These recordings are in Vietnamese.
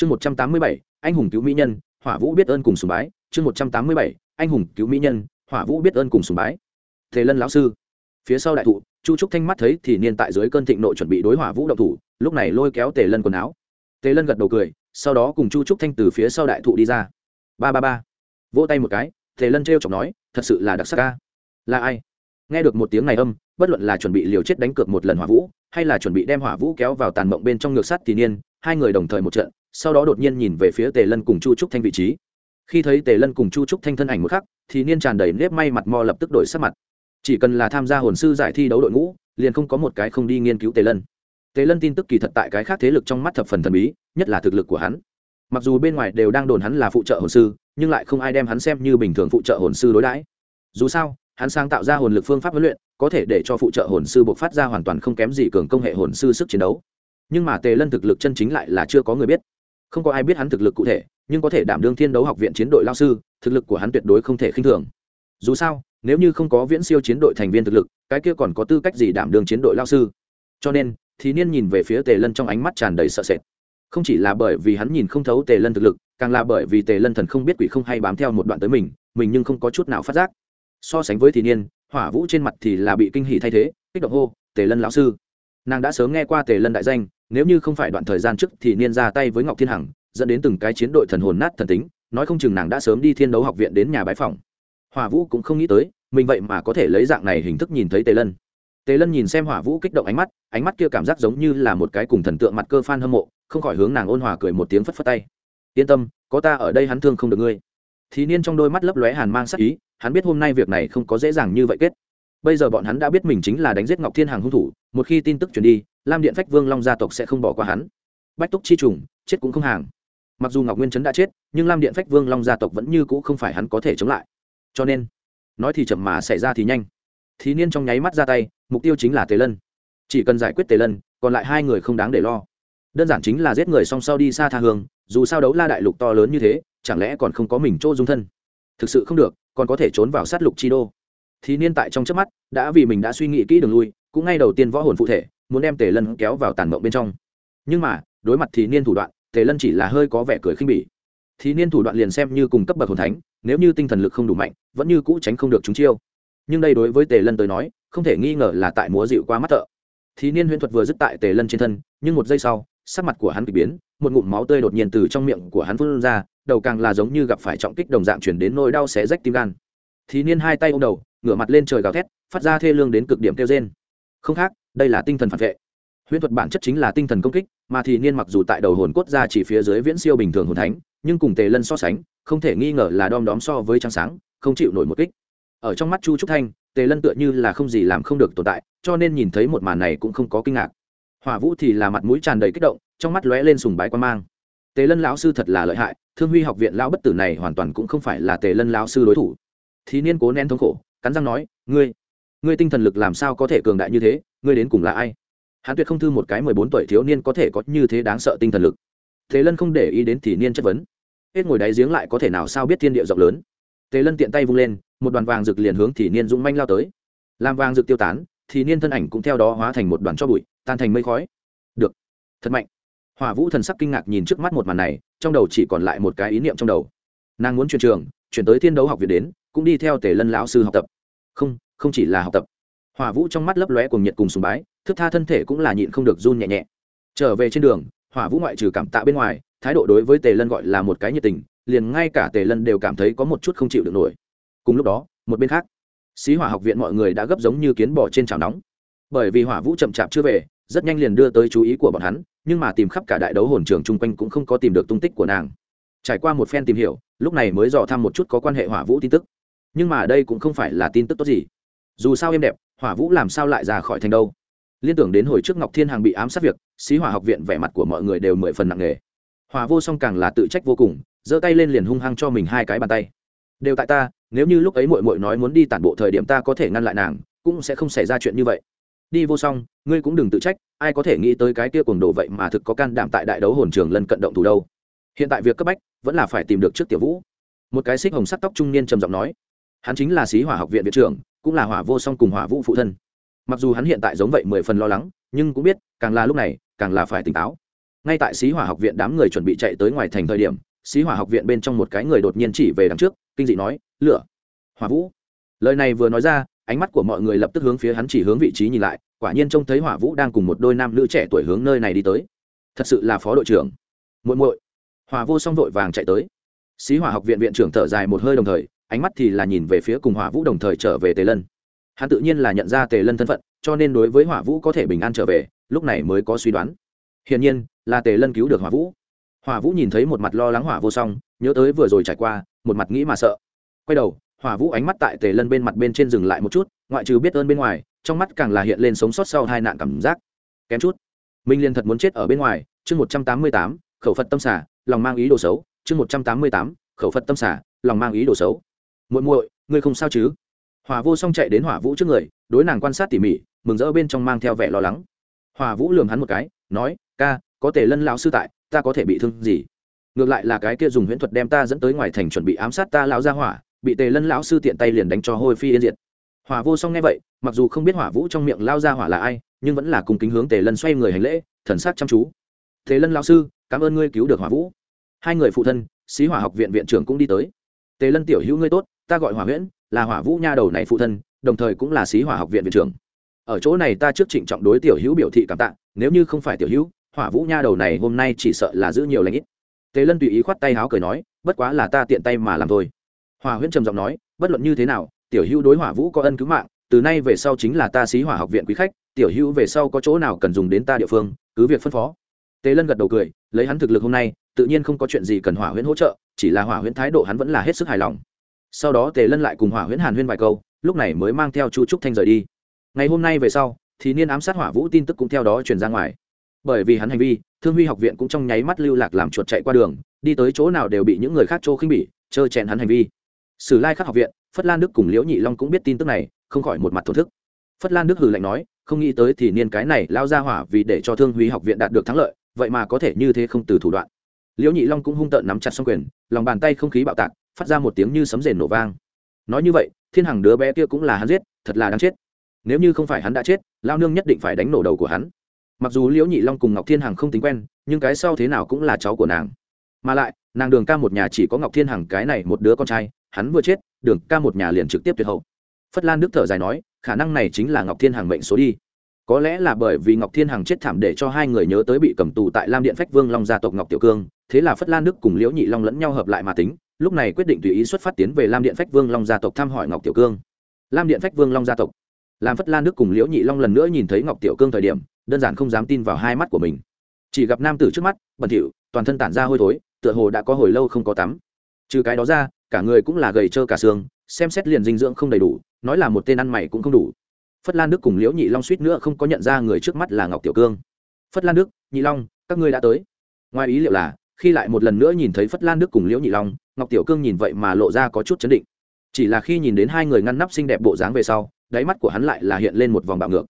chương một trăm tám mươi bảy, anh hùng cứu mỹ nhân, hỏa vũ biết ơn cùng sùng bái. Chương một trăm tám mươi bảy, anh hùng cứu mỹ nhân, hỏa vũ biết ơn cùng sùng bái. Thế lân lão sư. Phía sau đại thụ, chu trúc thanh mắt thấy thì niên tại dưới cơn thịnh nội chuẩn bị đối hỏa vũ động thủ, lúc này lôi kéo tề lân quần áo. Tề lân gật đầu cười, sau đó cùng chu trúc thanh từ phía sau đại thụ đi ra. Ba ba ba. Vỗ tay một cái, tề lân t r chọc nói, thật sự là đặc sắc ca. Là ai? Nghe được một tiếng này âm, bất luận là chuẩn bị liều chết đánh cược một lần hỏa vũ, hay là chuẩn bị đem hỏa vũ kéo vào tàn mộng bên trong ngược sắt thì niên, hai người đồng thời một trận sau đó đột nhiên nhìn về phía tề lân cùng chu trúc thanh vị trí. Khi thấy tề lân cùng chu trúc thanh thân ảnh một khắc, thì niên tràn đầy nếp may mặt mo lập tức đổi sắc mặt. Chỉ cần là tham gia hồn sư giải thi đấu đội ngũ, liền không có một cái không đi nghiên cứu tề lân. Tề lân tin tức kỳ thật tại cái khác thế lực trong mắt thập phần thần bí, nhất là thực lực của hắn. Mặc dù bên ngoài đều đang đồn hắn là phụ trợ hồn sư, nhưng lại không ai đem hắn xem như bình thường phụ trợ hồn sư đối đãi. Dù sao, hắn sáng tạo ra hồn lực phương pháp huấn luyện, có thể để cho phụ trợ hồn sư buộc phát ra hoàn toàn không kém gì cường công hệ hồn sư sức chiến đấu. Nhưng mà tề lân thực lực chân chính lại là chưa có người biết không có ai biết hắn thực lực cụ thể, nhưng có thể đảm đương thiên đấu học viện chiến đội lao sư, thực lực của hắn tuyệt đối không thể khinh thường. Dù sao, nếu như không có viễn siêu chiến đội thành viên thực lực, cái kia còn có tư cách gì đảm đương chiến đội lao sư? Cho nên, thì niên nhìn về phía tề lân trong ánh mắt tràn đầy sợ sệt. Không chỉ là bởi vì hắn nhìn không thấu tề lân thực lực, càng là bởi vì tề lân thần không biết quỷ không hay bám theo một đoạn tới mình mình nhưng không có chút nào phát giác. So sánh với thì niên, hỏa vũ trên mặt thì là bị kinh hỉ thay thế, kích động hô, tề lân lão sư. Nàng đã sớm nghe qua tề lân đại danh nếu như không phải đoạn thời gian trước thì niên ra tay với ngọc thiên hằng, dẫn đến từng cái chiến đội thần hồn nát thần tính, nói không chừng nàng đã sớm đi thiên đấu học viện đến nhà bái phòng hỏa vũ cũng không nghĩ tới, mình vậy mà có thể lấy dạng này hình thức nhìn thấy tề lân. Tề lân nhìn xem hỏa vũ kích động ánh mắt ánh mắt kia cảm giác giống như là một cái cùng thần tượng mặt cơ f hâm mộ, không khỏi hướng nàng ôn hòa cười một tiếng phất phất tay. Yên tâm, có ta ở đây hắn thương không được ngươi. Thì niên trong đôi mắt lấp lóe hàn mang sắc ý, hắn biết hôm nay việc này không có dễ dàng như vậy kết bây giờ bọn hắn đã biết mình chính là đánh giết ngọc thiên hàng hung thủ, một khi tin tức truyền đi, lam điện phách vương long gia tộc sẽ không bỏ qua hắn. Bách túc chi trùng, chết cũng không hàng. Mặc dù ngọc nguyên trấn đã chết, nhưng lam điện phách vương long gia tộc vẫn như cũ không phải hắn có thể chống lại. Cho nên, nói thì chậm mà xảy ra thì nhanh. Thì niên trong nháy mắt ra tay, mục tiêu chính là tề lân. Chỉ cần giải quyết tề lân, còn lại hai người không đáng để lo. Đơn giản chính là giết người song sau đi xa tha hương, dù sao đấu la đại lục to lớn như thế, chẳng lẽ còn không có mình chỗ dung thân? Thực sự không được, còn có thể trốn vào sát lục chi đô thì niên tại trong trước mắt, đã vì mình đã suy nghĩ kỹ đường lui, cũng ngay đầu tiên võ hồn phụ thể, muốn đem tề lân kéo vào tàn mộng bên trong. Nhưng mà, đối mặt thì niên thủ đoạn, tề lân chỉ là hơi có vẻ cười khinh bỉ. Thì niên thủ đoạn liền xem như cùng cấp bậc hồn thánh, nếu như tinh thần lực không đủ mạnh, vẫn như cũ tránh không được chúng chiêu. Nhưng đây đối với tề lân tới nói, không thể nghi ngờ là tại múa dịu qua mắt thợ. Thì niên huyễn thuật vừa dứt tại tề lân trên thân, nhưng một giây sau, sắc mặt của hắn bị biến, một ngụm máu tươi đột nhiên từ trong miệng của hắn phun ra, đầu càng là giống như gặp phải trọng kích đồng dạng chuyển đến nỗi đau xé rách tim gan. Thì niên hai tay ô m đầu ngửa mặt lên trời gào thét, phát ra thê lương đến cực điểm kêu trên không khác, đây là tinh thần phản vệ. Huyễn thuật bản chất chính là tinh thần công kích, mà thì niên mặc dù tại đầu hồn cốt ra chỉ phía dưới viễn siêu bình thường hồn thánh, nhưng cùng tề lân so sánh, không thể nghi ngờ là đom đóm so với trăng sáng, không chịu nổi một kích. Ở trong mắt chu trúc thanh, tề lân tựa như là không gì làm không được tồn tại, cho nên nhìn thấy một màn này cũng không có kinh ngạc. Hỏa vũ thì là mặt mũi tràn đầy kích động, trong mắt lóe lên sùng bái quan mang. Tề lân lão sư thật là lợi hại, thương huy học viện lão bất tử này hoàn toàn cũng không phải là tề lân lão sư đối thủ. Thì niên cố nén thống khổ cắn răng nói, ngươi ngươi tinh thần lực làm sao có thể cường đại như thế, ngươi đến cùng là ai? Hắn tuyệt không thư một cái mười bốn tuổi thiếu niên có thể có như thế đáng sợ tinh thần lực. Thế lân không để ý đến thì niên chất vấn. Hết ngồi đáy giếng lại có thể nào sao biết thiên địa rộng lớn. Thế lân tiện tay vung lên, một đoàn vàng rực liền hướng thì niên dũng manh lao tới. Làm vàng rực tiêu tán, thì niên thân ảnh cũng theo đó hóa thành một đoàn cho bụi, tan thành mây khói. Được. Thật mạnh. Hỏa vũ thần sắc kinh ngạc nhìn trước mắt một màn này, trong đầu chỉ còn lại một cái ý niệm trong đầu. Nàng muốn chuyển trường, chuyển tới thiên đấu học viện đến, cũng đi theo tề lân lão sư học tập không không chỉ là học tập. Hỏa vũ trong mắt lấp lóe cùng nhiệt cùng sùng bái, thức tha thân thể cũng là nhịn không được run nhẹ nhẹ. Trở về trên đường, hỏa vũ ngoại trừ cảm tạ bên ngoài, thái độ đối với tề lân gọi là một cái nhiệt tình, liền ngay cả tề lân đều cảm thấy có một chút không chịu được nổi. Cùng lúc đó, một bên khác, xí hỏa học viện mọi người đã gấp giống như kiến bò trên chảo nóng. Bởi vì hỏa vũ chậm chạp chưa về, rất nhanh liền đưa tới chú ý của bọn hắn, nhưng mà tìm khắp cả đại đấu hồn trường chung quanh cũng không có tìm được tung tích của nàng. Trải qua một phen tìm hiểu, lúc này mới dò thăm một chút có quan hệ hỏa vũ tin tức nhưng mà đây cũng không phải là tin tức tốt gì. Dù sao em đẹp, hỏa vũ làm sao lại ra khỏi thành đâu? Liên tưởng đến hồi trước ngọc thiên hàng bị ám sát việc, xí hỏa học viện vẻ mặt của mọi người đều mười phần nặng nề. Hòa vô song càng là tự trách vô cùng, giơ tay lên liền hung hăng cho mình hai cái bàn tay. Đều tại ta, nếu như lúc ấy mội mội nói muốn đi tản bộ thời điểm ta có thể ngăn lại nàng, cũng sẽ không xảy ra chuyện như vậy. Đi vô song, ngươi cũng đừng tự trách, ai có thể nghĩ tới cái kia cuồng đồ vậy mà thực có can đảm tại đại đấu hồn trường lần cận động thủ đâu. Hiện tại việc cấp bách vẫn là phải tìm được trước tiểu vũ. Một cái xích hồng sắt tóc trung niên trầm giọng nói hắn chính là sĩ hỏa học viện viện trưởng, cũng là hỏa vô song cùng hỏa vũ phụ thân. Mặc dù hắn hiện tại giống vậy mười phần lo lắng, nhưng cũng biết, càng là lúc này, càng là phải tỉnh táo. Ngay tại sĩ hỏa học viện đám người chuẩn bị chạy tới ngoài thành thời điểm sĩ hỏa học viện bên trong một cái người đột nhiên chỉ về đằng trước, kinh dị nói, lửa, hỏa vũ. Lời này vừa nói ra, ánh mắt của mọi người lập tức hướng phía hắn chỉ hướng vị trí nhìn lại, quả nhiên trông thấy hỏa vũ đang cùng một đôi nam nữ trẻ tuổi hướng nơi này đi tới. Thật sự là phó đội trưởng. Muội muội. Hỏa vô song vội vàng chạy tới. Sĩ hỏa học viện viện trưởng thở dài một hơi đồng thời ánh mắt thì là nhìn về phía cùng hỏa vũ đồng thời trở về tề lân. Hắn tự nhiên là nhận ra tề lân thân phận, cho nên đối với hỏa vũ có thể bình an trở về, lúc này mới có suy đoán. Hiển nhiên, là tề lân cứu được hỏa vũ. Hỏa vũ nhìn thấy một mặt lo lắng hỏa vô song, nhớ tới vừa rồi trải qua, một mặt nghĩ mà sợ. Quay đầu, hỏa vũ ánh mắt tại tề lân bên mặt bên trên dừng lại một chút, ngoại trừ biết ơn bên ngoài, trong mắt càng là hiện lên sống sót sau hai nạn cảm giác. Kém chút minh liên thật muốn chết ở bên ngoài, chương một trăm tám mươi tám, khẩu phật tâm xả, lòng mang ý đồ xấu, chương một trăm tám mươi tám, khẩu phật tâm xả, lòng mang ý đồ xấu muội muội, ngươi không sao chứ? Hỏa vô song chạy đến hỏa vũ trước người, đối nàng quan sát tỉ mỉ, mừng rỡ bên trong mang theo vẻ lo lắng. Hỏa vũ lường hắn một cái, nói, ca, có thể lân lão sư tại, ta có thể bị thương gì? Ngược lại là cái kia dùng huyễn thuật đem ta dẫn tới ngoài thành chuẩn bị ám sát ta lão ra hỏa, bị tề lân lão sư tiện tay liền đánh cho hôi phi yên diệt. Hỏa vô song nghe vậy, mặc dù không biết hỏa vũ trong miệng lao ra hỏa là ai, nhưng vẫn là cùng kính hướng tề lân xoay người hành lễ, thần sắc chăm chú. Tề lân lão sư, cảm ơn ngươi cứu được hỏa vũ. Hai người phụ thân sĩ hỏa học viện viện trưởng cũng đi tới. Tề lân tiểu hữu ngươi tốt ta gọi hỏa huyễn, là hỏa vũ nha đầu này phụ thân, đồng thời cũng là sĩ hỏa học viện viện trưởng. Ở chỗ này ta trước trịnh trọng đối tiểu hữu biểu thị cảm tạ, nếu như không phải tiểu hữu, hỏa vũ nha đầu này hôm nay chỉ sợ là giữ nhiều lãnh ít. Tề lân tùy ý khoát tay háo cười nói, bất quá là ta tiện tay mà làm thôi. Hòa huyễn trầm giọng nói, bất luận như thế nào, tiểu hữu đối hỏa vũ có ân cứu mạng, từ nay về sau chính là ta sĩ hỏa học viện quý khách, tiểu hữu về sau có chỗ nào cần dùng đến ta địa phương, cứ việc phân phó. Tề lân gật đầu cười, lấy hắn thực lực hôm nay, tự nhiên không có chuyện gì cần hỏa huyễn hỗ trợ, chỉ là hỏa huyễn thái độ hắn vẫn là hết sức hài lòng sau đó tề lân lại cùng hỏa huyễn hàn huyên vài câu, lúc này mới mang theo chu trúc thanh rời đi. Ngày hôm nay về sau, thì niên ám sát hỏa vũ tin tức cũng theo đó truyền ra ngoài. Bởi vì hắn hành vi, thương huy học viện cũng trong nháy mắt lưu lạc làm chuột chạy qua đường, đi tới chỗ nào đều bị những người khác trô khinh bỉ trơ chèn hắn hành vi. Sử lai khắc học viện, phất lan đức cùng liễu nhị long cũng biết tin tức này, không khỏi một mặt thổ thức. Phất lan đức hừ lạnh nói, không nghĩ tới thì niên cái này lao ra hỏa vì để cho thương huy học viện đạt được thắng lợi, vậy mà có thể như thế không từ thủ đoạn. Liễu nhị long cũng hung tợn nắm chặt xong quyền, lòng bàn tay không khí bạo tạc phát ra một tiếng như sấm rền nổ vang. Nói như vậy, thiên hằng đứa bé kia cũng là hắn giết, thật là đáng chết. Nếu như không phải hắn đã chết lao nương nhất định phải đánh nổ đầu của hắn. Mặc dù liễu nhị long cùng ngọc thiên hằng không tính quen, nhưng cái sau thế nào cũng là cháu của nàng. Mà lại, nàng đường ca một nhà chỉ có ngọc thiên hằng cái này một đứa con trai, hắn vừa chết, đường ca một nhà liền trực tiếp tuyệt hậu. Phất lan đức thở dài nói, khả năng này chính là ngọc thiên hằng mệnh số đi. Có lẽ là bởi vì ngọc thiên hằng chết thảm để cho hai người nhớ tới bị cầm tù tại lam điện phách vương long gia tộc ngọc tiểu cương, thế là phất lan đức cùng liễu nhị long lẫn nhau hợp lại mà tính lúc này quyết định tùy ý xuất phát tiến về lam điện phách vương long gia tộc thăm hỏi ngọc tiểu cương. Lam điện phách vương long gia tộc. Làm phất lan đức cùng liễu nhị long lần nữa nhìn thấy ngọc tiểu cương thời điểm, đơn giản không dám tin vào hai mắt của mình. Chỉ gặp nam tử trước mắt, bẩn thỉu, toàn thân tản ra hôi thối, tựa hồ đã có hồi lâu không có tắm. Trừ cái đó ra, cả người cũng là gầy trơ cả xương, xem xét liền dinh dưỡng không đầy đủ, nói là một tên ăn mày cũng không đủ. Phất lan đức cùng liễu nhị long suýt nữa không có nhận ra người trước mắt là ngọc tiểu cương. Phất lan đức nhị long, các ngươi đã tới. Ngoài ý liệu là, khi lại một lần nữa nhìn thấy phất lan đức cùng liễu nhị long ngọc tiểu cương nhìn vậy mà lộ ra có chút chấn định. Chỉ là khi nhìn đến hai người ngăn nắp xinh đẹp bộ dáng về sau, đáy mắt của hắn lại là hiện lên một vòng bạo ngược.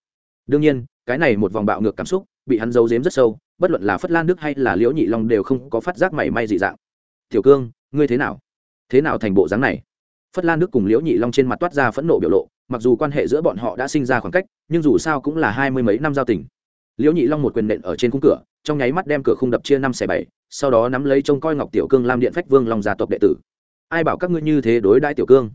Đương nhiên, cái này một vòng bạo ngược cảm xúc bị hắn giấu giếm rất sâu, bất luận là phất lan đức hay là liễu nhị long đều không có phát giác mảy may dị dạng. Tiểu cương, ngươi thế nào? Thế nào thành bộ dáng này? Phất lan đức cùng liễu nhị long trên mặt toát ra phẫn nộ biểu lộ, mặc dù quan hệ giữa bọn họ đã sinh ra khoảng cách, nhưng dù sao cũng là hai mươi mấy năm giao tình. Liễu nhị long một quyền nện ở trên khung cửa, trong nháy mắt đem cửa khung đập chia năm xẻ bảy sau đó nắm lấy trông coi ngọc tiểu cương làm điện phách vương long gia tộc đệ tử. Ai bảo các ngươi như thế đối đãi tiểu cương?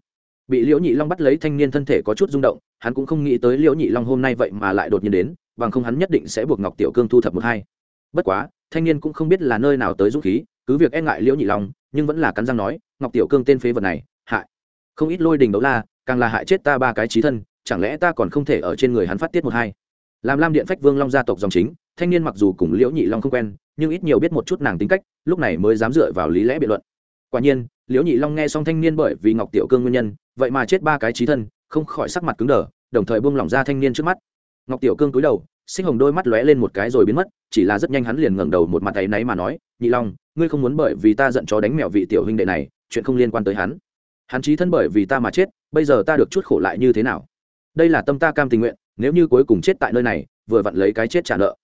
Bị liễu nhị long bắt lấy thanh niên thân thể có chút rung động, hắn cũng không nghĩ tới liễu nhị long hôm nay vậy mà lại đột nhiên đến, bằng không hắn nhất định sẽ buộc ngọc tiểu cương thu thập một hai. Bất quá, thanh niên cũng không biết là nơi nào tới dũng khí, cứ việc e ngại liễu nhị long, nhưng vẫn là cắn răng nói, ngọc tiểu cương tên phế vật này, hại. Không ít lôi đình đấu la, càng là hại chết ta ba cái trí thân, chẳng lẽ ta còn không thể ở trên người hắn phát tiết một hai? Làm lam điện phách vương long gia tộc dòng chính thanh niên mặc dù cùng liễu nhị long không quen, nhưng ít nhiều biết một chút nàng tính cách, lúc này mới dám dựa vào lý lẽ biện luận. Quả nhiên, liễu nhị long nghe xong thanh niên bởi vì ngọc tiểu cương nguyên nhân, vậy mà chết ba cái trí thân, không khỏi sắc mặt cứng đờ, đồng thời buông lỏng ra thanh niên trước mắt. Ngọc tiểu cương cúi đầu sinh hồng đôi mắt lóe lên một cái rồi biến mất, chỉ là rất nhanh hắn liền ngẩng đầu một mặt tay náy mà nói, nhị long, ngươi không muốn bởi vì ta giận chó đánh mèo vị tiểu huynh đệ này, chuyện không liên quan tới hắn. Hắn trí thân bởi vì ta mà chết, bây giờ ta được chút khổ lại như thế nào? Đây là tâm ta cam tình nguyện, nếu như cuối cùng chết tại nơi này, vừa vặn lấy cái chết trả nợ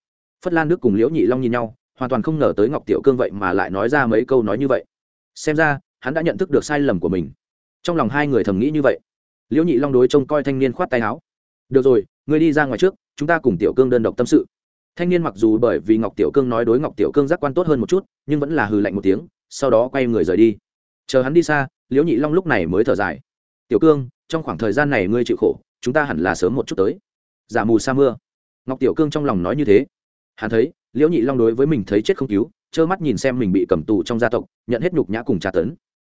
phất lan nước cùng liễu nhị long nhìn nhau, hoàn toàn không ngờ tới ngọc tiểu cương vậy mà lại nói ra mấy câu nói như vậy. Xem ra, hắn đã nhận thức được sai lầm của mình. Trong lòng hai người thầm nghĩ như vậy. Liễu nhị long đối trông coi thanh niên khoát tay áo. Được rồi, ngươi đi ra ngoài trước, chúng ta cùng tiểu cương đơn độc tâm sự. Thanh niên mặc dù bởi vì ngọc tiểu cương nói đối ngọc tiểu cương giác quan tốt hơn một chút, nhưng vẫn là hừ lạnh một tiếng, sau đó quay người rời đi. Chờ hắn đi xa, liễu nhị long lúc này mới thở dài. Tiểu cương, trong khoảng thời gian này ngươi chịu khổ, chúng ta hẳn là sớm một chút tới. Giả mù sa mưa. Ngọc tiểu cương trong lòng nói như thế hắn thấy, liễu nhị long đối với mình thấy chết không cứu, trơ mắt nhìn xem mình bị cầm tù trong gia tộc, nhận hết nhục nhã cùng tra tấn.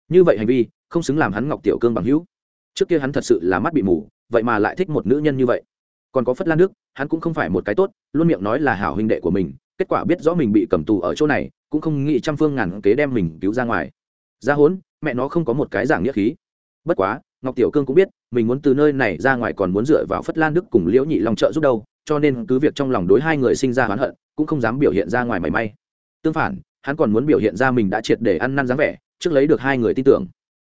Như vậy hành vi, không xứng làm hắn ngọc tiểu cương bằng hữu. Trước kia hắn thật sự là mắt bị mù, vậy mà lại thích một nữ nhân như vậy. Còn có phất lan nước hắn cũng không phải một cái tốt, luôn miệng nói là hảo huynh đệ của mình, kết quả biết rõ mình bị cầm tù ở chỗ này, cũng không nghĩ trăm phương ngàn kế đem mình cứu ra ngoài. Ra hốn, mẹ nó không có một cái giảng nghĩa khí. Bất quá, ngọc tiểu cương cũng biết, mình muốn từ nơi này ra ngoài còn muốn dựa vào phất lan đức cùng liễu nhị long trợ giúp đâu cho nên cứ việc trong lòng đối hai người sinh ra oán hận, cũng không dám biểu hiện ra ngoài mảy may. Tương phản, hắn còn muốn biểu hiện ra mình đã triệt để ăn năn dáng vẻ, trước lấy được hai người tin tưởng.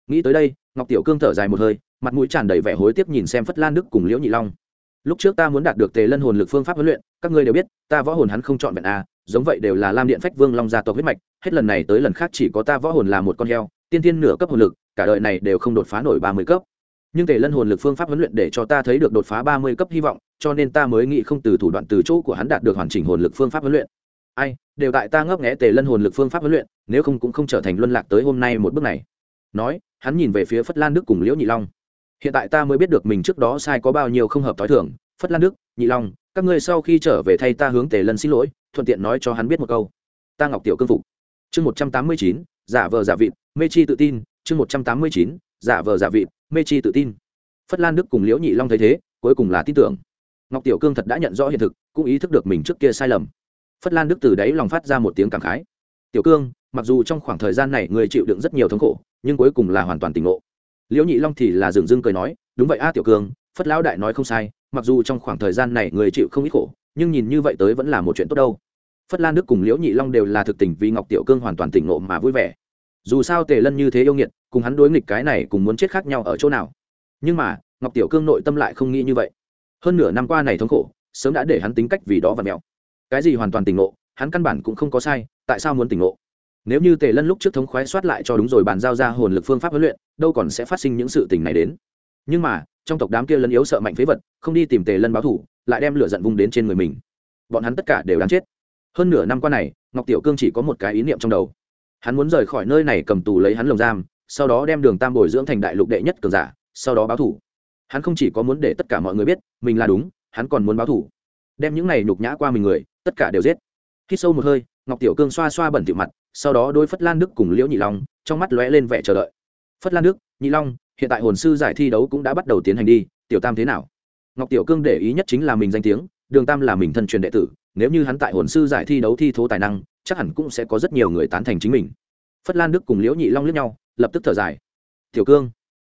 Nghĩ tới đây, ngọc tiểu cương thở dài một hơi, mặt mũi tràn đầy vẻ hối tiếc nhìn xem phất lan đức cùng liễu nhị long. Lúc trước ta muốn đạt được tề lân hồn lực phương pháp huấn luyện, các ngươi đều biết, ta võ hồn hắn không chọn vẹn a, giống vậy đều là lam điện phách vương long gia tộc huyết mạch, hết lần này tới lần khác chỉ có ta võ hồn là một con heo, tiên tiên nửa cấp hồn lực, cả đời này đều không đột phá nổi ba mươi cấp. Nhưng tề lân hồn lực phương pháp huấn luyện để cho ta thấy được đột phá ba mươi cấp hy vọng cho nên ta mới nghĩ không từ thủ đoạn từ chỗ của hắn đạt được hoàn chỉnh hồn lực phương pháp huấn luyện. Ai, đều tại ta ngấp nghẽ tề lân hồn lực phương pháp huấn luyện, nếu không cũng không trở thành luân lạc tới hôm nay một bước này. Nói, hắn nhìn về phía phất lan đức cùng liễu nhị long. Hiện tại ta mới biết được mình trước đó sai có bao nhiêu không hợp t h o i thưởng phất lan đức, nhị long, các ngươi sau khi trở về thay ta hướng tề lân xin lỗi, thuận tiện nói cho hắn biết một câu. Ta ngọc tiểu cương phục. Chương một trăm tám mươi chín, giả vờ giả vịt, mê chi tự tin. Chương một trăm tám mươi chín, giả vờ giả vịt, mê chi tự tin. Phất lan đức cùng liễu nhị long thấy thế, cuối cùng là tin tưởng ngọc tiểu cương thật đã nhận rõ hiện thực, cũng ý thức được mình trước kia sai lầm. Phất lan đức từ đáy lòng phát ra một tiếng cảm khái. Tiểu cương, mặc dù trong khoảng thời gian này người chịu đựng rất nhiều thống khổ, nhưng cuối cùng là hoàn toàn tỉnh ngộ. Liễu nhị long thì là dường dưng cười nói, đúng vậy a, tiểu cương, phất lão đại nói không sai, mặc dù trong khoảng thời gian này người chịu không ít khổ, nhưng nhìn như vậy tới vẫn là một chuyện tốt đâu. Phất lan đức cùng liễu nhị long đều là thực tình vì ngọc tiểu cương hoàn toàn tỉnh ngộ mà vui vẻ. Dù sao tề lân như thế yêu nghiệt, cùng hắn đối nghịch cái này cùng muốn chết khác nhau ở chỗ nào. Nhưng mà, ngọc tiểu cương nội tâm lại không nghĩ như vậy hơn nửa năm qua này thống khổ, sớm đã để hắn tính cách vì đó và mẹo. Cái gì hoàn toàn tỉnh ngộ, hắn căn bản cũng không có sai, tại sao muốn tỉnh ngộ? Nếu như tề lân lúc trước thống khoái soát lại cho đúng rồi bàn giao ra hồn lực phương pháp huấn luyện, đâu còn sẽ phát sinh những sự tình này đến. Nhưng mà, trong tộc đám kia lân yếu sợ mạnh phế vật, không đi tìm tề lân báo thủ, lại đem lửa giận vung đến trên người mình. Bọn hắn tất cả đều đáng chết. Hơn nửa năm qua này, ngọc tiểu cương chỉ có một cái ý niệm trong đầu. Hắn muốn rời khỏi nơi này cầm tù lấy hắn lồng giam, sau đó đem đường tam bồi dưỡng thành đại lục đệ nhất cường giả, sau đó báo thủ hắn không chỉ có muốn để tất cả mọi người biết, mình là đúng, hắn còn muốn báo thủ đem những này nhục nhã qua mình người, tất cả đều giết. Khi sâu một hơi, ngọc tiểu cương xoa xoa bẩn tiểu mặt, sau đó đôi phất lan đức cùng liễu nhị long, trong mắt lóe lên vẻ chờ đợi. Phất lan đức, nhị long, hiện tại hồn sư giải thi đấu cũng đã bắt đầu tiến hành đi, tiểu tam thế nào? Ngọc tiểu cương để ý nhất chính là mình danh tiếng, đường tam là mình thân truyền đệ tử, nếu như hắn tại hồn sư giải thi đấu thi thố tài năng, chắc hẳn cũng sẽ có rất nhiều người tán thành chính mình. Phất lan đức cùng liễu nhị long lướt nhau, lập tức thở dài. Tiểu cương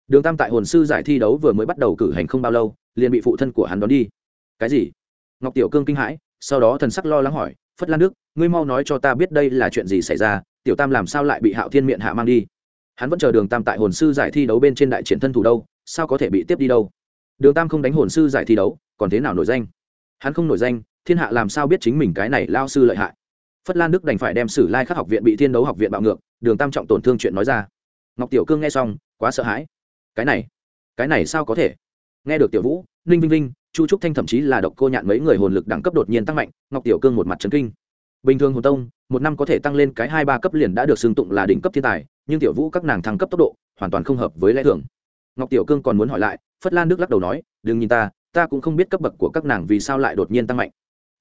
đường tam tại hồn sư giải thi đấu vừa mới bắt đầu cử hành không bao lâu, liền bị phụ thân của hắn đón đi. Cái gì? Ngọc tiểu cương kinh hãi, sau đó thần sắc lo lắng hỏi, phất lan đức, ngươi mau nói cho ta biết đây là chuyện gì xảy ra, tiểu tam làm sao lại bị hạo thiên miệng hạ mang đi? Hắn vẫn chờ đường tam tại hồn sư giải thi đấu bên trên đại triển thân thủ đâu, sao có thể bị tiếp đi đâu? Đường tam không đánh hồn sư giải thi đấu, còn thế nào nổi danh? Hắn không nổi danh, thiên hạ làm sao biết chính mình cái này lao sư lợi hại? Phất lan đức đành phải đem sử lai khắc học viện bị thiên đấu học viện bạo ngược, đường tam trọng tổn thương chuyện nói ra. Ngọc tiểu cương nghe xong, quá sợ hãi cái này cái này sao có thể? Nghe được tiểu vũ, ninh vinh vinh, chu trúc thanh thậm chí là độc cô nhạn mấy người hồn lực đẳng cấp đột nhiên tăng mạnh, ngọc tiểu cương một mặt trấn kinh. Bình thường hồn tông, một năm có thể tăng lên cái hai ba cấp liền đã được xưng tụng là đỉnh cấp thiên tài, nhưng tiểu vũ các nàng thăng cấp tốc độ hoàn toàn không hợp với lẽ thường. Ngọc tiểu cương còn muốn hỏi lại, phất lan đức lắc đầu nói, đừng nhìn ta ta cũng không biết cấp bậc của các nàng vì sao lại đột nhiên tăng mạnh.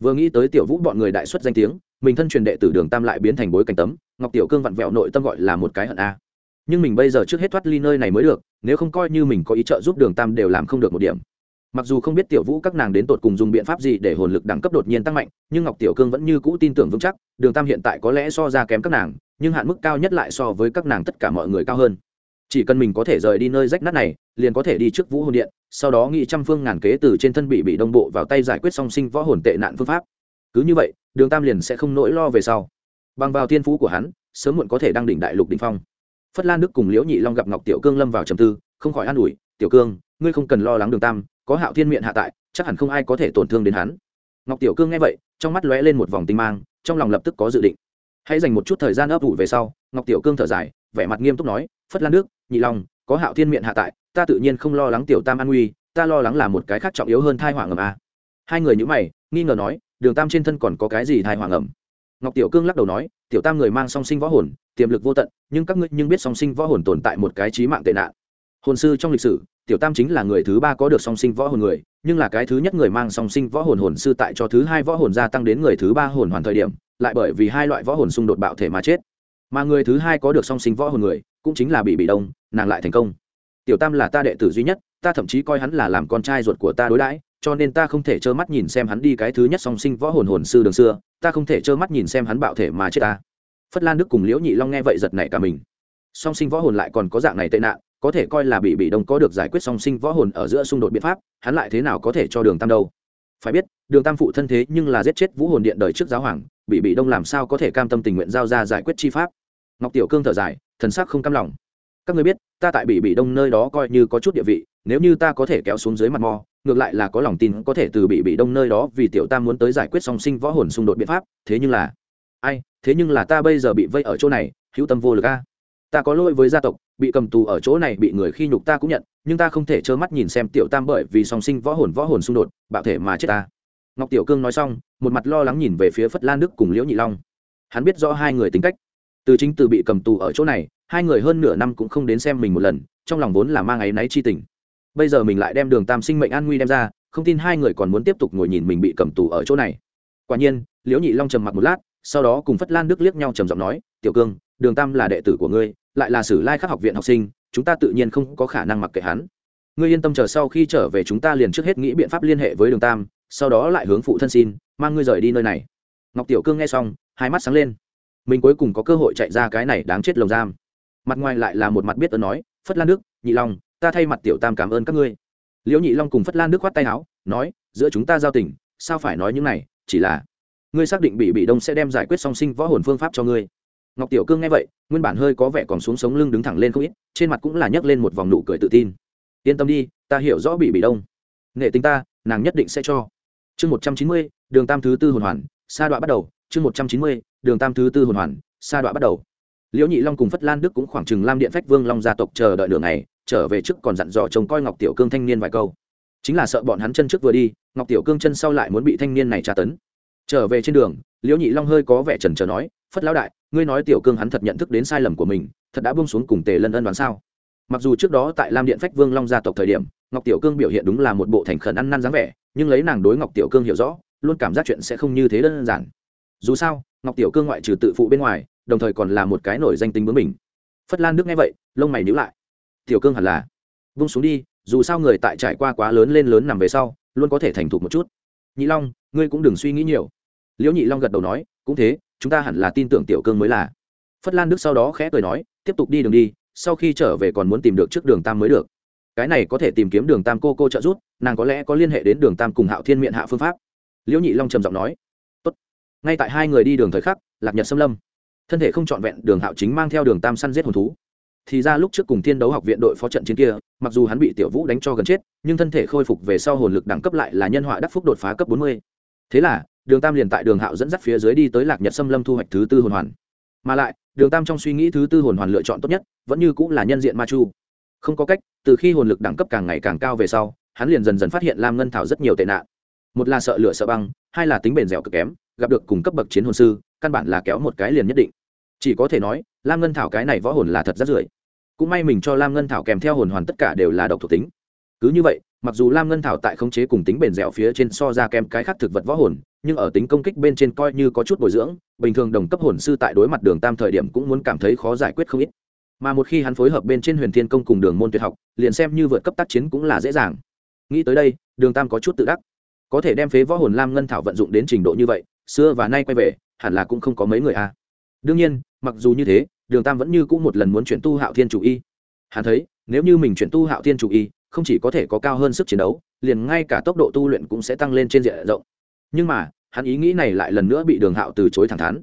Vừa nghĩ tới tiểu vũ bọn người đại xuất danh tiếng, mình thân truyền đệ tử đường tam lại biến thành bối cảnh tấm, ngọc tiểu cương vặn vẹo nội tâm gọi là một cái hận a nhưng mình bây giờ trước hết thoát ly nơi này mới được, nếu không coi như mình có ý trợ giúp đường tam đều làm không được một điểm. Mặc dù không biết tiểu vũ các nàng đến tột cùng dùng biện pháp gì để hồn lực đẳng cấp đột nhiên tăng mạnh, nhưng ngọc tiểu cương vẫn như cũ tin tưởng vững chắc, đường tam hiện tại có lẽ so ra kém các nàng, nhưng hạn mức cao nhất lại so với các nàng tất cả mọi người cao hơn. Chỉ cần mình có thể rời đi nơi rách nát này, liền có thể đi trước vũ hồn điện, sau đó nghị trăm phương ngàn kế từ trên thân bị bị đông bộ vào tay giải quyết song sinh võ hồn tệ nạn phương pháp. Cứ như vậy, đường tam liền sẽ không nỗi lo về sau. Bằng vào thiên phú của hắn, sớm muộn có thể đăng đỉnh đại lục đ phong phất lan đức cùng liễu nhị long gặp ngọc tiểu cương lâm vào trầm tư không khỏi an ủi tiểu cương ngươi không cần lo lắng đường tam có hạo thiên miệng hạ tại chắc hẳn không ai có thể tổn thương đến hắn. Ngọc tiểu cương nghe vậy trong mắt lóe lên một vòng tinh mang trong lòng lập tức có dự định. Hãy dành một chút thời gian ấp ủ về sau ngọc tiểu cương thở dài vẻ mặt nghiêm túc nói phất lan Đức, nhị long có hạo thiên miệng hạ tại ta tự nhiên không lo lắng tiểu tam an nguy ta lo lắng là một cái khác trọng yếu hơn thai hoàng ngầm a hai người nhữ mày nghi ngờ nói đường tam trên thân còn có cái gì thai hoàng ẩm ngọc tiểu cương lắc đầu nói tiểu tam người mang song sinh võ hồn, tiềm lực vô tận, nhưng các ngươi nhưng biết song sinh võ hồn tồn tại một cái trí mạng tệ nạn. Hồn sư trong lịch sử, tiểu tam chính là người thứ ba có được song sinh võ hồn người, nhưng là cái thứ nhất người mang song sinh võ hồn hồn sư tại cho thứ hai võ hồn gia tăng đến người thứ ba hồn hoàn thời điểm, lại bởi vì hai loại võ hồn xung đột bạo thể mà chết. Mà người thứ hai có được song sinh võ hồn người, cũng chính là bị bị đông, nàng lại thành công. Tiểu tam là ta đệ tử duy nhất, ta thậm chí coi hắn là làm con trai ruột của ta đối đãi cho nên ta không thể trơ mắt nhìn xem hắn đi cái thứ nhất song sinh võ hồn hồn sư đường xưa, ta không thể trơ mắt nhìn xem hắn bạo thể mà chết ta. Phất lan đức cùng liễu nhị long nghe vậy giật nảy cả mình. Song sinh võ hồn lại còn có dạng này tệ nạn, có thể coi là bị bị đông có được giải quyết song sinh võ hồn ở giữa xung đột biện pháp, hắn lại thế nào có thể cho đường tam đâu? Phải biết, đường tam phụ thân thế nhưng là giết chết vũ hồn điện đời trước giáo hoàng, bị bị đông làm sao có thể cam tâm tình nguyện giao ra giải quyết chi pháp? Ngọc tiểu cương thở dài, thần sắc không cam lòng. Các người biết, ta tại bị bị đông nơi đó coi như có chút địa vị, nếu như ta có thể kéo xuống dưới mặt mò ngược lại là có lòng tin có thể từ bị bị đông nơi đó vì tiểu tam muốn tới giải quyết song sinh võ hồn xung đột biện pháp, thế nhưng là, ai, thế nhưng là ta bây giờ bị vây ở chỗ này, hữu tâm vô lực a. Ta có lỗi với gia tộc, bị cầm tù ở chỗ này bị người khi nhục ta cũng nhận, nhưng ta không thể trơ mắt nhìn xem tiểu tam bởi vì song sinh võ hồn võ hồn xung đột, bạo thể mà chết ta. Ngọc tiểu cương nói xong, một mặt lo lắng nhìn về phía phất lan đức cùng liễu nhị long. Hắn biết rõ hai người tính cách. Từ chính từ bị cầm tù ở chỗ này, hai người hơn nửa năm cũng không đến xem mình một lần, trong lòng vốn là mang áy náy chi tình bây giờ mình lại đem đường tam sinh mệnh an nguy đem ra, không tin hai người còn muốn tiếp tục ngồi nhìn mình bị cầm tù ở chỗ này. Quả nhiên, liễu nhị long trầm mặc một lát, sau đó cùng phất lan đức liếc nhau trầm giọng nói, tiểu cương, đường tam là đệ tử của ngươi, lại là sử lai khắc học viện học sinh, chúng ta tự nhiên không có khả năng mặc kệ hắn. Ngươi yên tâm chờ sau khi trở về chúng ta liền trước hết nghĩ biện pháp liên hệ với đường tam, sau đó lại hướng phụ thân xin, mang ngươi rời đi nơi này. Ngọc tiểu cương nghe xong, hai mắt sáng lên. Mình cuối cùng có cơ hội chạy ra cái này đáng chết lồng giam. Mặt ngoài lại là một mặt biết ơn nói, phất lan đức, nhị long ta thay mặt tiểu tam cảm ơn các ngươi. Liễu nhị long cùng phất lan đức khoát tay áo, nói, giữa chúng ta giao tình, sao phải nói những này, chỉ là, ngươi xác định bị bị đông sẽ đem giải quyết song sinh võ hồn phương pháp cho ngươi. Ngọc tiểu cương nghe vậy, nguyên bản hơi có vẻ còn xuống sống lưng đứng thẳng lên không ít, trên mặt cũng là nhấc lên một vòng nụ cười tự tin. Yên tâm đi, ta hiểu rõ bị bị đông. Nghệ tính ta, nàng nhất định sẽ cho. Chương một trăm chín mươi, đường tam thứ tư hồn hoàn, sa đoạn bắt đầu. Chương một trăm chín mươi, đường tam thứ tư hồn hoàn, sa đoạn bắt đầu. Liễu nhị long cùng phất lan đức cũng khoảng chừng lam điện phách vương long gia tộc chờ đợi đường này trở về trước còn dặn dò trông coi ngọc tiểu cương thanh niên vài câu. Chính là sợ bọn hắn chân trước vừa đi, ngọc tiểu cương chân sau lại muốn bị thanh niên này tra tấn. Trở về trên đường, liễu nhị long hơi có vẻ trần trờ nói, phất lão đại, ngươi nói tiểu cương hắn thật nhận thức đến sai lầm của mình, thật đã bông xuống cùng tề lân ân đoán sao? Mặc dù trước đó tại lam điện phách vương long gia tộc thời điểm, ngọc tiểu cương biểu hiện đúng là một bộ thành khẩn ăn năn dáng vẻ, nhưng lấy nàng đối ngọc tiểu cương hiểu rõ, luôn cảm giác chuyện sẽ không như thế đơn giản. Dù sao, ngọc tiểu cương ngoại trừ tự phụ bên ngoài, đồng thời còn là một cái nổi danh tính bướng mình phất lan đức nghe vậy, lông mày nhíu lại tiểu cương hẳn là. Vung xuống đi, dù sao người tại trải qua quá lớn lên lớn nằm về sau, luôn có thể thành thục một chút. Nhị long, ngươi cũng đừng suy nghĩ nhiều. Liễu nhị long gật đầu nói, cũng thế, chúng ta hẳn là tin tưởng tiểu cương mới là. Phất lan đức sau đó khẽ cười nói, tiếp tục đi đường đi, sau khi trở về còn muốn tìm được trước đường tam mới được. Cái này có thể tìm kiếm đường tam cô cô trợ giúp, nàng có lẽ có liên hệ đến đường tam cùng hạo thiên miệng hạ phương pháp. Liễu nhị long trầm giọng nói, Tốt. ngay tại hai người đi đường thời khắc, lạc nhật xâm lâm, thân thể không trọn vẹn, đường hạo chính mang theo đường tam săn giết hồn thú thì ra lúc trước cùng thiên đấu học viện đội phó trận chiến kia, mặc dù hắn bị tiểu vũ đánh cho gần chết, nhưng thân thể khôi phục về sau hồn lực đẳng cấp lại là nhân họa đắc phúc đột phá cấp bốn mươi. Thế là, đường tam liền tại đường hạo dẫn dắt phía dưới đi tới lạc nhật xâm lâm thu hoạch thứ tư hồn hoàn. Mà lại, đường tam trong suy nghĩ thứ tư hồn hoàn lựa chọn tốt nhất, vẫn như cũng là nhân diện ma chu. Không có cách, từ khi hồn lực đẳng cấp càng ngày càng cao về sau, hắn liền dần dần phát hiện lam ngân thảo rất nhiều tệ nạn. Một là sợ lửa sợ băng, hai là tính bền dẻo cực kém, gặp được cùng cấp bậc chiến hồn sư, căn bản là kéo một cái liền nhất định. Chỉ có thể nói, lam ngân thảo cái này võ hồn là thật rất rưởi cũng may mình cho lam ngân thảo kèm theo hồn hoàn tất cả đều là độc thuộc tính. Cứ như vậy, mặc dù lam ngân thảo tại khống chế cùng tính bền dẻo phía trên so ra kèm cái khác thực vật võ hồn, nhưng ở tính công kích bên trên coi như có chút bồi dưỡng, bình thường đồng cấp hồn sư tại đối mặt đường tam thời điểm cũng muốn cảm thấy khó giải quyết không ít. Mà một khi hắn phối hợp bên trên huyền thiên công cùng đường môn tuyệt học, liền xem như vượt cấp tác chiến cũng là dễ dàng. Nghĩ tới đây, đường tam có chút tự đắc. Có thể đem phế võ hồn lam ngân thảo vận dụng đến trình độ như vậy, xưa và nay quay về, hẳn là cũng không có mấy người a. Đương nhiên, mặc dù như thế đường tam vẫn như cũng một lần muốn chuyển tu hạo thiên chủ y. Hắn thấy, nếu như mình chuyển tu hạo thiên chủ y, không chỉ có thể có cao hơn sức chiến đấu, liền ngay cả tốc độ tu luyện cũng sẽ tăng lên trên diện rộng. Nhưng mà, hắn ý nghĩ này lại lần nữa bị đường hạo từ chối thẳng thắn.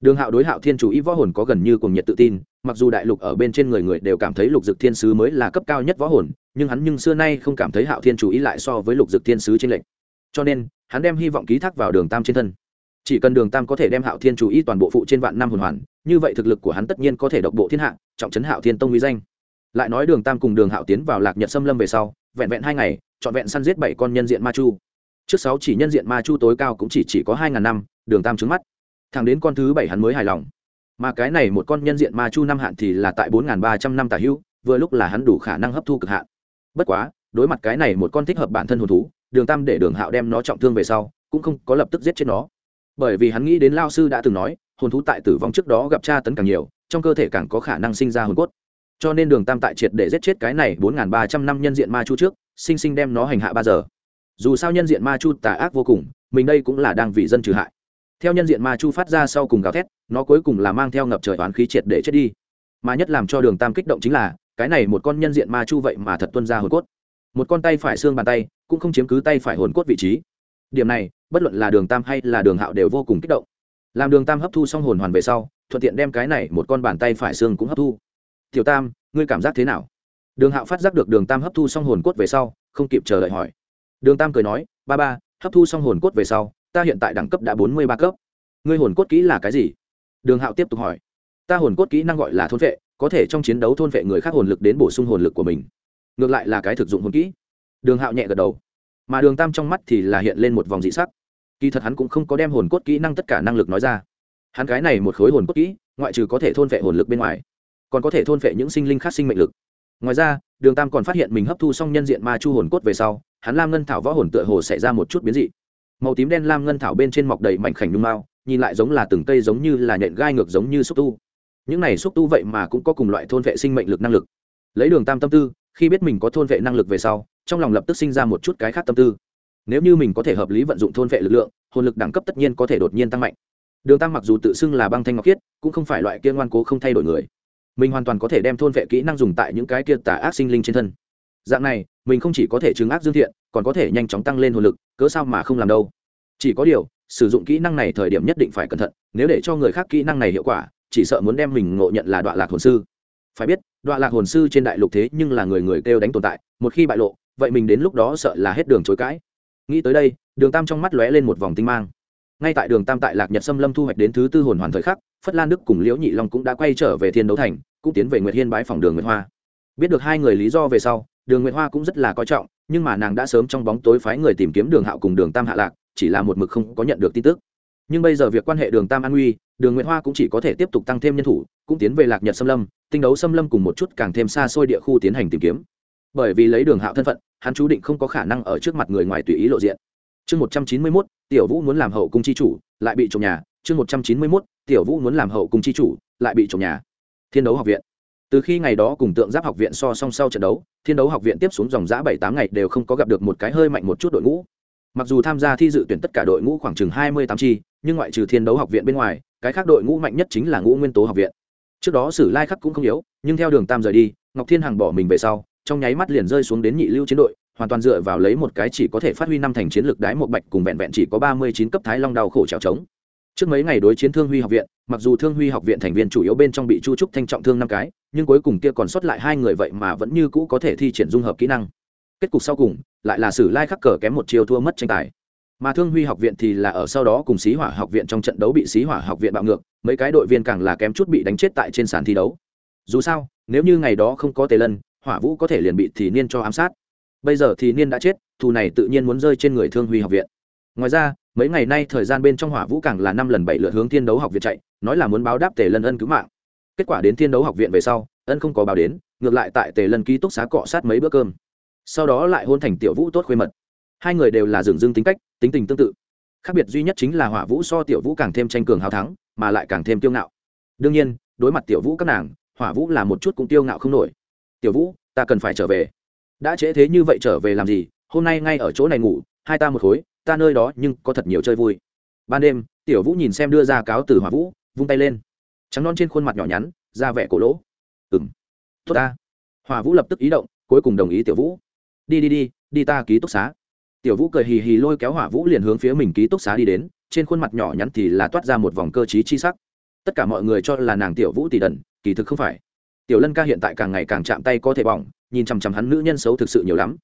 Đường hạo đối hạo thiên chủ y võ hồn có gần như cùng nhiệt tự tin, mặc dù đại lục ở bên trên người người đều cảm thấy lục dực thiên sứ mới là cấp cao nhất võ hồn, nhưng hắn nhưng xưa nay không cảm thấy hạo thiên chủ y lại so với lục dực thiên sứ trên lệnh cho nên, hắn đem hy vọng ký thác vào đường tam trên thân. Chỉ cần đường tam có thể đem hạo thiên chủ y toàn bộ phụ trên vạn năm hồn hoàn như vậy thực lực của hắn tất nhiên có thể độc bộ thiên hạ, trọng trấn hạo thiên tông uy danh. Lại nói đường tam cùng đường hạo tiến vào lạc nhật xâm lâm về sau, vẹn vẹn hai ngày, trọn vẹn săn giết bảy con nhân diện ma chu. Trước sáu chỉ nhân diện ma chu tối cao cũng chỉ chỉ có hai ngàn năm, đường tam trứng mắt. Thẳng đến con thứ bảy hắn mới hài lòng. Mà cái này một con nhân diện ma chu năm hạn thì là tại bốn ngàn ba trăm năm tả hữu, vừa lúc là hắn đủ khả năng hấp thu cực hạn. Bất quá, đối mặt cái này một con thích hợp bản thân hồn thú, đường tam để đường hạo đem nó trọng thương về sau, cũng không có lập tức giết chết nó. Bởi vì hắn nghĩ đến lao sư đã từng nói hồn thú tại tử vong trước đó gặp tra tấn càng nhiều, trong cơ thể càng có khả năng sinh ra hồn cốt. Cho nên đường tam tại triệt để giết chết cái này bốn n ba trăm năm nhân diện ma chu trước, sinh sinh đem nó hành hạ ba giờ. Dù sao nhân diện ma chu tà ác vô cùng, mình đây cũng là đang vì dân trừ hại. Theo nhân diện ma chu phát ra sau cùng gào thét, nó cuối cùng là mang theo ngập trời oán khí triệt để chết đi. Mà nhất làm cho đường tam kích động chính là, cái này một con nhân diện ma chu vậy mà thật tuân ra hồn cốt. Một con tay phải xương bàn tay, cũng không chiếm cứ tay phải hồn cốt vị trí. Điểm này, bất luận là đường tam hay là đường hạo đều vô cùng kích động làm đường tam hấp thu xong hồn hoàn về sau, thuận tiện đem cái này một con bàn tay phải xương cũng hấp thu. Tiểu tam, ngươi cảm giác thế nào? Đường hạo phát giác được đường tam hấp thu xong hồn cốt về sau, không kịp chờ đợi hỏi. Đường tam cười nói, ba ba, hấp thu xong hồn cốt về sau, ta hiện tại đẳng cấp đã bốn mươi ba cấp. Ngươi hồn cốt kỹ là cái gì? Đường hạo tiếp tục hỏi. Ta hồn cốt kỹ năng gọi là thôn vệ, có thể trong chiến đấu thôn vệ người khác hồn lực đến bổ sung hồn lực của mình. Ngược lại là cái thực dụng hồn kỹ. Đường hạo nhẹ gật đầu. Mà đường tam trong mắt thì là hiện lên một vòng dị sắc kỳ thật hắn cũng không có đem hồn cốt kỹ năng tất cả năng lực nói ra. Hắn cái này một khối hồn cốt kỹ, ngoại trừ có thể thôn vệ hồn lực bên ngoài, còn có thể thôn vệ những sinh linh khác sinh mệnh lực. Ngoài ra, đường tam còn phát hiện mình hấp thu xong nhân diện ma chu hồn cốt về sau, hắn lam ngân thảo võ hồn tựa hồ xảy ra một chút biến dị. Màu tím đen lam ngân thảo bên trên mọc đầy mảnh khảnh nhung mao, nhìn lại giống là từng cây giống như là nhện gai ngược giống như xúc tu. Những này xúc tu vậy mà cũng có cùng loại thôn vệ sinh mệnh lực năng lực. Lấy đường tam tâm tư, khi biết mình có thôn vệ năng lực về sau, trong lòng lập tức sinh ra một chút cái khác tâm tư nếu như mình có thể hợp lý vận dụng thôn vệ lực lượng, hồn lực đẳng cấp tất nhiên có thể đột nhiên tăng mạnh. Đường tam mặc dù tự xưng là băng thanh ngọc khiết, cũng không phải loại kia ngoan cố không thay đổi người. Mình hoàn toàn có thể đem thôn vệ kỹ năng dùng tại những cái kia tà ác sinh linh trên thân. Dạng này, mình không chỉ có thể chứng ác dương thiện, còn có thể nhanh chóng tăng lên hồn lực, cớ sao mà không làm đâu? Chỉ có điều, sử dụng kỹ năng này thời điểm nhất định phải cẩn thận, nếu để cho người khác kỹ năng này hiệu quả, chỉ sợ muốn đem mình ngộ nhận là đoạn lạc hồn sư. Phải biết đoạn lạc hồn sư trên đại lục thế nhưng là người người kêu đánh tồn tại, một khi bại lộ, vậy mình đến lúc đó sợ là hết đường chối cãi nghĩ tới đây, đường tam trong mắt lóe lên một vòng tinh mang. Ngay tại đường tam tại lạc nhật xâm lâm thu hoạch đến thứ tư hồn hoàn thời khắc, phất lan đức cùng liễu nhị long cũng đã quay trở về thiên đấu thành, cũng tiến về nguyệt hiên bái phòng đường nguyệt hoa. Biết được hai người lý do về sau, đường nguyệt hoa cũng rất là coi trọng, nhưng mà nàng đã sớm trong bóng tối phái người tìm kiếm đường hạo cùng đường tam hạ lạc, chỉ là một mực không có nhận được tin tức. Nhưng bây giờ việc quan hệ đường tam an nguy, đường nguyệt hoa cũng chỉ có thể tiếp tục tăng thêm nhân thủ, cũng tiến về lạc nhật xâm lâm, tinh đấu xâm lâm cùng một chút càng thêm xa xôi địa khu tiến hành tìm kiếm. Bởi vì lấy đường hạo thân phận hắn chú định không có khả năng ở trước mặt người ngoài tùy ý lộ diện. Chương một trăm chín mươi mốt, tiểu vũ muốn làm hậu cung chi chủ, lại bị trộm nhà. Chương một trăm chín mươi mốt, tiểu vũ muốn làm hậu cung chi chủ, lại bị trộm nhà. Thiên đấu học viện. Từ khi ngày đó cùng tượng giáp học viện so song sau trận đấu, thiên đấu học viện tiếp xuống dòng giã bảy tám ngày đều không có gặp được một cái hơi mạnh một chút đội ngũ. Mặc dù tham gia thi dự tuyển tất cả đội ngũ khoảng chừng hai mươi tám chi, nhưng ngoại trừ thiên đấu học viện bên ngoài, cái khác đội ngũ mạnh nhất chính là ngũ nguyên tố học viện. Trước đó sử lai khắc cũng không yếu, nhưng theo đường tam rời đi, ngọc thiên hằng bỏ mình về sau trong nháy mắt liền rơi xuống đến nhị lưu chiến đội, hoàn toàn dựa vào lấy một cái chỉ có thể phát huy năm thành chiến lược đái một bạch cùng vẹn vẹn chỉ có ba mươi chín cấp thái long đau khổ trèo trống. Trước mấy ngày đối chiến thương huy học viện, mặc dù thương huy học viện thành viên chủ yếu bên trong bị chu trúc thanh trọng thương năm cái, nhưng cuối cùng kia còn sót lại hai người vậy mà vẫn như cũ có thể thi triển dung hợp kỹ năng. Kết cục sau cùng, lại là sử lai khắc cờ kém một chiều thua mất tranh tài. Mà thương huy học viện thì là ở sau đó cùng xí hỏa học viện trong trận đấu bị xí hỏa học viện bạo ngược, mấy cái đội viên càng là kém chút bị đánh chết tại trên sàn thi đấu. Dù sao, nếu như ngày đó không có tề lân hỏa vũ có thể liền bị thì niên cho ám sát. Bây giờ thì niên đã chết, thù này tự nhiên muốn rơi trên người thương huy học viện. Ngoài ra, mấy ngày nay thời gian bên trong hỏa vũ càng là năm lần bảy lượt hướng thiên đấu học viện chạy, nói là muốn báo đáp tề lân ân cứu mạng. Kết quả đến thiên đấu học viện về sau, ân không có báo đến, ngược lại tại tề lân ký túc xá cọ sát mấy bữa cơm. Sau đó lại hôn thành tiểu vũ tốt khuê mật. Hai người đều là dường dưng tính cách, tính tình tương tự. Khác biệt duy nhất chính là hỏa vũ so tiểu vũ càng thêm tranh cường hào thắng, mà lại càng thêm tiêu ngạo. Đương nhiên, đối mặt tiểu vũ các nàng, hỏa vũ là một chút cũng tiêu ngạo không nổi tiểu vũ, ta cần phải trở về. Đã trễ thế như vậy trở về làm gì? Hôm nay ngay ở chỗ này ngủ, hai ta một khối, ta nơi đó nhưng có thật nhiều chơi vui. Ban đêm, tiểu vũ nhìn xem đưa ra cáo từ hỏa vũ, vung tay lên. Trắng non trên khuôn mặt nhỏ nhắn, ra vẻ cổ lỗ. Ừng tốt ta. Hỏa vũ lập tức ý động, cuối cùng đồng ý tiểu vũ. Đi đi đi đi ta ký túc xá. Tiểu vũ cười hì hì lôi kéo hỏa vũ liền hướng phía mình ký túc xá đi đến, trên khuôn mặt nhỏ nhắn thì là toát ra một vòng cơ t chi sắc. Tất cả mọi người cho là nàng tiểu vũ tỷ đần, kỳ thực không phải tiểu lân ca hiện tại càng ngày càng chạm tay có thể bỏng, nhìn chằm chằm hắn nữ nhân xấu thực sự nhiều lắm.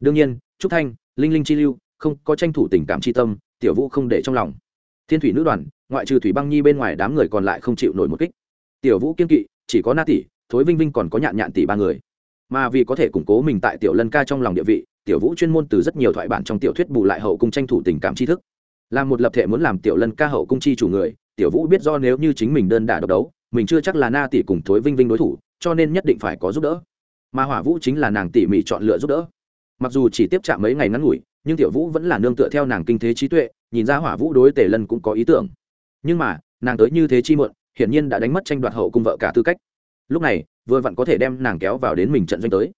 Đương nhiên, trúc thanh, linh linh chi lưu, không có tranh thủ tình cảm chi tâm, tiểu vũ không để trong lòng. Thiên thủy nữ đoàn, ngoại trừ thủy băng nhi bên ngoài đám người còn lại không chịu nổi một kích. Tiểu vũ kiên kỵ, chỉ có na tỷ, thối vinh vinh còn có nhạn nhạn tỷ ba người. Mà vì có thể củng cố mình tại tiểu lân ca trong lòng địa vị, tiểu vũ chuyên môn từ rất nhiều thoại bản trong tiểu thuyết bù lại hậu cung tranh thủ tình cảm tri thức. Là một lập thể muốn làm tiểu lân ca hậu cung chi chủ người, tiểu vũ biết do nếu như chính mình đơn đả độc đấu, mình chưa chắc là na tỷ cùng thối vinh vinh đối thủ cho nên nhất định phải có giúp đỡ. Mà hỏa vũ chính là nàng tỉ mỉ chọn lựa giúp đỡ. Mặc dù chỉ tiếp chạm mấy ngày ngắn ngủi, nhưng tiểu vũ vẫn là nương tựa theo nàng kinh thế trí tuệ, nhìn ra hỏa vũ đối tề lân cũng có ý tưởng. Nhưng mà, nàng tới như thế chi muộn, hiển nhiên đã đánh mất tranh đoạt hậu cung vợ cả tư cách. Lúc này, vừa vặn có thể đem nàng kéo vào đến mình trận doanh tới.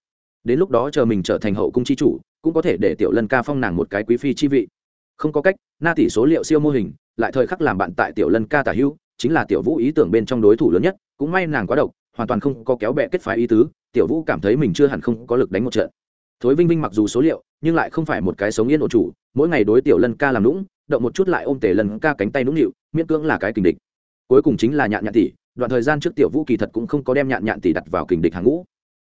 Đến lúc đó chờ mình trở thành hậu cung chi chủ, cũng có thể để tiểu lân ca phong nàng một cái quý phi chi vị. Không có cách, na tỷ số liệu siêu mô hình, lại thời khắc làm bạn tại tiểu lân ca tả hữu, chính là tiểu vũ ý tưởng bên trong đối thủ lớn nhất, cũng may nàng quá độc hoàn toàn không có kéo bẹ kết phái ý tứ, tiểu vũ cảm thấy mình chưa hẳn không có lực đánh một trận. Thối vinh vinh mặc dù số liệu, nhưng lại không phải một cái sống yên ổn chủ, mỗi ngày đối tiểu lân ca làm lũng động một chút lại ôm tể lân ca cánh tay nũng nịu, miễn cưỡng là cái kình địch. Cuối cùng chính là nhạn nhạn tỷ, đoạn thời gian trước tiểu vũ kỳ thật cũng không có đem nhạn nhạn tỷ đặt vào kình địch hàng ngũ.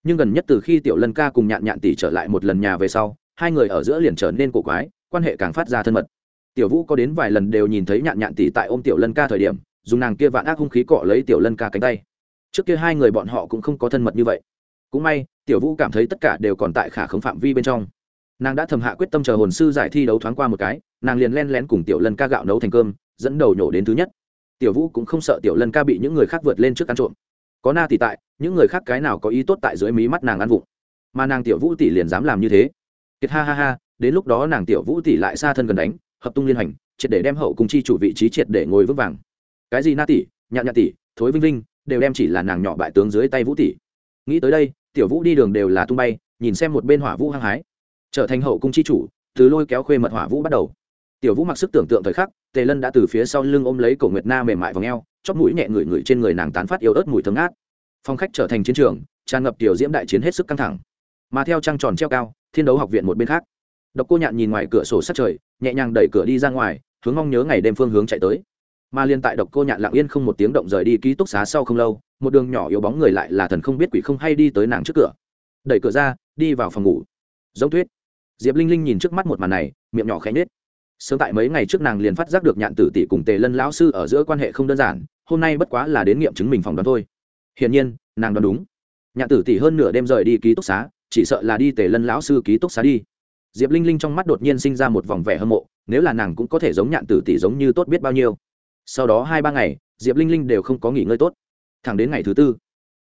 Nhưng gần nhất từ khi tiểu lân ca cùng nhạn nhạn tỷ trở lại một lần nhà về sau, hai người ở giữa liền trở nên cổ quái, quan hệ càng phát ra thân mật. Tiểu vũ có đến vài lần đều nhìn thấy nhạn nhạn tỷ tại ôm tiểu lân ca thời điểm, dùng nàng kia vạn ác hung khí cọ lấy tiểu lân ca cánh tay trước kia hai người bọn họ cũng không có thân mật như vậy. Cũng may, tiểu vũ cảm thấy tất cả đều còn tại khả khống phạm vi bên trong. Nàng đã thầm hạ quyết tâm chờ hồn sư giải thi đấu thoáng qua một cái, nàng liền len lén cùng tiểu lân ca gạo nấu thành cơm, dẫn đầu nhổ đến thứ nhất. Tiểu vũ cũng không sợ tiểu lân ca bị những người khác vượt lên trước ăn trộm. Có na tỷ tại, những người khác cái nào có ý tốt tại dưới mí mắt nàng ăn vụng. Mà nàng tiểu vũ tỷ liền dám làm như thế. Kiệt ha ha ha, đến lúc đó nàng tiểu vũ tỷ lại xa thân gần đánh, hợp tung liên hành triệt để đem hậu cùng chi chủ vị trí triệt để ngồi vững vàng. Cái gì na tỷ? Nhạn nhạn tỷ, thối vinh vinh đều đem chỉ là nàng nhỏ bại tướng dưới tay vũ tỷ nghĩ tới đây, tiểu vũ đi đường đều là tung bay, nhìn xem một bên hỏa vũ hăng hái. Trở thành hậu cung chi chủ, từ lôi kéo khuê mật hỏa vũ bắt đầu. Tiểu vũ mặc sức tưởng tượng thời khắc, tề lân đã từ phía sau lưng ôm lấy cổ nguyệt na mềm mại vào ngheo chóp mũi nhẹ ngửi ngửi trên người nàng tán phát yếu ớt mùi thơm ngát. Phong khách trở thành chiến trường, tràn ngập tiểu diễm đại chiến hết sức căng thẳng. Mà theo trăng tròn treo cao, thiên đấu học viện một bên khác. Độc cô nhạn nhìn ngoài cửa sổ sát trời, nhẹ nhàng đẩy cửa đi ra ngoài, hướng mong nhớ ngày đêm phương hướng chạy tới mà liên tại độc cô nhạn lặng yên không một tiếng động rời đi ký túc xá sau không lâu, một đường nhỏ yếu bóng người lại là thần không biết quỷ không hay đi tới nàng trước cửa. Đẩy cửa ra, đi vào phòng ngủ. Giống tuyết diệp linh linh nhìn trước mắt một màn này, miệng nhỏ khẽ nhết sớm tại mấy ngày trước nàng liền phát giác được nhạn tử tỷ cùng tề lân lão sư ở giữa quan hệ không đơn giản, hôm nay bất quá là đến nghiệm chứng mình phòng đoán thôi. Hiển nhiên, nàng đoán đúng. Nhạn tử tỷ hơn nửa đêm rời đi ký túc xá, chỉ sợ là đi tề lân lão sư ký túc xá đi. Diệp linh linh trong mắt đột nhiên sinh ra một vòng vẻ hâm mộ, nếu là nàng cũng có thể giống nhạn tử tỷ giống như tốt biết bao nhiêu sau đó hai ba ngày, diệp linh linh đều không có nghỉ ngơi tốt. Thẳng đến ngày thứ tư,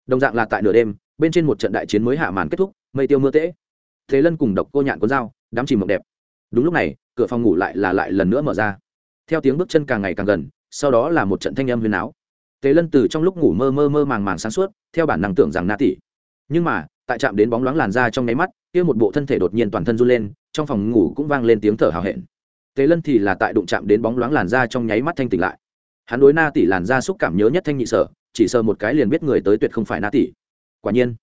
đồng dạng là tại nửa đêm, bên trên một trận đại chiến mới hạ màn kết thúc, mây tiêu mưa tễ. Thế lân cùng độc cô nhạn con dao, đám chìm mộng đẹp. Đúng lúc này, cửa phòng ngủ lại là lại lần nữa mở ra. Theo tiếng bước chân càng ngày càng gần, sau đó là một trận thanh âm huyền áo thế lân từ trong lúc ngủ mơ mơ mơ màng màng sáng suốt, theo bản năng tưởng rằng na tỷ nhưng mà, tại chạm đến bóng loáng làn da trong nháy mắt, kia một bộ thân thể đột nhiên toàn thân run lên, trong phòng ngủ cũng vang lên tiếng thở hào hẹn. Thế lân thì là tại đụng chạm đến bóng loáng làn da trong nháy mắt thanh tỉnh lại hắn đối na tỷ làn da xúc cảm nhớ nhất thanh nhị sở, chỉ sờ một cái liền biết người tới tuyệt không phải na tỷ. Quả nhiên,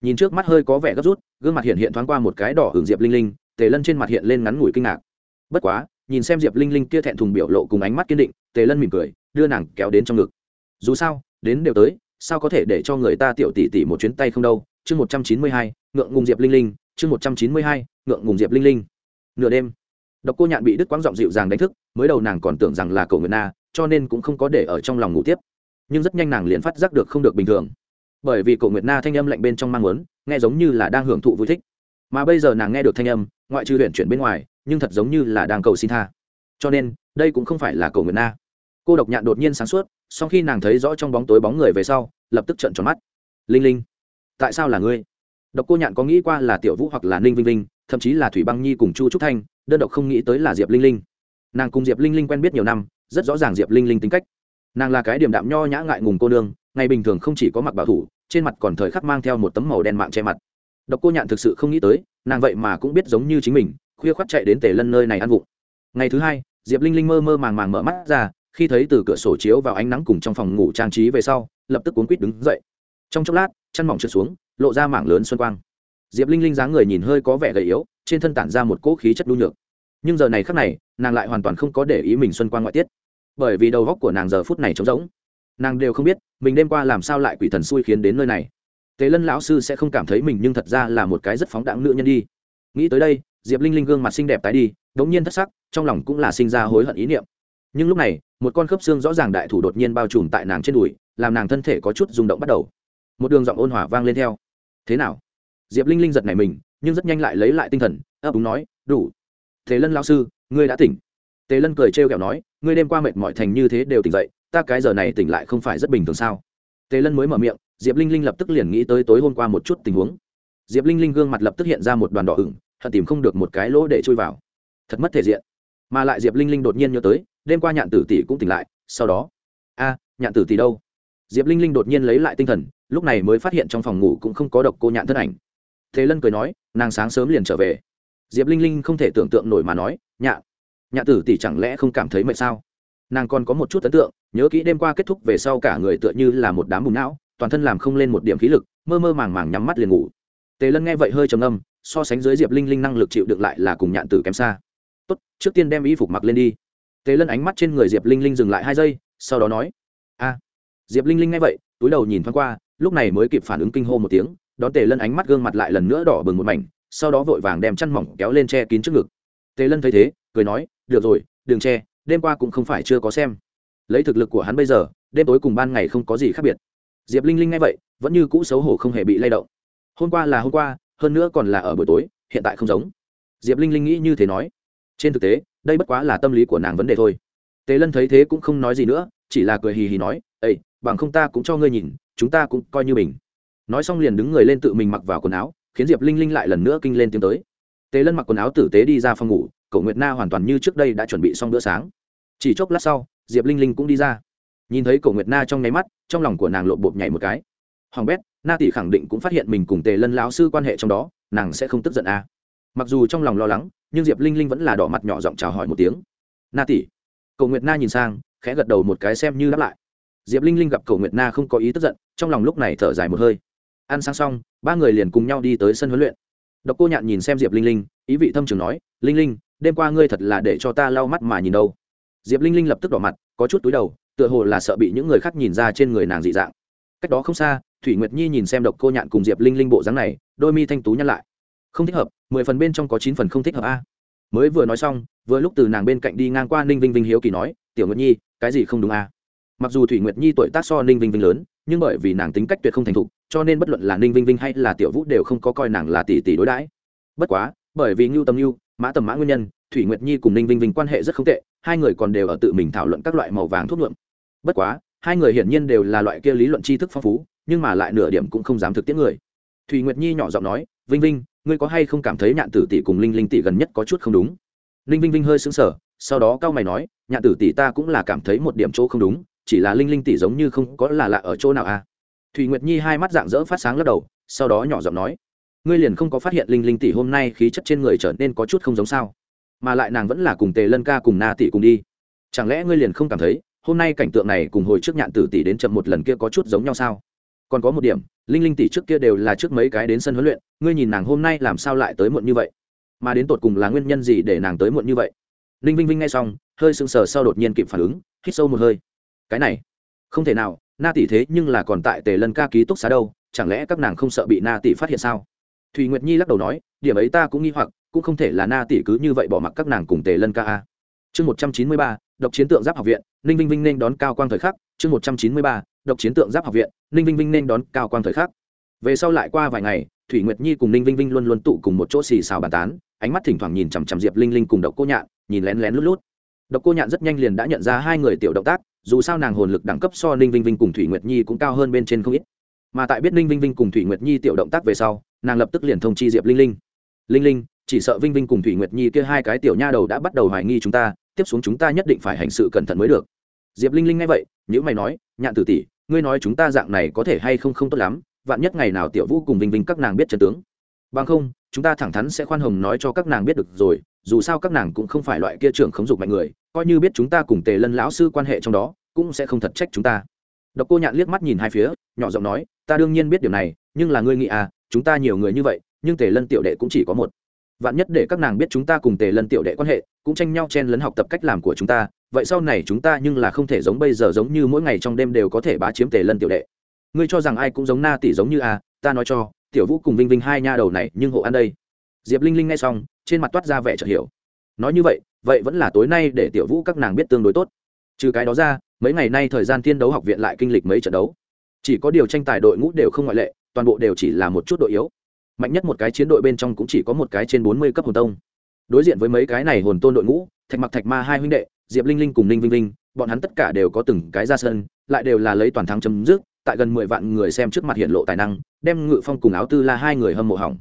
nhìn trước mắt hơi có vẻ gấp rút, gương mặt hiện hiện thoáng qua một cái đỏ hưởng diệp linh linh, tề lân trên mặt hiện lên ngắn ngủi kinh ngạc. Bất quá, nhìn xem diệp linh linh kia thẹn thùng biểu lộ cùng ánh mắt kiên định, tề lân mỉm cười, đưa nàng kéo đến trong ngực. Dù sao, đến đều tới, sao có thể để cho người ta tiểu tỷ tỷ một chuyến tay không đâu? Chương một trăm chín mươi hai, ngượng ngùng diệp linh linh, chương một trăm chín mươi hai, ngượng ngùng diệp linh linh. Nửa đêm, độc cô nhạn bị đức quang giọng dịu dàng đánh thức, mới đầu nàng còn tưởng rằng là cầu nguyện na cho nên cũng không có để ở trong lòng ngủ tiếp. Nhưng rất nhanh nàng liền phát giác được không được bình thường. Bởi vì cổ nguyệt na thanh âm lạnh bên trong mang muốn, nghe giống như là đang hưởng thụ vui thích. Mà bây giờ nàng nghe được thanh âm, ngoại trừ huyện chuyển bên ngoài, nhưng thật giống như là đang cầu xin tha. Cho nên, đây cũng không phải là cổ nguyệt na. Cô độc nhạn đột nhiên sáng suốt, sau khi nàng thấy rõ trong bóng tối bóng người về sau, lập tức trợn tròn mắt. Linh linh, tại sao là ngươi? Độc cô nhạn có nghĩ qua là tiểu vũ hoặc là ninh vinh linh thậm chí là thủy băng nhi cùng chu trúc thanh, đơn độc không nghĩ tới là diệp linh linh. Nàng cùng diệp linh linh quen biết nhiều năm rất rõ ràng diệp linh linh tính cách. Nàng là cái điểm đạm nho nhã ngại ngùng cô nương, ngày bình thường không chỉ có mặc bảo thủ, trên mặt còn thời khắc mang theo một tấm màu đen mạng che mặt. Độc cô nhạn thực sự không nghĩ tới, nàng vậy mà cũng biết giống như chính mình, khuya khoắt chạy đến tề lân nơi này ăn vụng. Ngày thứ hai, diệp linh linh mơ mơ màng màng mở mắt ra, khi thấy từ cửa sổ chiếu vào ánh nắng cùng trong phòng ngủ trang trí về sau, lập tức cuốn quýt đứng dậy. Trong chốc lát, chăn mỏng trượt xuống, lộ ra mảng lớn xuân quang. Diệp linh linh dáng người nhìn hơi có vẻ gầy yếu, trên thân tản ra một cỗ khí chất đu nhược. Nhưng giờ này khác này, nàng lại hoàn toàn không có để ý mình xuân quang ngoại tiết bởi vì đầu góc của nàng giờ phút này trống rỗng. Nàng đều không biết, mình đêm qua làm sao lại quỷ thần xui khiến đến nơi này. Tế lân lão sư sẽ không cảm thấy mình nhưng thật ra là một cái rất phóng đáng nữ nhân đi. Nghĩ tới đây, diệp linh linh gương mặt xinh đẹp tái đi đ ố n g nhiên thất sắc, trong lòng cũng là sinh ra hối hận ý niệm. Nhưng lúc này, một con khớp xương rõ ràng đại thủ đột nhiên bao trùm tại nàng trên đùi, làm nàng thân thể có chút rung động bắt đầu. Một đường giọng ôn hỏa vang lên theo. Thế nào? Diệp linh linh giật này mình, nhưng rất nhanh lại lấy lại tinh thần, ấp úng nói, đủ. Thế lân lao sư, ngươi đã tỉnh. Tề lân cười trêu kẹo nói ngươi đêm qua mệt mỏi thành như thế đều tỉnh dậy, ta cái giờ này tỉnh lại không phải rất bình thường sao? Tề lân mới mở miệng, diệp linh linh lập tức liền nghĩ tới tối hôm qua một chút tình huống. Diệp linh linh gương mặt lập tức hiện ra một đoàn đỏ ửng, hận tìm không được một cái lỗ để chui vào. Thật mất thể diện. Mà lại diệp linh linh đột nhiên nhớ tới, đêm qua nhạn tử tỷ cũng tỉnh lại, sau đó, a, nhạn tử tỷ đâu? Diệp linh linh đột nhiên lấy lại tinh thần, lúc này mới phát hiện trong phòng ngủ cũng không có độc cô nhạn thân ảnh. Thế lân cười nói, nàng sáng sớm liền trở về. Diệp linh linh không thể tưởng tượng nổi mà nói, nhạn Nhạ tử tỷ chẳng lẽ không cảm thấy mệt sao? Nàng còn có một chút ấn tượng, nhớ kỹ đêm qua kết thúc về sau cả người tựa như là một đám bùn não, toàn thân làm không lên một điểm khí lực, mơ mơ màng màng nhắm mắt liền ngủ. Tề lân nghe vậy hơi trầm âm so sánh dưới diệp linh linh năng lực chịu đựng lại là cùng nhạn tử kém xa. Tốt, trước tiên đem y phục mặc lên đi. Tề lân ánh mắt trên người diệp linh linh dừng lại hai giây, sau đó nói, a. Diệp linh linh nghe vậy, túi đầu nhìn thoáng qua, lúc này mới kịp phản ứng kinh hô một tiếng, đón tề lân ánh mắt gương mặt lại lần nữa đỏ bừng một mảnh, sau đó vội vàng đem chăn mỏng kéo lên che kín trước ngực tề lân thấy thế, cười nói, được rồi đừng che đêm qua cũng không phải chưa có xem. Lấy thực lực của hắn bây giờ, đêm tối cùng ban ngày không có gì khác biệt. Diệp linh linh nghe vậy, vẫn như cũ xấu hổ không hề bị lay động. Hôm qua là hôm qua, hơn nữa còn là ở buổi tối, hiện tại không giống. Diệp linh linh nghĩ như thế nói. Trên thực tế, đây bất quá là tâm lý của nàng vấn đề thôi. Tề lân thấy thế cũng không nói gì nữa, chỉ là cười hì hì nói ây bằng không ta cũng cho ngươi nhìn, chúng ta cũng coi như mình. Nói xong liền đứng người lên tự mình mặc vào quần áo, khiến diệp linh linh lại lần nữa kinh lên tiếng tới tề lân mặc quần áo tử tế đi ra phòng ngủ, cậu nguyệt na hoàn toàn như trước đây đã chuẩn bị xong bữa sáng. Chỉ chốc lát sau, diệp linh linh cũng đi ra. Nhìn thấy cậu nguyệt na trong nháy mắt, trong lòng của nàng lộn bột nhảy một cái. Hoàng bét, na tỷ khẳng định cũng phát hiện mình cùng tề lân lão sư quan hệ trong đó, nàng sẽ không tức giận à. mặc dù trong lòng lo lắng, nhưng diệp linh linh vẫn là đỏ mặt nhỏ giọng chào hỏi một tiếng. Na tỷ. Cậu nguyệt na nhìn sang, khẽ gật đầu một cái xem như đáp lại. Diệp linh linh gặp cậu nguyệt na không có ý tức giận, trong lòng lúc này thở dài một hơi. Ăn sáng xong, ba người liền cùng nhau đi tới sân huấn luyện độc cô nhạn nhìn xem diệp linh linh, ý vị thâm trường nói, linh linh, đêm qua ngươi thật là để cho ta lau mắt mà nhìn đâu. Diệp linh linh lập tức đỏ mặt, có chút túi đầu, tựa hồ là sợ bị những người khác nhìn ra trên người nàng dị dạng. Cách đó không xa, thủy nguyệt nhi nhìn xem độc cô nhạn cùng diệp linh linh bộ dáng này, đôi mi thanh tú nhăn lại. Không thích hợp, mười phần bên trong có chín phần không thích hợp a. Mới vừa nói xong, vừa lúc từ nàng bên cạnh đi ngang qua ninh vinh vinh hiếu kỳ nói, tiểu nguyệt nhi, cái gì không đúng a? Mặc dù thủy nguyệt nhi tuổi tác so ninh vinh vinh lớn, nhưng bởi vì nàng tính cách tuyệt không thành thục cho nên bất luận là ninh vinh vinh hay là tiểu vũ đều không có coi nàng là tỷ tỷ đối đãi. Bất quá, bởi vì ngưu tầm ngưu, mã tầm mã nguyên nhân, thủy nguyệt nhi cùng ninh vinh vinh quan hệ rất không tệ, hai người còn đều ở tự mình thảo luận các loại màu vàng thuốc nhuộm. Bất quá, hai người hiển nhiên đều là loại kia lý luận tri thức phong phú, nhưng mà lại nửa điểm cũng không dám thực tiễn người. Thùy nguyệt nhi nhỏ giọng nói, vinh vinh, ngươi có hay không cảm thấy nhạn tử tỷ cùng linh linh tỷ gần nhất có chút không đúng? Linh vinh vinh hơi sững sờ, sau đó cao mày nói, nhạn tử tỷ ta cũng là cảm thấy một điểm chỗ không đúng, chỉ là linh linh tỷ giống như không có là lạ ở chỗ nào à? Thùy nguyệt nhi hai mắt dạng dỡ phát sáng lắc đầu, sau đó nhỏ giọng nói, ngươi liền không có phát hiện linh linh tỷ hôm nay khí chất trên người trở nên có chút không giống sao? Mà lại nàng vẫn là cùng tề lân ca cùng na tỷ cùng đi. Chẳng lẽ ngươi liền không cảm thấy, hôm nay cảnh tượng này cùng hồi trước nhạn tử tỷ đến chậm một lần kia có chút giống nhau sao? Còn có một điểm, linh linh tỷ trước kia đều là trước mấy cái đến sân huấn luyện, ngươi nhìn nàng hôm nay làm sao lại tới muộn như vậy? Mà đến tột cùng là nguyên nhân gì để nàng tới muộn như vậy? Linh vinh vinh nghe xong, hơi sững sờ sau đột nhiên kịp phản ứng, hít sâu một hơi. Cái này, không thể nào na tỷ thế nhưng là còn tại tề lân ca ký túc xá đâu, chẳng lẽ các nàng không sợ bị na tỷ phát hiện sao? Thùy nguyệt nhi lắc đầu nói, điểm ấy ta cũng nghi hoặc, cũng không thể là na tỷ cứ như vậy bỏ mặc các nàng cùng tề lân ca a. Chương một trăm chín mươi ba, độc chiến tượng giáp học viện, ninh vinh vinh nên đón cao quang thời khắc. Chương một trăm chín mươi ba, độc chiến tượng giáp học viện, ninh vinh vinh nên đón cao quang thời khắc. Về sau lại qua vài ngày, thủy nguyệt nhi cùng ninh vinh vinh luôn luôn tụ cùng một chỗ xì xào bàn tán, ánh mắt thỉnh thoảng nhìn chằm chằm diệp linh linh cùng độc cô nhạn, nhìn lén lén lút lút. Độc cô nhạn rất nhanh liền đã nhận ra hai người tiểu động tác dù sao nàng hồn lực đẳng cấp so ninh vinh vinh cùng thủy nguyệt nhi cũng cao hơn bên trên không ít. Mà tại biết ninh vinh vinh cùng thủy nguyệt nhi tiểu động tác về sau, nàng lập tức liền thông chi diệp linh linh. Linh linh, chỉ sợ vinh vinh cùng thủy nguyệt nhi kia hai cái tiểu nha đầu đã bắt đầu hoài nghi chúng ta, tiếp xuống chúng ta nhất định phải hành sự cẩn thận mới được. Diệp linh linh nghe vậy những mày nói, nhạn tử tỷ, ngươi nói chúng ta dạng này có thể hay không không tốt lắm, vạn nhất ngày nào tiểu vũ cùng vinh vinh các nàng biết chân tướng. Bằng không, chúng ta thẳng thắn sẽ khoan hồng nói cho các nàng biết được rồi, dù sao các nàng cũng không phải loại kia trưởng khống dục mạnh người, coi như biết chúng ta cùng tề lân lão sư quan hệ trong đó cũng sẽ không thật trách chúng ta. Độc cô nhạn liếc mắt nhìn hai phía, nhỏ giọng nói, ta đương nhiên biết điều này, nhưng là ngươi nghĩ à chúng ta nhiều người như vậy, nhưng tề lân tiểu đệ cũng chỉ có một. Vạn nhất để các nàng biết chúng ta cùng tề lân tiểu đệ quan hệ, cũng tranh nhau chen lấn học tập cách làm của chúng ta, vậy sau này chúng ta nhưng là không thể giống bây giờ giống như mỗi ngày trong đêm đều có thể bá chiếm tề lân tiểu đệ. Ngươi cho rằng ai cũng giống na tỷ giống như a ta nói cho, tiểu vũ cùng vinh vinh hai nha đầu này, nhưng hộ ăn đây. Diệp linh linh nghe xong, trên mặt toát ra vẻ chợt hiểu. Nói như vậy vậy vẫn là tối nay để tiểu vũ các nàng biết tương đối tốt. Trừ cái đó ra mấy ngày nay thời gian thiên đấu học viện lại kinh lịch mấy trận đấu. Chỉ có điều tranh tài đội ngũ đều không ngoại lệ, toàn bộ đều chỉ là một chút đội yếu. Mạnh nhất một cái chiến đội bên trong cũng chỉ có một cái trên bốn mươi cấp hồn tông. Đối diện với mấy cái này hồn tôn đội ngũ, thạch mặc thạch ma hai huynh đệ, diệp linh linh cùng ninh vinh linh bọn hắn tất cả đều có từng cái ra sân, lại đều là lấy toàn thắng chấm dứt, tại gần mười vạn người xem trước mặt hiện lộ tài năng, đem ngự phong cùng áo tư la hai người hâm mộ hỏng.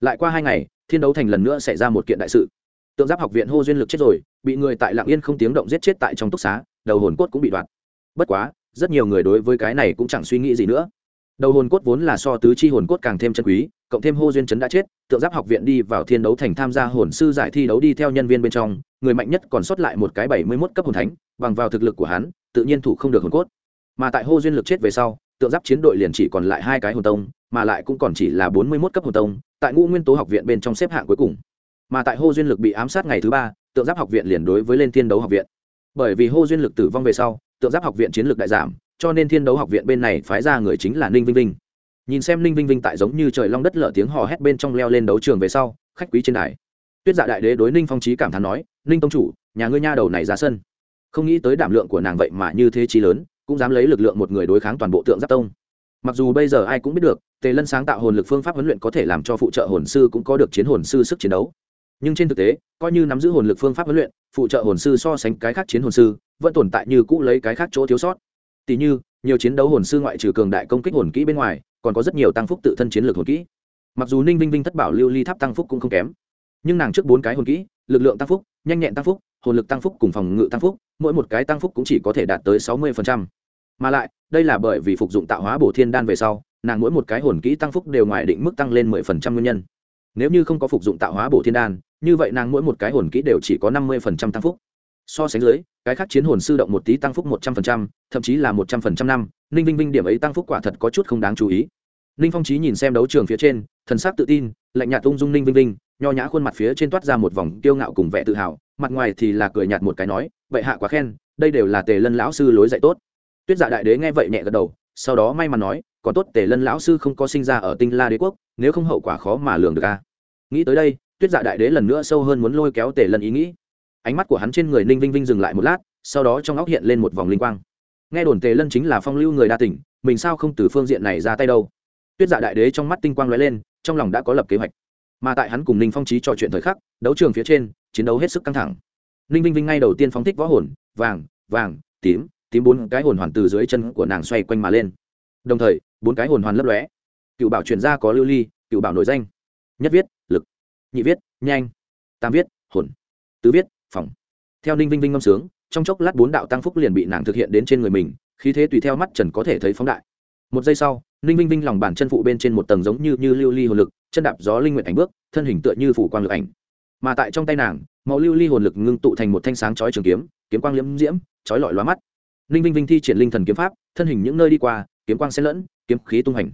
Lại qua hai ngày, thiên đấu thành lần nữa xảy ra một kiện đại sự. Tượng giáp học viện hô duyên lực chết rồi, bị người tại lạng yên không tiếng động giết chết tại trong túc xá đầu hồn cốt cũng bị đoạt. Bất quá, rất nhiều người đối với cái này cũng chẳng suy nghĩ gì nữa. Đầu hồn cốt vốn là so tứ chi hồn cốt càng thêm chân quý, cộng thêm hô duyên chấn đã chết, tượng giáp học viện đi vào thiên đấu thành tham gia hồn sư giải thi đấu đi theo nhân viên bên trong, người mạnh nhất còn sót lại một cái bảy mươi mốt cấp hồn thánh, bằng vào thực lực của hắn, tự nhiên thủ không được hồn cốt. Mà tại hô duyên lực chết về sau, tượng giáp chiến đội liền chỉ còn lại hai cái hồn tông, mà lại cũng còn chỉ là bốn mươi mốt cấp hồn tông, tại ngũ nguyên tố học viện bên trong xếp hạng cuối cùng. Mà tại hô duyên lực bị ám sát ngày thứ ba, tượng giáp học viện liền đối với lên thiên đấu học viện bởi vì hô duyên lực tử vong về sau, tượng giáp học viện chiến lược đại giảm, cho nên thiên đấu học viện bên này phái ra người chính là ninh vinh vinh. Nhìn xem ninh vinh vinh tại giống như trời long đất lở tiếng hò hét bên trong leo lên đấu trường về sau, khách quý trên đài. Tuyết dạ đại đế đối ninh phong trí cảm thán nói, ninh tông chủ, nhà ngươi nha đầu này ra sân. Không nghĩ tới đảm lượng của nàng vậy mà như thế trí lớn, cũng dám lấy lực lượng một người đối kháng toàn bộ tượng giáp tông. Mặc dù bây giờ ai cũng biết được, tề lân sáng tạo hồn lực phương pháp huấn luyện có thể làm cho phụ trợ hồn sư cũng có được chiến hồn sư sức chiến đấu nhưng trên thực tế, coi như nắm giữ hồn lực phương pháp huấn luyện, phụ trợ hồn sư so sánh cái khác chiến hồn sư, vẫn tồn tại như cũ lấy cái khác chỗ thiếu sót. Tỷ như, nhiều chiến đấu hồn sư ngoại trừ cường đại công kích hồn kỹ bên ngoài, còn có rất nhiều tăng phúc tự thân chiến lược hồn kỹ. Mặc dù ninh vinh vinh thất bảo lưu ly tháp tăng phúc cũng không kém, nhưng nàng trước bốn cái hồn kỹ, lực lượng tăng phúc, nhanh nhẹn tăng phúc, hồn lực tăng phúc cùng phòng ngự tăng phúc, mỗi một cái tăng phúc cũng chỉ có thể đạt tới sáu mươi mà lại, đây là bởi vì phục dụng tạo hóa bổ thiên đan về sau, nàng mỗi một cái hồn kỹ tăng phúc đều ngoài định mức tăng lên mười phần trăm nguyên nhân. Nếu như không có phục dụng tạo hóa bổ thiên đan như vậy nàng mỗi một cái hồn kỹ đều chỉ có năm mươi phần trăm tăng phúc. So sánh dưới, cái khác chiến hồn sư động một tí tăng phúc một trăm phần trăm, thậm chí là một trăm phần trăm năm, ninh vinh vinh điểm ấy tăng phúc quả thật có chút không đáng chú ý. Ninh phong trí nhìn xem đấu trường phía trên, thần sắc tự tin, lạnh nhạt ung dung ninh vinh vinh, nho nhã khuôn mặt phía trên toát ra một vòng kiêu ngạo cùng vẻ tự hào, mặt ngoài thì là cười nhạt một cái nói, vậy hạ quá khen, đây đều là tề lân lão sư lối dạy tốt. Tuyết dạ đại đế nghe vậy nhẹ gật đầu, sau đó may mắn nói còn tốt tề lân lão sư không có sinh ra ở tinh la đế quốc, nếu không hậu quả khó mà lường được a. Nghĩ tới đây tuyết dạ đại đế lần nữa sâu hơn muốn lôi kéo tề lân ý nghĩ. Ánh mắt của hắn trên người ninh vinh vinh dừng lại một lát, sau đó trong óc hiện lên một vòng linh quang. Nghe đồn tề lân chính là phong lưu người đa tỉnh, mình sao không từ phương diện này ra tay đâu? Tuyết dạ đại đế trong mắt tinh quang lóe lên, trong lòng đã có lập kế hoạch. Mà tại hắn cùng ninh phong trí trò chuyện thời khắc, đấu trường phía trên, chiến đấu hết sức căng thẳng. Ninh vinh vinh ngay đầu tiên phóng thích võ hồn, vàng vàng, tím tím bốn cái hồn hoàn từ dưới chân của nàng xoay quanh mà lên. Đồng thời, bốn cái hồn hoàn lấp lóe. Cựu bảo chuyển ra có lưu ly, cựu bảo nổi danh. Nhất viết nhị viết, nhanh. Tam viết, hồn. Tứ viết, phòng. Theo ninh vinh vinh ngâm sướng, trong chốc lát bốn đạo tăng phúc liền bị nàng thực hiện đến trên người mình, khí thế tùy theo mắt trần có thể thấy phóng đại. Một giây sau, ninh vinh vinh lòng bàn chân phụ bên trên một tầng giống như như lưu ly hồn lực, chân đạp gió linh nguyện ảnh bước, thân hình tựa như phủ quang lực ảnh. Mà tại trong tay nàng, màu lưu ly hồn lực ngưng tụ thành một thanh sáng chói trường kiếm kiếm quang liễm diễm, chói lọi lóa mắt. Ninh vinh vinh thi triển linh thần kiếm pháp, thân hình những nơi đi qua, kiếm quang xen lẫn, kiếm khí tung hành.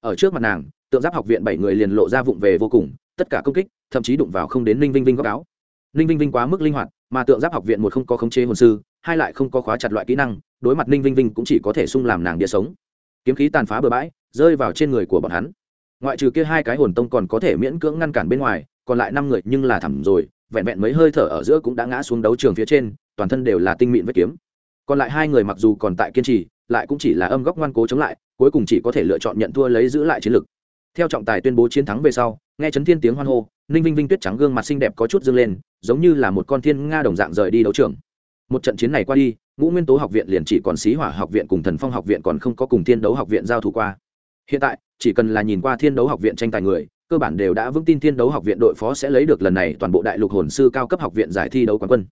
Ở trước mặt nàng, tượng giáp học viện bảy người liền lộ ra vụng về vô cùng tất cả công kích, thậm chí đụng vào không đến ninh vinh vinh góc áo. Ninh vinh vinh quá mức linh hoạt, mà tượng giáp học viện một không có khống chế hồn sư, hai lại không có khóa chặt loại kỹ năng, đối mặt ninh vinh vinh cũng chỉ có thể sung làm nàng địa sống. Kiếm khí tàn phá bừa bãi, rơi vào trên người của bọn hắn. Ngoại trừ kia hai cái hồn tông còn có thể miễn cưỡng ngăn cản bên ngoài, còn lại năm người nhưng là thẳm rồi, vẹn vẹn mấy hơi thở ở giữa cũng đã ngã xuống đấu trường phía trên, toàn thân đều là tinh mịn vết kiếm. Còn lại hai người mặc dù còn tại kiên trì, lại cũng chỉ là âm góc ngoan cố chống lại, cuối cùng chỉ có thể lựa chọn nhận thua lấy giữ lại chiến lực theo trọng tài tuyên bố chiến thắng về sau, nghe chấn thiên tiếng hoan hô, ninh vinh vinh tuyết trắng gương mặt xinh đẹp có chút dâng lên, giống như là một con thiên nga đồng dạng rời đi đấu trường. Một trận chiến này qua đi, ngũ nguyên tố học viện liền chỉ còn xí hỏa học viện cùng thần phong học viện còn không có cùng thiên đấu học viện giao thủ qua. Hiện tại, chỉ cần là nhìn qua thiên đấu học viện tranh tài người, cơ bản đều đã vững tin thiên đấu học viện đội phó sẽ lấy được lần này toàn bộ đại lục hồn sư cao cấp học viện giải thi đấu quán quân.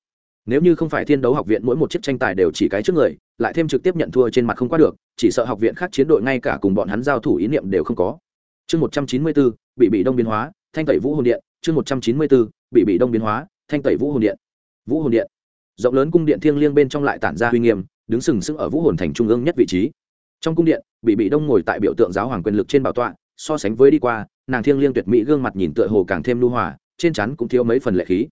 Nếu như không phải thiên đấu học viện mỗi một chiếc tranh tài đều chỉ cái trước người, lại thêm trực tiếp nhận thua trên mặt không qua được, chỉ sợ học viện khác chiến đội ngay cả cùng bọn hắn giao thủ ý niệm đều không có chương một trăm chín mươi bốn bị bị đông biến hóa, thanh tẩy vũ hồn điện. Chương một trăm chín mươi bốn bị bị đông biến hóa, thanh tẩy vũ hồn điện. Vũ hồn điện. Rộng lớn cung điện thiêng liêng bên trong lại tản ra uy nghiêm, đứng sừng sững ở vũ hồn thành trung ương nhất vị trí. Trong cung điện, bị bị đông ngồi tại biểu tượng giáo hoàng quyền lực trên bảo tọa, so sánh với đi qua, nàng thiêng liêng tuyệt mỹ gương mặt nhìn tựa hồ càng thêm lưu hòa, trên chắn cũng thiếu mấy phần lệ khí.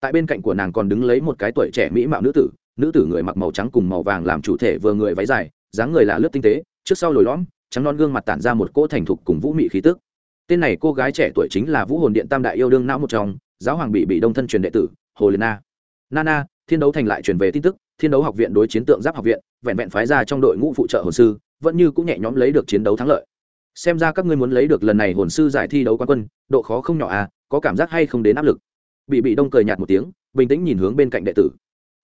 Tại bên cạnh của nàng còn đứng lấy một cái tuổi trẻ mỹ mạo nữ tử nữ tử người mặc màu trắng cùng màu vàng làm chủ thể vừa người váy dài, dáng người lạ lướt tinh tế, trước sau lồi lõm trắng non gương mặt tản ra một cỗ thành thục cùng vũ mị khí tức. Tên này cô gái trẻ tuổi chính là vũ hồn điện tam đại yêu đương não một trong, giáo hoàng bị bị đông thân truyền đệ tử, hồ liên na. Nana thiên đấu thành lại truyền về tin tức, thiên đấu học viện đối chiến tượng giáp học viện, vẹn vẹn phái ra trong đội ngũ phụ trợ hồn sư, vẫn như cũng nhẹ nhõm lấy được chiến đấu thắng lợi. Xem ra các ngươi muốn lấy được lần này hồn sư giải thi đấu quán quân, độ khó không nhỏ à có cảm giác hay không đến áp lực. Bị bị đông cười nhạt một tiếng, bình tĩnh nhìn hướng bên cạnh đệ tử.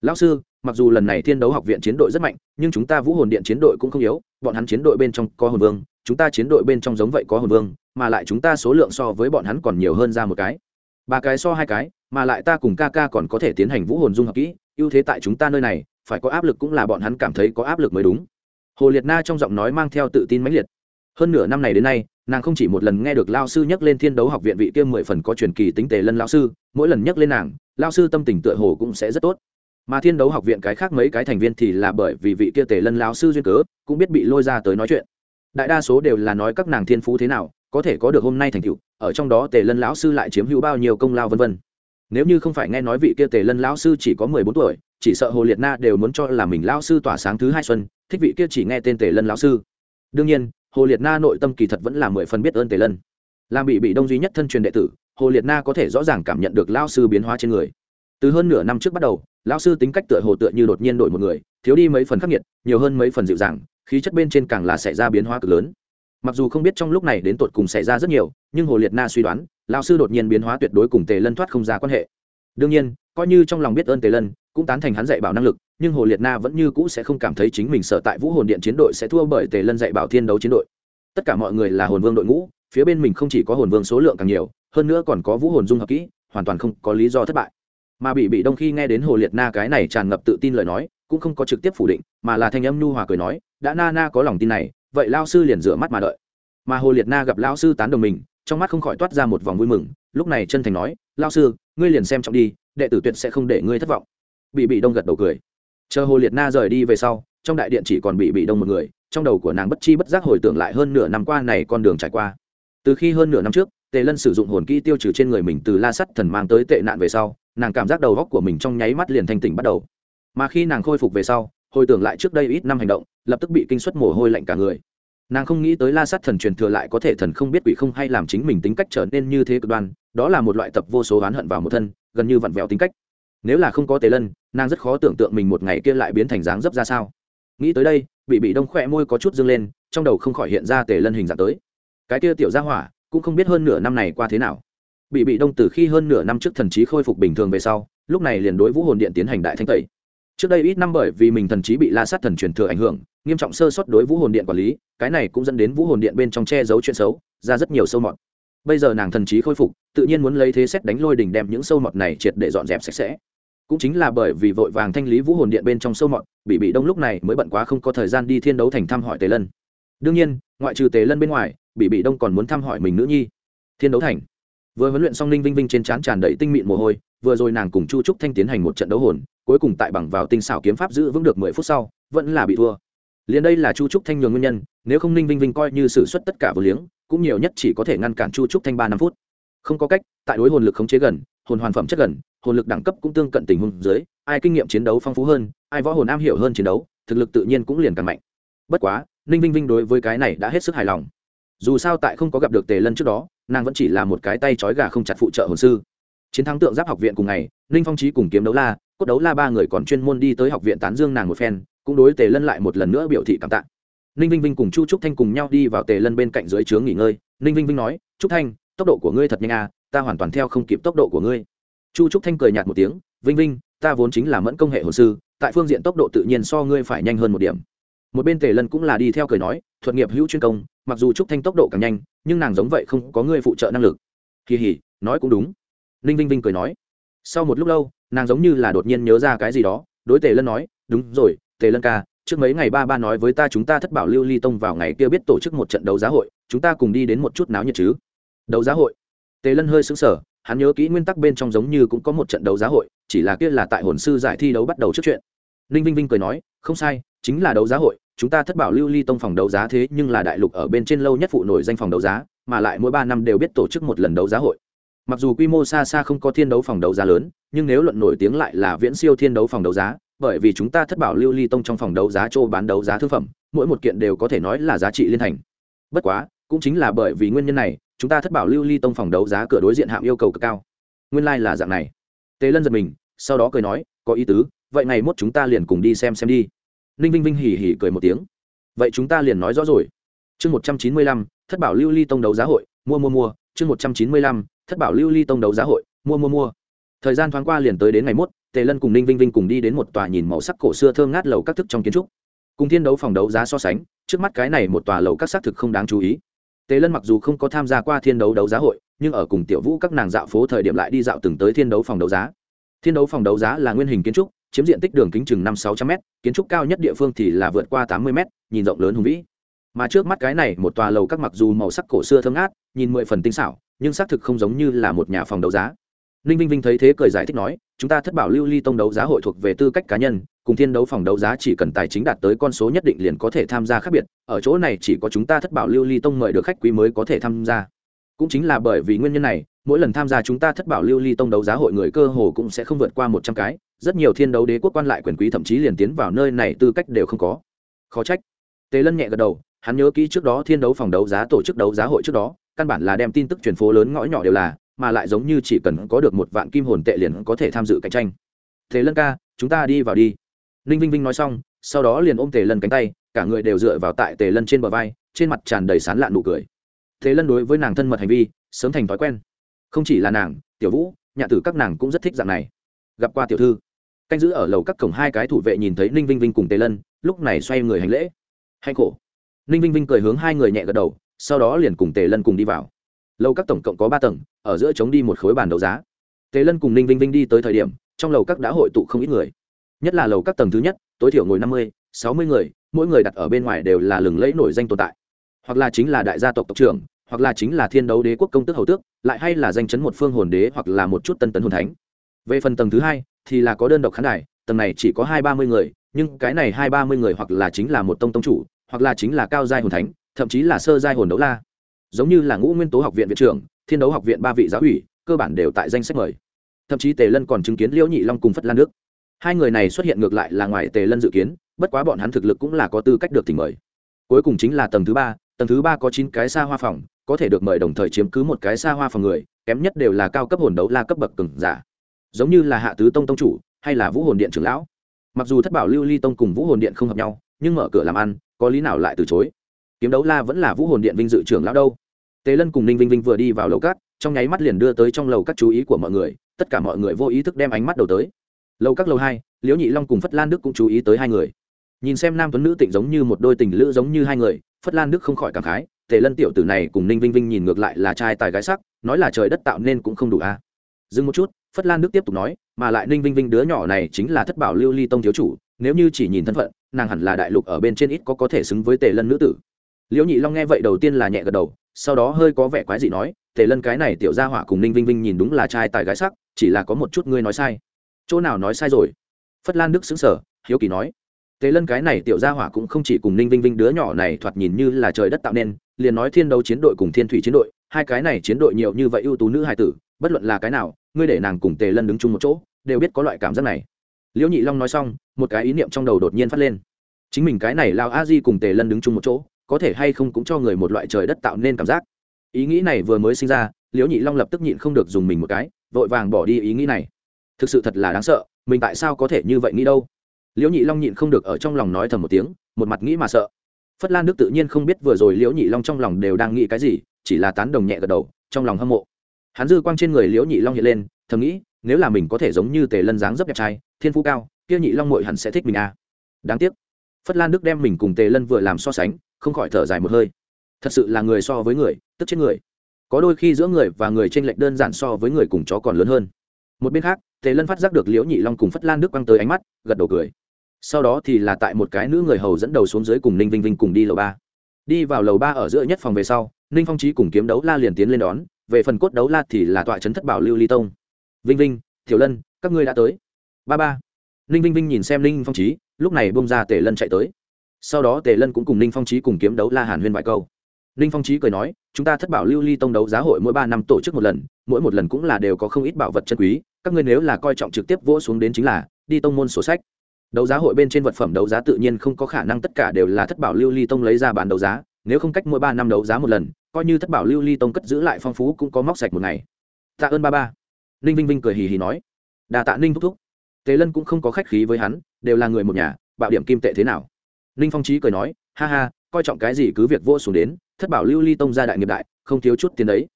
Lão sư mặc dù lần này thiên đấu học viện chiến đội rất mạnh, nhưng chúng ta vũ hồn điện chiến đội cũng không yếu, bọn hắn chiến đội bên trong có hồn vương, chúng ta chiến đội bên trong giống vậy có hồn vương, mà lại chúng ta số lượng so với bọn hắn còn nhiều hơn ra một cái. Ba cái so hai cái, mà lại ta cùng ca ca còn có thể tiến hành vũ hồn dung hợp kỹ, ưu thế tại chúng ta nơi này, phải có áp lực cũng là bọn hắn cảm thấy có áp lực mới đúng. Hồ liệt na trong giọng nói mang theo tự tin mãnh liệt. Hơn nửa năm này đến nay, nàng không chỉ một lần nghe được lao sư nhắc lên thiên đấu học viện vị kia mười phần có truyền kỳ tính tề lân lao sư, mỗi lần nhắc lên nàng, lao sư tâm tình tựa hồ cũng sẽ rất tốt mà thiên đấu học viện cái khác mấy cái thành viên thì là bởi vì vị kia tề lân lao sư duyên cớ, cũng biết bị lôi ra tới nói chuyện. Đại đa số đều là nói các nàng thiên phú thế nào, có thể có được hôm nay thành tựu, ở trong đó tề lân lão sư lại chiếm hữu bao nhiêu công lao vân vân. Nếu như không phải nghe nói vị kia tề lân lão sư chỉ có mười bốn tuổi, chỉ sợ hồ liệt na đều muốn cho là mình lão sư tỏa sáng thứ hai xuân, thích vị kia chỉ nghe tên tề lân lão sư. Đương nhiên, hồ liệt na nội tâm kỳ thật vẫn là mười phần biết ơn tề lân. Làm bị bị đông duy nhất thân truyền đệ tử, hồ liệt na có thể rõ ràng cảm nhận được lão sư biến hóa trên người. Từ hơn nửa năm trước bắt đầu Lão sư tính cách tựa hồ tựa như đột nhiên đổi một người, thiếu đi mấy phần khắc nghiệt, nhiều hơn mấy phần dịu dàng, khí chất bên trên càng là xảy ra biến hóa cực lớn. Mặc dù không biết trong lúc này đến tột cùng xảy ra rất nhiều, nhưng hồ liệt na suy đoán, lão sư đột nhiên biến hóa tuyệt đối cùng tề lân thoát không ra quan hệ. Đương nhiên, coi như trong lòng biết ơn tề lân, cũng tán thành hắn dạy bảo năng lực, nhưng hồ liệt na vẫn như cũ sẽ không cảm thấy chính mình sợ tại vũ hồn điện chiến đội sẽ thua bởi tề lân dạy bảo thiên đấu chiến đội. Tất cả mọi người là hồn vương đội ngũ, phía bên mình không chỉ có hồn vương số lượng càng nhiều, hơn nữa còn có vũ hồn dung hợp kỹ, hoàn toàn không có lý do thất bại mà bị bị đông khi nghe đến hồ liệt na cái này tràn ngập tự tin lời nói, cũng không có trực tiếp phủ định, mà là thanh âm nhu hòa cười nói, đã na na có lòng tin này, vậy lao sư liền rửa mắt mà đợi. Mà hồ liệt na gặp lao sư tán đồng mình, trong mắt không khỏi toát ra một vòng vui mừng, lúc này chân thành nói lao sư, ngươi liền xem trọng đi, đệ tử tuyệt sẽ không để ngươi thất vọng. Bị bị đông gật đầu cười. Chờ hồ liệt na rời đi về sau, trong đại điện chỉ còn bị bị đông một người, trong đầu của nàng bất chi bất giác hồi tưởng lại hơn nửa năm qua này con đường trải qua. Từ khi hơn nửa năm trước, tề lân sử dụng hồn kỹ tiêu trừ trên người mình từ la sắt thần mang tới tệ nạn về sau nàng cảm giác đầu góc của mình trong nháy mắt liền thanh tỉnh bắt đầu. Mà khi nàng khôi phục về sau, hồi tưởng lại trước đây ít năm hành động, lập tức bị kinh suất mồ hôi lạnh cả người. Nàng không nghĩ tới la sát thần truyền thừa lại có thể thần không biết quỷ không hay làm chính mình tính cách trở nên như thế cực đoan, đó là một loại tập vô số oán hận vào một thân, gần như vặn vẹo tính cách. Nếu là không có tề lân, nàng rất khó tưởng tượng mình một ngày kia lại biến thành dáng dấp ra sao. Nghĩ tới đây, bị bị đông khỏe môi có chút dâng lên, trong đầu không khỏi hiện ra tề lân hình dạng tới. Cái kia tiểu gia hỏa, cũng không biết hơn nửa năm này qua thế nào bị bị đông từ khi hơn nửa năm trước thần trí khôi phục bình thường về sau, lúc này liền đối vũ hồn điện tiến hành đại thanh tẩy. Trước đây ít năm bởi vì mình thần trí bị la sát thần truyền thừa ảnh hưởng, nghiêm trọng sơ suất đối vũ hồn điện quản lý, cái này cũng dẫn đến vũ hồn điện bên trong che giấu chuyện xấu, ra rất nhiều sâu mọt. Bây giờ nàng thần trí khôi phục, tự nhiên muốn lấy thế xét đánh lôi đỉnh đem những sâu mọt này triệt để dọn dẹp sạch sẽ. Cũng chính là bởi vì vội vàng thanh lý vũ hồn điện bên trong sâu mọt, bị bị đông lúc này mới bận quá không có thời gian đi thiên đấu thành thăm hỏi tề lân. Đương nhiên, ngoại trừ tề lân bên ngoài, bị bị đông còn muốn thăm hỏi mình nữ nhi. Thiên đấu thành vừa huấn luyện xong ninh vinh vinh trên trán tràn đầy tinh mịn mồ hôi, vừa rồi nàng cùng chu trúc thanh tiến hành một trận đấu hồn, cuối cùng tại bằng vào tinh xảo kiếm pháp giữ vững được mười phút sau, vẫn là bị thua. Liền đây là chu trúc thanh nhường nguyên nhân, nếu không ninh vinh vinh coi như xử suất tất cả vừa liếng, cũng nhiều nhất chỉ có thể ngăn cản chu trúc thanh ba năm phút. Không có cách, tại đối hồn lực khống chế gần, hồn hoàn phẩm chất gần, hồn lực đẳng cấp cũng tương cận tình huống dưới, ai kinh nghiệm chiến đấu phong phú hơn, ai võ hồn am hiểu hơn chiến đấu, thực lực tự nhiên cũng liền càng mạnh. Bất quá, ninh vinh vinh đối với cái này đã hết sức hài lòng. Dù sao tại không có gặp được tề lân trước đó nàng vẫn chỉ là một cái tay trói gà không chặt phụ trợ hồn sư. Chiến thắng tượng giáp học viện cùng ngày, ninh phong trí cùng kiếm đấu la, cốt đấu la ba người còn chuyên môn đi tới học viện tán dương nàng một phen, cũng đối tề lân lại một lần nữa biểu thị cảm tạ. Ninh vinh vinh cùng chu trúc thanh cùng nhau đi vào tề lân bên cạnh dưới trướng nghỉ ngơi. Ninh vinh vinh nói, trúc thanh, tốc độ của ngươi thật nhanh à ta hoàn toàn theo không kịp tốc độ của ngươi. Chu trúc thanh cười nhạt một tiếng, vinh vinh, ta vốn chính là mẫn công hệ hồ sư, tại phương diện tốc độ tự nhiên so ngươi phải nhanh hơn một điểm một bên tề lân cũng là đi theo cười nói, thuật nghiệp hữu chuyên công, mặc dù trúc thanh tốc độ càng nhanh, nhưng nàng giống vậy không có người phụ trợ năng lực. Kỳ hỉ nói cũng đúng. Ninh vinh vinh cười nói. Sau một lúc lâu, nàng giống như là đột nhiên nhớ ra cái gì đó, đối tề lân nói, đúng rồi, tề lân ca, trước mấy ngày ba ba nói với ta chúng ta thất bảo lưu ly tông vào ngày kia biết tổ chức một trận đấu giá hội, chúng ta cùng đi đến một chút náo nhiệt chứ? Đấu giá hội? Tề lân hơi xứng sở hắn nhớ kỹ nguyên tắc bên trong giống như cũng có một trận đấu giá hội, chỉ là kia là tại hồn sư giải thi đấu bắt đầu trước chuyện. Ninh vinh vinh cười nói, không sai chính là đấu giá hội, chúng ta thất bảo lưu ly tông phòng đấu giá thế nhưng là đại lục ở bên trên lâu nhất phụ nổi danh phòng đấu giá, mà lại mỗi ba năm đều biết tổ chức một lần đấu giá hội. Mặc dù quy mô xa xa không có thiên đấu phòng đấu giá lớn, nhưng nếu luận nổi tiếng lại là viễn siêu thiên đấu phòng đấu giá, bởi vì chúng ta thất bảo lưu ly tông trong phòng đấu giá châu bán đấu giá thương phẩm, mỗi một kiện đều có thể nói là giá trị liên thành. Bất quá, cũng chính là bởi vì nguyên nhân này, chúng ta thất bảo lưu ly tông phòng đấu giá cửa đối diện hạm yêu cầu cực cao. Nguyên lai、like、là dạng này. Tề lân giật mình, sau đó cười nói, có ý tứ, vậy ngày mốt chúng ta liền cùng đi xem xem đi ninh vinh vinh hỉ hỉ cười một tiếng. Vậy chúng ta liền nói rõ rồi. Chương một trăm chín mươi lăm, thất bảo lưu ly tông đấu giá hội, mua mua mua. Chương một trăm chín mươi lăm, thất bảo lưu ly tông đấu giá hội, mua mua mua. Thời gian thoáng qua liền tới đến ngày mốt, tề lân cùng ninh vinh vinh cùng đi đến một tòa nhìn màu sắc cổ xưa thơm ngát lầu các thức trong kiến trúc. Cùng thiên đấu phòng đấu giá so sánh, trước mắt cái này một tòa lầu các xác thực không đáng chú ý. Tề lân mặc dù không có tham gia qua thiên đấu đấu giá hội, nhưng ở cùng tiểu vũ các nàng dạo phố thời điểm lại đi dạo từng tới thiên đấu phòng đấu giá. Thiên đấu phòng đấu giá là nguyên hình kiến trúc chiếm diện tích đường kính chừng năm sáu trăm m kiến trúc cao nhất địa phương thì là vượt qua tám mươi m nhìn rộng lớn hùng vĩ. Mà trước mắt cái này, một tòa lầu các mặc dù màu sắc cổ xưa thơm ngát, nhìn mười phần tinh xảo, nhưng xác thực không giống như là một nhà phòng đấu giá. Ninh vinh vinh thấy thế cười giải thích nói, chúng ta thất bảo lưu ly tông đấu giá hội thuộc về tư cách cá nhân, cùng thiên đấu phòng đấu giá chỉ cần tài chính đạt tới con số nhất định liền có thể tham gia khác biệt, ở chỗ này chỉ có chúng ta thất bảo lưu ly tông mời được khách quý mới có thể tham gia. Cũng chính là bởi vì nguyên nhân này, mỗi lần tham gia chúng ta thất bảo lưu ly tông đấu giá hội người cơ hồ cũng sẽ không vượt qua một trăm cái rất nhiều thiên đấu đế quốc quan lại quyền quý thậm chí liền tiến vào nơi này tư cách đều không có. Khó trách. Tề lân nhẹ gật đầu, hắn nhớ kỹ trước đó thiên đấu phòng đấu giá, tổ chức đấu giá hội trước đó, căn bản là đem tin tức truyền phố lớn ngõ nhỏ đều là, mà lại giống như chỉ cần có được một vạn kim hồn tệ liền có thể tham dự cạnh tranh. Thế lân ca, chúng ta đi vào đi. Ninh vinh vinh nói xong, sau đó liền ôm tề lân cánh tay, cả người đều dựa vào tại tề lân trên bờ vai, trên mặt tràn đầy sán lạn nụ cười. Thế lân đối với nàng thân mật hành vi, sớm thành thói quen. Không chỉ là nàng, tiểu vũ nhạ tử các nàng cũng rất thích dạng này. Gặp qua tiểu thư canh giữ ở lầu các cổng hai cái thủ vệ nhìn thấy ninh vinh vinh cùng tề lân, lúc này xoay người hành lễ. Hay khổ. Ninh vinh vinh cười hướng hai người nhẹ gật đầu, sau đó liền cùng tề lân cùng đi vào. Lầu các tổng cộng có ba tầng, ở giữa chống đi một khối bàn đấu giá. Tề lân cùng ninh vinh vinh đi tới thời điểm, trong lầu các đã hội tụ không ít người. Nhất là lầu các tầng thứ nhất, tối thiểu ngồi năm mươi, sáu mươi người, mỗi người đặt ở bên ngoài đều là lừng lẫy nổi danh tồn tại. Hoặc là chính là đại gia tộc tộc trưởng, hoặc là chính là thiên đấu đế quốc công tước hầu tước, lại hay là danh chấn một phương hồn đế hoặc là một chút tân tấn hồn thánh. Về phần tầng thứ hai thì là có đơn độc khán đài, tầng này chỉ có hai ba mươi người, nhưng cái này hai ba mươi người hoặc là chính là một tông tông chủ, hoặc là chính là cao giai hồn thánh, thậm chí là sơ giai hồn đấu la. Giống như là ngũ nguyên tố học viện viện trưởng, thiên đấu học viện ba vị giáo ủy, cơ bản đều tại danh sách mời. Thậm chí tề lân còn chứng kiến liễu nhị long cùng phất lan nước hai người này xuất hiện ngược lại là ngoài tề lân dự kiến, bất quá bọn hắn thực lực cũng là có tư cách được tỉnh mời. Cuối cùng chính là tầng thứ ba, tầng thứ ba có chín cái xa hoa phòng, có thể được mời đồng thời chiếm cứ một cái xa hoa phòng người, kém nhất đều là cao cấp hồn đấu la cấp bậc cừng giả giống như là hạ tứ tông tông chủ, hay là vũ hồn điện trưởng lão. Mặc dù thất bảo lưu ly tông cùng vũ hồn điện không hợp nhau, nhưng mở cửa làm ăn, có lý nào lại từ chối? Kiếm đấu la vẫn là vũ hồn điện vinh dự trưởng lão đâu? Tề lân cùng ninh vinh vinh vừa đi vào lầu cát, trong nháy mắt liền đưa tới trong lầu các chú ý của mọi người, tất cả mọi người vô ý thức đem ánh mắt đầu tới. Lầu các lầu hai, liễu nhị long cùng phất lan đức cũng chú ý tới hai người. Nhìn xem nam tuấn nữ tịnh giống như một đôi tình lữ giống như hai người, phất lan đức không khỏi cảm khái, tề lân tiểu tử này cùng ninh vinh vinh nhìn ngược lại là trai tài gái sắc, nói là trời đất tạo nên cũng không đủ a. À. dừng một chút phất lan đức tiếp tục nói, mà lại ninh vinh vinh đứa nhỏ này chính là thất bảo lưu ly tông thiếu chủ, nếu như chỉ nhìn thân phận, nàng hẳn là đại lục ở bên trên ít có có thể xứng với tề lân nữ tử. Liễu nhị long nghe vậy đầu tiên là nhẹ gật đầu, sau đó hơi có vẻ quái dị nói, tề lân cái này tiểu gia hỏa cùng ninh vinh vinh nhìn đúng là trai tài gái sắc, chỉ là có một chút ngươi nói sai. Chỗ nào nói sai rồi? Phất lan đức xứng sở hiếu kỳ nói, tề lân cái này tiểu gia hỏa cũng không chỉ cùng ninh vinh vinh đứa nhỏ này thoạt nhìn như là trời đất tạo nên, liền nói thiên đấu chiến đội cùng thiên thủy chiến đội hai cái này chiến đội nhiều như vậy ưu tú nữ hài tử, bất luận là cái nào, ngươi để nàng cùng tề lân đứng chung một chỗ, đều biết có loại cảm giác này. Liễu nhị long nói xong, một cái ý niệm trong đầu đột nhiên phát lên. Chính mình cái này lao a di cùng tề lân đứng chung một chỗ, có thể hay không cũng cho người một loại trời đất tạo nên cảm giác. Ý nghĩ này vừa mới sinh ra, liễu nhị long lập tức nhịn không được dùng mình một cái, vội vàng bỏ đi ý nghĩ này. Thực sự thật là đáng sợ, mình tại sao có thể như vậy nghĩ đâu? Liễu nhị long nhịn không được ở trong lòng nói thầm một tiếng, một mặt nghĩ mà sợ. Phất lan đức tự nhiên không biết vừa rồi liễu nhị long trong lòng đều đang nghĩ cái gì chỉ là tán đồng nhẹ gật đầu, trong lòng hâm mộ. Hắn dư quang trên người liễu nhị long hiện lên, thầm nghĩ, nếu là mình có thể giống như tề lân dáng dấp đẹp trai, thiên phú cao, kia nhị long mội hẳn sẽ thích mình à. đáng tiếc, phất lan đức đem mình cùng tề lân vừa làm so sánh, không khỏi thở dài một hơi. Thật sự là người so với người, tức chết người. Có đôi khi giữa người và người t r ê n lệch đơn giản so với người cùng chó còn lớn hơn. Một bên khác, tề lân phát giác được liễu nhị long cùng phất lan đức quăng tới ánh mắt, gật đầu cười. Sau đó thì là tại một cái nữ người hầu dẫn đầu xuống dưới cùng ninh vinh vinh cùng đi lầu ba đi vào lầu ba ở giữa nhất phòng về sau, ninh phong trí cùng kiếm đấu la liền tiến lên đón, về phần cốt đấu la thì là tọa trấn thất bảo lưu ly tông. Vinh vinh thiểu lân, các ngươi đã tới. Ba ba. Ninh vinh vinh nhìn xem ninh phong trí lúc này bông ra tề lân chạy tới. Sau đó tề lân cũng cùng ninh phong trí cùng kiếm đấu la hàn huyên vài câu. Ninh phong trí cười nói, chúng ta thất bảo lưu ly tông đấu giá hội mỗi ba năm tổ chức một lần, mỗi một lần cũng là đều có không ít bảo vật chân quý, các ngươi nếu là coi trọng trực tiếp vỗ xuống đến chính là, đi tông môn sổ sách đấu giá hội bên trên vật phẩm đấu giá tự nhiên không có khả năng tất cả đều là thất bảo lưu ly tông lấy ra bán đấu giá, nếu không cách mỗi ba năm đấu giá một lần, coi như thất bảo lưu ly tông cất giữ lại phong phú cũng có móc sạch một ngày. Tạ ơn ba ba. Ninh vinh vinh cười hì hì nói. Đà tạ ninh thúc thúc. Tề lân cũng không có khách khí với hắn, đều là người một nhà, bạo điểm kim tệ thế nào? Ninh phong trí cười nói, ha ha, coi trọng cái gì cứ việc vô xuống đến, thất bảo lưu ly tông ra đại nghiệp đại, không thiếu chút tiền đấy.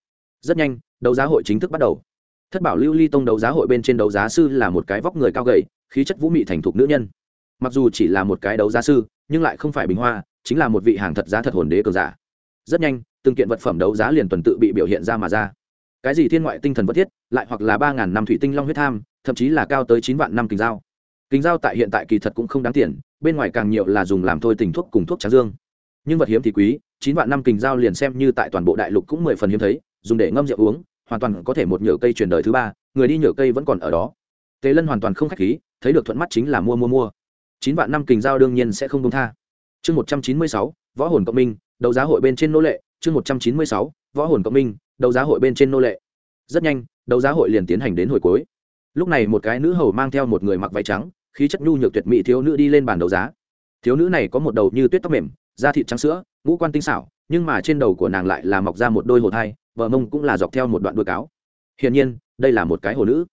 Rất nhanh, đấu giá hội chính thức bắt đầu. Thất bảo lưu ly tông đấu giá hội bên trên đấu giá sư là một cái vóc người cao gầy khí chất vũ mị thành thục nữ nhân. Mặc dù chỉ là một cái đấu giá sư, nhưng lại không phải bình hoa, chính là một vị hàng thật giá thật hồn đế cường giả. Rất nhanh, từng kiện vật phẩm đấu giá liền tuần tự bị biểu hiện ra mà ra. Cái gì thiên ngoại tinh thần vật thiết, lại hoặc là ba ngàn năm thủy tinh long huyết tham, thậm chí là cao tới chín vạn năm kính dao kính dao tại hiện tại kỳ thật cũng không đáng tiền, bên ngoài càng nhiều là dùng làm thôi tình thuốc cùng thuốc tráng dương. Nhưng vật hiếm thì quý, chín vạn năm kính dao liền xem như tại toàn bộ đại lục cũng mười phần hiếm thấy, dùng để ngâm rượu uống, hoàn toàn có thể một nhựa cây truyền đời thứ ba, người đi nhựa cây vẫn còn ở đó. Tề lân hoàn toàn không k h á c h khí thấy được thuận mắt chính là mua mua mua. Chín vạn năm kình giao đương nhiên sẽ không công tha. Chương một trăm chín mươi sáu, võ hồn cộng minh, đấu giá hội bên trên nô lệ. Chương một trăm chín mươi sáu, võ hồn cộng minh, đấu giá hội bên trên nô lệ. Rất nhanh, đấu giá hội liền tiến hành đến hồi cuối. Lúc này một cái nữ hầu mang theo một người mặc váy trắng, khí chất nhu nhược tuyệt mỹ thiếu nữ đi lên bàn đấu giá. Thiếu nữ này có một đầu như tuyết tóc mềm, da thịt trắng sữa, ngũ quan tinh xảo, nhưng mà trên đầu của nàng lại là mọc ra một đôi hồ thai bờ mông cũng là dọc theo một đoạn đuôi cáo. Hiển nhiên, đây là một cái hồ nữ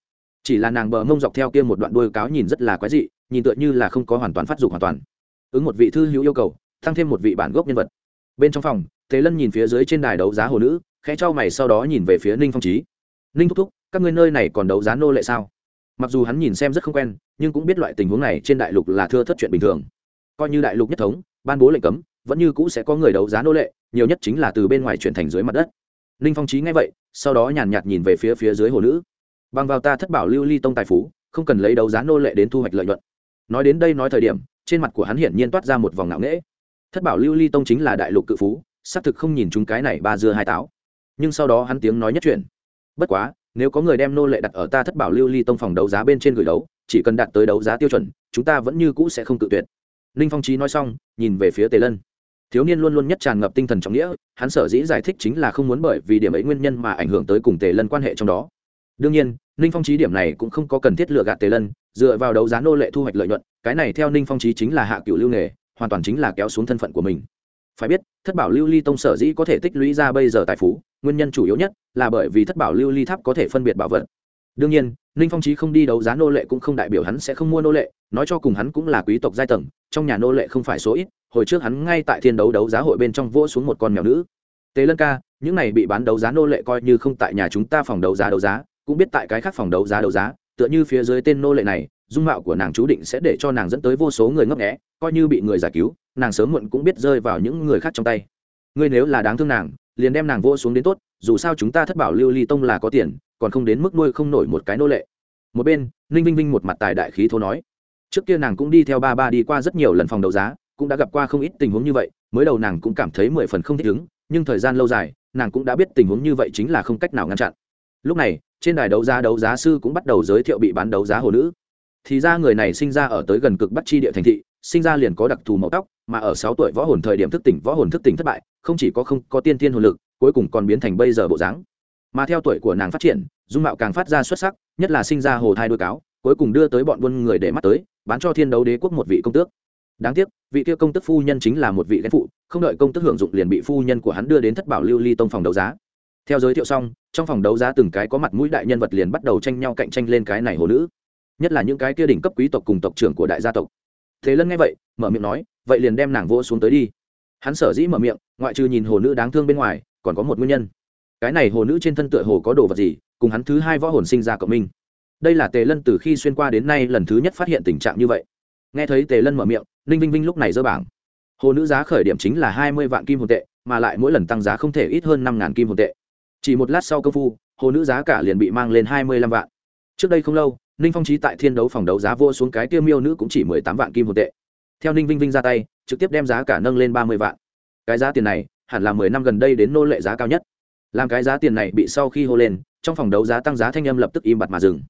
chỉ là nàng bờ mông dọc theo kia một đoạn đuôi cáo nhìn rất là quái dị, nhìn tựa như là không có hoàn toàn phát dục hoàn toàn. Ứng một vị thư hữu yêu cầu tăng thêm một vị bản gốc nhân vật. Bên trong phòng, thế lân nhìn phía dưới trên đài đấu giá hồ nữ, khẽ trao mày sau đó nhìn về phía ninh phong trí ninh thúc thúc, các ngươi nơi này còn đấu giá nô lệ sao? Mặc dù hắn nhìn xem rất không quen, nhưng cũng biết loại tình huống này trên đại lục là thưa thất chuyện bình thường. Coi như đại lục nhất thống, ban bố lệnh cấm, vẫn như cũ sẽ có người đấu giá nô lệ, nhiều nhất chính là từ bên ngoài chuyển thành dưới mặt đất. Ninh phong trí nghe vậy, sau đó nhàn nhạt nhìn về phía phía dưới hồ nữ bằng vào ta thất bảo lưu ly tông tài phú, không cần lấy đấu giá nô lệ đến thu hoạch lợi nhuận. Nói đến đây nói thời điểm, trên mặt của hắn hiển nhiên toát ra một vòng ngạo nghễ. Thất bảo lưu ly tông chính là đại lục cự phú, xác thực không nhìn chúng cái này ba dưa hai táo. Nhưng sau đó hắn tiếng nói nhất chuyển. bất quá, nếu có người đem nô lệ đặt ở ta thất bảo lưu ly tông phòng đấu giá bên trên gửi đấu, chỉ cần đạt tới đấu giá tiêu chuẩn, chúng ta vẫn như cũ sẽ không tự tuyệt. Ninh phong trí nói xong, nhìn về phía tề lân. Thiếu niên luôn luôn nhất tràn ngập tinh thần trọng nghĩa, hắn sở dĩ giải thích chính là không muốn bởi vì điểm ấy nguyên nhân mà ảnh hưởng tới cùng tề lân quan hệ trong đó đương nhiên, ninh phong trí điểm này cũng không có cần thiết lựa gạt tề lân, dựa vào đấu giá nô lệ thu hoạch lợi nhuận, cái này theo ninh phong trí chính là hạ cựu lưu nghề, hoàn toàn chính là kéo xuống thân phận của mình. Phải biết, thất bảo lưu ly tông sở dĩ có thể tích lũy ra bây giờ tài phú, nguyên nhân chủ yếu nhất là bởi vì thất bảo lưu ly tháp có thể phân biệt bảo vật. Đương nhiên, ninh phong trí không đi đấu giá nô lệ cũng không đại biểu hắn sẽ không mua nô lệ, nói cho cùng hắn cũng là quý tộc giai tầng, trong nhà nô lệ không phải số ít, hồi trước hắn ngay tại thiên đấu đấu giá hội bên trong vỗ xuống một con mèo nữ. Tế lân ca, những này bị bán đấu giá nô lệ coi như không tại nhà chúng ta phòng đấu giá đấu giá cũng biết tại cái khác phòng đấu giá đấu giá, tựa như phía dưới tên nô lệ này, dung mạo của nàng chú định sẽ để cho nàng dẫn tới vô số người ngấp nghẽ coi như bị người giải cứu, nàng sớm muộn cũng biết rơi vào những người khác trong tay. Ngươi nếu là đáng thương nàng, liền đem nàng vô xuống đến tốt, dù sao chúng ta thất bảo lưu ly tông là có tiền, còn không đến mức nuôi không nổi một cái nô lệ. Một bên, ninh vinh vinh một mặt tài đại khí thô nói, trước kia nàng cũng đi theo ba ba đi qua rất nhiều lần phòng đấu giá, cũng đã gặp qua không ít tình huống như vậy, mới đầu nàng cũng cảm thấy mười phần không thích ứng, nhưng thời gian lâu dài, nàng cũng đã biết tình huống như vậy chính là không cách nào ngăn chặn. Lúc này trên đài đấu giá đấu giá sư cũng bắt đầu giới thiệu bị bán đấu giá hồ nữ. Thì ra người này sinh ra ở tới gần cực bắc chi địa thành thị, sinh ra liền có đặc thù màu tóc, mà ở sáu tuổi võ hồn thời điểm thức tỉnh, võ hồn thức tỉnh thất bại, không chỉ có không có tiên tiên hồn lực, cuối cùng còn biến thành bây giờ bộ dáng. Mà theo tuổi của nàng phát triển, dung mạo càng phát ra xuất sắc, nhất là sinh ra hồ thai đôi cáo, cuối cùng đưa tới bọn buôn người để mắt tới, bán cho thiên đấu đế quốc một vị công tước. Đáng tiếc, vị kia công tức phu nhân chính là một vị ghen phụ, không đợi công tức hưởng dụng liền bị phu nhân của hắn đưa đến thất bảo lưu ly tông phòng đấu giá theo giới thiệu xong, trong phòng đấu giá từng cái có mặt mũi đại nhân vật liền bắt đầu tranh nhau cạnh tranh lên cái này hồ nữ. Nhất là những cái kia đỉnh cấp quý tộc cùng tộc trưởng của đại gia tộc. Thế lân nghe vậy, mở miệng nói, vậy liền đem nàng vô xuống tới đi. Hắn sở dĩ mở miệng, ngoại trừ nhìn hồ nữ đáng thương bên ngoài, còn có một nguyên nhân. Cái này hồ nữ trên thân tựa hồ có đồ vật gì, cùng hắn thứ hai võ hồn sinh ra cộng minh. Đây là tề lân từ khi xuyên qua đến nay lần thứ nhất phát hiện tình trạng như vậy. Nghe thấy tề lân mở miệng, ninh vinh vinh lúc này dơ bảng. Hồ nữ giá khởi điểm chính là hai mươi vạn kim hồn tệ, mà lại mỗi lần tăng giá không thể ít hơn năm ngàn kim hồn tệ chỉ một lát sau công phu, hồ nữ giá cả liền bị mang lên hai mươi lăm vạn. Trước đây không lâu, ninh phong trí tại thiên đấu phòng đấu giá vô xuống cái tiêu miêu nữ cũng chỉ mười tám vạn kim hồn tệ. Theo ninh vinh vinh ra tay, trực tiếp đem giá cả nâng lên ba mươi vạn. Cái giá tiền này, hẳn là mười năm gần đây đến nô lệ giá cao nhất. Làm cái giá tiền này bị sau khi hô lên, trong phòng đấu giá tăng giá thanh âm lập tức im bặt mà dừng.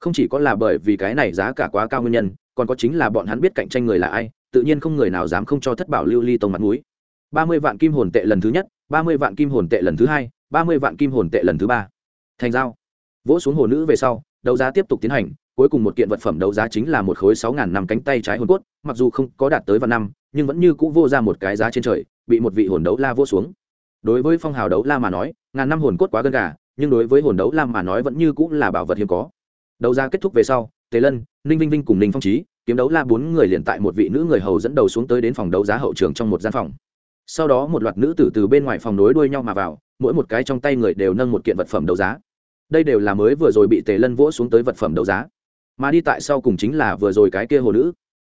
Không chỉ có là bởi vì cái này giá cả quá cao nguyên nhân, còn có chính là bọn hắn biết cạnh tranh người là ai, tự nhiên không người nào dám không cho thất bảo lưu ly tông mặt mũi. ba mươi vạn kim hồn tệ lần thứ nhất, ba mươi vạn kim hồn tệ lần thứ hai ba mươi vạn kim hồn tệ lần thứ ba. Thành giao. Vỗ xuống hồ nữ về sau, đấu giá tiếp tục tiến hành, cuối cùng một kiện vật phẩm đấu giá chính là một khối sáu ngàn năm cánh tay trái hồn cốt, mặc dù không có đạt tới vạn năm, nhưng vẫn như cũ vô ra một cái giá trên trời, bị một vị hồn đấu la vô xuống. Đối với phong hào đấu la mà nói, ngàn năm hồn cốt quá gần gà, nhưng đối với hồn đấu la mà nói vẫn như cũng là bảo vật hiếm có. Đấu giá kết thúc về sau, tề lân, ninh vinh vinh cùng ninh phong trí kiếm đấu la bốn người liền tại một vị nữ người hầu dẫn đầu xuống tới đến phòng đấu giá hậu trường trong một gian phòng. Sau đó một loạt nữ tử từ bên ngoài phòng nối đuôi nhau mà vào mỗi một cái trong tay người đều nâng một kiện vật phẩm đấu giá. Đây đều là mới vừa rồi bị tề lân vỗ xuống tới vật phẩm đấu giá. Mà đi tại sau cùng chính là vừa rồi cái kia hồ nữ.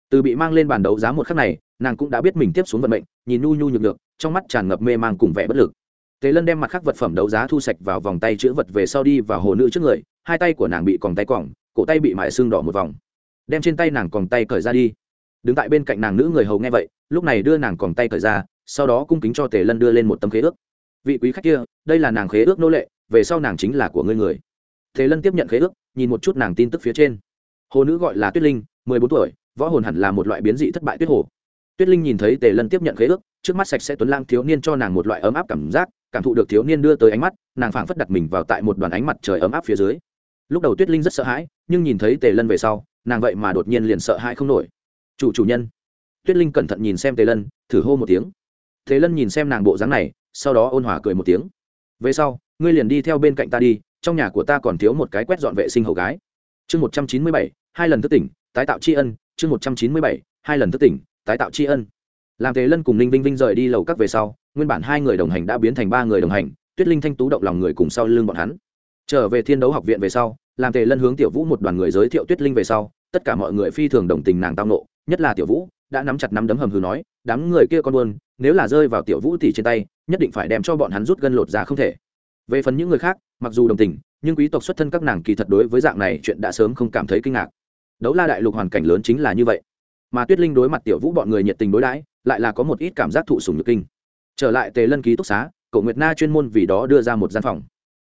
Từ bị mang lên bàn đấu giá một khắc này, nàng cũng đã biết mình tiếp xuống vận mệnh, nhìn nhu nhu nhược được trong mắt tràn ngập mê mang cùng vẻ bất lực. Tề lân đem mặt khắc vật phẩm đấu giá thu sạch vào vòng tay chữ vật về sau đi và hồ nữ trước người, hai tay của nàng bị còng tay còng, cổ tay bị mại xương đỏ một vòng. Đem trên tay nàng còng tay cởi ra đi. Đứng tại bên cạnh nàng nữ người hầu nghe vậy, lúc này đưa nàng còng tay cởi ra, sau đó cung kính cho tề lân đưa lên một tấm khế ước vị quý khách kia, đây là nàng khế ước nô lệ, về sau nàng chính là của ngươi người. Tề lân tiếp nhận khế ước, nhìn một chút nàng tin tức phía trên. Hồ nữ gọi là tuyết linh, mười bốn tuổi, võ hồn hẳn là một loại biến dị thất bại tuyết hồ. Tuyết linh nhìn thấy tề lân tiếp nhận khế ước, trước mắt sạch sẽ tuấn lang thiếu niên cho nàng một loại ấm áp cảm giác, cảm thụ được thiếu niên đưa tới ánh mắt, nàng phảng phất đặt mình vào tại một đoàn ánh mặt trời ấm áp phía dưới. Lúc đầu tuyết linh rất sợ hãi, nhưng nhìn thấy tề lân về sau, nàng vậy mà đột nhiên liền sợ hãi không nổi. Chủ chủ nhân. Tuyết linh cẩn thận nhìn xem tề lân, thử hô một tiếng thế lân nhìn xem nàng bộ dáng này, sau đó ôn hòa cười một tiếng. Về sau, ngươi liền đi theo bên cạnh ta đi, trong nhà của ta còn thiếu một cái quét dọn vệ sinh hầu gái. Chương một trăm chín mươi bảy, hai lần thức tỉnh, tái tạo tri ân. Chương một trăm chín mươi bảy, hai lần thức tỉnh, tái tạo tri ân. Làm thế lân cùng ninh vinh vinh rời đi lầu các về sau, nguyên bản hai người đồng hành đã biến thành ba người đồng hành, tuyết linh thanh tú động lòng người cùng sau lưng bọn hắn. Trở về thiên đấu học viện về sau, làm tề lân hướng tiểu vũ một đoàn người giới thiệu tuyết linh về sau, tất cả mọi người phi thường đồng tình nàng tao nộ, nhất là tiểu vũ, đã nắm chặt nắm đấm hầm hừ nói, đám người kia con buôn nếu là rơi vào tiểu vũ tỷ trên tay, nhất định phải đem cho bọn hắn rút gân lột ra không thể. Về phần những người khác, mặc dù đồng tình, nhưng quý tộc xuất thân các nàng kỳ thật đối với dạng này chuyện đã sớm không cảm thấy kinh ngạc. Đấu la đại lục hoàn cảnh lớn chính là như vậy. Mà tuyết linh đối mặt tiểu vũ bọn người nhiệt tình đối đãi, lại là có một ít cảm giác thụ sùng nhược kinh. Trở lại tề lân ký túc xá cậu nguyệt na chuyên môn vì đó đưa ra một gian phòng.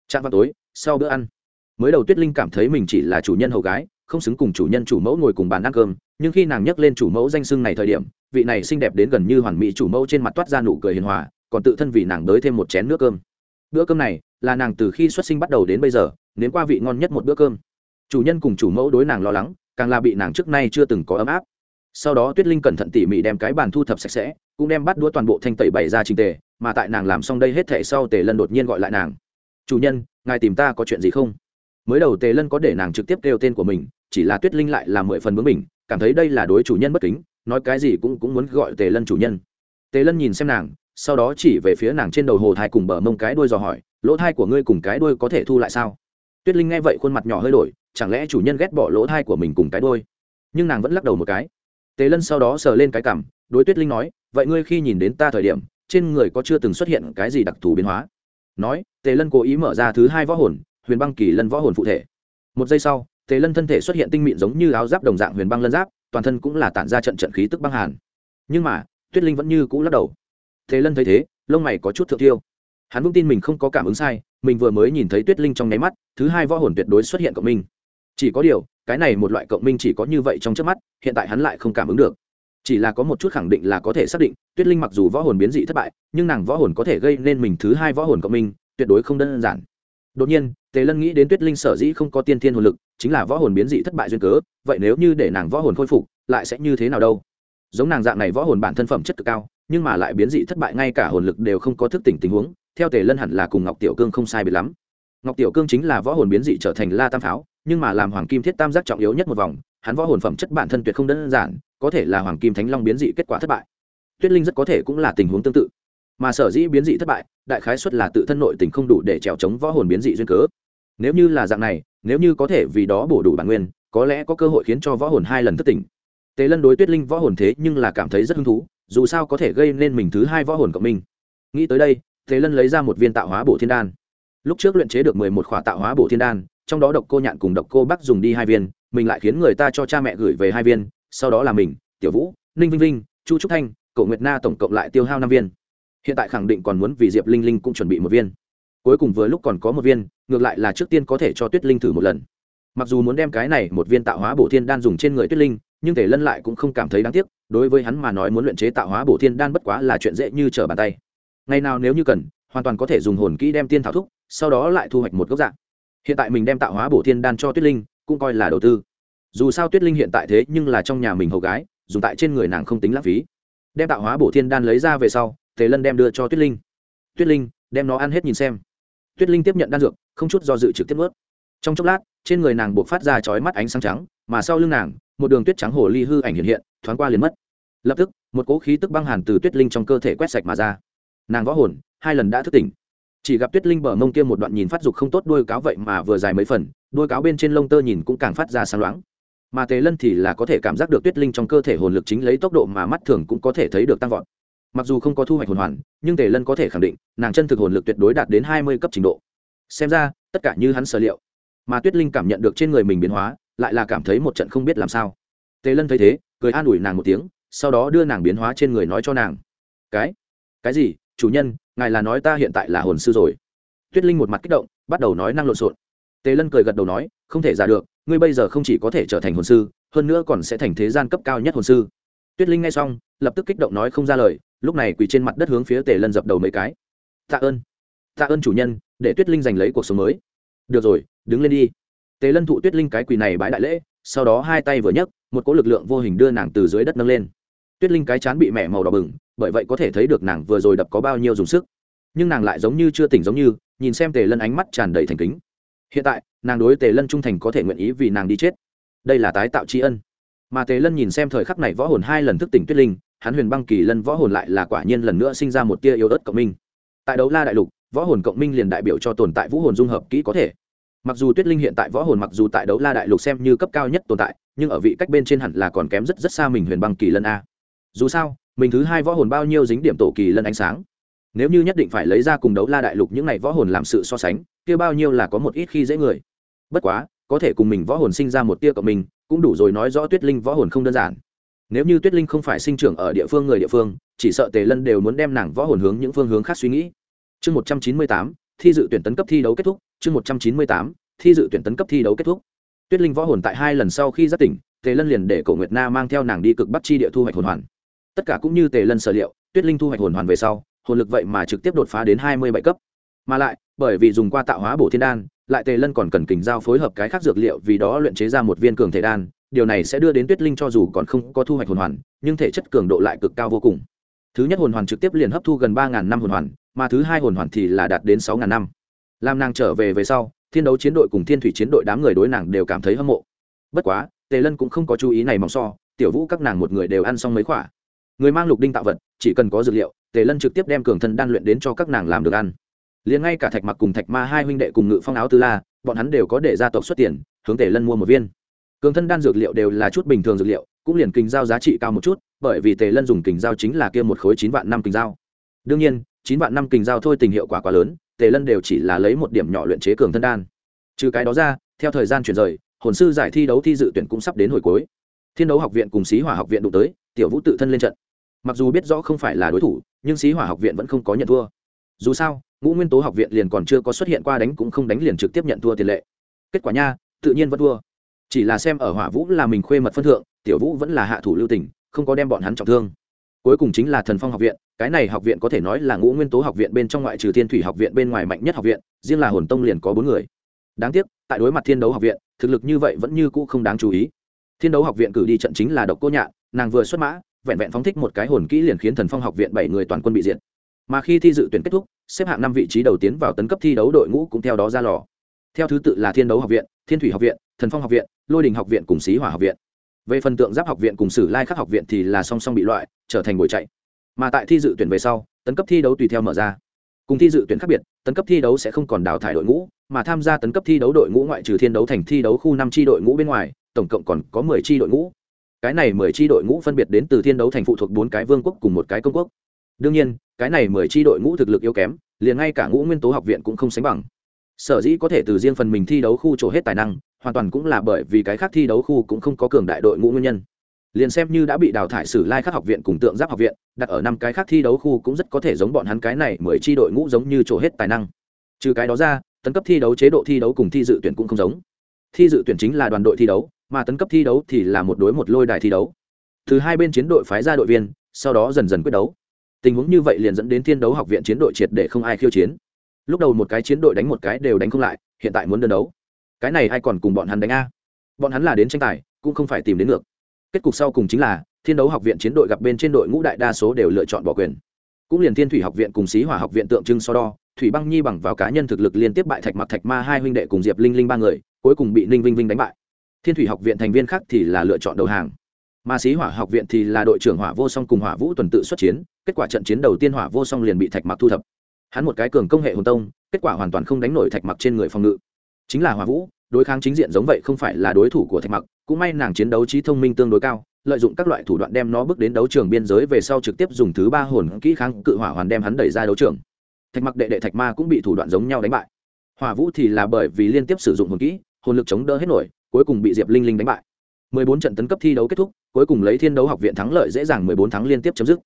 Trạng vào tối, sau bữa ăn, mới đầu tuyết linh cảm thấy mình chỉ là chủ nhân hầu gái, không xứng cùng chủ nhân chủ mẫu ngồi cùng bàn ăn cơm nhưng khi nàng nhắc lên chủ mẫu danh xưng này thời điểm, vị này xinh đẹp đến gần như hoàn mỹ chủ mẫu trên mặt toát ra nụ cười hiền hòa, còn tự thân vì nàng đới thêm một chén nước cơm. Bữa cơm này là nàng từ khi xuất sinh bắt đầu đến bây giờ, nếm qua vị ngon nhất một bữa cơm. Chủ nhân cùng chủ mẫu đối nàng lo lắng, càng là bị nàng trước nay chưa từng có ấm áp. Sau đó tuyết linh cẩn thận tỉ mỉ đem cái bàn thu thập sạch sẽ, cũng đem bắt đũa toàn bộ thanh tẩy bày ra trình tề, mà tại nàng làm xong đây hết thể sau tề lân đột nhiên gọi lại nàng. Chủ nhân, ngài tìm ta có chuyện gì không? Mới đầu tề lân có để nàng trực tiếp kêu tên của mình, chỉ là tuyết linh lại là mười phần bướng mình cảm thấy đây là đối chủ nhân bất kính, nói cái gì cũng cũng muốn gọi tề lân chủ nhân. Tề lân nhìn xem nàng, sau đó chỉ về phía nàng trên đầu hồ thai cùng bờ mông cái đuôi dò hỏi, lỗ thai của ngươi cùng cái đuôi có thể thu lại sao? Tuyết linh nghe vậy khuôn mặt nhỏ hơi đổi, chẳng lẽ chủ nhân ghét bỏ lỗ thai của mình cùng cái đuôi? Nhưng nàng vẫn lắc đầu một cái. Tề lân sau đó sờ lên cái cằm, đối tuyết linh nói, vậy ngươi khi nhìn đến ta thời điểm, trên người có chưa từng xuất hiện cái gì đặc thù biến hóa? Nói, tề lân cố ý mở ra thứ hai võ hồn, huyền băng kỳ lân võ hồn phụ thể. Một giây sau tề lân thân thể xuất hiện tinh mịn giống như áo giáp đồng dạng huyền băng lân giáp, toàn thân cũng là tản ra trận trận khí tức băng hàn. Nhưng mà, tuyết linh vẫn như cũ lắc đầu. Tề lân thấy thế, lông mày có chút thượng tiêu hắn vững tin mình không có cảm ứng sai, mình vừa mới nhìn thấy tuyết linh trong nháy mắt, thứ hai võ hồn tuyệt đối xuất hiện cộng minh. Chỉ có điều, cái này một loại cộng minh chỉ có như vậy trong trước mắt, hiện tại hắn lại không cảm ứng được. Chỉ là có một chút khẳng định là có thể xác định, tuyết linh mặc dù võ hồn biến dị thất bại, nhưng nàng võ hồn có thể gây nên mình thứ hai võ hồn cộng minh, tuyệt đối không đơn giản. Đột nhiên tề lân nghĩ đến tuyết linh sở dĩ không có tiên thiên hồn lực, chính là võ hồn biến dị thất bại duyên cớ, vậy nếu như để nàng võ hồn khôi phục, lại sẽ như thế nào đâu? Giống nàng dạng này võ hồn bản thân phẩm chất cực cao, nhưng mà lại biến dị thất bại ngay cả hồn lực đều không có thức tỉnh tình huống, theo tề lân hẳn là cùng ngọc tiểu cương không sai biệt lắm. Ngọc tiểu cương chính là võ hồn biến dị trở thành la tam pháo nhưng mà làm hoàng kim thiết tam giác trọng yếu nhất một vòng, hắn võ hồn phẩm chất bản thân tuyệt không đơn giản, có thể là hoàng kim thánh long biến dị kết quả thất bại. Tuyết linh rất có thể cũng là tình huống tương tự. Mà sở dĩ biến dị thất bại, đại khái xuất là tự thân nội tình không đủ để trèo chống võ hồn biến dị duyên cớ nếu như là dạng này, nếu như có thể vì đó bổ đủ bản nguyên, có lẽ có cơ hội khiến cho võ hồn hai lần thất tỉnh. Tề lân đối tuyết linh võ hồn thế nhưng là cảm thấy rất hứng thú, dù sao có thể gây nên mình thứ hai võ hồn cộng minh. Nghĩ tới đây, tề lân lấy ra một viên tạo hóa bổ thiên đan. Lúc trước luyện chế được mười một khỏa tạo hóa bổ thiên đan, trong đó độc cô nhạn cùng độc cô bắc dùng đi hai viên, mình lại khiến người ta cho cha mẹ gửi về hai viên, sau đó là mình, tiểu vũ, ninh vinh vinh, chu trúc thanh, cậu nguyệt na tổng cộng lại tiêu hao năm viên. Hiện tại khẳng định còn muốn vì diệp linh linh cũng chuẩn bị một viên cuối cùng vừa lúc còn có một viên, ngược lại là trước tiên có thể cho tuyết linh thử một lần. Mặc dù muốn đem cái này một viên tạo hóa bổ thiên đan dùng trên người tuyết linh, nhưng thể lân lại cũng không cảm thấy đáng tiếc, đối với hắn mà nói muốn luyện chế tạo hóa bổ thiên đan bất quá là chuyện dễ như trở bàn tay. Ngày nào nếu như cần, hoàn toàn có thể dùng hồn kỹ đem tiên thảo thúc, sau đó lại thu hoạch một gốc dạng. Hiện tại mình đem tạo hóa bổ thiên đan cho tuyết linh, cũng coi là đầu tư. Dù sao tuyết linh hiện tại thế nhưng là trong nhà mình hầu gái, dùng tại trên người nàng không tính lãng phí. Đem tạo hóa bổ thiên đan lấy ra về sau, tề lân đem đưa cho tuyết linh. Tuyết linh, đem nó ăn hết nhìn xem tuyết linh tiếp nhận đan dược, không chút do dự trực tiếp ướt trong chốc lát, trên người nàng buộc phát ra chói mắt ánh sáng trắng, mà sau lưng nàng, một đường tuyết trắng hồ ly hư ảnh hiện hiện, thoáng qua liền mất. Lập tức, một cỗ khí tức băng hàn từ tuyết linh trong cơ thể quét sạch mà ra. Nàng võ hồn, hai lần đã thức tỉnh. Chỉ gặp tuyết linh bờ mông kia một đoạn nhìn phát dục không tốt đôi cáo vậy mà vừa dài mấy phần đôi cáo bên trên lông tơ nhìn cũng càng phát ra sáng loáng. Mà tề lân thì là có thể cảm giác được tuyết linh trong cơ thể hồn lực chính lấy tốc độ mà mắt thường cũng có thể thấy được tăng vọt mặc dù không có thu hoạch hồn hoàn, nhưng tề lân có thể khẳng định, nàng chân thực hồn lực tuyệt đối đạt đến hai mươi cấp trình độ. Xem ra, tất cả như hắn sở liệu. Mà tuyết linh cảm nhận được trên người mình biến hóa, lại là cảm thấy một trận không biết làm sao. Tề lân thấy thế, cười an ủi nàng một tiếng, sau đó đưa nàng biến hóa trên người nói cho nàng. Cái cái gì? Chủ nhân, ngài là nói ta hiện tại là hồn sư rồi. Tuyết linh một mặt kích động, bắt đầu nói năng lộn xộn. Tề lân cười gật đầu nói, không thể giả được, ngươi bây giờ không chỉ có thể trở thành hồn sư, hơn nữa còn sẽ thành thế gian cấp cao nhất hồn sư. Tuyết linh nghe xong, lập tức kích động nói không ra lời lúc này quỳ trên mặt đất hướng phía tề lân dập đầu mấy cái. Tạ ơn tạ ơn chủ nhân, để tuyết linh giành lấy cuộc sống mới. Được rồi, đứng lên đi. Tề lân thụ tuyết linh cái quỳ này bãi đại lễ, sau đó hai tay vừa nhấc, một cỗ lực lượng vô hình đưa nàng từ dưới đất nâng lên. Tuyết linh cái chán bị mẹ màu đỏ bừng, bởi vậy có thể thấy được nàng vừa rồi đập có bao nhiêu dùng sức. Nhưng nàng lại giống như chưa tỉnh giống như, nhìn xem tề lân ánh mắt tràn đầy thành kính. Hiện tại, nàng đối tề lân trung thành có thể nguyện ý vì nàng đi chết. Đây là tái tạo tri ân. Mà tề lân nhìn xem thời khắc này võ hồn hai lần thức tỉnh tuyết linh hắn huyền băng kỳ lân võ hồn lại là quả nhiên lần nữa sinh ra một tia yếu ớt cộng minh. Tại đấu la đại lục, võ hồn cộng minh liền đại biểu cho tồn tại vũ hồn dung hợp kỹ có thể. Mặc dù tuyết linh hiện tại võ hồn mặc dù tại đấu la đại lục xem như cấp cao nhất tồn tại, nhưng ở vị cách bên trên hẳn là còn kém rất rất xa mình huyền băng kỳ lân a. Dù sao, mình thứ hai võ hồn bao nhiêu dính điểm tổ kỳ lân ánh sáng. Nếu như nhất định phải lấy ra cùng đấu la đại lục những n à y võ hồn làm sự so sánh, kia bao nhiêu là có một ít khi dễ người. Bất quá, có thể cùng mình võ hồn sinh ra một tia cộng mình cũng đủ rồi nói rõ tuyết linh võ hồn không đơn giản nếu như tuyết linh không phải sinh trưởng ở địa phương người địa phương, chỉ sợ tề lân đều muốn đem nàng võ hồn hướng những phương hướng khác suy nghĩ. Chương một trăm chín mươi tám, thi dự tuyển tấn cấp thi đấu kết thúc. Chương một trăm chín mươi tám, thi dự tuyển tấn cấp thi đấu kết thúc. Tuyết linh võ hồn tại hai lần sau khi giác tỉnh, tề lân liền để cổ nguyệt na mang theo nàng đi cực bắc chi địa thu hoạch hồn hoàn. Tất cả cũng như tề lân sở liệu, tuyết linh thu hoạch hồn hoàn về sau, hồn lực vậy mà trực tiếp đột phá đến hai mươi bảy cấp. Mà lại, bởi vì dùng qua tạo hóa bổ thiên đan, lại tề lân còn cần kình giao phối hợp cái khác dược liệu vì đó luyện chế ra một viên cường thể đan điều này sẽ đưa đến tuyết linh cho dù còn không có thu hoạch hồn hoàn, nhưng thể chất cường độ lại cực cao vô cùng. Thứ nhất hồn hoàn trực tiếp liền hấp thu gần ba ngàn năm hồn hoàn, mà thứ hai hồn hoàn thì là đạt đến sáu ngàn năm. Làm nàng trở về về sau, thiên đấu chiến đội cùng thiên thủy chiến đội đám người đối nàng đều cảm thấy hâm mộ. Bất quá, tề lân cũng không có chú ý này mong so, tiểu vũ các nàng một người đều ăn xong mấy quả. Người mang lục đinh tạo vật, chỉ cần có dược liệu, tề lân trực tiếp đem cường thân đan luyện đến cho các nàng làm được ăn. Liền ngay cả thạch mặc cùng thạch ma hai huynh đệ cùng ngự phong áo tư la, bọn hắn đều có để gia tộc xuất tiền, hướng tề lân mua một viên cường thân đan dược liệu đều là chút bình thường dược liệu, cũng liền kình giao giá trị cao một chút, bởi vì tề lân dùng kình giao chính là kia một khối chín vạn năm kình giao. Đương nhiên, chín vạn năm kình giao thôi tình hiệu quả quá lớn, tề lân đều chỉ là lấy một điểm nhỏ luyện chế cường thân đan. Trừ cái đó ra, theo thời gian chuyển rời, hồn sư giải thi đấu thi dự tuyển cũng sắp đến hồi cuối. Thiên đấu học viện cùng xí hỏa học viện đụng tới, tiểu vũ tự thân lên trận. Mặc dù biết rõ không phải là đối thủ, nhưng xí hỏa học viện vẫn không có nhận thua. Dù sao, ngũ nguyên tố học viện liền còn chưa có xuất hiện qua đánh cũng không đánh liền trực tiếp nhận thua tiền lệ. Kết quả nha, tự nhiên vẫn thua chỉ là xem ở hỏa vũ là mình khuê mật phân thượng, tiểu vũ vẫn là hạ thủ lưu tình, không có đem bọn hắn trọng thương. Cuối cùng chính là thần phong học viện, cái này học viện có thể nói là ngũ nguyên tố học viện bên trong ngoại trừ thiên thủy học viện bên ngoài mạnh nhất học viện, riêng là hồn tông liền có bốn người. Đáng tiếc, tại đối mặt thiên đấu học viện, thực lực như vậy vẫn như cũ không đáng chú ý. Thiên đấu học viện cử đi trận chính là độc cô nhạn, nàng vừa xuất mã, vẹn vẹn phóng thích một cái hồn kỹ liền khiến thần phong học viện bảy người toàn quân bị diệt. Mà khi thi dự tuyển kết thúc, xếp hạng năm vị trí đầu tiến vào tấn cấp thi đấu đội ngũ cũng theo đó ra lò. Theo thứ tự là thiên đấu học viện thiên thủy học viện, thần phong học viện, lôi đình học viện cùng xí hỏa học viện. Về phần tượng giáp học viện cùng sử lai khắc học viện thì là song song bị loại, trở thành buổi chạy. Mà tại thi dự tuyển về sau, tấn cấp thi đấu tùy theo mở ra. Cùng thi dự tuyển khác biệt, tấn cấp thi đấu sẽ không còn đào thải đội ngũ, mà tham gia tấn cấp thi đấu đội ngũ ngoại trừ thiên đấu thành thi đấu khu năm tri đội ngũ bên ngoài, tổng cộng còn có mười tri đội ngũ. Cái này mười tri đội ngũ phân biệt đến từ thiên đấu thành phụ thuộc bốn cái vương quốc cùng một cái công quốc. Đương nhiên, cái này mười tri đội ngũ thực lực yếu kém, liền ngay cả ngũ nguyên tố học viện cũng không sánh bằng sở dĩ có thể từ riêng phần mình thi đấu khu trổ hết tài năng, hoàn toàn cũng là bởi vì cái khác thi đấu khu cũng không có cường đại đội ngũ nguyên nhân. Liền xem như đã bị đào thải sử lai khắc học viện cùng tượng giáp học viện, đặt ở năm cái khác thi đấu khu cũng rất có thể giống bọn hắn cái này mười tri đội ngũ giống như trổ hết tài năng. Trừ cái đó ra, tấn cấp thi đấu chế độ thi đấu cùng thi dự tuyển cũng không giống. Thi dự tuyển chính là đoàn đội thi đấu, mà tấn cấp thi đấu thì là một đối một lôi đài thi đấu. Từ hai bên chiến đội phái ra đội viên, sau đó dần dần quyết đấu. Tình huống như vậy liền dẫn đến thiên đấu học viện chiến đội triệt để không ai khiêu chiến lúc đầu một cái chiến đội đánh một cái đều đánh không lại, hiện tại muốn đơn đấu. Cái này ai còn cùng bọn hắn đánh a? Bọn hắn là đến tranh tài, cũng không phải tìm đến ngược. Kết cục sau cùng chính là, thiên đấu học viện chiến đội gặp bên trên đội ngũ đại đa số đều lựa chọn bỏ quyền. Cũng liền thiên thủy học viện cùng xí hỏa học viện tượng trưng so đo, thủy băng nhi bằng vào cá nhân thực lực liên tiếp bại thạch mặc thạch ma hai huynh đệ cùng diệp linh linh ba người, cuối cùng bị ninh vinh vinh đánh bại. Thiên thủy học viện thành viên khác thì là lựa chọn đầu hàng. Mà xí hỏa học viện thì là đội trưởng hỏa vô song cùng hỏa vũ tuần tự xuất chiến, kết quả trận chiến đầu tiên hỏa vô song liền bị thạch mặc thu thập hắn một cái cường công hệ hồn tông, kết quả hoàn toàn không đánh nổi thạch mặc trên người phòng ngự. Chính là hòa vũ, đối kháng chính diện giống vậy không phải là đối thủ của thạch mặc, cũng may nàng chiến đấu trí thông minh tương đối cao, lợi dụng các loại thủ đoạn đem nó bước đến đấu trường biên giới về sau trực tiếp dùng thứ ba hồn kỹ kháng cự hỏa hoàn đem hắn đẩy ra đấu trường. Thạch mặc đệ đệ thạch ma cũng bị thủ đoạn giống nhau đánh bại. Hỏa vũ thì là bởi vì liên tiếp sử dụng hồn kỹ, hồn lực chống đỡ hết nổi, cuối cùng bị diệp linh linh đánh bại. 14 trận tấn cấp thi đấu kết thúc, cuối cùng lấy thiên đấu học viện thắng lợi dễ dàng 14 tháng liên tiếp chấm dứt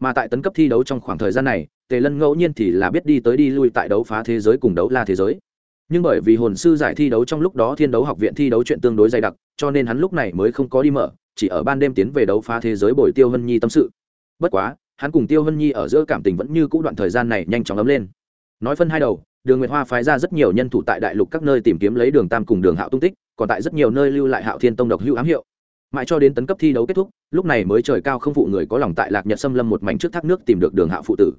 mà tại tấn cấp thi đấu trong khoảng thời gian này, tề lân ngẫu nhiên thì là biết đi tới đi lui tại đấu phá thế giới cùng đấu la thế giới. Nhưng bởi vì hồn sư giải thi đấu trong lúc đó thiên đấu học viện thi đấu chuyện tương đối dày đặc, cho nên hắn lúc này mới không có đi mở, chỉ ở ban đêm tiến về đấu phá thế giới bồi tiêu hân nhi tâm sự. Bất quá, hắn cùng tiêu hân nhi ở giữa cảm tình vẫn như cũ đoạn thời gian này nhanh chóng ấm lên. Nói phân hai đầu, đường nguyệt hoa phái ra rất nhiều nhân thủ tại đại lục các nơi tìm kiếm lấy đường tam cùng đường hạo tung tích, còn tại rất nhiều nơi lưu lại hạo thiên tông độc hữu ám hiệu mãi cho đến tấn cấp thi đấu kết thúc, lúc này mới trời cao không phụ người có lòng tại lạc nhật xâm lâm một mảnh trước thác nước tìm được đường hạ phụ tử.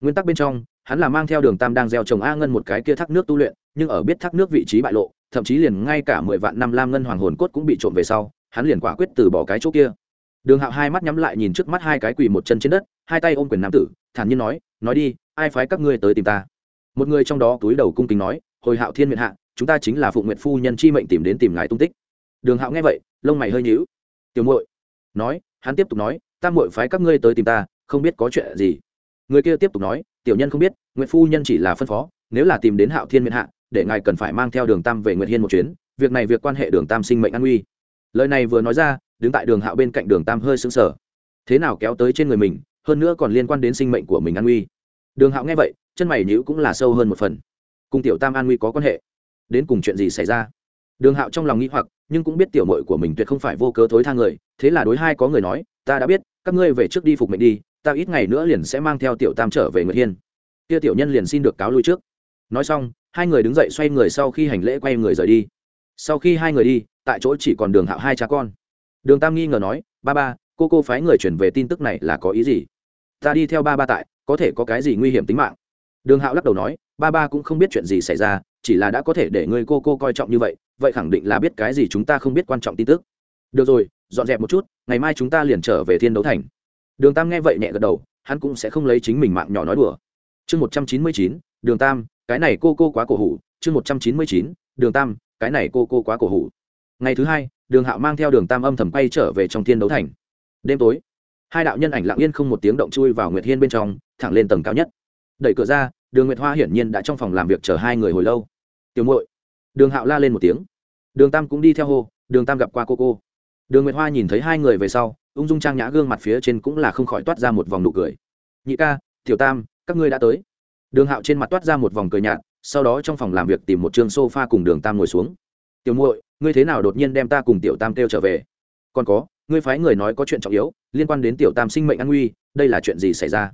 Nguyên tắc bên trong, hắn là mang theo đường tam đang gieo trồng a ngân một cái kia thác nước tu luyện, nhưng ở biết thác nước vị trí bại lộ, thậm chí liền ngay cả mười vạn năm lam ngân hoàng hồn cốt cũng bị trộm về sau, hắn liền quả quyết từ bỏ cái chỗ kia. Đường hạo hai mắt nhắm lại nhìn trước mắt hai cái quỳ một chân trên đất, hai tay ôm quyền nam tử, thản nhiên nói nói đi, ai phái các ngươi tới tìm ta? Một người trong đó túi đầu cung kính nói, hồi hạo thiên miệng hạ, chúng ta chính là phụ nguyện phu nhân chi mệnh tìm đến tìm ngài tung tích. Đường hạo nghe vậy, lông mày hơi nhíu tiểu muội. Nói, hắn tiếp tục nói, ta muội phái các ngươi tới tìm ta, không biết có chuyện gì. Người kia tiếp tục nói, tiểu nhân không biết nguyện phu nhân chỉ là phân phó, nếu là tìm đến hạo thiên miền hạ, để ngài cần phải mang theo đường tam về nguyệt hiên một chuyến, việc này việc quan hệ đường tam sinh mệnh an nguy. Lời này vừa nói ra, đứng tại đường hạo bên cạnh đường tam hơi sững sờ. Thế nào kéo tới trên người mình, hơn nữa còn liên quan đến sinh mệnh của mình an nguy. Đường hạo nghe vậy, chân mày nhữ cũng là sâu hơn một phần. Cùng tiểu tam an nguy có quan hệ? Đến cùng chuyện gì xảy ra? Đường hạo trong lòng nghĩ hoặc, nhưng cũng biết tiểu mội của mình tuyệt không phải vô cớ thối thang người, thế là đối hai có người nói, ta đã biết, các ngươi về trước đi phục mệnh đi, ta ít ngày nữa liền sẽ mang theo tiểu tam trở về người hiên. Kia tiểu nhân liền xin được cáo lui trước. Nói xong, hai người đứng dậy xoay người sau khi hành lễ quay người rời đi. Sau khi hai người đi, tại chỗ chỉ còn đường hạo hai cha con. Đường tam nghi ngờ nói, ba ba, cô cô phái người chuyển về tin tức này là có ý gì? Ta đi theo ba ba tại, có thể có cái gì nguy hiểm tính mạng? Đường hạo lắc đầu nói, ba ba cũng không biết chuyện gì xảy ra chỉ là đã có thể để ngươi cô cô coi trọng như vậy vậy khẳng định là biết cái gì chúng ta không biết quan trọng tin tức. Được rồi, dọn dẹp một chút, ngày mai chúng ta liền trở về thiên đấu thành. Đường tam nghe vậy nhẹ gật đầu, hắn cũng sẽ không lấy chính mình mạng nhỏ nói đùa. Chương một trăm chín mươi chín, đường tam, cái này cô cô quá cổ hủ. Chương một trăm chín mươi chín, đường tam, cái này cô cô quá cổ hủ. Ngày thứ hai, đường hạo mang theo đường tam âm thầm quay trở về trong thiên đấu thành. Đêm tối, hai đạo nhân ảnh lặng yên không một tiếng động chui vào nguyệt hiên bên trong, thẳng lên tầng cao nhất. Đẩy cửa ra, đường nguyệt hoa hiển nhiên đã trong phòng làm việc chờ hai người hồi lâu tiểu muội. Đường hạo la lên một tiếng. Đường tam cũng đi theo hô, đường tam gặp qua cô cô. Đường nguyệt hoa nhìn thấy hai người về sau, ung dung trang nhã gương mặt phía trên cũng là không khỏi toát ra một vòng nụ cười. Nhị ca, tiểu tam, các ngươi đã tới. Đường hạo trên mặt toát ra một vòng cười nhạt, sau đó trong phòng làm việc tìm một chương sofa cùng đường tam ngồi xuống. Tiểu muội, ngươi thế nào đột nhiên đem ta cùng tiểu tam kêu trở về? Còn có, ngươi phái người nói có chuyện trọng yếu, liên quan đến tiểu tam sinh mệnh an nguy, đây là chuyện gì xảy ra?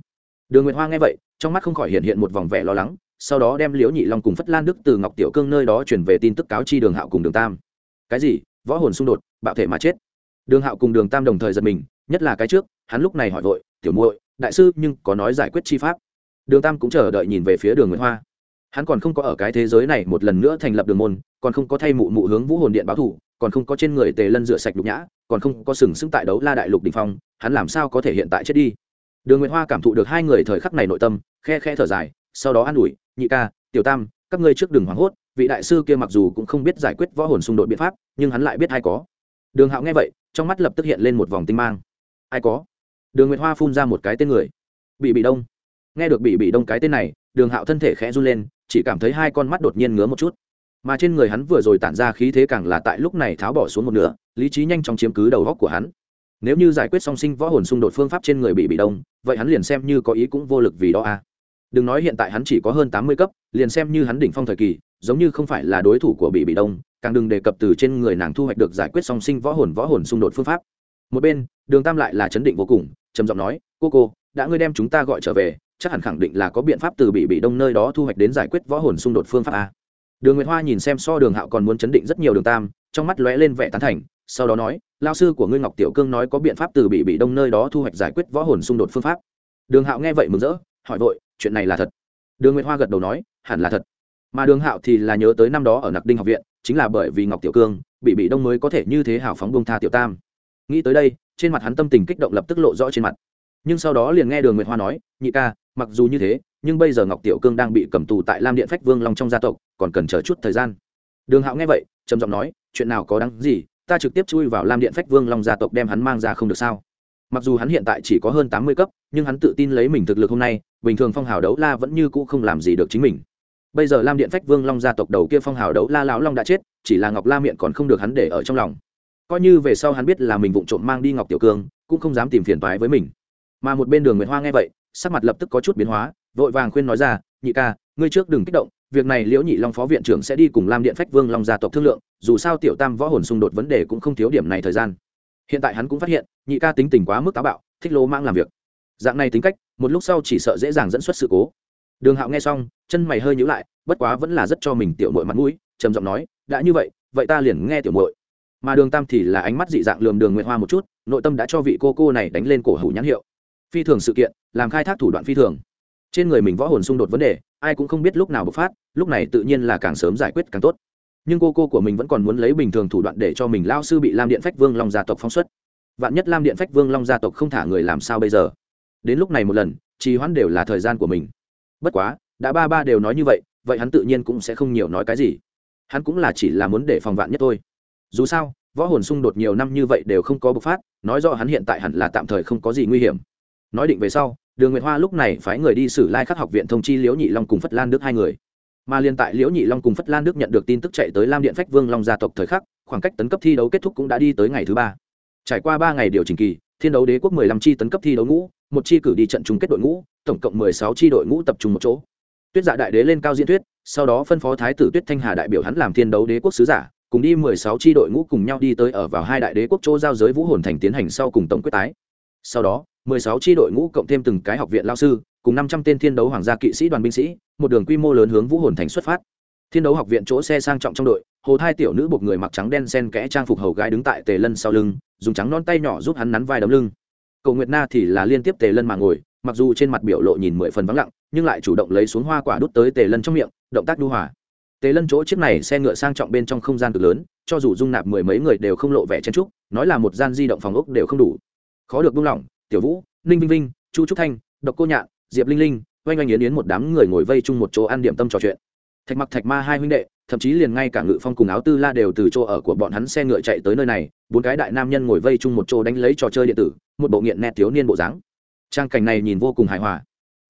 Đường nguyệt hoa nghe vậy, trong mắt không khỏi hiện hiện một vòng vẻ lo lắng sau đó đem liễu nhị long cùng phất lan đức từ ngọc tiểu cương nơi đó chuyển về tin tức cáo chi đường hạo cùng đường tam. Cái gì? Võ hồn xung đột, bạo thể mà chết. Đường hạo cùng đường tam đồng thời giật mình, nhất là cái trước, hắn lúc này hỏi vội, tiểu muội, đại sư, nhưng có nói giải quyết chi pháp? Đường tam cũng chờ đợi nhìn về phía đường nguyễn hoa. Hắn còn không có ở cái thế giới này một lần nữa thành lập đường môn, còn không có thay mụ mụ hướng vũ hồn điện báo thủ còn không có trên người tề lân rửa sạch đục nhã, còn không có sừng sững tại đấu la đại lục đình phong, hắn làm sao có thể hiện tại chết đi? Đường nguyễn hoa cảm thụ được hai người thời khắc này nội tâm, khe khe thở dài, sau đó an ủi nhị ca, tiểu tam, các ngươi trước đường hoảng hốt, vị đại sư kia mặc dù cũng không biết giải quyết võ hồn xung đột biện pháp, nhưng hắn lại biết ai có. Đường hạo nghe vậy, trong mắt lập tức hiện lên một vòng tinh mang. Ai có? Đường nguyệt hoa phun ra một cái tên người. Bị bị đông. Nghe được bị bị đông cái tên này, đường hạo thân thể khẽ run lên, chỉ cảm thấy hai con mắt đột nhiên ngứa một chút. Mà trên người hắn vừa rồi tản ra khí thế càng là tại lúc này tháo bỏ xuống một nửa, lý trí nhanh chóng chiếm cứ đầu góc của hắn. Nếu như giải quyết song sinh võ hồn xung đột phương pháp trên người bị bị đông, vậy hắn liền xem như có ý cũng vô lực vì đó a à đừng nói hiện tại hắn chỉ có hơn tám mươi cấp, liền xem như hắn đỉnh phong thời kỳ, giống như không phải là đối thủ của bị bị đông, càng đừng đề cập từ trên người nàng thu hoạch được giải quyết song sinh võ hồn võ hồn xung đột phương pháp. Một bên, đường tam lại là chấn định vô cùng, trầm giọng nói, cô cô, đã ngươi đem chúng ta gọi trở về, chắc hẳn khẳng định là có biện pháp từ bị bị đông nơi đó thu hoạch đến giải quyết võ hồn xung đột phương pháp a. Đường nguyệt hoa nhìn xem so đường hạo còn muốn chấn định rất nhiều đường tam, trong mắt lóe lên vẻ tán thành, sau đó nói lao sư của ngươi ngọc tiểu cương nói có biện pháp từ bị bị đông nơi đó thu hoạch giải quyết võ hồn xung đột phương pháp. Đường hạo nghe vậy mừng rỡ, hỏi vội chuyện này là thật. Đường nguyệt hoa gật đầu nói, hẳn là thật. Mà đường hạo thì là nhớ tới năm đó ở nặc đinh học viện, chính là bởi vì ngọc tiểu cương, bị bị đông mới có thể như thế hào phóng bông tha tiểu tam. Nghĩ tới đây, trên mặt hắn tâm tình kích động lập tức lộ rõ trên mặt. Nhưng sau đó liền nghe đường nguyệt hoa nói, nhị ca, mặc dù như thế, nhưng bây giờ ngọc tiểu cương đang bị cầm tù tại lam điện phách vương long trong gia tộc, còn cần chờ chút thời gian. Đường hạo nghe vậy, trầm giọng nói, chuyện nào có đáng gì, ta trực tiếp chui vào lam điện phách vương long gia tộc đem hắn mang ra không được sao? Mặc dù hắn hiện tại chỉ có hơn tám mươi cấp, nhưng hắn tự tin lấy mình thực lực hôm nay, bình thường phong hào đấu la vẫn như cũ không làm gì được chính mình. Bây giờ lam điện phách vương long gia tộc đầu kia phong hào đấu la lão long đã chết, chỉ là ngọc la miệng còn không được hắn để ở trong lòng. Coi như về sau hắn biết là mình vụng trộm mang đi ngọc tiểu cương, cũng không dám tìm phiền toái với mình. Mà một bên đường nguyệt hoa nghe vậy, sắc mặt lập tức có chút biến hóa, vội vàng khuyên nói ra, nhị ca, ngươi trước đừng kích động, việc này liễu nhị long phó viện trưởng sẽ đi cùng lam điện phách vương long gia tộc thương lượng, dù sao tiểu tam võ hồn xung đột vấn đề cũng không thiếu điểm này thời gian hiện tại hắn cũng phát hiện, nhị ca tính tình quá mức táo bạo, thích lô mang làm việc. Dạng này tính cách, một lúc sau chỉ sợ dễ dàng dẫn xuất sự cố. Đường hạo nghe xong, chân mày hơi nhữ lại, bất quá vẫn là rất cho mình tiểu mội mặt mũi, trầm giọng nói, đã như vậy vậy ta liền nghe tiểu mội mà đường tam thì là ánh mắt dị dạng lườm đường nguyệt hoa một chút, nội tâm đã cho vị cô cô này đánh lên cổ hủ nhãn hiệu. Phi thường sự kiện, làm khai thác thủ đoạn phi thường. Trên người mình võ hồn xung đột vấn đề, ai cũng không biết lúc nào bộc phát, lúc này tự nhiên là càng sớm giải quyết càng tốt nhưng cô cô của mình vẫn còn muốn lấy bình thường thủ đoạn để cho mình lao sư bị lam điện phách vương long gia tộc phóng xuất vạn nhất lam điện phách vương long gia tộc không thả người làm sao bây giờ đến lúc này một lần trì hoãn đều là thời gian của mình bất quá đã ba ba đều nói như vậy vậy hắn tự nhiên cũng sẽ không nhiều nói cái gì hắn cũng là chỉ là muốn để phòng vạn nhất thôi dù sao võ hồn xung đột nhiều năm như vậy đều không có bộc phát nói rõ hắn hiện tại hẳn là tạm thời không có gì nguy hiểm nói định về sau đường nguyệt hoa lúc này phái người đi xử lai khắc học viện thông chi liễu nhị long cùng phất lan đức hai người mà liên tại liễu nhị long cùng phất lan đức nhận được tin tức chạy tới lam điện phách vương long gia tộc thời khắc, khoảng cách tấn cấp thi đấu kết thúc cũng đã đi tới ngày thứ ba. Trải qua ba ngày điều chỉnh kỳ, thiên đấu đế quốc mười lăm chi tấn cấp thi đấu ngũ, một chi cử đi trận chung kết đội ngũ, tổng cộng mười sáu chi đội ngũ tập trung một chỗ. Tuyết dạ đại đế lên cao diễn thuyết, sau đó phân phó thái tử tuyết thanh hà đại biểu hắn làm thiên đấu đế quốc sứ giả, cùng đi mười sáu chi đội ngũ cùng nhau đi tới ở vào hai đại đế quốc chỗ giao giới vũ hồn thành tiến hành sau cùng tổng quyết tái. Sau đó, mười sáu chi đội ngũ cộng thêm từng cái học viện lao sư cùng năm trăm tên thiên đấu hoàng gia kỵ sĩ đoàn binh sĩ, một đường quy mô lớn hướng vũ hồn thành xuất phát. Thiên đấu học viện chỗ xe sang trọng trong đội, hồ thai tiểu nữ buộc người mặc trắng đen sen kẽ trang phục hầu gái đứng tại tề lân sau lưng, dùng trắng non tay nhỏ giúp hắn nắn vai đấm lưng. Cầu nguyệt na thì là liên tiếp tề lân mà ngồi, mặc dù trên mặt biểu lộ nhìn mười phần vắng lặng, nhưng lại chủ động lấy xuống hoa quả đút tới tề lân trong miệng, động tác đu hòa. Tề lân chỗ chiếc này xe ngựa sang trọng bên trong không gian cực lớn, cho dù dung nạp mười mấy người đều không lộ vẻ chen trúc nói là một gian di động phòng ốc đều không đủ. Khó được buông lỏng, tiểu vũ, ninh vinh vinh, chu trúc thanh, độc cô nhạn diệp linh linh, oanh oanh yến yến một đám người ngồi vây chung một chỗ ăn điểm tâm trò chuyện. Thạch mặc, thạch ma hai huynh đệ, thậm chí liền ngay cả ngự phong cùng áo tư la đều từ chỗ ở của bọn hắn xe ngựa chạy tới nơi này, bốn cái đại nam nhân ngồi vây chung một chỗ đánh lấy trò chơi điện tử, một bộ nghiện nét thiếu niên bộ dáng. Trang cảnh này nhìn vô cùng hài hòa.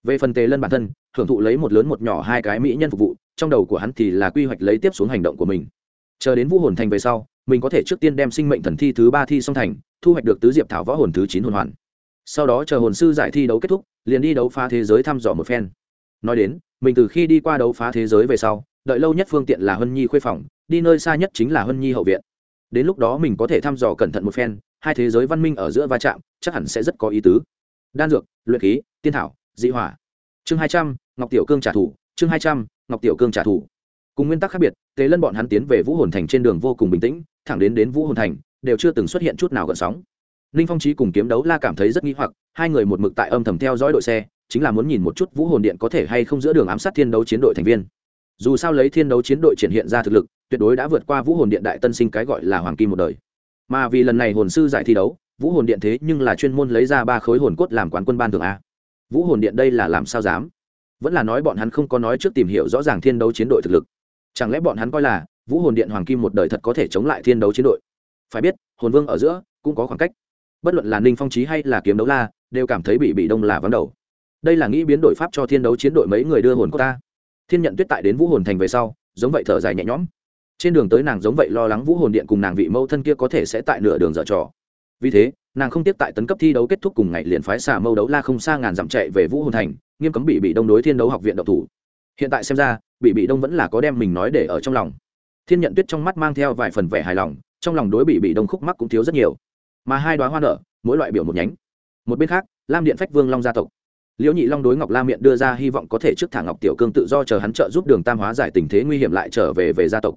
Về phần tề lân bản thân, hưởng thụ lấy một lớn một nhỏ hai cái mỹ nhân phục vụ, trong đầu của hắn thì là quy hoạch lấy tiếp xuống hành động của mình. Chờ đến vũ hồn thành về sau, mình có thể trước tiên đem sinh mệnh thần thi thứ ba thi song thành, thu hoạch được tứ diệp thảo võ hồn thứ chín hồn hoàn sau đó chờ hồn sư giải thi đấu kết thúc, liền đi đấu phá thế giới thăm dò một phen. Nói đến, mình từ khi đi qua đấu phá thế giới về sau, đợi lâu nhất phương tiện là hân nhi khuê phòng, đi nơi xa nhất chính là hân nhi hậu viện. Đến lúc đó mình có thể thăm dò cẩn thận một phen, hai thế giới văn minh ở giữa va chạm, chắc hẳn sẽ rất có ý tứ. Đan dược, luyện khí, tiên thảo, dị hỏa. Chương hai trăm, ngọc tiểu cương trả thù, chương hai trăm, ngọc tiểu cương trả thù. Cùng nguyên tắc khác biệt tế lân bọn hắn tiến về vũ hồn thành trên đường vô cùng bình tĩnh, thẳng đến đến vũ hồn thành, đều chưa từng xuất hiện chút nào gợn sóng ninh phong trí cùng kiếm đấu la cảm thấy rất nghi hoặc, hai người một mực tại âm thầm theo dõi đội xe, chính là muốn nhìn một chút vũ hồn điện có thể hay không giữa đường ám sát thiên đấu chiến đội thành viên. Dù sao lấy thiên đấu chiến đội triển hiện ra thực lực, tuyệt đối đã vượt qua vũ hồn điện đại tân sinh cái gọi là hoàng kim một đời. Mà vì lần này hồn sư giải thi đấu, vũ hồn điện thế nhưng là chuyên môn lấy ra ba khối hồn cốt làm quán quân ban thường a. Vũ hồn điện đây là làm sao dám? Vẫn là nói bọn hắn không có nói trước tìm hiểu rõ ràng thiên đấu chiến đội thực lực. Chẳng lẽ bọn hắn coi là vũ hồn điện hoàng kim một đời thật có thể chống lại thiên đấu chiến đội? Phải biết, hồn vương ở giữa cũng có khoảng cách bất luận là ninh phong trí hay là kiếm đấu la, đều cảm thấy bị bị đông là vắng đầu. Đây là nghĩ biến đổi pháp cho thiên đấu chiến đội mấy người đưa hồn của ta. Thiên nhận tuyết tại đến vũ hồn thành về sau, giống vậy thở dài nhẹ nhõm. Trên đường tới nàng giống vậy lo lắng vũ hồn điện cùng nàng vị mâu thân kia có thể sẽ tại nửa đường dở trò. Vì thế, nàng không tiếp tại tấn cấp thi đấu kết thúc cùng ngày liền phái xà mâu đấu la không xa ngàn dặm chạy về vũ hồn thành, nghiêm cấm bị bị đông đối thiên đấu học viện độc thủ. Hiện tại xem ra, bị bị đông vẫn là có đem mình nói để ở trong lòng. Thiên nhận tuyết trong mắt mang theo vài phần vẻ hài lòng, trong lòng đối bị bị đông khúc mắc cũng thiếu rất nhiều mà hai đoá hoa nở, mỗi loại biểu một nhánh. Một bên khác, lam điện phách vương long gia tộc. Liễu nhị long đối ngọc la miệng đưa ra hy vọng có thể trước thả ngọc tiểu cương tự do chờ hắn trợ giúp đường tam hóa giải tình thế nguy hiểm lại trở về về gia tộc.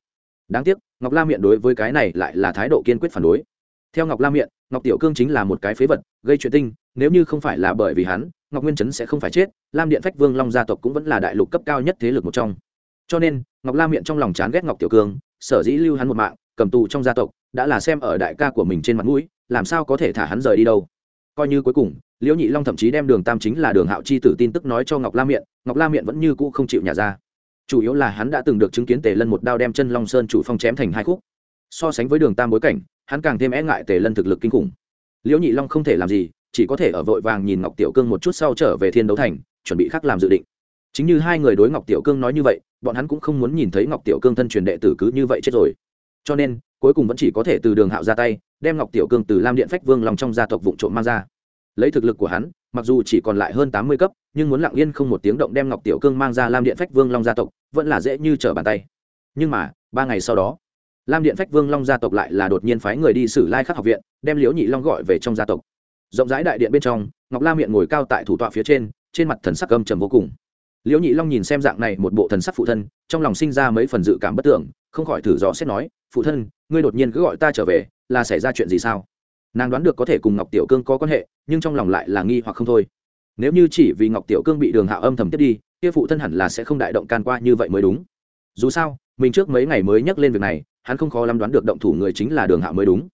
Đáng tiếc, ngọc la miệng đối với cái này lại là thái độ kiên quyết phản đối. Theo ngọc la miệng ngọc tiểu cương chính là một cái phế vật, gây chuyện tinh, nếu như không phải là bởi vì hắn, ngọc nguyên chấn sẽ không phải chết, lam điện phách vương long gia tộc cũng vẫn là đại lục cấp cao nhất thế lực một trong. Cho nên, ngọc la miệng trong lòng chán ghét ngọc tiểu cương, sở dĩ lưu hắn một mạng cầm tù trong gia tộc, đã là xem ở đại ca của mình trên mặt mũi, làm sao có thể thả hắn rời đi đâu? Coi như cuối cùng, liễu nhị long thậm chí đem đường tam chính là đường hạo chi tử tin tức nói cho ngọc la miệng ngọc la miệng vẫn như cũ không chịu nhả ra. Chủ yếu là hắn đã từng được chứng kiến tề lân một đao đem chân long sơn chủ phong chém thành hai khúc. So sánh với đường tam bối cảnh, hắn càng thêm e ngại tề lân thực lực kinh khủng. Liễu nhị long không thể làm gì, chỉ có thể ở vội vàng nhìn ngọc tiểu cương một chút sau trở về thiên đấu thành, chuẩn bị khắc làm dự định. Chính như hai người đối ngọc tiểu cương nói như vậy, bọn hắn cũng không muốn nhìn thấy ngọc tiểu cương thân truyền đệ tử cứ như vậy chết rồi cho nên cuối cùng vẫn chỉ có thể từ đường hạo ra tay, đem ngọc tiểu cương từ lam điện phách vương lòng trong gia tộc vụ trộm mang ra. Lấy thực lực của hắn, mặc dù chỉ còn lại hơn tám mươi cấp, nhưng muốn lặng yên không một tiếng động đem ngọc tiểu cương mang ra lam điện phách vương long gia tộc, vẫn là dễ như trở bàn tay. Nhưng mà, ba ngày sau đó, lam điện phách vương long gia tộc lại là đột nhiên phái người đi xử lai khắc học viện, đem liễu nhị long gọi về trong gia tộc. Rộng rãi đại điện bên trong, ngọc la miệng ngồi cao tại thủ tọa phía trên trên mặt thần sắc âm trầm vô cùng liễu nhị long nhìn xem dạng này một bộ thần sắc phụ thân, trong lòng sinh ra mấy phần dự cảm bất tưởng, không khỏi thử dò xét nói, phụ thân, ngươi đột nhiên cứ gọi ta trở về, là xảy ra chuyện gì sao? Nàng đoán được có thể cùng ngọc tiểu cương có quan hệ, nhưng trong lòng lại là nghi hoặc không thôi. Nếu như chỉ vì ngọc tiểu cương bị đường hạ âm thầm tiếp đi, kia phụ thân hẳn là sẽ không đại động can qua như vậy mới đúng. Dù sao, mình trước mấy ngày mới nhắc lên việc này, hắn không khó lắm đoán được động thủ người chính là đường hạ mới đúng.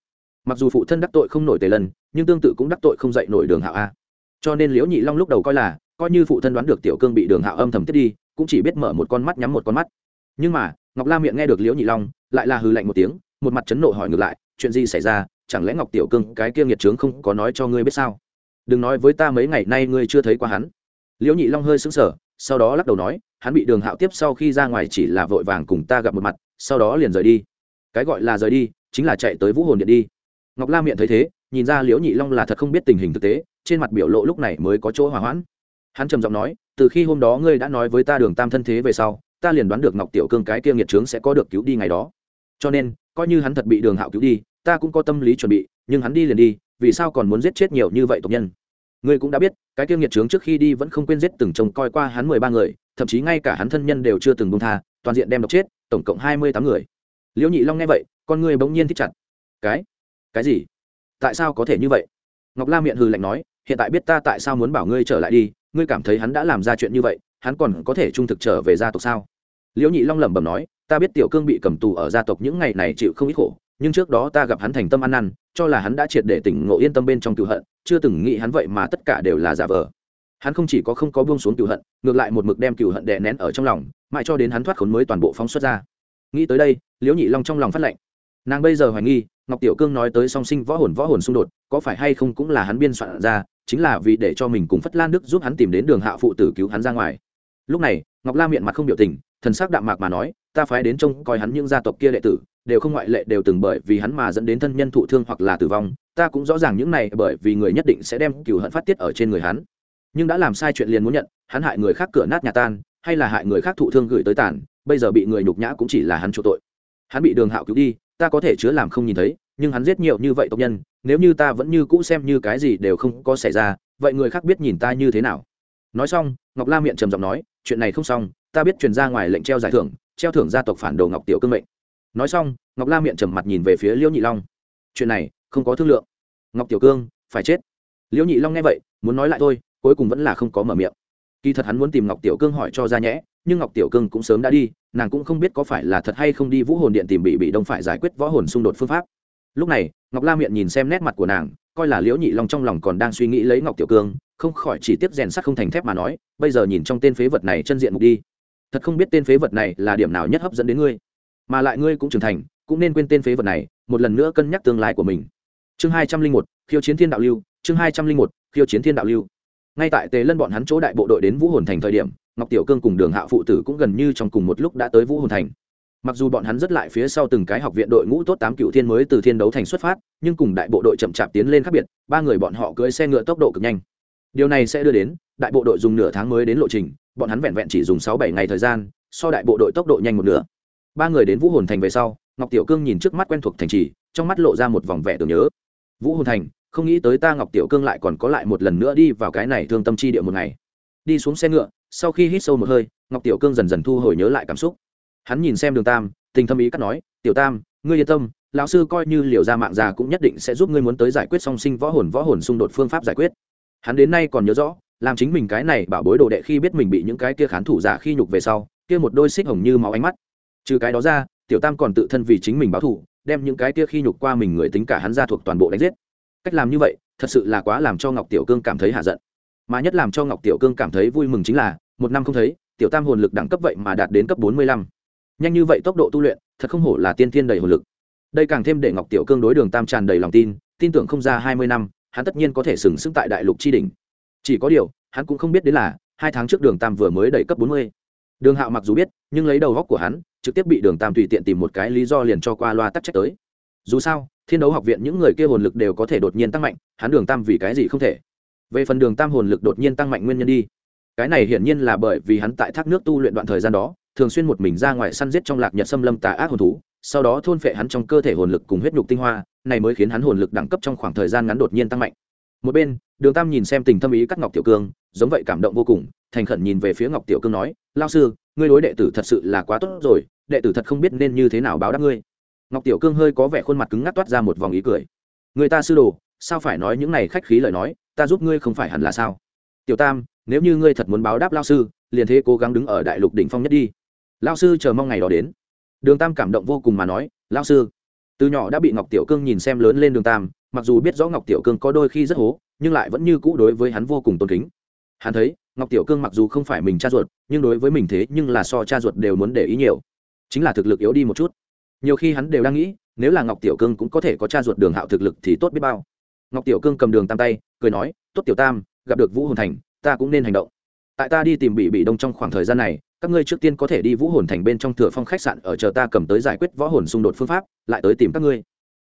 Mặc dù phụ thân đắc tội không nổi tề lần nhưng tương tự cũng đắc tội không dạy nổi đường hạ a. Cho nên liễu nhị long lúc đầu coi là coi như phụ thân đoán được tiểu cương bị đường hạ âm thầm tiết đi, cũng chỉ biết mở một con mắt nhắm một con mắt. Nhưng mà, ngọc la miệng nghe được liễu nhị long, lại là hừ lạnh một tiếng, một mặt chấn nộ hỏi ngược lại, chuyện gì xảy ra, chẳng lẽ ngọc tiểu cương, cái kia nghiệt trướng không có nói cho ngươi biết sao? Đừng nói với ta mấy ngày nay ngươi chưa thấy qua hắn. Liễu nhị long hơi sững sờ, sau đó lắc đầu nói, hắn bị đường hạo tiếp sau khi ra ngoài chỉ là vội vàng cùng ta gặp một mặt, sau đó liền rời đi. Cái gọi là rời đi, chính là chạy tới vũ hồn điện đi. Ngọc la miệng thấy thế, nhìn ra liễu nhị long là thật không biết tình hình thực tế, trên mặt biểu lộ lúc này mới có chỗ hỏa hoãn hắn trầm giọng nói, từ khi hôm đó ngươi đã nói với ta đường tam thân thế về sau, ta liền đoán được ngọc tiểu cương cái kia nghiệt trướng sẽ có được cứu đi ngày đó. Cho nên, coi như hắn thật bị đường hạo cứu đi, ta cũng có tâm lý chuẩn bị, nhưng hắn đi liền đi, vì sao còn muốn giết chết nhiều như vậy tộc nhân? Ngươi cũng đã biết, cái kia nghiệt trướng trước khi đi vẫn không quên giết từng trông coi qua hắn mười ba người, thậm chí ngay cả hắn thân nhân đều chưa từng buông tha, toàn diện đem độc chết, tổng cộng hai mươi tám người. Liễu nhị long nghe vậy, con người bỗng nhiên thích chặt. Cái? Cái gì? Tại sao có thể như vậy? Ngọc la miệng hừ lạnh nói, hiện tại biết ta tại sao muốn bảo ngươi trở lại đi ngươi cảm thấy hắn đã làm ra chuyện như vậy, hắn còn có thể trung thực trở về gia tộc sao? Liễu nhị long lẩm bẩm nói, ta biết tiểu cương bị cầm tù ở gia tộc những ngày này chịu không ít khổ, nhưng trước đó ta gặp hắn thành tâm ăn năn, cho là hắn đã triệt để tỉnh ngộ yên tâm bên trong cựu hận, chưa từng nghĩ hắn vậy mà tất cả đều là giả vờ. Hắn không chỉ có không có buông xuống cựu hận, ngược lại một mực đem cựu hận đè nén ở trong lòng, mãi cho đến hắn thoát khốn mới toàn bộ phóng xuất ra. Nghĩ tới đây, liễu nhị long trong lòng phát lệnh. Nàng bây giờ hoài nghi, ngọc tiểu cương nói tới song sinh võ hồn võ hồn xung đột, có phải hay không cũng là hắn biên soạn ra chính là vì để cho mình cùng phất lan đức giúp hắn tìm đến đường hạ phụ tử cứu hắn ra ngoài. Lúc này, ngọc la miệng mặt không biểu tình, thần sắc đạm mạc mà nói, ta phái đến trông coi hắn những gia tộc kia đệ tử, đều không ngoại lệ đều từng bởi vì hắn mà dẫn đến thân nhân thụ thương hoặc là tử vong, ta cũng rõ ràng những này bởi vì người nhất định sẽ đem cửu hận phát tiết ở trên người hắn. Nhưng đã làm sai chuyện liền muốn nhận, hắn hại người khác cửa nát nhà tan, hay là hại người khác thụ thương gửi tới tàn, bây giờ bị người nhục nhã cũng chỉ là hắn chỗ tội. Hắn bị đường hạo cứu đi, ta có thể chứa làm không nhìn thấy nhưng hắn giết nhiều như vậy tộc nhân, nếu như ta vẫn như cũ xem như cái gì đều không có xảy ra, vậy người khác biết nhìn ta như thế nào? Nói xong, ngọc la miệng trầm giọng nói, chuyện này không xong, ta biết truyền ra ngoài lệnh treo giải thưởng, treo thưởng gia tộc phản đồ ngọc tiểu cương mệnh. Nói xong, ngọc la miệng trầm mặt nhìn về phía liễu nhị long. Chuyện này, không có thương lượng. Ngọc tiểu cương, phải chết. Liễu nhị long nghe vậy, muốn nói lại thôi, cuối cùng vẫn là không có mở miệng. Kỳ thật hắn muốn tìm ngọc tiểu cương hỏi cho ra nhẽ, nhưng ngọc tiểu cương cũng sớm đã đi, nàng cũng không biết có phải là thật hay không đi vũ hồn điện tìm bị bị đông phải giải quyết võ hồn xung đột phương pháp lúc này, ngọc la miệng nhìn xem nét mặt của nàng, coi là liễu nhị long trong lòng còn đang suy nghĩ lấy ngọc tiểu cương, không khỏi chỉ tiếp rèn sắt không thành thép mà nói, bây giờ nhìn trong tên phế vật này chân diện mục đi. Thật không biết tên phế vật này là điểm nào nhất hấp dẫn đến ngươi. Mà lại ngươi cũng trưởng thành, cũng nên quên tên phế vật này, một lần nữa cân nhắc tương lai của mình. Chương hai trăm linh một, khiêu chiến thiên đạo lưu, chương hai trăm linh một, khiêu chiến thiên đạo lưu. Ngay tại tề lân bọn hắn chỗ đại bộ đội đến vũ hồn thành thời điểm, ngọc tiểu cương cùng đường hạ phụ tử cũng gần như trong cùng một lúc đã tới vũ hồn thành mặc dù bọn hắn rất lại phía sau từng cái học viện đội ngũ tốt tám cựu thiên mới từ thiên đấu thành xuất phát, nhưng cùng đại bộ đội chậm chạp tiến lên khác biệt, ba người bọn họ cưỡi xe ngựa tốc độ cực nhanh. Điều này sẽ đưa đến, đại bộ đội dùng nửa tháng mới đến lộ trình, bọn hắn vẹn vẹn chỉ dùng sáu bảy ngày thời gian, so đại bộ đội tốc độ nhanh một nửa. Ba người đến vũ hồn thành về sau, ngọc tiểu cương nhìn trước mắt quen thuộc thành trì, trong mắt lộ ra một vòng vẻ tưởng nhớ. Vũ hồn thành, không nghĩ tới ta ngọc tiểu cương lại còn có lại một lần nữa đi vào cái này thương tâm chi địa một ngày. Đi xuống xe ngựa, sau khi hít sâu một hơi, ngọc tiểu cương dần dần thu hồi nhớ lại cảm xúc hắn nhìn xem đường tam, tình thâm ý cắt nói, tiểu tam, ngươi yên tâm, lão sư coi như liều ra mạng già cũng nhất định sẽ giúp ngươi muốn tới giải quyết song sinh võ hồn võ hồn xung đột phương pháp giải quyết. Hắn đến nay còn nhớ rõ, làm chính mình cái này bảo bối đồ đệ khi biết mình bị những cái kia khán thủ giả khi nhục về sau, kia một đôi xích hồng như máu ánh mắt. Trừ cái đó ra, tiểu tam còn tự thân vì chính mình báo thủ đem những cái kia khi nhục qua mình người tính cả hắn ra thuộc toàn bộ đánh giết. Cách làm như vậy, thật sự là quá làm cho ngọc tiểu cương cảm thấy hạ giận. Mà nhất làm cho ngọc tiểu cương cảm thấy vui mừng chính là, một năm không thấy, tiểu tam hồn lực đẳng cấp vậy mà đạt đến cấp bốn mươi lăm nhanh như vậy tốc độ tu luyện, thật không hổ là tiên thiên đầy hồn lực. Đây càng thêm để ngọc tiểu cương đối đường tam tràn đầy lòng tin tin tưởng không ra hai mươi năm, hắn tất nhiên có thể sừng sững tại đại lục tri đình chỉ có điều, hắn cũng không biết đến là, hai tháng trước đường tam vừa mới đẩy cấp bốn mươi. Đường hạo mặc dù biết, nhưng lấy đầu góc của hắn, trực tiếp bị đường tam tùy tiện tìm một cái lý do liền cho qua loa tắc trách tới. Dù sao, thiên đấu học viện những người kia hồn lực đều có thể đột nhiên tăng mạnh, hắn đường tam vì cái gì không thể? Về phần đường tam hồn lực đột nhiên tăng mạnh nguyên nhân đi. Cái này hiển nhiên là bởi vì hắn tại thác nước tu luyện đoạn thời gian đó thường xuyên một mình ra ngoài săn giết trong lạc nhật xâm lâm tà ác hồn thú, sau đó thôn phệ hắn trong cơ thể hồn lực cùng huyết nhục tinh hoa, này mới khiến hắn hồn lực đẳng cấp trong khoảng thời gian ngắn đột nhiên tăng mạnh. Một bên, đường tam nhìn xem tình thâm ý các ngọc tiểu cương, giống vậy cảm động vô cùng, thành khẩn nhìn về phía ngọc tiểu cương nói lao sư, ngươi đối đệ tử thật sự là quá tốt rồi, đệ tử thật không biết nên như thế nào báo đáp ngươi. Ngọc tiểu cương hơi có vẻ khuôn mặt cứng ngắc toát ra một vòng ý cười. Người ta sư đồ, sao phải nói những này khách khí lời nói, ta giúp ngươi không phải hẳn là sao? Tiểu tam, nếu như ngươi thật muốn báo đáp lao sư, liền thế cố gắng đứng ở đại lục đỉnh phong nhất đi lao sư chờ mong ngày đó đến. Đường tam cảm động vô cùng mà nói lao sư. Từ nhỏ đã bị ngọc tiểu cương nhìn xem lớn lên đường tam, mặc dù biết rõ ngọc tiểu cương có đôi khi rất hố, nhưng lại vẫn như cũ đối với hắn vô cùng tôn kính. Hắn thấy, ngọc tiểu cương mặc dù không phải mình cha ruột, nhưng đối với mình thế nhưng là so cha ruột đều muốn để ý nhiều. Chính là thực lực yếu đi một chút. Nhiều khi hắn đều đang nghĩ, nếu là ngọc tiểu cương cũng có thể có cha ruột đường hạo thực lực thì tốt biết bao. Ngọc tiểu cương cầm đường tam tay, cười nói, tốt tiểu tam, gặp được vũ hồn thành, ta cũng nên hành động. Tại ta đi tìm bị bị đông trong khoảng thời gian này các ngươi trước tiên có thể đi vũ hồn thành bên trong thừa phong khách sạn ở chờ ta cầm tới giải quyết võ hồn xung đột phương pháp, lại tới tìm các ngươi.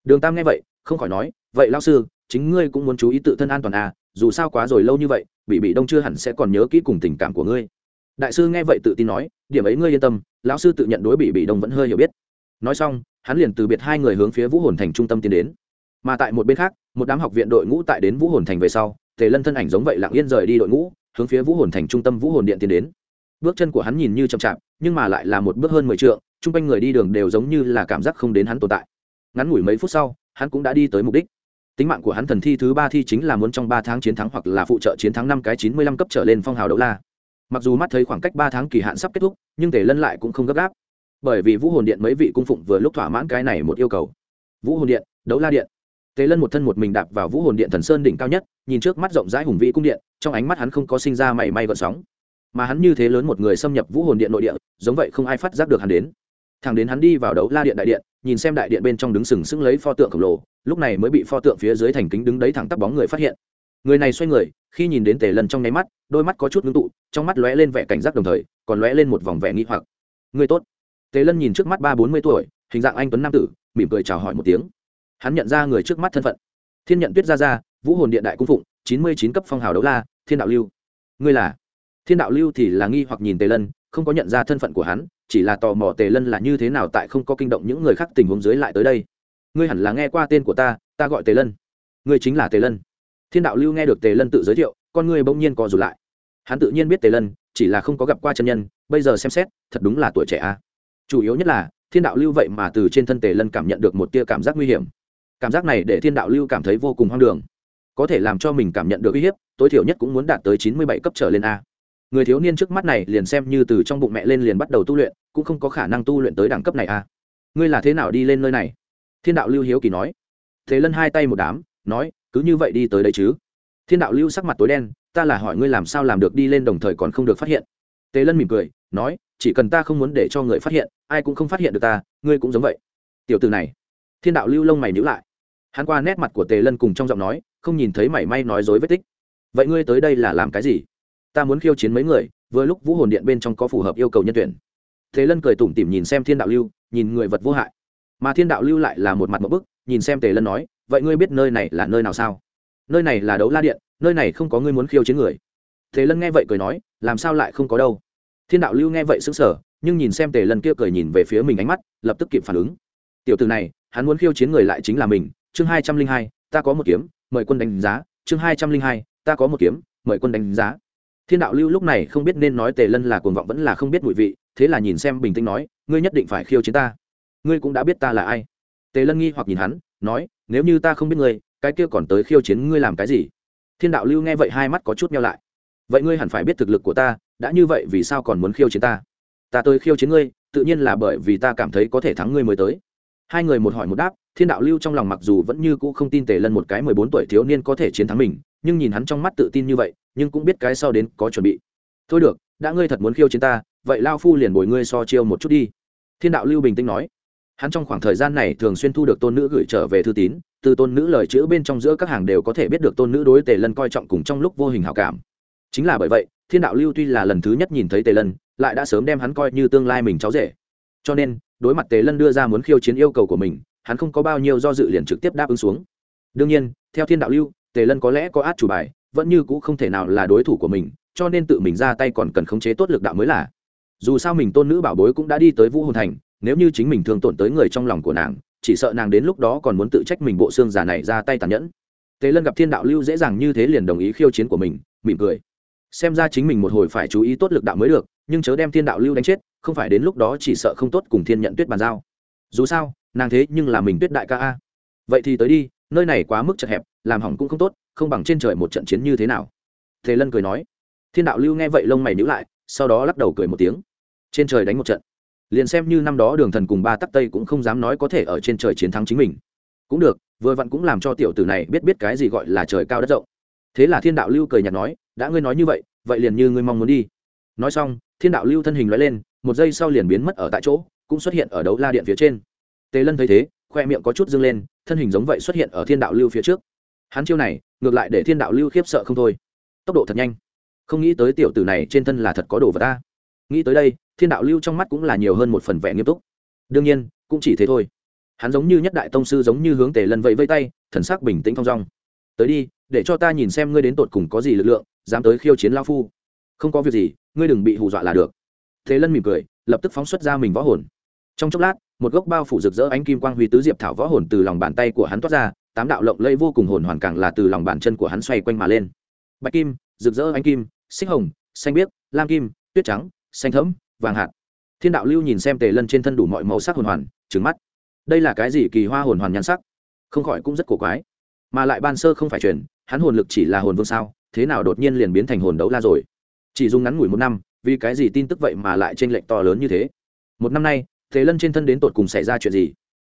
Đường tam nghe vậy, không khỏi nói, vậy lao sư, chính ngươi cũng muốn chú ý tự thân an toàn à dù sao quá rồi lâu như vậy, bị bị đông chưa hẳn sẽ còn nhớ kỹ cùng tình cảm của ngươi. Đại sư nghe vậy tự tin nói, điểm ấy ngươi yên tâm, lão sư tự nhận đối bị bị đông vẫn hơi hiểu biết. Nói xong, hắn liền từ biệt hai người hướng phía vũ hồn thành trung tâm tiến đến. Mà tại một bên khác, một đám học viện đội ngũ tại đến vũ hồn thành về sau, tề lân thân ảnh giống vậy lặng yên rời đi đội ngũ, hướng phía vũ hồn thành trung tâm vũ hồn điện tiến đến bước chân của hắn nhìn như chậm chạp, nhưng mà lại là một bước hơn mười t r ư ợ n g chung quanh người đi đường đều giống như là cảm giác không đến hắn tồn tại. Ngắn ngủi mấy phút sau, hắn cũng đã đi tới mục đích. Tính mạng của hắn thần thi thứ ba thi chính là muốn trong ba tháng chiến thắng hoặc là phụ trợ chiến thắng năm cái chín mươi lăm cấp trở lên phong hào đấu la. Mặc dù mắt thấy khoảng cách ba tháng kỳ hạn sắp kết thúc, nhưng tề lân lại cũng không gấp gáp. Bởi vì vũ hồn điện mấy vị cung phụng vừa lúc thỏa mãn cái này một yêu cầu. Vũ hồn điện, đấu la điện. Tề lân một thân một mình đạp vào vũ hồn điện thần sơn đỉnh cao nhất, nhìn trước mắt rộng rãi hùng vĩ cung điện, trong ánh mắt hắn không có sinh ra mảy may gợn sóng mà hắn như thế lớn một người xâm nhập vũ hồn điện nội địa, giống vậy không ai phát giác được hắn đến. Thằng đến hắn đi vào đấu la điện đại điện, nhìn xem đại điện bên trong đứng sừng sững lấy pho tượng khổng lồ, lúc này mới bị pho tượng phía dưới thành kính đứng đấy thẳng tắp bóng người phát hiện. Người này xoay người, khi nhìn đến tề lân trong nháy mắt, đôi mắt có chút ngưng tụ, trong mắt lóe lên vẻ cảnh giác đồng thời, còn lóe lên một vòng vẻ nghi hoặc. Người tốt. Tề lân nhìn trước mắt ba bốn mươi tuổi, hình dạng anh tuấn nam tử, mỉm cười chào hỏi một tiếng. Hắn nhận ra người trước mắt thân phận. Thiên nhận tuyết ra ra vũ hồn điện đại cung phụng, chín mươi chín cấp phong hào đấu la, thiên đạo lưu. Ngươi là? Thiên đạo lưu thì là nghi hoặc nhìn tề lân, không có nhận ra thân phận của hắn, chỉ là tò mò tề lân là như thế nào tại không có kinh động những người khác tình huống dưới lại tới đây. Ngươi hẳn là nghe qua tên của ta ta gọi tề lân. Ngươi chính là tề lân. Thiên đạo lưu nghe được tề lân tự giới thiệu, con ngươi bỗng nhiên co rụt lại. Hắn tự nhiên biết tề lân, chỉ là không có gặp qua chân nhân, bây giờ xem xét, thật đúng là tuổi trẻ a. Chủ yếu nhất là, thiên đạo lưu vậy mà từ trên thân tề lân cảm nhận được một tia cảm giác nguy hiểm. Cảm giác này để thiên đạo lưu cảm thấy vô cùng hoang đường. Có thể làm cho mình cảm nhận được uy hiếp, tối thiểu nhất cũng muốn đạt tới chín mươi bảy cấp trở lên a người thiếu niên trước mắt này liền xem như từ trong bụng mẹ lên liền bắt đầu tu luyện, cũng không có khả năng tu luyện tới đẳng cấp này à? ngươi là thế nào đi lên nơi này? Thiên đạo lưu hiếu kỳ nói. Thế lân hai tay một đám, nói, cứ như vậy đi tới đây chứ. Thiên đạo lưu sắc mặt tối đen, ta là hỏi ngươi làm sao làm được đi lên đồng thời còn không được phát hiện. Tề lân mỉm cười, nói, chỉ cần ta không muốn để cho người phát hiện, ai cũng không phát hiện được ta, ngươi cũng giống vậy. Tiểu từ này. Thiên đạo lưu lông mày nhữ lại. Hắn qua nét mặt của tề lân cùng trong giọng nói, không nhìn thấy mảy may nói dối vết tích. Vậy ngươi tới đây là làm cái gì? Ta muốn khiêu chiến mấy người, vừa lúc vũ hồn điện bên trong có phù hợp yêu cầu nhân tuyển. Thế lân cười tủm tỉm nhìn xem thiên đạo lưu, nhìn người vật vô hại. Mà thiên đạo lưu lại là một mặt một bức, nhìn xem tề lân nói, vậy ngươi biết nơi này là nơi nào sao? Nơi này là đấu la điện, nơi này không có ngươi muốn khiêu chiến người. Thế lân nghe vậy cười nói, làm sao lại không có đâu? Thiên đạo lưu nghe vậy xứng sở nhưng nhìn xem tề lân kia cười nhìn về phía mình ánh mắt, lập tức kịp phản ứng. Tiểu từ này, hắn muốn khiêu chiến người lại chính là mình, chương hai trăm linh hai, ta có một kiếm, mời quân đánh giá, chương hai trăm linh hai, ta có một kiếm, mời quân đánh giá thiên đạo lưu lúc này không biết nên nói tề lân là cuồng vọng vẫn là không biết mùi vị, thế là nhìn xem bình tĩnh nói, ngươi nhất định phải khiêu chiến ta. Ngươi cũng đã biết ta là ai. Tề lân nghi hoặc nhìn hắn, nói, nếu như ta không biết ngươi, cái kia còn tới khiêu chiến ngươi làm cái gì? Thiên đạo lưu nghe vậy hai mắt có chút nhau lại. Vậy ngươi hẳn phải biết thực lực của ta, đã như vậy vì sao còn muốn khiêu chiến ta? Ta tới khiêu chiến ngươi, tự nhiên là bởi vì ta cảm thấy có thể thắng ngươi mới tới. Hai người một hỏi một đáp, thiên đạo lưu trong lòng mặc dù vẫn như cũ không tin tề lân một cái mười bốn tuổi thiếu niên có thể chiến thắng mình, nhưng nhìn hắn trong mắt tự tin như vậy nhưng cũng biết cái sau đến có chuẩn bị. Thôi được, đã ngươi thật muốn khiêu chiến ta, vậy lao phu liền bồi ngươi so chiêu một chút đi. Thiên đạo lưu bình tĩnh nói. Hắn trong khoảng thời gian này thường xuyên thu được tôn nữ gửi trở về thư tín, từ tôn nữ lời chữ bên trong giữa các hàng đều có thể biết được tôn nữ đối tề lân coi trọng cùng trong lúc vô hình hảo cảm. Chính là bởi vậy, thiên đạo lưu tuy là lần thứ nhất nhìn thấy tề lân, lại đã sớm đem hắn coi như tương lai mình cháu rể. Cho nên, đối mặt tề lân đưa ra muốn khiêu chiến yêu cầu của mình, hắn không có bao nhiêu do dự liền trực tiếp đáp ứng xuống. Đương nhiên, theo thiên đạo lưu, tề lân có lẽ có át chủ bài vẫn như cũ không thể nào là đối thủ của mình, cho nên tự mình ra tay còn cần khống chế tốt lực đạo mới là. Dù sao mình tôn nữ bảo bối cũng đã đi tới vũ hồn thành, nếu như chính mình thương tổn tới người trong lòng của nàng, chỉ sợ nàng đến lúc đó còn muốn tự trách mình bộ xương già này ra tay tàn nhẫn. Tế lân gặp thiên đạo lưu dễ dàng như thế liền đồng ý khiêu chiến của mình, mỉm cười. Xem ra chính mình một hồi phải chú ý tốt lực đạo mới được, nhưng chớ đem thiên đạo lưu đánh chết, không phải đến lúc đó chỉ sợ không tốt cùng thiên nhận tuyết bàn giao. Dù sao, nàng thế nhưng là mình tuyết đại ca a. Vậy thì tới đi, nơi này quá mức chật hẹp làm hỏng cũng không tốt, không bằng trên trời một trận chiến như thế nào. Thế lân cười nói. Thiên đạo lưu nghe vậy lông mày nhữ lại, sau đó lắc đầu cười một tiếng. Trên trời đánh một trận, liền xem như năm đó đường thần cùng ba tắc tây cũng không dám nói có thể ở trên trời chiến thắng chính mình. Cũng được, vừa vặn cũng làm cho tiểu tử này biết biết cái gì gọi là trời cao đất rộng. Thế là thiên đạo lưu cười nhạt nói, đã ngươi nói như vậy vậy liền như ngươi mong muốn đi. Nói xong, thiên đạo lưu thân hình loại lên, một giây sau liền biến mất ở tại chỗ, cũng xuất hiện ở đấu la điện phía trên. Tề lân thấy thế, khoe miệng có chút dâng lên, thân hình giống vậy xuất hiện ở thiên đạo lưu phía trước hắn chiêu này ngược lại để thiên đạo lưu khiếp sợ không thôi. Tốc độ thật nhanh. Không nghĩ tới tiểu tử này trên thân là thật có đồ vật ta. Nghĩ tới đây, thiên đạo lưu trong mắt cũng là nhiều hơn một phần vẻ nghiêm túc. Đương nhiên, cũng chỉ thế thôi. Hắn giống như nhất đại tông sư giống như hướng tề lân vẫy vây tay, thần sắc bình tĩnh thong dong. Tới đi, để cho ta nhìn xem ngươi đến tột cùng có gì lực lượng, dám tới khiêu chiến lao phu. Không có việc gì, ngươi đừng bị hù dọa là được. Thế lân mỉm cười, lập tức phóng xuất ra mình võ hồn. Trong chốc lát, một gốc bao phủ rực rỡ ánh kim quang huy tứ diệp thảo võ hồn từ lòng bàn tay của hắn toát ra tám đạo lộng lây vô cùng hồn hoàn càng là từ lòng bàn chân của hắn xoay quanh mà lên. Bạch kim, rực rỡ ánh kim, xích hồng, xanh biếc, lam kim, tuyết trắng, xanh thẫm, vàng hạt. Thiên đạo lưu nhìn xem tề lân trên thân đủ mọi màu sắc hồn hoàn trứng mắt. Đây là cái gì kỳ hoa hồn hoàn nhan sắc? Không khỏi cũng rất cổ quái. Mà lại ban sơ không phải truyền, hắn hồn lực chỉ là hồn vương sao, thế nào đột nhiên liền biến thành hồn đấu la rồi? Chỉ dùng ngắn ngủi một năm, vì cái gì tin tức vậy mà lại t r ê n lệch to lớn như thế? Một năm nay, tề lân trên thân đến tột cùng xảy ra chuyện gì?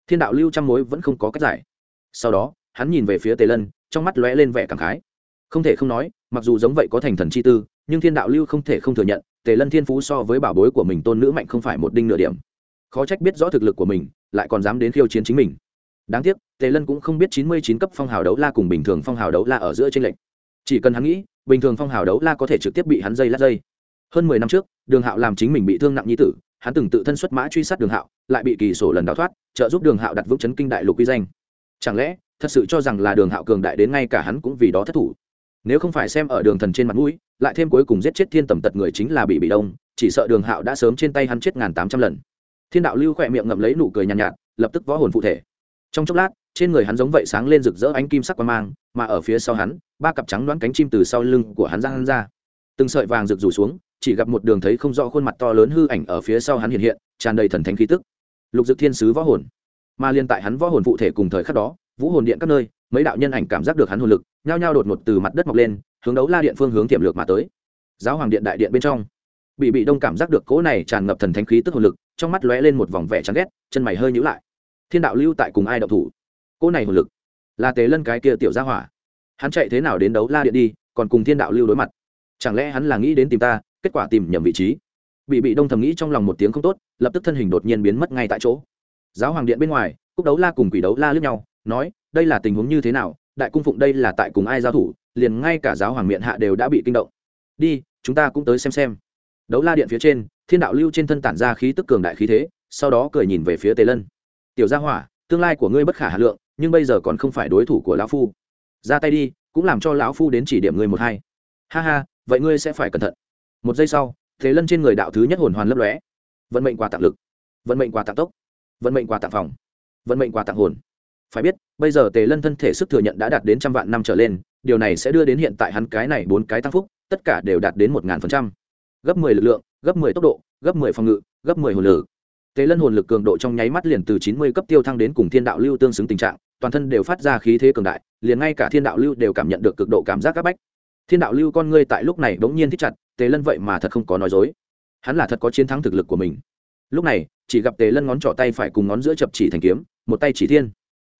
Thiên đạo lưu chăm mối vẫn không có cách giải sau đó, hắn nhìn về phía tề lân, trong mắt lóe lên vẻ cảm khái. Không thể không nói, mặc dù giống vậy có thành thần chi tư, nhưng thiên đạo lưu không thể không thừa nhận, tề lân thiên phú so với bảo bối của mình tôn nữ mạnh không phải một đinh nửa điểm. Khó trách biết rõ thực lực của mình, lại còn dám đến khiêu chiến chính mình. Đáng tiếc, tề lân cũng không biết chín mươi chín cấp phong hào đấu la cùng bình thường phong hào đấu la ở giữa tranh lệch. chỉ cần hắn nghĩ, bình thường phong hào đấu la có thể trực tiếp bị hắn dây lát dây. Hơn mười năm trước, đường hạo làm chính mình bị thương nặng như tử, hắn từng tự thân xuất mã truy sát đường hạo, lại bị kỳ sổ lần đào thoát, trợ giúp đường hạo đặt vững chấn kinh đại lục uy danh chẳng lẽ thật sự cho rằng là đường hạo cường đại đến ngay cả hắn cũng vì đó thất thủ? Nếu không phải xem ở đường thần trên mặt mũi lại thêm cuối cùng giết chết thiên tầm tật người chính là bị bị đông chỉ sợ đường hạo đã sớm trên tay hắn chết ngàn tám trăm lần. Thiên đạo lưu khỏe miệng ngậm lấy nụ cười nhàn nhạt, nhạt lập tức võ hồn phụ thể. Trong chốc lát trên người hắn giống vậy sáng lên rực rỡ ánh kim sắc quang mang mà ở phía sau hắn ba cặp trắng đoán cánh chim từ sau lưng của hắn ra hắn ra. Từng sợi vàng rực rủ xuống chỉ gặp một đường thấy không rõ khuôn mặt to lớn hư ảnh ở phía sau hắn hiện hiện tràn đầy thần thánh khí tức. Lục dực thiên sứ võ hồn mà liên tại hắn võ hồn phụ thể cùng thời khắc đó, vũ hồn điện các nơi, mấy đạo nhân ảnh cảm giác được hắn hồn lực, nhao nhao đột ngột từ mặt đất mọc lên, hướng đấu la điện phương hướng tiềm lược mà tới. Giáo hoàng điện đại điện bên trong bị bị đông cảm giác được cỗ này tràn ngập thần thánh khí tức hồn lực, trong mắt lóe lên một vòng vẻ chán ghét, chân mày hơi nhíu lại. Thiên đạo lưu tại cùng ai động thủ? Cỗ này hồn lực, là tế lân cái kia tiểu gia hỏa. Hắn chạy thế nào đến đấu la điện đi, còn cùng thiên đạo lưu đối mặt? Chẳng lẽ hắn là nghĩ đến tìm ta, kết quả tìm nhầm vị trí? Bị bị đông thầm nghĩ trong lòng một tiếng không tốt, lập tức thân hình đột nhiên biến mất ngay tại chỗ giáo hoàng điện bên ngoài, cúc đấu la cùng quỷ đấu la lướt nhau, nói, đây là tình huống như thế nào? Đại cung phụng đây là tại cùng ai giao thủ? Liền ngay cả giáo hoàng miệng hạ đều đã bị kinh động. Đi, chúng ta cũng tới xem xem. Đấu la điện phía trên, thiên đạo lưu trên thân tản ra khí tức cường đại khí thế, sau đó cười nhìn về phía tề lân. Tiểu gia hỏa, tương lai của ngươi bất khả hà lượng, nhưng bây giờ còn không phải đối thủ của lão phu. Ra tay đi, cũng làm cho lão phu đến chỉ điểm ngươi một hai. Ha ha, vậy ngươi sẽ phải cẩn thận. Một giây sau thế lân trên người đạo thứ nhất hồn hoàn lấp lóe. Vận mệnh quà tặng lực, vận mệnh quà tặng tốc vận mệnh quà tặng phòng, vận mệnh quà tặng hồn. Phải biết, bây giờ tề lân thân thể sức thừa nhận đã đạt đến trăm vạn năm trở lên, điều này sẽ đưa đến hiện tại hắn cái này bốn cái tăng phúc, tất cả đều đạt đến một ngàn phần trăm. Gấp mười lực lượng, gấp mười tốc độ, gấp mười phòng ngự, gấp mười hồn lực. Tề lân hồn lực cường độ trong nháy mắt liền từ chín mươi cấp tiêu thăng đến cùng thiên đạo lưu tương xứng tình trạng, toàn thân đều phát ra khí thế cường đại, liền ngay cả thiên đạo lưu đều cảm nhận được cực độ cảm giác áp bách. Thiên đạo lưu con ngươi tại lúc này bỗng nhiên thích chặt, tề lân vậy mà thật không có nói dối. Hắn là thật có chiến thắng thực lực của mình lúc này, chỉ gặp tề lân ngón trỏ tay phải cùng ngón giữa chập chỉ thành kiếm, một tay chỉ thiên.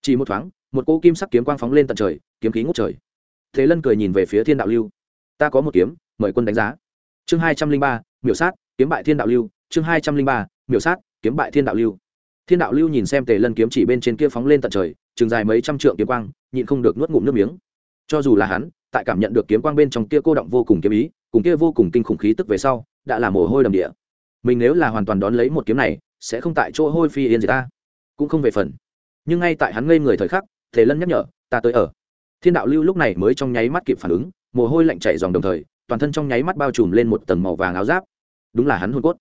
Chỉ một thoáng, một cỗ kim sắc kiếm quang phóng lên tận trời, kiếm khí ngút trời. Thế lân cười nhìn về phía thiên đạo lưu. Ta có một kiếm, mời quân đánh giá. Chương hai trăm linh ba, miểu sát, kiếm bại thiên đạo lưu. Chương hai trăm linh ba, miểu sát, kiếm bại thiên đạo lưu. Thiên đạo lưu nhìn xem tề lân kiếm chỉ bên trên kia phóng lên tận trời, chừng dài mấy trăm trượng kiếm quang, nhịn không được nuốt ngụm nước miếng. Cho dù là hắn, tại cảm nhận được kiếm quang bên trong kia cô động vô cùng kiếm ý, cùng kia vô cùng kinh khủng khí tức về sau, đã là mồ hôi đầm địa mình nếu là hoàn toàn đón lấy một kiếm này, sẽ không tại chỗ hôi phi yên gì ta, cũng không về phần. Nhưng ngay tại hắn ngây người thời khắc thế lân nhắc nhở, ta tới ở. Thiên đạo lưu lúc này mới trong nháy mắt kịp phản ứng, mồ hôi lạnh chảy dòng đồng thời, toàn thân trong nháy mắt bao trùm lên một tầng màu vàng áo giáp. Đúng là hắn hồn cốt.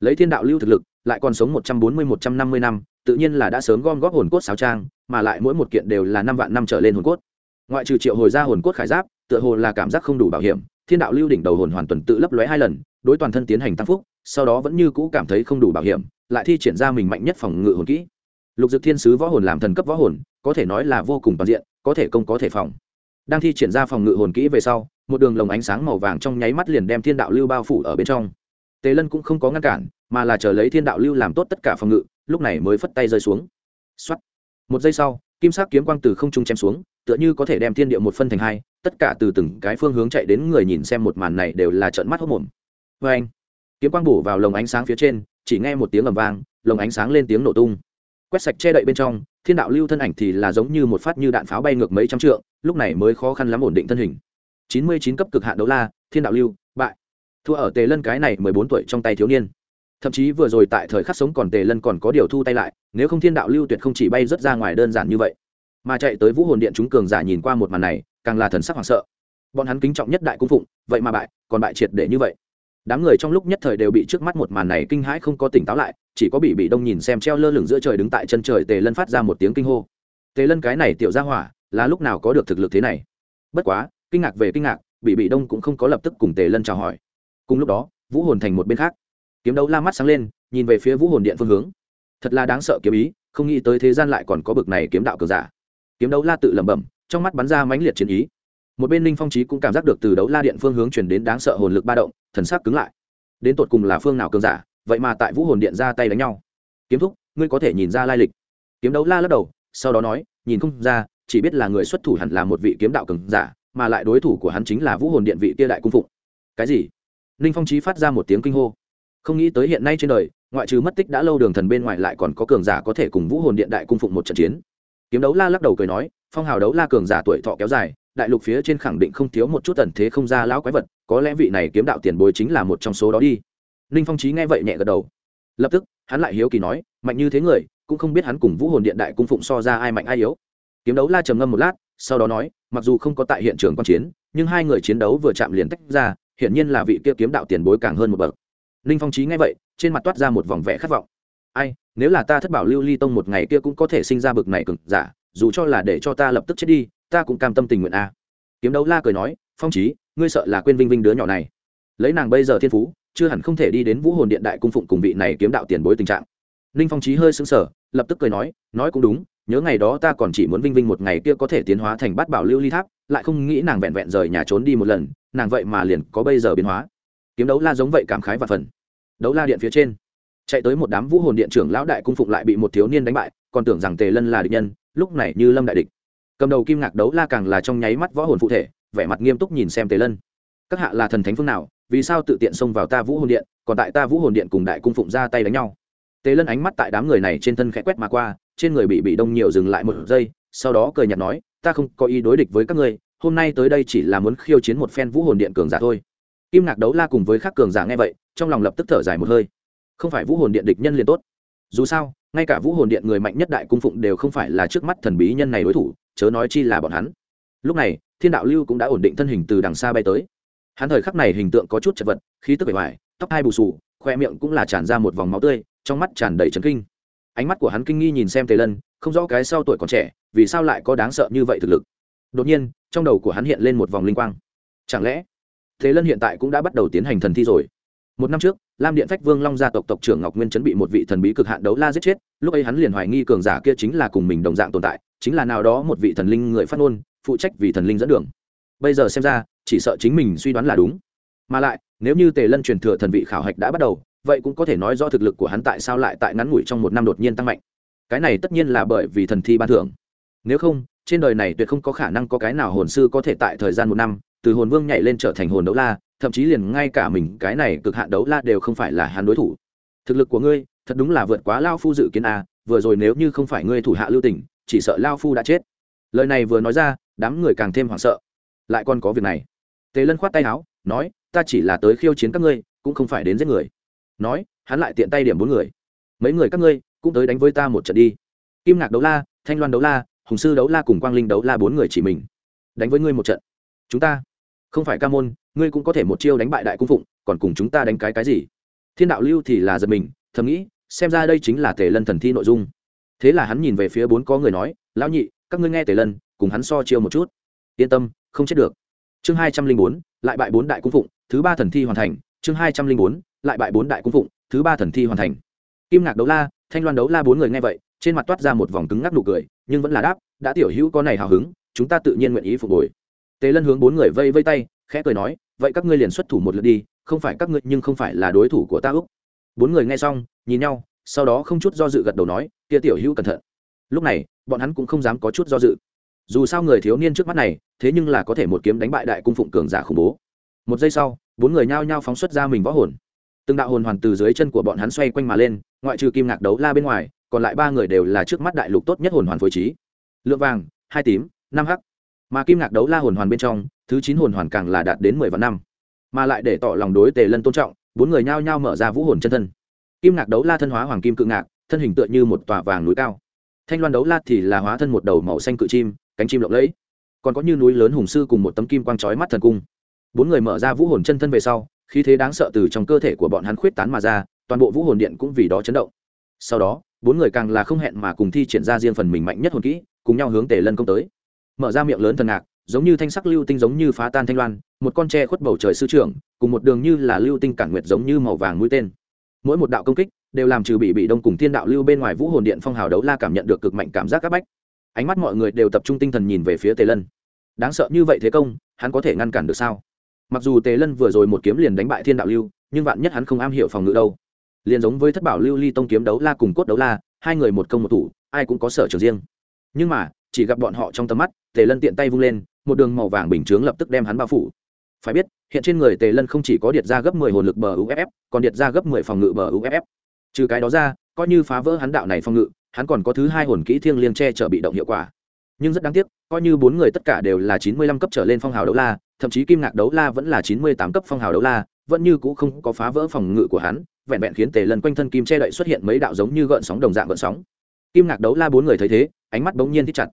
Lấy thiên đạo lưu thực lực, lại còn sống một trăm bốn mươi, một trăm năm mươi năm, tự nhiên là đã sớm gom góp hồn cốt sáo trang, mà lại mỗi một kiện đều là năm vạn năm trở lên hồn cốt. Ngoại trừ triệu hồi ra hồn cốt khải giáp, tựa hồ là cảm giác không đủ bảo hiểm, thiên đạo lưu đỉnh đầu hồn hoàn tuần tự lấp lóe hai lần, đối toàn thân tiến hành tăng phúc sau đó vẫn như cũ cảm thấy không đủ bảo hiểm, lại thi triển ra mình mạnh nhất phòng ngự hồn kỹ. Lục dực thiên sứ võ hồn làm thần cấp võ hồn, có thể nói là vô cùng toàn diện, có thể công có thể phòng. Đang thi triển ra phòng ngự hồn kỹ về sau, một đường lồng ánh sáng màu vàng trong nháy mắt liền đem thiên đạo lưu bao phủ ở bên trong. Tề lân cũng không có ngăn cản, mà là chờ lấy thiên đạo lưu làm tốt tất cả phòng ngự, lúc này mới phất tay rơi xuống. X một giây sau, kim sắc kiếm quang từ không trung chém xuống, tựa như có thể đem thiên địa một phân thành hai, tất cả từ từng cái phương hướng chạy đến người nhìn xem một màn này đều là trợn mắt hốc mồm. Vê anh kiếm quang bổ vào lồng ánh sáng phía trên, chỉ nghe một tiếng ầm vang, lồng ánh sáng lên tiếng nổ tung. Quét sạch che đậy bên trong, thiên đạo lưu thân ảnh thì là giống như một phát như đạn pháo bay ngược mấy trăm trượng, lúc này mới khó khăn lắm ổn định thân hình. Chín mươi chín cấp cực hạn đấu la, thiên đạo lưu, bại. Thua ở tề lân cái này mười bốn tuổi trong tay thiếu niên. Thậm chí vừa rồi tại thời khắc sống còn tề lân còn có điều thu tay lại, nếu không thiên đạo lưu tuyệt không chỉ bay rất ra ngoài đơn giản như vậy. Mà chạy tới vũ hồn điện chúng cường giả nhìn qua một màn này, càng là thần sắc hoảng sợ. Bọn hắn kính trọng nhất đại cung phụng, vậy mà bại, còn bại triệt để như vậy đám người trong lúc nhất thời đều bị trước mắt một màn này kinh hãi không có tỉnh táo lại, chỉ có bị bị đông nhìn xem treo lơ lửng giữa trời đứng tại chân trời tề lân phát ra một tiếng kinh hô. Tề lân cái này tiểu ra hỏa, là lúc nào có được thực lực thế này? Bất quá, kinh ngạc về kinh ngạc, bị bị đông cũng không có lập tức cùng tề lân chào hỏi. Cùng lúc đó, vũ hồn thành một bên khác. Kiếm đấu la mắt sáng lên, nhìn về phía vũ hồn điện phương hướng. Thật là đáng sợ kiếm ý, không nghĩ tới thế gian lại còn có bực này kiếm đạo cờ giả. Kiếm đấu la tự lẩm bẩm, trong mắt bắn ra mãnh liệt chiến ý một bên ninh phong trí cũng cảm giác được từ đấu la điện phương hướng chuyển đến đáng sợ hồn lực ba động, thần sắc cứng lại. Đến tột cùng là phương nào cường giả, vậy mà tại vũ hồn điện ra tay đánh nhau. Kiếm thúc, ngươi có thể nhìn ra lai lịch. Kiếm đấu la lắc đầu, sau đó nói, nhìn không ra, chỉ biết là người xuất thủ hẳn là một vị kiếm đạo cường giả, mà lại đối thủ của hắn chính là vũ hồn điện vị tia đại cung phụng. Cái gì? Ninh phong trí phát ra một tiếng kinh hô. Không nghĩ tới hiện nay trên đời, ngoại trừ mất tích đã lâu đường thần bên ngoài lại còn có cường giả có thể cùng vũ hồn điện đại cung phụng một trận chiến. Kiếm đấu la lắc đầu cười nói, phong hào đấu la cường giả tuổi thọ kéo dài đại lục phía trên khẳng định không thiếu một chút tần thế không ra lão quái vật, có lẽ vị này kiếm đạo tiền bối chính là một trong số đó đi. Ninh phong trí nghe vậy nhẹ gật đầu. Lập tức, hắn lại hiếu kỳ nói, mạnh như thế người, cũng không biết hắn cùng vũ hồn điện đại cung phụng so ra ai mạnh ai yếu. Kiếm đấu la trầm ngâm một lát, sau đó nói, mặc dù không có tại hiện trường q chiến, nhưng hai người chiến đấu vừa chạm liền tách ra, hiển nhiên là vị kia kiếm đạo tiền bối càng hơn một bậc. Ninh phong trí nghe vậy, trên mặt toát ra một vòng vẽ khát vọng. Ai, nếu là ta thất bảo lưu ly tông một ngày kia cũng có thể sinh ra bực này cực giả, dù cho là để cho ta lập tức chết đi ta cũng cam tâm tình nguyện a. À. kiếm đấu la cười nói, phong trí ngươi sợ là quên vinh vinh đứa nhỏ này. Lấy nàng bây giờ thiên phú, chưa hẳn không thể đi đến vũ hồn điện đại cung phụng cùng vị này kiếm đạo tiền bối tình trạng. Ninh phong trí hơi sững sờ, lập tức cười nói nói cũng đúng, nhớ ngày đó ta còn chỉ muốn vinh vinh một ngày kia có thể tiến hóa thành bát bảo lưu ly tháp, lại không nghĩ nàng vẹn vẹn rời nhà trốn đi một lần, nàng vậy mà liền có bây giờ biến hóa. Kiếm đấu la giống vậy cảm khái và phần. Đấu la điện phía trên, chạy tới một đám vũ hồn điện trưởng lão đại cung phụng lại bị một thiếu niên đánh bại, còn tưởng rằng tề lân là địch nhân, lúc này như lâm đại địch cầm đầu kim ngạc đấu la càng là trong nháy mắt võ hồn phụ thể, vẻ mặt nghiêm túc nhìn xem tề lân. Các hạ là thần thánh phương nào, vì sao tự tiện xông vào ta vũ hồn điện, còn tại ta vũ hồn điện cùng đại cung phụng ra tay đánh nhau? Tề lân ánh mắt tại đám người này trên thân khẽ quét mà qua, trên người bị bị đông nhiều dừng lại một giây, sau đó cười nhạt nói, ta không có ý đối địch với các ngươi, hôm nay tới đây chỉ là muốn khiêu chiến một phen vũ hồn điện cường giả thôi. Kim ngạc đấu la cùng với các cường giả nghe vậy, trong lòng lập tức thở dài một hơi. Không phải vũ hồn điện địch nhân liền tốt dù sao, ngay cả vũ hồn điện người mạnh nhất đại cung phụng đều không phải là trước mắt thần bí nhân này đối thủ, chớ nói chi là bọn hắn. Lúc này, thiên đạo lưu cũng đã ổn định thân hình từ đằng xa bay tới. Hắn thời khắc này hình tượng có chút chật vật, khí tức bề ngoài tóc hai bù sù khoe miệng cũng là tràn ra một vòng máu tươi, trong mắt tràn đầy trấn kinh. Ánh mắt của hắn kinh nghi nhìn xem tề lân, không rõ cái sau tuổi còn trẻ, vì sao lại có đáng sợ như vậy thực lực. Đột nhiên, trong đầu của hắn hiện lên một vòng linh quang. Chẳng lẽ thế lân hiện tại cũng đã bắt đầu tiến hành thần thi rồi? Một năm trước, lam điện phách vương long gia tộc tộc trưởng ngọc nguyên chấn bị một vị thần bí cực hạn đấu la giết chết, lúc ấy hắn liền hoài nghi cường giả kia chính là cùng mình đồng dạng tồn tại, chính là nào đó một vị thần linh người phát ngôn, phụ trách vì thần linh dẫn đường. Bây giờ xem ra, chỉ sợ chính mình suy đoán là đúng. Mà lại, nếu như tề lân truyền thừa thần vị khảo hạch đã bắt đầu, vậy cũng có thể nói do thực lực của hắn tại sao lại tại ngắn ngủi trong một năm đột nhiên tăng mạnh. Cái này tất nhiên là bởi vì thần thi ban thưởng. Nếu không, trên đời này tuyệt không có khả năng có cái nào hồn sư có thể tại thời gian một năm, từ hồn vương nhảy lên trở thành hồn đấu la thậm chí liền ngay cả mình, cái này cực hạn đấu la đều không phải là hắn đối thủ. Thực lực của ngươi, thật đúng là vượt quá lao phu dự kiến a, vừa rồi nếu như không phải ngươi thủ hạ lưu tình, chỉ sợ lao phu đã chết. Lời này vừa nói ra, đám người càng thêm hoảng sợ. Lại còn có việc này. Tề lân khoát tay áo, nói, ta chỉ là tới khiêu chiến các ngươi, cũng không phải đến giết người. Nói, hắn lại tiện tay điểm bốn người. Mấy người các ngươi, cũng tới đánh với ta một trận đi. Kim ngạc đấu la, thanh loan đấu la, hùng sư đấu la cùng quang linh đấu la bốn người chỉ mình. Đánh với ngươi một trận. Chúng ta không phải ca môn, ngươi cũng có thể một chiêu đánh bại đại cung phụng, còn cùng chúng ta đánh cái cái gì? Thiên đạo lưu thì là giật mình, thầm nghĩ, xem ra đây chính là tề lân thần thi nội dung. Thế là hắn nhìn về phía bốn có người nói, lão nhị, các ngươi nghe tề lân, cùng hắn so chiêu một chút. Yên tâm, không chết được. Chương hai trăm linh bốn, lại bại bốn đại cung phụng, thứ ba thần thi hoàn thành. Chương hai trăm linh bốn, lại bại bốn đại cung phụng, thứ ba thần thi hoàn thành. Kim ngạc đấu la, thanh loan đấu la bốn người nghe vậy, trên mặt toát ra một vòng cứng ngắc nụ cười, nhưng vẫn là đáp, đã tiểu hữu có này hào hứng, chúng ta tự nhiên nguyện ý phục hồi tề lân hướng bốn người vây vây tay, khẽ cười nói, vậy các ngươi liền xuất thủ một lượt đi, không phải các ngươi nhưng không phải là đối thủ của ta úc bốn người nghe xong, nhìn nhau, sau đó không chút do dự gật đầu nói, kia tiểu hữu cẩn thận. Lúc này, bọn hắn cũng không dám có chút do dự. Dù sao người thiếu niên trước mắt này, thế nhưng là có thể một kiếm đánh bại đại cung phụng cường giả khủng bố. Một giây sau, bốn người nhao nhao phóng xuất ra mình võ hồn. Từng đạo hồn hoàn từ dưới chân của bọn hắn xoay quanh mà lên, ngoại trừ kim ngạc đấu la bên ngoài, còn lại ba người đều là trước mắt đại lục tốt nhất hồn hoàn phối trí. Lượng vàng, hai tím, năm hắc mà kim ngạc đấu la hồn hoàn bên trong, thứ chín hồn hoàn càng là đạt đến mười vạn năm. Mà lại để tỏ lòng đối tề lân tôn trọng, bốn người nhao nhao mở ra vũ hồn chân thân. Kim ngạc đấu la thân hóa hoàng kim cự ngạc, thân hình tựa như một tòa vàng núi cao. Thanh loan đấu la thì là hóa thân một đầu màu xanh cự chim, cánh chim lộng lẫy. Còn có như núi lớn hùng sư cùng một tấm kim quang trói mắt thần cung. Bốn người mở ra vũ hồn chân thân về sau khi thế đáng sợ từ trong cơ thể của bọn hắn khuyết tán mà ra, toàn bộ vũ hồn điện cũng vì đó chấn động. Sau đó, bốn người càng là không hẹn mà cùng thi triển ra riêng phần mình mạnh nhất hồn kỹ, cùng nhau hướng tề lân công tới mở ra miệng lớn thần ngạc, giống như thanh sắc lưu tinh giống như phá tan thanh loan, một con tre khuất bầu trời sư trưởng, cùng một đường như là lưu tinh cản nguyệt giống như màu vàng mũi tên. Mỗi một đạo công kích, đều làm trừ bị bị đông cùng thiên đạo lưu bên ngoài vũ hồn điện phong hào đấu la cảm nhận được cực mạnh cảm giác áp bách. Ánh mắt mọi người đều tập trung tinh thần nhìn về phía tề lân. Đáng sợ như vậy thế công, hắn có thể ngăn cản được sao? Mặc dù tề lân vừa rồi một kiếm liền đánh bại thiên đạo lưu, nhưng vạn nhất hắn không am hiểu phòng ngự đâu. Liền giống với thất bảo lưu ly tông kiếm đấu la cùng cốt đấu la, hai người một công một thủ, ai cũng có sở trường riêng. Nhưng mà, chỉ gặp bọn họ trong tầm mắt tề lân tiện tay vung lên, một đường màu vàng bình chướng lập tức đem hắn bao phủ. Phải biết, hiện trên người tề lân không chỉ có điện ra gấp mười hồn lực bờ uff còn điện ra gấp mười phòng ngự bờ uff trừ cái đó ra, coi như phá vỡ hắn đạo này phòng ngự, hắn còn có thứ hai hồn kỹ thiêng liêng che chở bị động hiệu quả. Nhưng rất đáng tiếc, coi như bốn người tất cả đều là chín mươi lăm cấp trở lên phong hào đấu la, thậm chí kim ngạc đấu la vẫn là chín mươi tám cấp phong hào đấu la, vẫn như cũ không có phá vỡ phòng ngự của hắn, vẹn vẹn khiến tề lân quanh thân kim che đậy xuất hiện mấy đạo giống như gợn sóng đồng dạng gợn sóng. Kim ngạc đấu la bốn người thấy thế, ánh mắt bỗng nhiên thích chặt.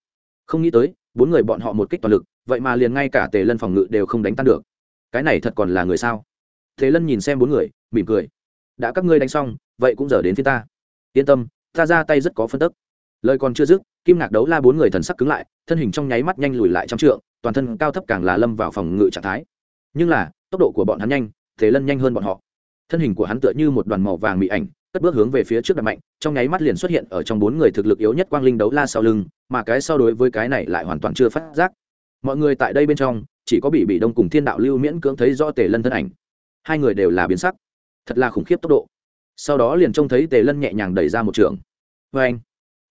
Không nghĩ tới bốn người bọn họ một kích toàn lực, vậy mà liền ngay cả tề lân phòng ngự đều không đánh tan được. Cái này thật còn là người sao? Thế lân nhìn xem bốn người, mỉm cười. Đã các ngươi đánh xong, vậy cũng giờ đến phía ta. Yên tâm, ta ra tay rất có phân tức. Lời còn chưa dứt, kim ngạc đấu la bốn người thần sắc cứng lại, thân hình trong nháy mắt nhanh lùi lại trăm trượng, toàn thân cao thấp càng là lâm vào phòng ngự trạng thái. Nhưng là, tốc độ của bọn hắn nhanh thế lân nhanh hơn bọn họ. Thân hình của hắn tựa như một đoàn màu vàng mị ảnh cất bước hướng về phía trước đặt mạnh, trong nháy mắt liền xuất hiện ở trong bốn người thực lực yếu nhất quang linh đấu la sau lưng, mà cái so đối với cái này lại hoàn toàn chưa phát giác. Mọi người tại đây bên trong, chỉ có bị bị đông cùng thiên đạo lưu miễn cưỡng thấy do tề lân thân ảnh. Hai người đều là biến sắc. Thật là khủng khiếp tốc độ. Sau đó liền trông thấy tề lân nhẹ nhàng đẩy ra một trường. Vê anh,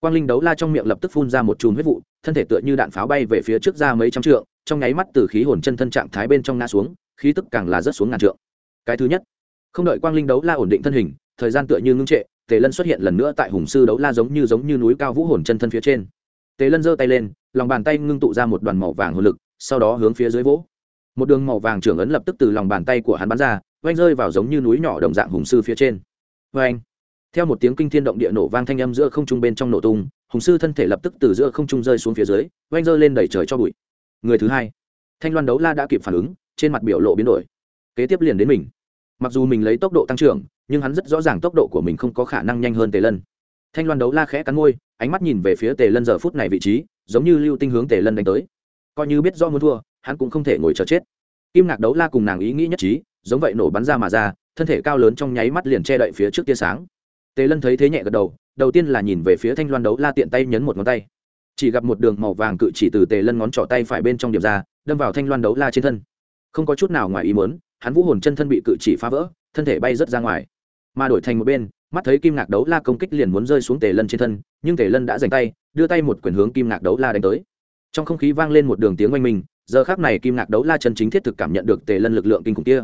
quang linh đấu la trong miệng lập tức phun ra một chùm huyết vụ, thân thể tựa như đạn pháo bay về phía trước ra mấy trăm trượng, trong nháy mắt từ khí hồn chân thân trạng thái bên trong ngã xuống, khí tức càng là rất xuống ngàn trượng. Cái thứ nhất, không đợi quang linh đấu la ổn định thân hình thời gian tựa như ngưng trệ, tề lân xuất hiện lần nữa tại hùng sư đấu la giống như giống như núi cao vũ hồn chân thân phía trên. Tề lân giơ tay lên, lòng bàn tay ngưng tụ ra một đoàn màu vàng hồn lực, sau đó hướng phía dưới vỗ. Một đường màu vàng trưởng ấn lập tức từ lòng bàn tay của hắn bắn ra oanh rơi vào giống như núi nhỏ đồng dạng hùng sư phía trên. Oanh theo một tiếng kinh thiên động địa nổ vang thanh âm giữa không trung bên trong nổ tung, hùng sư thân thể lập tức từ giữa không trung rơi xuống phía dưới oanh rơi lên đẩy trời cho bụi. Người thứ hai. Thanh loan đấu la đã kịp phản ứng, trên mặt biểu lộ biến đổi. Kế tiếp liền đến mình mặc dù mình lấy tốc độ tăng trưởng, nhưng hắn rất rõ ràng tốc độ của mình không có khả năng nhanh hơn tề lân. Thanh loan đấu la khẽ cắn môi, ánh mắt nhìn về phía tề lân giờ phút này vị trí, giống như lưu tinh hướng tề lân đánh tới. Coi như biết do muốn thua, hắn cũng không thể ngồi chờ chết. Kim ngạc đấu la cùng nàng ý nghĩ nhất trí, giống vậy nổ bắn ra mà ra, thân thể cao lớn trong nháy mắt liền che đậy phía trước tia sáng. Tề lân thấy thế nhẹ gật đầu đầu tiên là nhìn về phía thanh loan đấu la tiện tay nhấn một ngón tay. Chỉ gặp một đường màu vàng cự chỉ từ tề lân ngón trỏ tay phải bên trong điểm ra, đâm vào thanh loan đấu la trên thân. Không có chút nào ngoài ý muốn hắn vũ hồn chân thân bị cự chỉ phá vỡ, thân thể bay rớt ra ngoài. Mà đổi thành một bên, mắt thấy kim ngạc đấu la công kích liền muốn rơi xuống tề lân trên thân, nhưng tề lân đã dành tay, đưa tay một quyền hướng kim ngạc đấu la đánh tới. Trong không khí vang lên một đường tiếng oanh minh, giờ khác này kim ngạc đấu la chân chính thiết thực cảm nhận được tề lân lực lượng kinh khủng kia.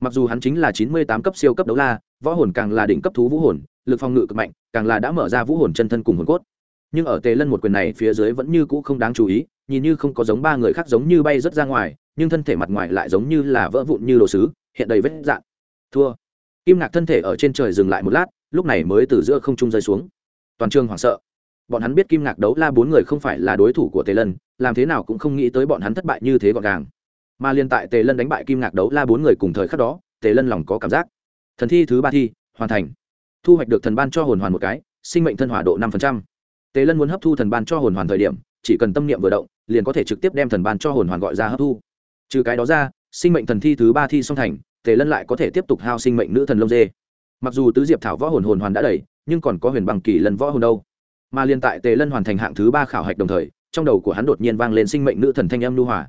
Mặc dù hắn chính là chín mươi tám cấp siêu cấp đấu la, võ hồn càng là đỉnh cấp thú vũ hồn, lực phòng ngự cực mạnh, càng là đã mở ra vũ hồn chân thân cùng hồn cốt. Nhưng ở tề lân một quyền này phía dưới vẫn như cũ không đáng chú ý, nhìn như không có giống ba người khác giống như bay rớt ra ngoài nhưng thân thể mặt ngoài lại giống như là vỡ vụn như đồ sứ, hiện đầy vết dạn. Thua. Kim ngạc thân thể ở trên trời dừng lại một lát, lúc này mới từ giữa không trung rơi xuống. Toàn trường hoảng sợ. Bọn hắn biết kim ngạc đấu la bốn người không phải là đối thủ của tề lân, làm thế nào cũng không nghĩ tới bọn hắn thất bại như thế gọn gàng. Mà liên tại tề lân đánh bại kim ngạc đấu la bốn người cùng thời khắc đó, tề lân lòng có cảm giác. Thần thi thứ ba thi, hoàn thành. Thu hoạch được thần ban cho hồn hoàn một cái, sinh mệnh thân hỏa độ năm tề lân muốn hấp thu thần ban cho hồn hoàn thời điểm, chỉ cần tâm niệm vừa động, liền có thể trực tiếp đem thần ban cho hồn hoàn gọi ra hấp thu trừ cái đó ra, sinh mệnh thần thi thứ ba thi song thành, tề lân lại có thể tiếp tục hao sinh mệnh nữ thần lông dê. Mặc dù tứ diệp thảo võ hồn hồn hoàn đã đầy, nhưng còn có huyền bằng kỳ lần võ hồn đâu. Mà liên tại tề lân hoàn thành hạng thứ ba khảo hạch đồng thời, trong đầu của hắn đột nhiên vang lên sinh mệnh nữ thần thanh âm lưu hòa.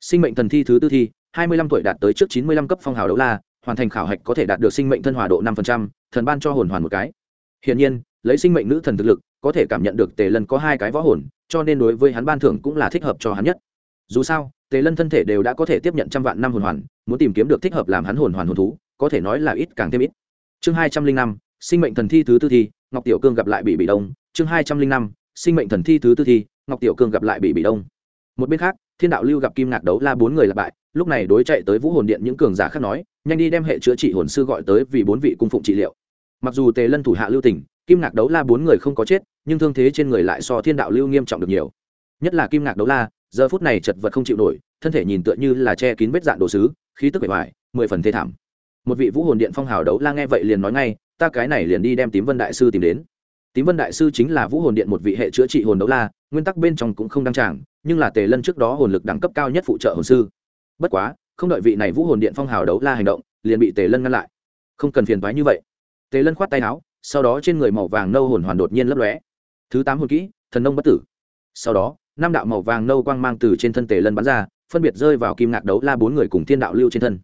Sinh mệnh thần thi thứ tư thi, hai mươi lăm tuổi đạt tới trước chín mươi lăm cấp phong hào đấu la, hoàn thành khảo hạch có thể đạt được sinh mệnh thân hòa độ năm phần trăm, thần ban cho hồn hoàn một cái. Hiển nhiên, lấy sinh mệnh nữ thần thực lực, có thể cảm nhận được tề lân có hai cái võ hồn, cho nên đối với hắn ban thưởng cũng là thích hợp cho hắn nhất. Dù sao tề lân thân thể đều đã có thể tiếp nhận trăm vạn năm hồn hoàn, muốn tìm kiếm được thích hợp làm hắn hồn hoàn hồn thú, có thể nói là ít càng thêm ít. Chương hai trăm linh năm, sinh mệnh thần thi thứ tư thi, ngọc tiểu cương gặp lại bị bị đông. Chương hai trăm linh năm, sinh mệnh thần thi thứ tư thi, ngọc tiểu cương gặp lại bị bị đông. Một bên khác, thiên đạo lưu gặp kim ngạc đấu la bốn người lặp bại, lúc này đối chạy tới vũ hồn điện những cường giả khác nói, nhanh đi đem hệ chữa trị hồn sư gọi tới vì bốn vị cung phụng trị liệu. Mặc dù tề lân thủ hạ lưu tỉnh kim ngạc đấu la bốn người không có chết, nhưng thương thế trên người lại so thiên đạo lưu nghiêm trọng được nhiều. Nhất là kim ngạc đấu la giờ phút này chật vật không chịu nổi, thân thể nhìn tựa như là che kín vết dạn đồ sứ, khí tức bề ngoài, mười phần thê thảm. Một vị vũ hồn điện phong hào đấu la nghe vậy liền nói ngay, ta cái này liền đi đem tím vân đại sư tìm đến. Tím vân đại sư chính là vũ hồn điện một vị hệ chữa trị hồn đấu la, nguyên tắc bên trong cũng không đăng tràng, nhưng là tề lân trước đó hồn lực đẳng cấp cao nhất phụ trợ hồn sư. Bất quá, không đợi vị này vũ hồn điện phong hào đấu la hành động, liền bị tề lân ngăn lại. Không cần phiền thoái như vậy. Tề lân khoát tay áo, sau đó trên người màu vàng nâu hồn hoàn đột nhiên lấp lóe. Thứ tám hồn kỹ, thần nông bất tử. Sau đó năm đạo màu vàng nâu quang mang từ trên thân tề lân bắn ra, phân biệt rơi vào kim ngạc đấu la bốn người cùng thiên đạo lưu trên thân.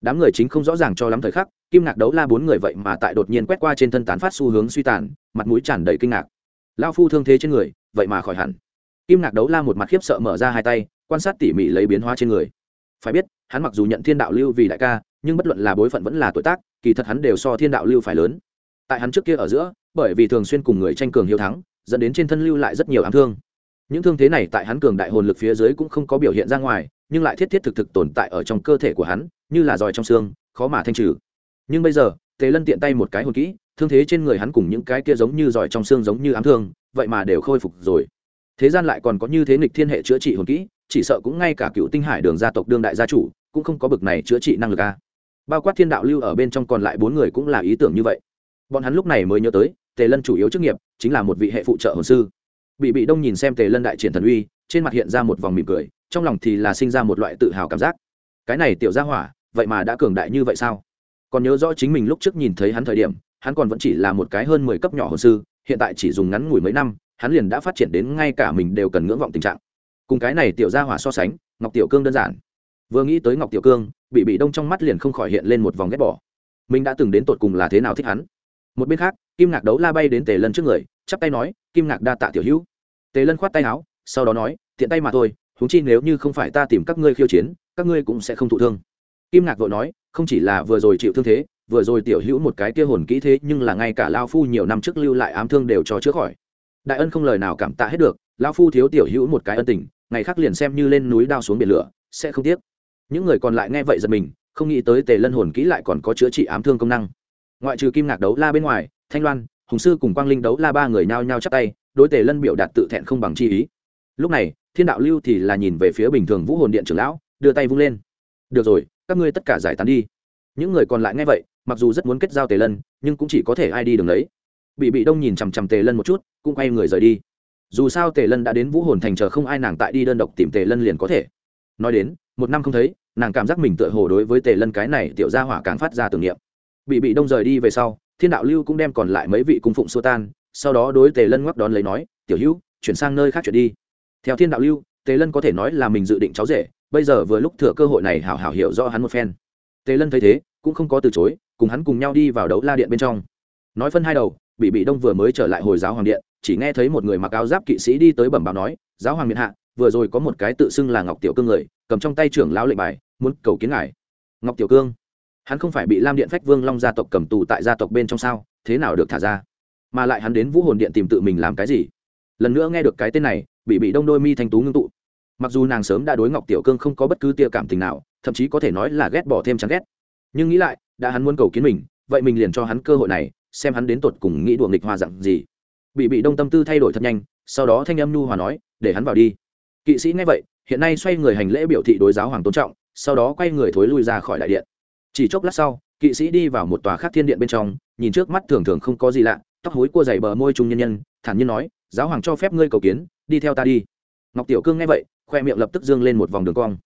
Đám người chính không rõ ràng cho lắm thời khắc, kim ngạc đấu la bốn người vậy mà tại đột nhiên quét qua trên thân tán phát xu hướng suy tàn, mặt mũi tràn đầy kinh ngạc. Lao phu thương thế trên người, vậy mà khỏi hẳn. Kim ngạc đấu la một mặt khiếp sợ mở ra hai tay, quan sát tỉ mỉ lấy biến hóa trên người. Phải biết, hắn mặc dù nhận thiên đạo lưu vì đại ca, nhưng bất luận là bối phận vẫn là tuổi tác, kỳ thật hắn đều so thiên đạo lưu phải lớn. Tại hắn trước kia ở giữa, bởi vì thường xuyên cùng người tranh cường hiếu thắng, dẫn đến trên thân lưu lại rất nhiều ám thương những thương thế này tại hắn cường đại hồn lực phía dưới cũng không có biểu hiện ra ngoài, nhưng lại thiết thiết thực thực tồn tại ở trong cơ thể của hắn, như là giỏi trong xương, khó mà thanh trừ. Nhưng bây giờ, tề lân tiện tay một cái hồn kỹ, thương thế trên người hắn cùng những cái kia giống như giỏi trong xương giống như ám thương, vậy mà đều khôi phục rồi. Thế gian lại còn có như thế nghịch thiên hệ chữa trị hồn kỹ, chỉ sợ cũng ngay cả cựu tinh hải đường gia tộc đương đại gia chủ, cũng không có bực này chữa trị năng lực a. Bao quát thiên đạo lưu ở bên trong còn lại bốn người cũng là ý tưởng như vậy. Bọn hắn lúc này mới nhớ tới, tề lân chủ yếu chức nghiệp chính là một vị hệ phụ trợ hồn sư bị bị đông nhìn xem tề lân đại triển thần uy, trên mặt hiện ra một vòng mỉm cười, trong lòng thì là sinh ra một loại tự hào cảm giác. Cái này tiểu gia hỏa, vậy mà đã cường đại như vậy sao? Còn nhớ rõ chính mình lúc trước nhìn thấy hắn thời điểm, hắn còn vẫn chỉ là một cái hơn mười cấp nhỏ hồ sư, hiện tại chỉ dùng ngắn ngủi mấy năm, hắn liền đã phát triển đến ngay cả mình đều cần ngưỡng vọng tình trạng. Cùng cái này tiểu gia hỏa so sánh, ngọc tiểu cương đơn giản. Vừa nghĩ tới ngọc tiểu cương, bị bị đông trong mắt liền không khỏi hiện lên một vòng ghép bỏ. Mình đã từng đến tột cùng là thế nào thích hắn? Một bên khác, kim ngạc đấu la bay đến tề lân trước người, chắp tay nói, kim ngạc đa tạ tiểu hữu tề lân khoát tay áo, sau đó nói, tiện tay mà thôi húng chi nếu như không phải ta tìm các ngươi khiêu chiến, các ngươi cũng sẽ không thụ thương. Kim ngạc vội nói, không chỉ là vừa rồi chịu thương thế, vừa rồi tiểu hữu một cái kia hồn kỹ thế, nhưng là ngay cả lao phu nhiều năm trước lưu lại ám thương đều cho chữa khỏi. Đại ân không lời nào cảm tạ hết được lao phu thiếu tiểu hữu một cái ân tình, ngày khác liền xem như lên núi đao xuống biển lửa, sẽ không tiếc. Những người còn lại nghe vậy giật mình, không nghĩ tới tề lân hồn kỹ lại còn có chữa trị ám thương công năng. Ngoại trừ kim ngạc đấu la bên ngoài, thanh loan, hùng sư cùng quang linh đấu la ba người nhao nhao chắc tay đối tề lân biểu đạt tự thẹn không bằng chi ý. Lúc này, thiên đạo lưu thì là nhìn về phía bình thường vũ hồn điện trưởng lão, đưa tay vung lên. Được rồi, các ngươi tất cả giải tán đi. Những người còn lại nghe vậy, mặc dù rất muốn kết giao tề lân, nhưng cũng chỉ có thể ai đi đường đấy bị bị đông nhìn chằm chằm tề lân một chút, cũng quay người rời đi. Dù sao tề lân đã đến vũ hồn thành chờ không ai nàng tại đi đơn độc tìm tề lân liền có thể. Nói đến, một năm không thấy, nàng cảm giác mình tựa hồ đối với tề lân cái này tiểu gia hỏa càng phát ra tưởng niệm. Bị bị đông rời đi về sau, thiên đạo lưu cũng đem còn lại mấy vị cung phụng xua tan sau đó đối tề lân ngoắc đón lấy nói, tiểu hữu, chuyển sang nơi khác chuyển đi. Theo thiên đạo lưu, tề lân có thể nói là mình dự định cháu rể, bây giờ vừa lúc thừa cơ hội này hảo hảo hiểu rõ hắn một phen. Tề lân thấy thế, cũng không có từ chối, cùng hắn cùng nhau đi vào đấu la điện bên trong. Nói phân hai đầu bị bị đông vừa mới trở lại hồi giáo hoàng điện, chỉ nghe thấy một người mặc áo giáp kỵ sĩ đi tới bẩm báo nói, giáo hoàng miền hạ, vừa rồi có một cái tự xưng là ngọc tiểu cương người, cầm trong tay trưởng lão lệnh bài, muốn cầu kiến ngài. Ngọc tiểu cương? Hắn không phải bị lam điện phách vương long gia tộc cầm tù tại gia tộc bên trong sao? Thế nào được thả ra? Mà lại hắn đến vũ hồn điện tìm tự mình làm cái gì? Lần nữa nghe được cái tên này, bị bị đông đôi mi thanh tú ngưng tụ. Mặc dù nàng sớm đã đối ngọc tiểu cương không có bất cứ tia cảm tình nào, thậm chí có thể nói là ghét bỏ thêm chán ghét. Nhưng nghĩ lại, đã hắn muốn cầu kiến mình, vậy mình liền cho hắn cơ hội này, xem hắn đến tột cùng nghĩ đùa nghịch hoa dặn gì. Bị bị đông tâm tư thay đổi thật nhanh, sau đó thanh âm nhu hòa nói, để hắn vào đi. Kỵ sĩ nghe vậy, hiện nay xoay người hành lễ biểu thị đối giáo hoàng tôn trọng, sau đó quay người thối lui ra khỏi đại điện. Chỉ chốc lát sau, kỵ sĩ đi vào một tòa khác thiên điện bên trong, nhìn trước mắt thường thường không có gì lạ tóc hối cua dày bờ môi trung nhân nhân, thản nhiên nói, giáo hoàng cho phép ngươi cầu kiến, đi theo ta đi. Ngọc tiểu cương nghe vậy, khoe miệng lập tức dương lên một vòng đường cong.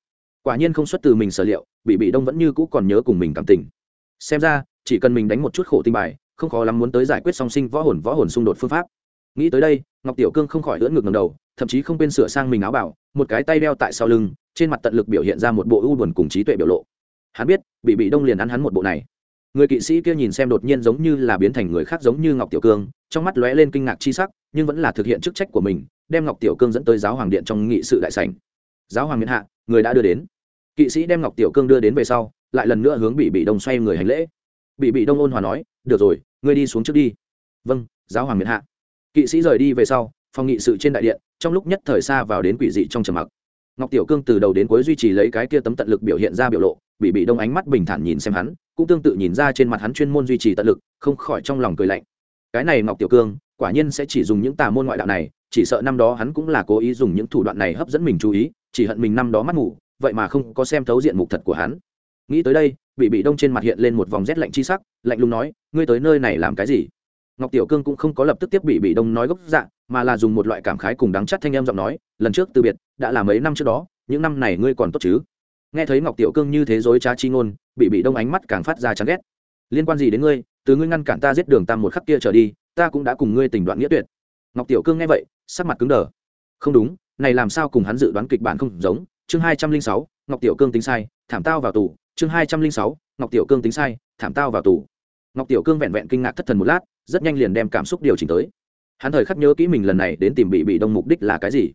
Quả nhiên không xuất từ mình sở liệu, bị bị đông vẫn như cũ còn nhớ cùng mình cảm tình. Xem ra, chỉ cần mình đánh một chút khổ tinh bài, không khó lắm muốn tới giải quyết song sinh võ hồn võ hồn xung đột phương pháp. Nghĩ tới đây, ngọc tiểu cương không khỏi lưỡn ngược ngầm đầu, thậm chí không quên sửa sang mình áo bảo, một cái tay đeo tại sau lưng, trên mặt tận lực biểu hiện ra một bộ ưu buồn cùng trí tuệ biểu lộ. Hắn biết, bị bị đông liền ăn hắn một bộ này người kỵ sĩ kia nhìn xem đột nhiên giống như là biến thành người khác giống như ngọc tiểu cương, trong mắt lóe lên kinh ngạc chi sắc, nhưng vẫn là thực hiện chức trách của mình, đem ngọc tiểu cương dẫn tới giáo hoàng điện trong nghị sự đại sảnh. Giáo hoàng miền hạ, người đã đưa đến. Kỵ sĩ đem ngọc tiểu cương đưa đến về sau, lại lần nữa hướng bị bị đông xoay người hành lễ. Bị bị đông ôn hòa nói, được rồi, ngươi đi xuống trước đi. Vâng giáo hoàng miền hạ. Kỵ sĩ rời đi về sau, phòng nghị sự trên đại điện, trong lúc nhất thời xa vào đến quỷ dị trong trầm mặc. Ngọc tiểu cương từ đầu đến cuối duy trì lấy cái kia tấm tận lực biểu hiện ra biểu lộ bị bị đông ánh mắt bình thản nhìn xem hắn cũng tương tự nhìn ra trên mặt hắn chuyên môn duy trì tận lực, không khỏi trong lòng cười lạnh. Cái này ngọc tiểu cương, quả nhiên sẽ chỉ dùng những tà môn ngoại đạo này, chỉ sợ năm đó hắn cũng là cố ý dùng những thủ đoạn này hấp dẫn mình chú ý, chỉ hận mình năm đó mắt ngủ vậy mà không có xem thấu diện mục thật của hắn. Nghĩ tới đây, bị bị đông trên mặt hiện lên một vòng rét lạnh chi sắc, lạnh lùng nói, ngươi tới nơi này làm cái gì? Ngọc tiểu cương cũng không có lập tức tiếp bị bị đông nói gốc dạng mà là dùng một loại cảm khái cùng đắng chắt thanh em giọng nói, lần trước từ biệt, đã là mấy năm trước đó, những năm này ngươi còn tốt chứ? Nghe thấy ngọc tiểu cương như thế dối trá chi ngôn bị bị đông ánh mắt càng phát ra chán ghét. Liên quan gì đến ngươi, từ ngươi ngăn cản ta giết đường tam một khắc kia trở đi, ta cũng đã cùng ngươi tình đoạn nghĩa tuyệt. Ngọc tiểu cương nghe vậy, sắc mặt cứng đờ. Không đúng, này làm sao cùng hắn dự đoán kịch bản không giống? Chương hai trăm linh sáu, ngọc tiểu cương tính sai, thảm tao vào tù. Chương hai trăm linh sáu, ngọc tiểu cương tính sai, thảm tao vào tù. Ngọc tiểu cương vẹn vẹn kinh ngạc thất thần một lát, rất nhanh liền đem cảm xúc điều chỉnh tới. Hắn thời khắc nhớ kỹ mình lần này đến tìm bị bị đông mục đích là cái gì.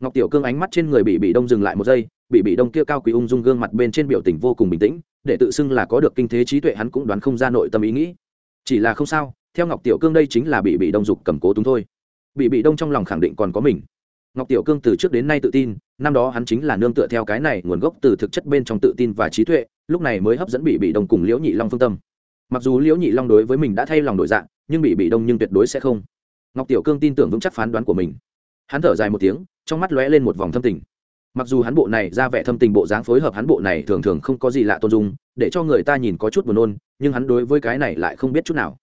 Ngọc tiểu cương ánh mắt trên người bị bị đông dừng lại một giây bị bị đông kia cao quý ung dung gương mặt bên trên biểu tình vô cùng bình tĩnh, để tự xưng là có được kinh thế trí tuệ hắn cũng đoán không ra nội tâm ý nghĩ. Chỉ là không sao, theo ngọc tiểu cương đây chính là bị bị đông dục cầm cố túng thôi. Bị bị đông trong lòng khẳng định còn có mình. Ngọc tiểu cương từ trước đến nay tự tin, năm đó hắn chính là nương tựa theo cái này nguồn gốc từ thực chất bên trong tự tin và trí tuệ, lúc này mới hấp dẫn bị bị đông cùng liễu nhị long phương tâm. Mặc dù liễu nhị long đối với mình đã thay lòng đổi dạng, nhưng bị bị đông nhưng tuyệt đối sẽ không. Ngọc tiểu cương tin tưởng vững chắc phán đoán của mình. Hắn thở dài một tiếng, trong mắt lóe lên một vòng thâm tình mặc dù hắn bộ này ra vẻ thâm tình bộ dáng phối hợp hắn bộ này thường thường không có gì lạ tôn dung, để cho người ta nhìn có chút buồn nôn, nhưng hắn đối với cái này lại không biết chút nào.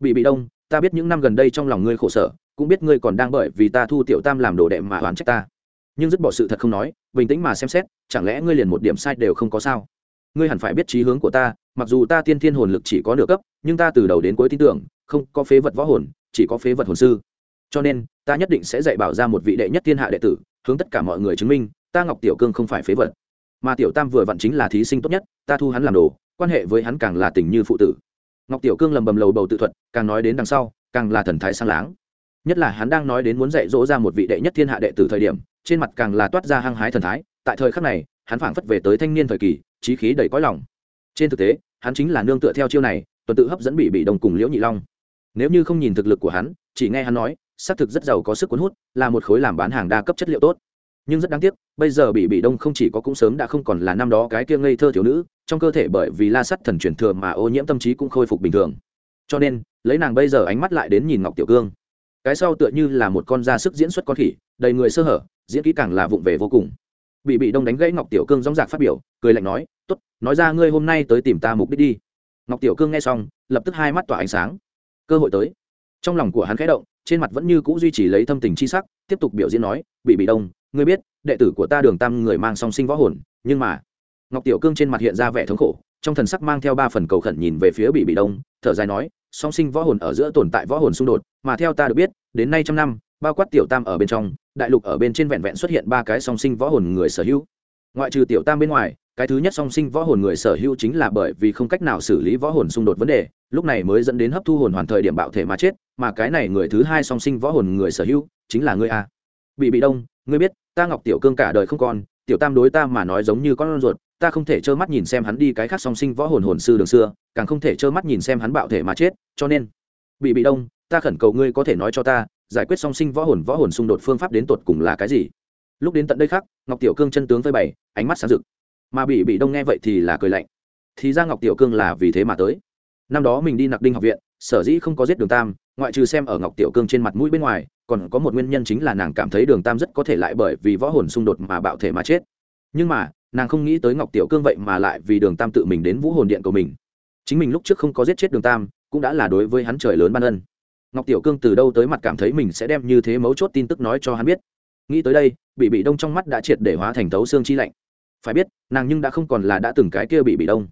Bị bị đông, ta biết những năm gần đây trong lòng ngươi khổ sở, cũng biết ngươi còn đang bởi vì ta thu tiểu tam làm đồ đệ mà oán trách ta. Nhưng dứt bỏ sự thật không nói, bình tĩnh mà xem xét, chẳng lẽ ngươi liền một điểm sai đều không có sao? Ngươi hẳn phải biết trí hướng của ta, mặc dù ta tiên thiên hồn lực chỉ có nửa cấp, nhưng ta từ đầu đến cuối tin tưởng, không có phế vật võ hồn, chỉ có phế vật hồn sư. Cho nên, ta nhất định sẽ dạy bảo ra một vị đệ nhất thiên hạ đệ tử, hướng tất cả mọi người chứng minh ta ngọc tiểu cương không phải phế vật, mà tiểu tam vừa vặn chính là thí sinh tốt nhất, ta thu hắn làm đồ, quan hệ với hắn càng là tình như phụ tử. Ngọc tiểu cương lầm bầm lầu bầu tự thuật, càng nói đến đằng sau, càng là thần thái sang láng. Nhất là hắn đang nói đến muốn dạy dỗ ra một vị đệ nhất thiên hạ đệ tử thời điểm, trên mặt càng là toát ra hăng hái thần thái, tại thời khắc này, hắn phảng phất về tới thanh niên thời kỳ, trí khí đầy cõi lòng. Trên thực tế, hắn chính là nương tựa theo chiêu này, tuần tự hấp dẫn bị bị đồng cùng liễu nhị long. Nếu như không nhìn thực lực của hắn, chỉ nghe hắn nói, xác thực rất giàu có sức cuốn hút, là một khối làm bán hàng đa cấp chất liệu tốt nhưng rất đáng tiếc, bây giờ bị bị đông không chỉ có cũng sớm đã không còn là năm đó cái kia ngây thơ thiếu nữ, trong cơ thể bởi vì la sắt thần chuyển thừa mà ô nhiễm tâm trí cũng khôi phục bình thường. Cho nên, lấy nàng bây giờ ánh mắt lại đến nhìn ngọc tiểu cương. Cái sau tựa như là một con da sức diễn xuất con khỉ, đầy người sơ hở, diễn kỹ càng là vụng về vô cùng. Bị bị đông đánh gãy ngọc tiểu cương dóng dạc phát biểu, cười lạnh nói t ố t nói ra ngươi hôm nay tới tìm ta mục đích đi. Ngọc tiểu cương nghe xong, lập tức hai mắt tỏa ánh sáng. Cơ hội tới. Trong lòng của hắn khẽ động, trên mặt vẫn như c ũ duy trì lấy thâm tình c h i sắc, tiếp tục biểu diễn nói, bị bị đông ngươi biết, đệ tử của ta đường tam người mang song sinh võ hồn, nhưng mà, ngọc tiểu cương trên mặt hiện ra vẻ thống khổ, trong thần sắc mang theo ba phần cầu khẩn nhìn về phía bị bị đông, thở dài nói, song sinh võ hồn ở giữa tồn tại võ hồn xung đột, mà theo ta được biết, đến nay trăm năm, bao quát tiểu tam ở bên trong, đại lục ở bên trên vẹn vẹn xuất hiện ba cái song sinh võ hồn người sở hữu. Ngoại trừ tiểu tam bên ngoài, cái thứ nhất song sinh võ hồn người sở hữu chính là bởi vì không cách nào xử lý võ hồn xung đột vấn đề, lúc này mới dẫn đến hấp thu hồn hoàn thời điểm bạo thể mà chết, mà cái này người thứ hai song sinh võ hồn người sở hữu chính là ngươi a. Bị bị đông ngươi biết, ta ngọc tiểu cương cả đời không còn, tiểu tam đối ta mà nói giống như con ruột, ta không thể trơ mắt nhìn xem hắn đi cái khác song sinh võ hồn hồn sư đường xưa, càng không thể trơ mắt nhìn xem hắn bạo thể mà chết, cho nên, bị bị đông, ta khẩn cầu ngươi có thể nói cho ta, giải quyết song sinh võ hồn võ hồn xung đột phương pháp đến tột cùng là cái gì? Lúc đến tận đây khác, ngọc tiểu cương chân tướng phơi bày, ánh mắt sáng rực. Mà bị bị đông nghe vậy thì là cười lạnh. Thì ra ngọc tiểu cương là vì thế mà tới. Năm đó mình đi nặc đinh học viện, sở dĩ không có giết đường tam, ngoại trừ xem ở ngọc tiểu cương trên mặt mũi bên ngoài còn có một nguyên nhân chính là nàng cảm thấy đường tam rất có thể lại bởi vì võ hồn xung đột mà bạo thể mà chết. Nhưng mà, nàng không nghĩ tới ngọc tiểu cương vậy mà lại vì đường tam tự mình đến vũ hồn điện của mình. Chính mình lúc trước không có giết chết đường tam, cũng đã là đối với hắn trời lớn ban ân. Ngọc tiểu cương từ đâu tới mặt cảm thấy mình sẽ đem như thế mấu chốt tin tức nói cho hắn biết. Nghĩ tới đây, bị bị đông trong mắt đã triệt để hóa thành tấu xương chi lạnh. Phải biết, nàng nhưng đã không còn là đã từng cái kia bị bị đông.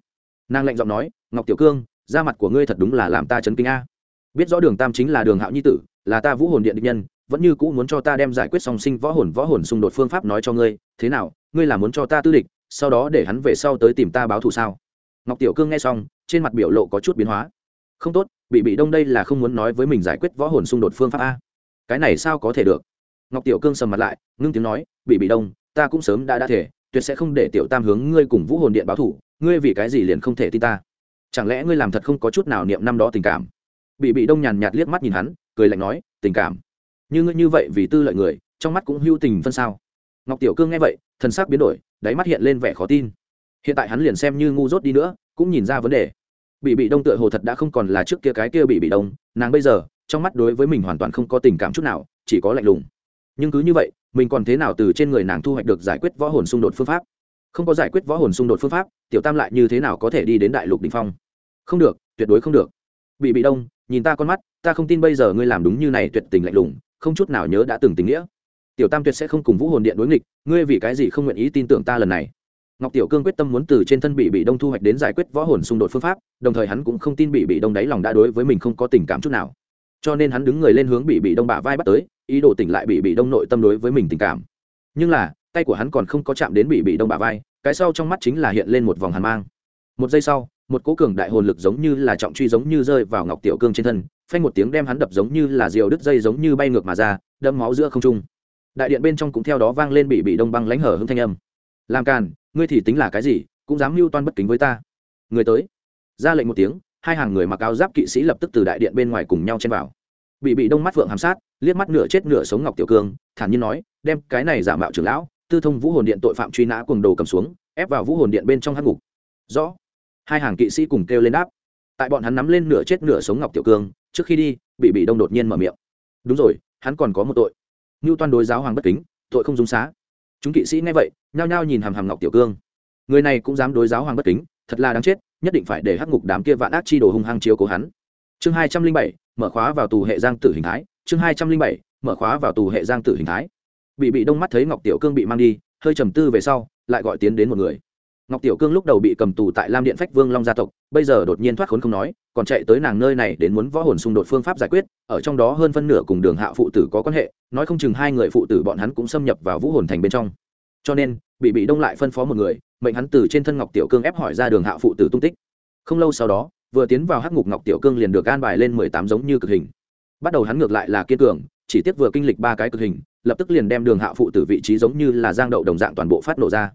Nàng lạnh giọng nói, ngọc tiểu cương, da mặt của ngươi thật đúng là làm ta chấn kinh a. Biết rõ đường tam chính là đường hạo nhi tử là ta vũ hồn điện định nhân, vẫn như cũ muốn cho ta đem giải quyết song sinh võ hồn võ hồn xung đột phương pháp nói cho ngươi, thế nào, ngươi là muốn cho ta tư địch, sau đó để hắn về sau tới tìm ta báo thù sao? Ngọc tiểu cương nghe xong, trên mặt biểu lộ có chút biến hóa. Không tốt, bị bị đông đây là không muốn nói với mình giải quyết võ hồn xung đột phương pháp a. Cái này sao có thể được? Ngọc tiểu cương sầm mặt lại, ngưng tiếng nói, bị bị đông, ta cũng sớm đã đã thể, tuyệt sẽ không để tiểu tam hướng ngươi cùng vũ hồn điện báo thủ ngươi vì cái gì liền không thể tin ta? Chẳng lẽ ngươi làm thật không có chút nào niệm năm đó tình cảm? Bị bị đông nhàn nhạt liếc mắt nhìn hắn, cười lạnh nói, tình cảm. Như ngươi như vậy vì tư lợi người, trong mắt cũng hưu tình phân sao? Ngọc tiểu cương nghe vậy, thần sắc biến đổi, đáy mắt hiện lên vẻ khó tin. Hiện tại hắn liền xem như ngu dốt đi nữa, cũng nhìn ra vấn đề. Bị bị đông tựa hồ thật đã không còn là trước kia cái kia bị bị đông, nàng bây giờ, trong mắt đối với mình hoàn toàn không có tình cảm chút nào, chỉ có lạnh lùng. Nhưng cứ như vậy, mình còn thế nào từ trên người nàng thu hoạch được giải quyết võ hồn xung đột phương pháp? Không có giải quyết võ hồn xung đột phương pháp, tiểu tam lại như thế nào có thể đi đến đại lục đình phong? Không được, tuyệt đối không được bị bị đông, nhìn ta con mắt, ta không tin bây giờ ngươi làm đúng như này tuyệt tình lạnh lùng, không chút nào nhớ đã từng tình nghĩa. Tiểu tam tuyệt sẽ không cùng vũ hồn điện đối nghịch, ngươi vì cái gì không nguyện ý tin tưởng ta lần này? Ngọc tiểu cương quyết tâm muốn từ trên thân bị bị đông thu hoạch đến giải quyết võ hồn xung đột phương pháp, đồng thời hắn cũng không tin bị bị đông đáy lòng đã đối với mình không có tình cảm chút nào. Cho nên hắn đứng người lên hướng bị bị đông bả vai bắt tới, ý đồ tỉnh lại bị bị đông nội tâm đối với mình tình cảm. Nhưng là, tay của hắn còn không có chạm đến bị bị đông bả vai, cái sau trong mắt chính là hiện lên một vòng hàn mang. Một giây sau một cố cường đại hồn lực giống như là trọng truy giống như rơi vào ngọc tiểu cương trên thân, phanh một tiếng đem hắn đập giống như là diều đứt dây giống như bay ngược mà ra đâm máu giữa không trung. Đại điện bên trong cũng theo đó vang lên bị bị đông băng lánh hở hưng thanh âm. Làm càn, ngươi thì tính là cái gì, cũng dám mưu toan bất kính với ta? Người tới. Ra lệnh một tiếng, hai hàng người mặc áo giáp kỵ sĩ lập tức từ đại điện bên ngoài cùng nhau chen vào. Bị bị đông mắt phượng hàm sát, liếc mắt nửa chết nửa sống ngọc tiểu cương, thản nhiên nói, đem cái này giả mạo trưởng lão, tư thông vũ hồn điện tội phạm truy nã cuồng đồ cầm xuống, ép vào vũ hồn điện bên trong hát ngục. Rõ hai hàng kỵ sĩ cùng kêu lên đáp. Tại bọn hắn nắm lên nửa chết nửa sống ngọc tiểu cương, trước khi đi bị bị đông đột nhiên mở miệng. Đúng rồi, hắn còn có một tội. Như toan đối giáo hoàng bất kính, tội không dung xá. Chúng kỵ sĩ nghe vậy, nhao nhao nhìn hàm hàm ngọc tiểu cương. Người này cũng dám đối giáo hoàng bất kính, thật là đáng chết, nhất định phải để hắc ngục đám kia vạn ác chi đồ hung hăng chiếu cố hắn. Chương hai trăm linh bảy, mở khóa vào tù hệ giang tử hình thái. Chương hai trăm linh bảy, mở khóa vào tù hệ giang tử hình thái. Bị bị đông mắt thấy ngọc tiểu cương bị mang đi, hơi trầm tư về sau, lại gọi tiến đến một người ngọc tiểu cương lúc đầu bị cầm tù tại lam điện phách vương long gia tộc, bây giờ đột nhiên thoát khốn không nói, còn chạy tới nàng nơi này đến muốn võ hồn xung đột phương pháp giải quyết, ở trong đó hơn phân nửa cùng đường hạ phụ tử có quan hệ, nói không chừng hai người phụ tử bọn hắn cũng xâm nhập vào vũ hồn thành bên trong. Cho nên, bị bị đông lại phân phó một người, mệnh hắn từ trên thân ngọc tiểu cương ép hỏi ra đường hạ phụ tử tung tích. Không lâu sau đó, vừa tiến vào hắc ngục ngọc tiểu cương liền được an bài lên mười tám giống như cực hình. Bắt đầu hắn ngược lại là kiên cường, chỉ tiếc vừa kinh lịch ba cái cực hình, lập tức liền đem đường hạ phụ tử vị trí giống như là giang đậu đồng dạng toàn bộ phát nổ ra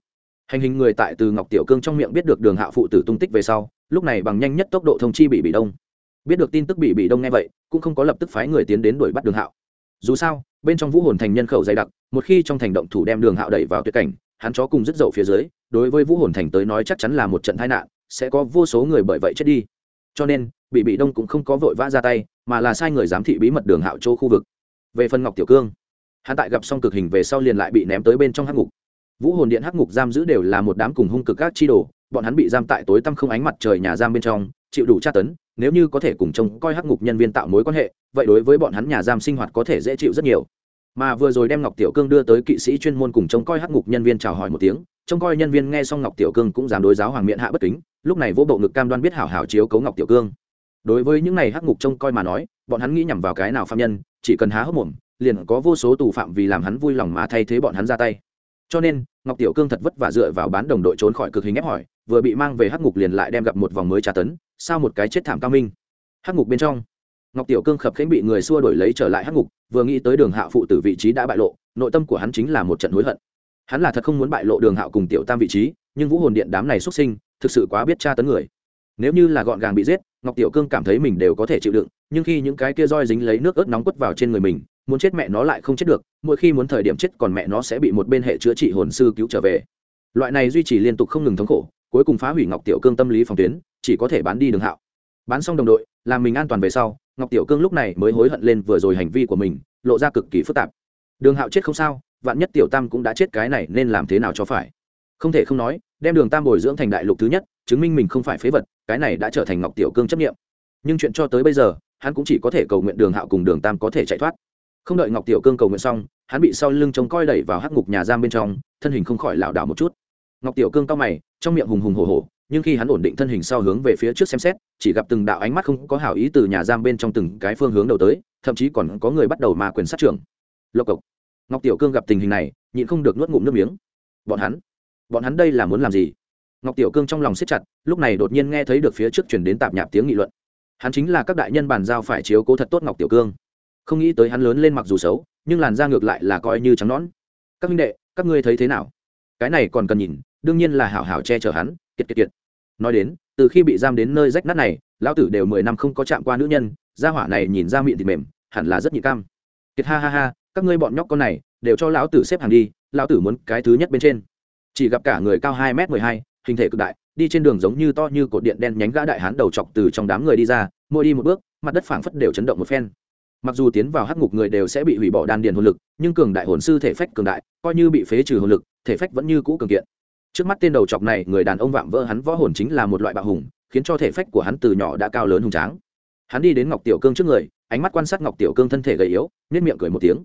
hành hình người tại từ ngọc tiểu cương trong miệng biết được đường hạ phụ tử tung tích về sau, lúc này bằng nhanh nhất tốc độ thông chi bị bị đông. Biết được tin tức bị bị đông nghe vậy, cũng không có lập tức phái người tiến đến đuổi bắt đường hạo dù sao, bên trong vũ hồn thành nhân khẩu dày đặc, một khi trong thành động thủ đem đường hạo đẩy vào tuyệt cảnh, hắn chó cùng rất dậu phía dưới, đối với vũ hồn thành tới nói chắc chắn là một trận tai nạn, sẽ có vô số người bởi vậy chết đi. Cho nên bị bị đông cũng không có vội vã ra tay, mà là sai người giám thị bí mật đường hạo chỗ khu vực. Về phần ngọc tiểu cương, hắn tại gặp xong cực hình về sau liền lại bị ném tới bên trong hắc ngục vũ hồn điện hắc ngục giam giữ đều là một đám cùng hung cực các chi đồ, bọn hắn bị giam tại tối tăm không ánh mặt trời nhà giam bên trong, chịu đủ tra tấn, nếu như có thể cùng trông coi hắc ngục nhân viên tạo mối quan hệ, vậy đối với bọn hắn nhà giam sinh hoạt có thể dễ chịu rất nhiều. Mà vừa rồi đem ngọc tiểu cương đưa tới kỵ sĩ chuyên môn cùng trông coi hắc ngục nhân viên chào hỏi một tiếng, trông coi nhân viên nghe xong ngọc tiểu cương cũng dám đối giáo hoàng miệng hạ bất kính, lúc này vỗ bộ ngực cam đoan biết hảo hảo chiếu cấu ngọc tiểu cương. Đối với những này hắc ngục trông coi mà nói, bọn hắn nghĩ nhằm vào cái nào phạm nhân, chỉ cần há hốc mồm, liền có vô số tù phạm vì làm hắn vui lòng mà thay thế bọn hắn ra tay cho nên, ngọc tiểu cương thật vất vả dựa vào bán đồng đội trốn khỏi cực hình ép hỏi, vừa bị mang về hắc ngục liền lại đem gặp một vòng mới tra tấn, sao một cái chết thảm cao minh. Hắc ngục bên trong, ngọc tiểu cương khập khánh bị người xua đổi lấy trở lại hắc ngục, vừa nghĩ tới đường hạo phụ tử vị trí đã bại lộ, nội tâm của hắn chính là một trận hối hận. Hắn là thật không muốn bại lộ đường hạo cùng tiểu tam vị trí, nhưng vũ hồn điện đám này xuất sinh, thực sự quá biết tra tấn người. Nếu như là gọn gàng bị giết, ngọc tiểu cương cảm thấy mình đều có thể chịu đựng, nhưng khi những cái kia roi dính lấy nước ớt nóng quất vào trên người mình muốn chết mẹ nó lại không chết được, mỗi khi muốn thời điểm chết còn mẹ nó sẽ bị một bên hệ chữa trị hồn sư cứu trở về. Loại này duy trì liên tục không ngừng thống khổ, cuối cùng phá hủy ngọc tiểu cương tâm lý phòng tuyến, chỉ có thể bán đi đường hạo. Bán xong đồng đội, làm mình an toàn về sau, ngọc tiểu cương lúc này mới hối hận lên vừa rồi hành vi của mình, lộ ra cực kỳ phức tạp. Đường hạo chết không sao, vạn nhất tiểu tam cũng đã chết cái này nên làm thế nào cho phải? Không thể không nói, đem đường tam bồi dưỡng thành đại lục thứ nhất, chứng minh mình không phải phế vật, cái này đã trở thành ngọc tiểu cương chấp nghiệm nhưng chuyện cho tới bây giờ, hắn cũng chỉ có thể cầu nguyện đường hạo cùng đường tam có thể chạy thoát không đợi ngọc tiểu cương cầu nguyện xong, hắn bị sau lưng trông coi đẩy vào hắc ngục nhà giam bên trong, thân hình không khỏi lảo đảo một chút. Ngọc tiểu cương cao mày, trong miệng hùng hùng hổ hổ, nhưng khi hắn ổn định thân hình sau hướng về phía trước xem xét, chỉ gặp từng đạo ánh mắt không có hảo ý từ nhà giam bên trong từng cái phương hướng đầu tới, thậm chí còn có người bắt đầu mà quyền sát trưởng. Lộc cộc. Ngọc tiểu cương gặp tình hình này, nhịn không được nuốt ngụm nước miếng. Bọn hắn bọn hắn đây là muốn làm gì? Ngọc tiểu cương trong lòng siết chặt, lúc này đột nhiên nghe thấy được phía trước chuyển đến tạp nhạp tiếng nghị luận. Hắn chính là các đại nhân bàn giao phải chiếu cố thật tốt ngọc tiểu cương không nghĩ tới hắn lớn lên mặc dù xấu, nhưng làn da ngược lại là coi như trắng nón các minh đệ, các ngươi thấy thế nào? Cái này còn cần nhìn, đương nhiên là hảo hảo che chở hắn, kiệt kiệt kiệt. Nói đến, từ khi bị giam đến nơi rách nát này, lão tử đều mười năm không có chạm qua nữ nhân, gia hỏa này nhìn ra miệng thịt mềm, hẳn là rất nhị cam kiệt ha ha ha, các ngươi bọn nhóc con này, đều cho lão tử xếp hàng đi, lão tử muốn cái thứ nhất bên trên. Chỉ gặp cả người cao hai m mười hai, hình thể cực đại, đi trên đường giống như to như cột điện đen nhánh gã đại hán đầu chọc từ trong đám người đi ra, mỗi đi một bước, mặt đất phảng phất đều chấn động một phen mặc dù tiến vào hắc ngục người đều sẽ bị hủy bỏ đan điền hồn lực, nhưng cường đại hồn sư thể phách cường đại, coi như bị phế trừ hồn lực, thể phách vẫn như cũ cường kiện. Trước mắt tên đầu chọc này, người đàn ông vạm vỡ hắn võ hồn chính là một loại bạo hùng, khiến cho thể phách của hắn từ nhỏ đã cao lớn hùng tráng. Hắn đi đến ngọc tiểu cương trước người, ánh mắt quan sát ngọc tiểu cương thân thể gầy yếu nếp miệng cười một tiếng.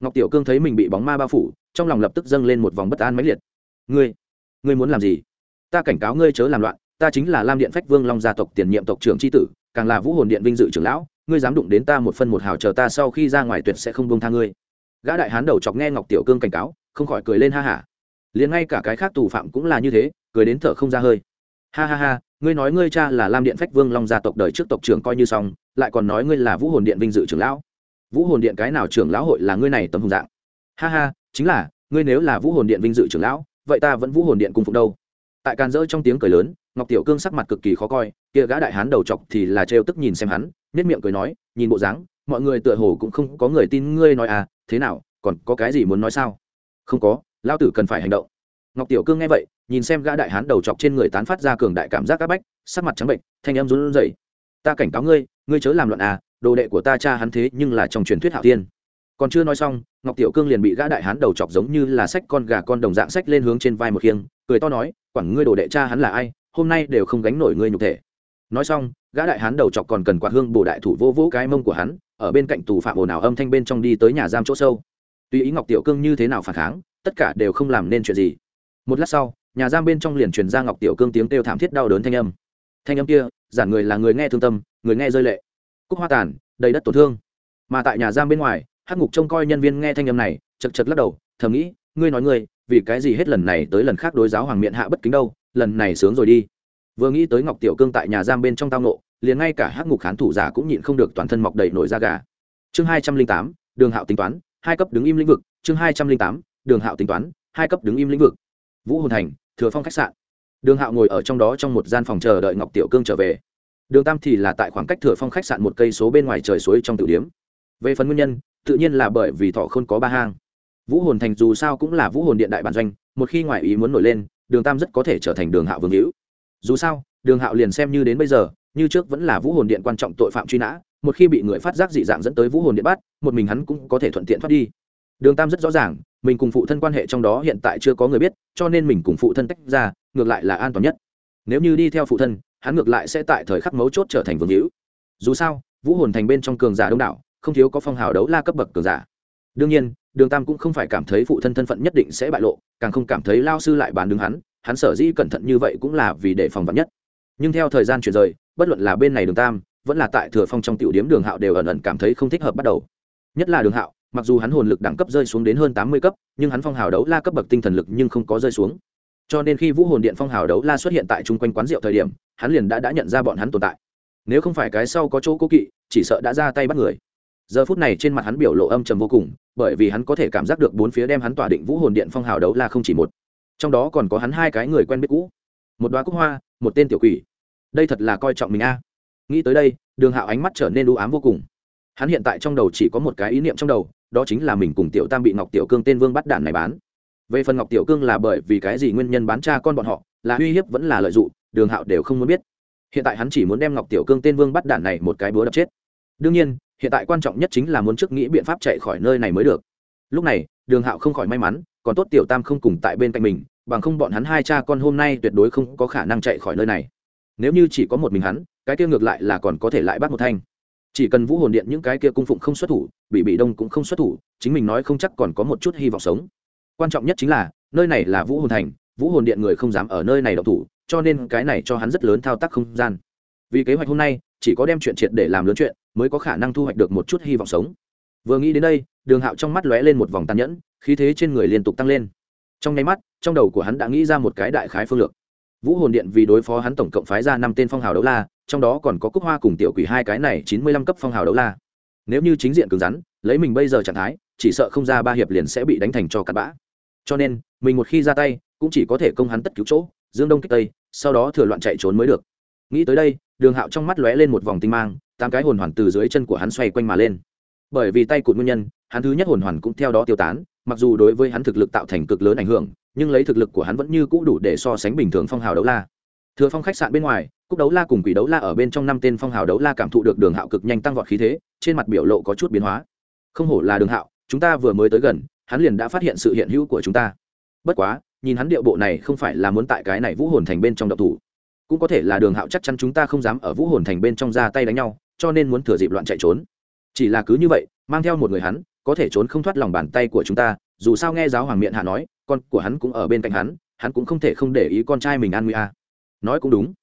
Ngọc tiểu cương thấy mình bị bóng ma bao phủ, trong lòng lập tức dâng lên một vòng bất an mãnh liệt. Ngươi ngươi muốn làm gì? Ta cảnh cáo ngươi chớ làm loạn, ta chính là lam điện phách vương long gia tộc tiền nhiệm tộc trưởng tri tử, càng là vũ hồn điện vinh dự trưởng lão ngươi dám đụng đến ta một phân một hào chờ ta sau khi ra ngoài tuyệt sẽ không buông tha ngươi. Gã đại hán đầu chọc nghe ngọc tiểu cương cảnh cáo, không khỏi cười lên ha hả. Liền ngay cả cái khác tù phạm cũng là như thế, cười đến thở không ra hơi. Ha ha ha, ngươi nói ngươi cha là lam điện phách vương long gia tộc đời trước tộc trưởng coi như xong, lại còn nói ngươi là vũ hồn điện vinh dự trưởng lão. Vũ hồn điện cái nào trưởng lão hội là ngươi này tầm hùng dạng? Ha ha, chính là, ngươi nếu là vũ hồn điện vinh dự trưởng lão, vậy ta vẫn vũ hồn điện cung phụng đâu? Tại càn rỡ trong tiếng cười lớn ngọc tiểu cương sắc mặt cực kỳ khó coi, kia gã đại hán đầu chọc thì là trêu tức nhìn xem hắn nết miệng cười nói, nhìn bộ dáng, mọi người tựa hồ cũng không có người tin ngươi nói à thế nào, còn có cái gì muốn nói sao? Không có lao tử cần phải hành động. Ngọc tiểu cương nghe vậy, nhìn xem gã đại hán đầu chọc trên người tán phát ra cường đại cảm giác áp bách, sắc mặt trắng bệnh, thanh em run rẩy. Ta cảnh cáo ngươi ngươi chớ làm loạn à đồ đệ của ta cha hắn thế nhưng là trong truyền thuyết hạo tiên. còn chưa nói xong, ngọc tiểu cương liền bị gã đại hán đầu chọc giống như là sách con gà con đồng dạng sách lên hướng trên vai một khiêng, cười to nói, quản ngươi đồ đệ cha hắn là ai hôm nay đều không gánh nổi ngươi nhục thể. Nói xong, gã đại hán đầu chọc còn cần quạt hương bổ đại thủ vô vũ cái mông của hắn, ở bên cạnh tù phạm ồn ào âm thanh bên trong đi tới nhà giam chỗ sâu. Tuy ý ngọc tiểu cương như thế nào phản kháng, tất cả đều không làm nên chuyện gì. Một lát sau, nhà giam bên trong liền truyền ra ngọc tiểu cương tiếng kêu thảm thiết đau đớn thanh âm. Thanh âm kia, giản người là người nghe thương tâm, người nghe rơi lệ. Cúc hoa tàn, đầy đất tổn thương. Mà tại nhà giam bên ngoài, hắc ngục trông coi nhân viên nghe thanh âm này, chật chật lắc đầu, thầm nghĩ, ngươi nói ngươi, vì cái gì hết lần này tới lần khác đối giáo hoàng miệng hạ bất kính đâu? Lần này sướng rồi đi. Vừa nghĩ tới ngọc tiểu cương tại nhà giam bên trong tao nộ liền ngay cả hắc ngục khán thủ giả cũng nhịn không được toàn thân mọc đầy nổi da gà. Chương hai trăm linh tám, đường hạo tính toán, hai cấp đứng im lĩnh vực. Chương hai trăm linh tám, đường hạo tính toán, hai cấp đứng im lĩnh vực. Vũ hồn thành, thừa phong khách sạn. Đường hạo ngồi ở trong đó trong một gian phòng chờ đợi ngọc tiểu cương trở về. Đường tam thì là tại khoảng cách thừa phong khách sạn một cây số bên ngoài trời suối trong tử điếm về phần nguyên nhân, tự nhiên là bởi vì thọ không có ba hang. Vũ hồn thành dù sao cũng là vũ hồn điện đại bản doanh, một khi ngoại ý muốn nổi lên đường tam rất có thể trở thành đường hạo vương hữu. Dù sao, đường hạo liền xem như đến bây giờ, như trước vẫn là vũ hồn điện quan trọng tội phạm truy nã, một khi bị người phát giác dị dạng dẫn tới vũ hồn điện bắt, một mình hắn cũng có thể thuận tiện thoát đi. Đường tam rất rõ ràng, mình cùng phụ thân quan hệ trong đó hiện tại chưa có người biết, cho nên mình cùng phụ thân tách ra, ngược lại là an toàn nhất. Nếu như đi theo phụ thân, hắn ngược lại sẽ tại thời khắc mấu chốt trở thành vương hữu. Dù sao, vũ hồn thành bên trong cường giả đông đảo, không thiếu có phong hào đấu la cấp bậc cường giả đương nhiên, đường tam cũng không phải cảm thấy phụ thân thân phận nhất định sẽ bại lộ, càng không cảm thấy lao sư lại bán đứng hắn hắn sở dĩ cẩn thận như vậy cũng là vì để phòng vắn nhất. Nhưng theo thời gian chuyển rời, bất luận là bên này đường tam, vẫn là tại thừa phong trong tiểu điếm đường hạo đều ẩn ẩn cảm thấy không thích hợp bắt đầu. Nhất là đường hạo, mặc dù hắn hồn lực đẳng cấp rơi xuống đến hơn tám mươi cấp, nhưng hắn phong hào đấu la cấp bậc tinh thần lực nhưng không có rơi xuống. Cho nên khi vũ hồn điện phong hào đấu la xuất hiện tại chung quanh quán rượu thời điểm, hắn liền đã đã nhận ra bọn hắn tồn tại. Nếu không phải cái sau có chỗ cố kỵ, chỉ sợ đã ra tay bắt người giờ phút này trên mặt hắn biểu lộ âm trầm vô cùng, bởi vì hắn có thể cảm giác được bốn phía đem hắn tỏa định vũ hồn điện phong hào đấu là không chỉ một. Trong đó còn có hắn hai cái người quen biết cũ. Một đoá cúc hoa, một tên tiểu quỷ. Đây thật là coi trọng mình a. Nghĩ tới đây, đường hạo ánh mắt trở nên u ám vô cùng. Hắn hiện tại trong đầu chỉ có một cái ý niệm trong đầu, đó chính là mình cùng tiểu tam bị ngọc tiểu cương tên vương bắt đạn này bán. Về phần ngọc tiểu cương là bởi vì cái gì nguyên nhân bán cha con bọn họ, là uy hiếp vẫn là lợi dụng, đường hạo đều không muốn biết. Hiện tại hắn chỉ muốn đem ngọc tiểu cương tên vương bắt đạn này một cái búa đập chết. Đương nhiên hiện tại quan trọng nhất chính là muốn trước nghĩ biện pháp chạy khỏi nơi này mới được. Lúc này, đường hạo không khỏi may mắn, còn tốt tiểu tam không cùng tại bên cạnh mình, bằng không bọn hắn hai cha con hôm nay tuyệt đối không có khả năng chạy khỏi nơi này. Nếu như chỉ có một mình hắn, cái kia ngược lại là còn có thể lại bắt một thanh. Chỉ cần vũ hồn điện những cái kia cung phụng không xuất thủ bị bị đông cũng không xuất thủ, chính mình nói không chắc còn có một chút hy vọng sống. Quan trọng nhất chính là, nơi này là vũ hồn thành, vũ hồn điện người không dám ở nơi này đậu thủ, cho nên cái này cho hắn rất lớn thao tác không gian vì kế hoạch hôm nay, chỉ có đem chuyện triệt để làm lớn chuyện, mới có khả năng thu hoạch được một chút hy vọng sống. Vừa nghĩ đến đây, đường hạo trong mắt lóe lên một vòng tàn nhẫn, khí thế trên người liên tục tăng lên. Trong nháy mắt, trong đầu của hắn đã nghĩ ra một cái đại khái phương lược. Vũ hồn điện vì đối phó hắn tổng cộng phái ra năm tên phong hào đấu la, trong đó còn có cúc hoa cùng tiểu quỷ hai cái này chín mươi lăm cấp phong hào đấu la. Nếu như chính diện cứng rắn, lấy mình bây giờ trạng thái, chỉ sợ không ra ba hiệp liền sẽ bị đánh thành cho cặn bã. Cho nên, mình một khi ra tay, cũng chỉ có thể công hắn tất cứu chỗ, dương đông kích tây, sau đó thừa loạn chạy trốn mới được. Nghĩ tới đây đường hạo trong mắt lóe lên một vòng tinh mang, tám cái hồn hoàn từ dưới chân của hắn xoay quanh mà lên. Bởi vì tay cụt nguyên nhân, hắn thứ nhất hồn hoàn cũng theo đó tiêu tán, mặc dù đối với hắn thực lực tạo thành cực lớn ảnh hưởng, nhưng lấy thực lực của hắn vẫn như cũ đủ để so sánh bình thường phong hào đấu la. Thừa phong khách sạn bên ngoài, cúc đấu la cùng quỷ đấu la ở bên trong năm tên phong hào đấu la cảm thụ được đường hạo cực nhanh tăng vọt khí thế, trên mặt biểu lộ có chút biến hóa. Không hổ là đường hạo, chúng ta vừa mới tới gần, hắn liền đã phát hiện sự hiện hữu của chúng ta. Bất quá, nhìn hắn điệu bộ này không phải là muốn tại cái này vũ hồn thành bên trong độc thủ cũng có thể là đường hạo chắc chắn chúng ta không dám ở vũ hồn thành bên trong ra tay đánh nhau, cho nên muốn thừa dịp loạn chạy trốn. Chỉ là cứ như vậy, mang theo một người hắn, có thể trốn không thoát lòng bàn tay của chúng ta, dù sao nghe giáo hoàng miệng hạ nói, con của hắn cũng ở bên cạnh hắn hắn cũng không thể không để ý con trai mình an nguy a. Nói cũng đúng.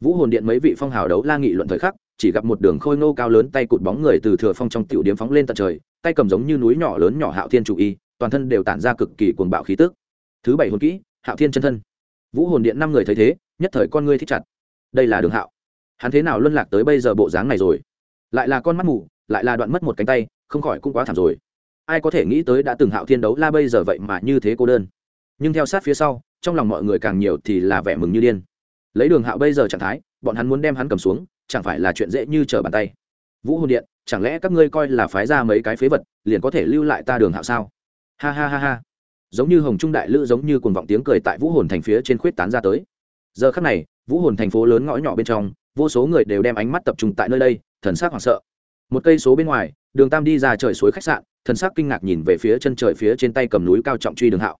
Vũ hồn điện mấy vị phong hào đấu la nghị luận thời khắc, chỉ gặp một đường khôi nô cao lớn tay cụt bóng người từ thừa phong trong tiểu điếm phóng lên tận trời, tay cầm giống như núi nhỏ lớn nhỏ hạo thiên chủ y, toàn thân đều tản ra cực kỳ cuồng bạo khí tức. Thứ bảy hồn kỹ, hạo thiên chân thân. Vũ hồn điện năm người thấy thế nhất thời con ngươi thích chặt. Đây là đường hạo. Hắn thế nào luân lạc tới bây giờ bộ dáng này rồi? Lại là con mắt mù, lại là đoạn mất một cánh tay, không khỏi cũng quá thảm rồi. Ai có thể nghĩ tới đã từng hạo thiên đấu la bây giờ vậy mà như thế cô đơn. Nhưng theo sát phía sau, trong lòng mọi người càng nhiều thì là vẻ mừng như điên. Lấy đường hạo bây giờ trạng thái, bọn hắn muốn đem hắn cầm xuống, chẳng phải là chuyện dễ như trở bàn tay. Vũ hồn điện, chẳng lẽ các ngươi coi là phái ra mấy cái phế vật, liền có thể lưu lại ta đường hạo sao? Ha ha ha ha. Giống như hồng trung đại lữ giống như cuồng vọng tiếng cười tại vũ hồn thành phía trên khuyết tán ra tới giờ khắc này, vũ hồn thành phố lớn ngõ nhỏ bên trong, vô số người đều đem ánh mắt tập trung tại nơi đây, thần sắc hoảng sợ. Một cây số bên ngoài, đường tam đi ra trời suối khách sạn, thần sắc kinh ngạc nhìn về phía chân trời phía trên tay cầm núi cao trọng truy đường hạo.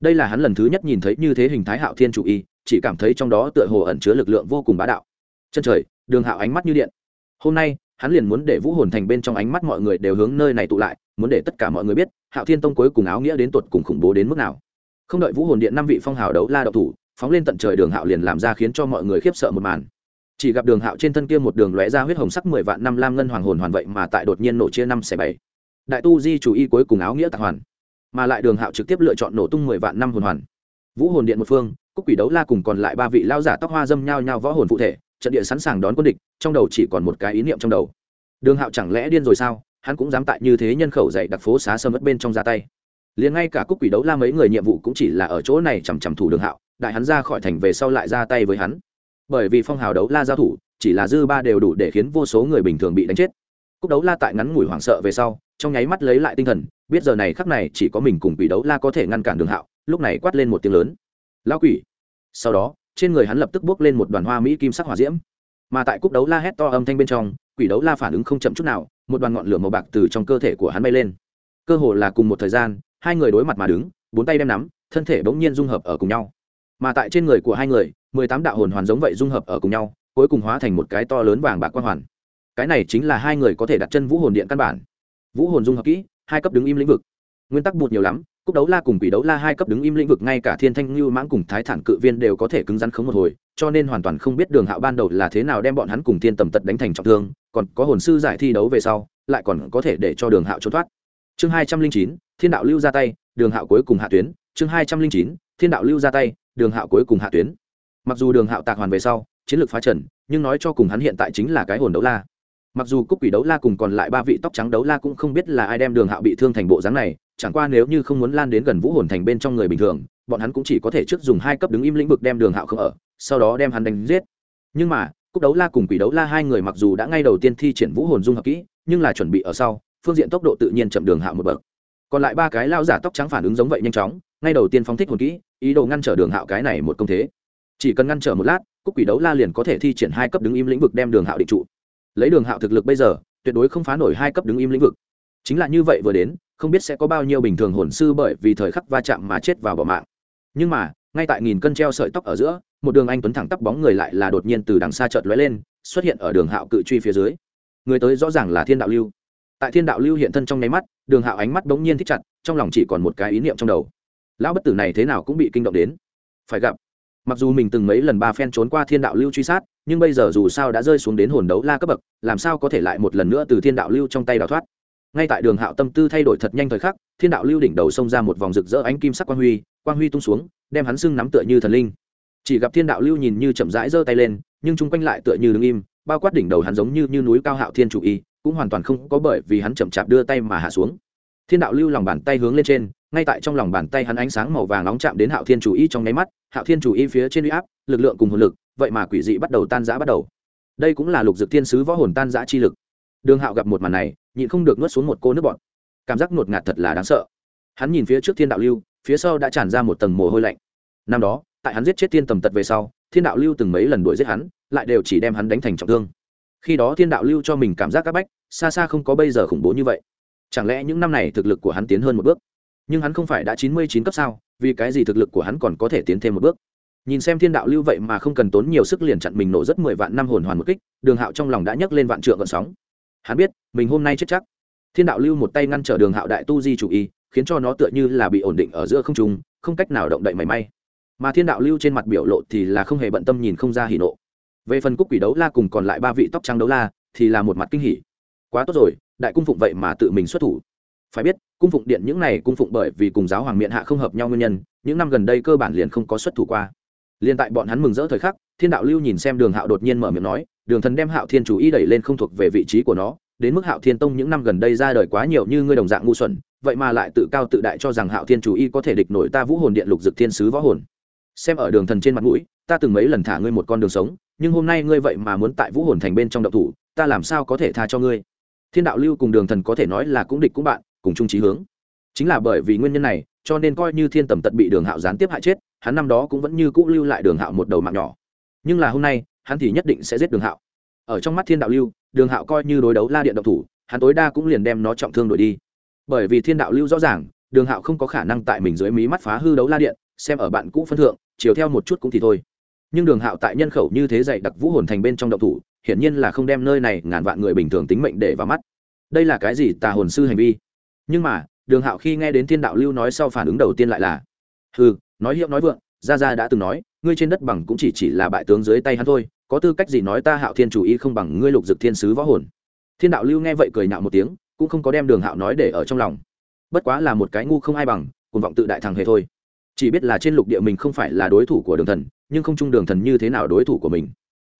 Đây là hắn lần thứ nhất nhìn thấy như thế hình thái hạo thiên chủ y, chỉ cảm thấy trong đó tựa hồ ẩn chứa lực lượng vô cùng bá đạo. Chân trời, đường hạo ánh mắt như điện. Hôm nay, hắn liền muốn để vũ hồn thành bên trong ánh mắt mọi người đều hướng nơi này tụ lại, muốn để tất cả mọi người biết, hạo thiên tông cuối cùng áo nghĩa đến tuột cùng khủng bố đến mức nào. Không đợi vũ hồn điện năm vị phong hào đấu la đậu thủ phóng lên tận trời đường hạo liền làm ra khiến cho mọi người khiếp sợ một màn. Chỉ gặp đường hạo trên thân kia một đường lóe ra huyết hồng sắc mười vạn năm lam ngân hoàng hồn hoàn vậy mà tại đột nhiên nổ chia năm xẻ bảy. Đại tu di chủ y cuối cùng áo nghĩa tạc hoàn, mà lại đường hạo trực tiếp lựa chọn nổ tung mười vạn năm hồn hoàn. Vũ hồn điện một phương, cúc quỷ đấu la cùng còn lại ba vị lao giả tóc hoa dâm nhao nhao võ hồn phụ thể, trận địa sẵn sàng đón quân địch, trong đầu chỉ còn một cái ý niệm trong đầu. Đường hạo chẳng lẽ điên rồi sao? Hắn cũng dám tại như thế nhân khẩu dạy đặc phố xá sâm mất bên trong ra tay. Liền ngay cả cúc quỷ đấu la mấy người nhiệm vụ cũng chỉ là ở chỗ này chằm chằm thủ đường hạo đại hắn ra khỏi thành về sau lại ra tay với hắn. Bởi vì phong hào đấu la giao thủ, chỉ là dư ba đều đủ để khiến vô số người bình thường bị đánh chết. Cúc đấu la tại ngắn ngủi hoảng sợ về sau, trong nháy mắt lấy lại tinh thần, biết giờ này khắc này chỉ có mình cùng quỷ đấu la có thể ngăn cản đường hạo, lúc này quát lên một tiếng lớn. Lao quỷ! Sau đó, trên người hắn lập tức bước lên một đoàn hoa mỹ kim sắc hỏa diễm. Mà tại cúc đấu la hét to âm thanh bên trong, quỷ đấu la phản ứng không chậm chút nào, một đoàn ngọn lửa màu bạc từ trong cơ thể của hắn bay lên. Cơ hồ là cùng một thời gian, hai người đối mặt mà đứng, bốn tay đem nắm, thân thể bỗng nhiên dung hợp ở cùng nhau mà tại trên người của hai người, mười tám đạo hồn hoàn giống vậy dung hợp ở cùng nhau, cuối cùng hóa thành một cái to lớn vàng bạc quang hoàn. Cái này chính là hai người có thể đặt chân vũ hồn điện căn bản. Vũ hồn dung hợp kỹ, hai cấp đứng im lĩnh vực. Nguyên tắc bụt nhiều lắm, cúc đấu la cùng quỷ đấu la hai cấp đứng im lĩnh vực ngay cả thiên thanh lưu mãng cùng thái thản cự viên đều có thể cứng rắn khống một hồi, cho nên hoàn toàn không biết đường hạo ban đầu là thế nào đem bọn hắn cùng thiên tầm tật đánh thành trọng thương, còn có hồn sư giải thi đấu về sau, lại còn có thể để cho đường hạo trốn thoát. Chương hai trăm linh chín, thiên đạo lưu ra tay, đường hạo cuối cùng hạ tuyến. Chương hai trăm linh chín, thiên đạo lưu ra tay đường hạo cuối cùng hạ tuyến. Mặc dù đường hạo tạc hoàn về sau, chiến lược phá trần, nhưng nói cho cùng hắn hiện tại chính là cái hồn đấu la. Mặc dù cúc quỷ đấu la cùng còn lại ba vị tóc trắng đấu la cũng không biết là ai đem đường hạo bị thương thành bộ dáng này, chẳng qua nếu như không muốn lan đến gần vũ hồn thành bên trong người bình thường, bọn hắn cũng chỉ có thể trước dùng hai cấp đứng im lĩnh vực đem đường hạo không ở, sau đó đem hắn đánh giết. Nhưng mà cúc đấu la cùng quỷ đấu la hai người mặc dù đã ngay đầu tiên thi triển vũ hồn dung hợp kỹ, nhưng là chuẩn bị ở sau, phương diện tốc độ tự nhiên chậm đường hạo một bậc. Còn lại ba cái lao giả tóc trắng phản ứng giống vậy nhanh chóng, ngay đầu tiên phóng thích hồn kỹ ý đồ ngăn trở đường hạo cái này một công thế. Chỉ cần ngăn trở một lát, cúc quỷ đấu la liền có thể thi triển hai cấp đứng im lĩnh vực đem đường hạo định trụ. Lấy đường hạo thực lực bây giờ, tuyệt đối không phá nổi hai cấp đứng im lĩnh vực. Chính là như vậy vừa đến, không biết sẽ có bao nhiêu bình thường hồn sư bởi vì thời khắc va chạm mà chết vào bỏ mạng. Nhưng mà, ngay tại nghìn cân treo sợi tóc ở giữa, một đường anh tuấn thẳng tắp bóng người lại là đột nhiên từ đằng xa chợt lóe lên, xuất hiện ở đường hạo cự truy phía dưới. Người tới rõ ràng là thiên đạo lưu. Tại thiên đạo lưu hiện thân trong nháy mắt, đường hạo ánh mắt bỗng nhiên thích chặt, trong lòng chỉ còn một cái ý niệm trong đầu lão bất tử này thế nào cũng bị kinh động đến. Phải gặp. Mặc dù mình từng mấy lần ba phen trốn qua thiên đạo lưu truy sát nhưng bây giờ dù sao đã rơi xuống đến hồn đấu la cấp bậc làm sao có thể lại một lần nữa từ thiên đạo lưu trong tay đào thoát? Ngay tại đường hạo tâm tư thay đổi thật nhanh thời khắc thiên đạo lưu đỉnh đầu xông ra một vòng rực rỡ ánh kim sắc quang huy quang huy tung xuống đem hắn sưng nắm tựa như thần linh. Chỉ gặp thiên đạo lưu nhìn như chậm rãi giơ tay lên nhưng chung quanh lại tựa như đứng im bao quát đỉnh đầu hắn giống như, như núi cao hạo thiên chủ y cũng hoàn toàn không có bởi vì hắn chậm chạp đưa tay mà hạ xuống. Thiên đạo lưu lòng bàn tay hướng lên trên ngay tại trong lòng bàn tay hắn ánh sáng màu vàng nóng chạm đến hạo thiên chủ y trong nháy mắt, hạo thiên chủ y phía trên uy áp, lực lượng cùng hồn lực, vậy mà quỷ dị bắt đầu tan giã bắt đầu. Đây cũng là lục dược thiên sứ võ hồn tan giã chi lực. Đường hạo gặp một màn này, nhịn không được nuốt xuống một cô nước bọt. Cảm giác ngột ngạt thật là đáng sợ. Hắn nhìn phía trước thiên đạo lưu, phía sau đã tràn ra một tầng mồ hôi lạnh. Năm đó, tại hắn giết chết thiên tầm tật về sau, thiên đạo lưu từng mấy lần đuổi giết hắn, lại đều chỉ đem hắn đánh thành trọng thương. Khi đó thiên đạo lưu cho mình cảm giác c áp bách, xa xa không có bây giờ khủng bố như vậy. Chẳng lẽ những năm này thực lực của hắn tiến hơn một bước? Nhưng hắn không phải đã chín mươi chín cấp sao, vì cái gì thực lực của hắn còn có thể tiến thêm một bước? Nhìn xem thiên đạo lưu vậy mà không cần tốn nhiều sức liền chặn mình nổ rất mười vạn năm hồn hoàn một kích, đường hạo trong lòng đã nhấc lên vạn trượng gợn sóng. Hắn biết, mình hôm nay chết chắc. Thiên đạo lưu một tay ngăn trở đường hạo đại tu di chủ y, khiến cho nó tựa như là bị ổn định ở giữa không trung, không cách nào động đậy mảy may. Mà thiên đạo lưu trên mặt biểu lộ thì là không hề bận tâm nhìn không ra hỉ nộ. Về phần cúc quỷ đấu la cùng còn lại ba vị tóc trắng đấu la, thì là một mặt kinh hỉ. Quá tốt rồi, đại cung phụng vậy mà tự mình xuất thủ phải biết, cung phụng điện những này cung phụng bởi vì cùng giáo hoàng miệng hạ không hợp nhau nguyên nhân, những năm gần đây cơ bản liền không có xuất thủ qua. Liền tại bọn hắn mừng rỡ thời khắc, thiên đạo lưu nhìn xem đường hạo đột nhiên mở miệng nói, đường thần đem hạo thiên chủ y đẩy lên không thuộc về vị trí của nó, đến mức hạo thiên tông những năm gần đây ra đời quá nhiều như ngươi đồng dạng ngu xuẩn, vậy mà lại tự cao tự đại cho rằng hạo thiên chủ y có thể địch nổi ta vũ hồn điện lục dực thiên sứ võ hồn. Xem ở đường thần trên mặt mũi, ta từng mấy lần thả ngươi một con đường sống, nhưng hôm nay ngươi vậy mà muốn tại vũ hồn thành bên trong đậu thủ, ta làm sao có thể tha cho ngươi? Thiên đạo lưu cùng đường thần có thể nói là cũng địch cũng bạn cùng chung trí hướng. Chính là bởi vì nguyên nhân này, cho nên coi như thiên tầm tật bị đường hạo gián tiếp hại chết, hắn năm đó cũng vẫn như cũ lưu lại đường hạo một đầu mạng nhỏ. Nhưng là hôm nay, hắn thì nhất định sẽ giết đường hạo. Ở trong mắt thiên đạo lưu, đường hạo coi như đối đấu la điện động thủ, hắn tối đa cũng liền đem nó trọng thương đổi đi. Bởi vì thiên đạo lưu rõ ràng, đường hạo không có khả năng tại mình dưới mí mắt phá hư đấu la điện, xem ở bạn cũ phân thượng, chiều theo một chút cũng thì thôi. Nhưng đường hạo tại nhân khẩu như thế dạy đặc vũ hồn thành bên trong động thủ, hiển nhiên là không đem nơi này ngàn vạn người bình thường tính mệnh để vào mắt. Đây là cái gì tà hồn sư hành vi? Nhưng mà, đường hạo khi nghe đến thiên đạo lưu nói sau phản ứng đầu tiên lại là ừ nói hiệu nói vượng, gia gia đã từng nói, ngươi trên đất bằng cũng chỉ chỉ là bại tướng dưới tay hắn thôi, có tư cách gì nói ta hạo thiên chủ ý không bằng ngươi lục dực thiên sứ võ hồn? Thiên đạo lưu nghe vậy cười nhạo một tiếng, cũng không có đem đường hạo nói để ở trong lòng. Bất quá là một cái ngu không ai bằng cùng vọng tự đại thằng hề thôi. Chỉ biết là trên lục địa mình không phải là đối thủ của đường thần, nhưng không chung đường thần như thế nào đối thủ của mình.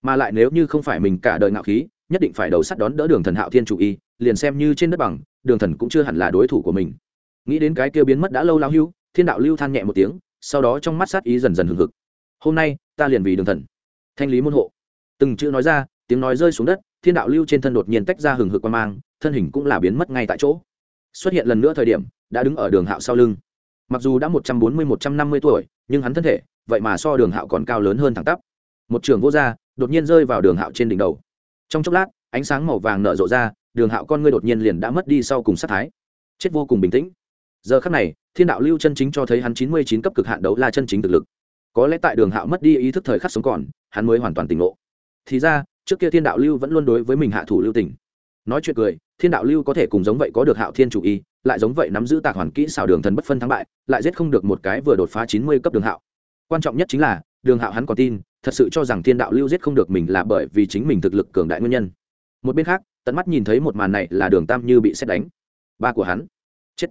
Mà lại nếu như không phải mình cả đời ngạo khí nhất định phải đầu sắt đón đỡ đường thần hạo thiên chủ y, liền xem như trên đất bằng, đường thần cũng chưa hẳn là đối thủ của mình. Nghĩ đến cái kia biến mất đã lâu lao hưu, thiên đạo lưu than nhẹ một tiếng, sau đó trong mắt sát ý dần dần hừng hực. Hôm nay, ta liền vì đường thần. Thanh lý môn hộ. Từng chữ nói ra, tiếng nói rơi xuống đất, thiên đạo lưu trên thân đột nhiên tách ra hừng hực qua mang, thân hình cũng là biến mất ngay tại chỗ. Xuất hiện lần nữa thời điểm, đã đứng ở đường hạo sau lưng. Mặc dù đã một trăm bốn mươi, một trăm năm mươi tuổi, nhưng hắn thân thể, vậy mà so đường hạo còn cao lớn hơn thẳng tắp. Một trường vô gia, đột nhiên rơi vào đường hạo trên đỉnh đầu trong chốc lát, ánh sáng màu vàng nở rộ ra, đường hạo con ngươi đột nhiên liền đã mất đi sau cùng sát thái. Chết vô cùng bình tĩnh. Giờ khắc này, thiên đạo lưu chân chính cho thấy hắn chín mươi chín cấp cực hạn đấu la chân chính thực lực. Có lẽ tại đường hạo mất đi ý thức thời khắc sống còn, hắn mới hoàn toàn tỉnh ngộ. Thì ra, trước kia thiên đạo lưu vẫn luôn đối với mình hạ thủ lưu tỉnh nói chuyện cười, thiên đạo lưu có thể cùng giống vậy có được hạo thiên chủ y, lại giống vậy nắm giữ tạc hoàn kỹ xảo đường thần bất phân thắng bại, lại giết không được một cái vừa đột phá chín mươi cấp đường hạo. Quan trọng nhất chính là, đường hạo hắn còn tin thật sự cho rằng thiên đạo lưu giết không được mình là bởi vì chính mình thực lực cường đại nguyên nhân. Một bên khác, tận mắt nhìn thấy một màn này là đường tam như bị xét đánh. Ba của hắn. Chết.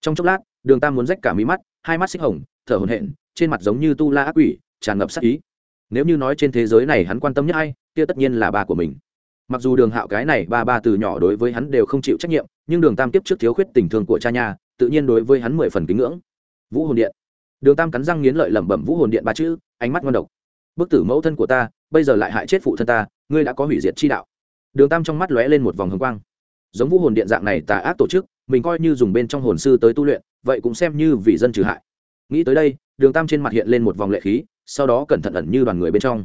Trong chốc lát, đường tam muốn rách cả mí mắt, hai mắt xích hồng, thở hồn hện trên mặt giống như tu la ác quỷ, tràn ngập sắc ý. Nếu như nói trên thế giới này hắn quan tâm nhất ai, kia tất nhiên là ba của mình. Mặc dù đường hạo cái này ba ba từ nhỏ đối với hắn đều không chịu trách nhiệm, nhưng đường tam tiếp trước thiếu khuyết tình thương của cha nhà tự nhiên đối với hắn mười phần kính ngưỡng. Vũ hồn điện. Đường tam cắn răng nghiến lợi lẩm bẩm vũ hồn điện ba chữ, ánh mắt ngon độc bức tử mẫu thân của ta, bây giờ lại hại chết phụ thân ta, ngươi đã có hủy diệt chi đạo. Đường tam trong mắt lóe lên một vòng hồng quang. Giống vũ hồn điện dạng này tà ác tổ chức, mình coi như dùng bên trong hồn sư tới tu luyện, vậy cũng xem như vì dân trừ hại. Nghĩ tới đây, đường tam trên mặt hiện lên một vòng lệ khí, sau đó cẩn thận ẩn như đoàn người bên trong.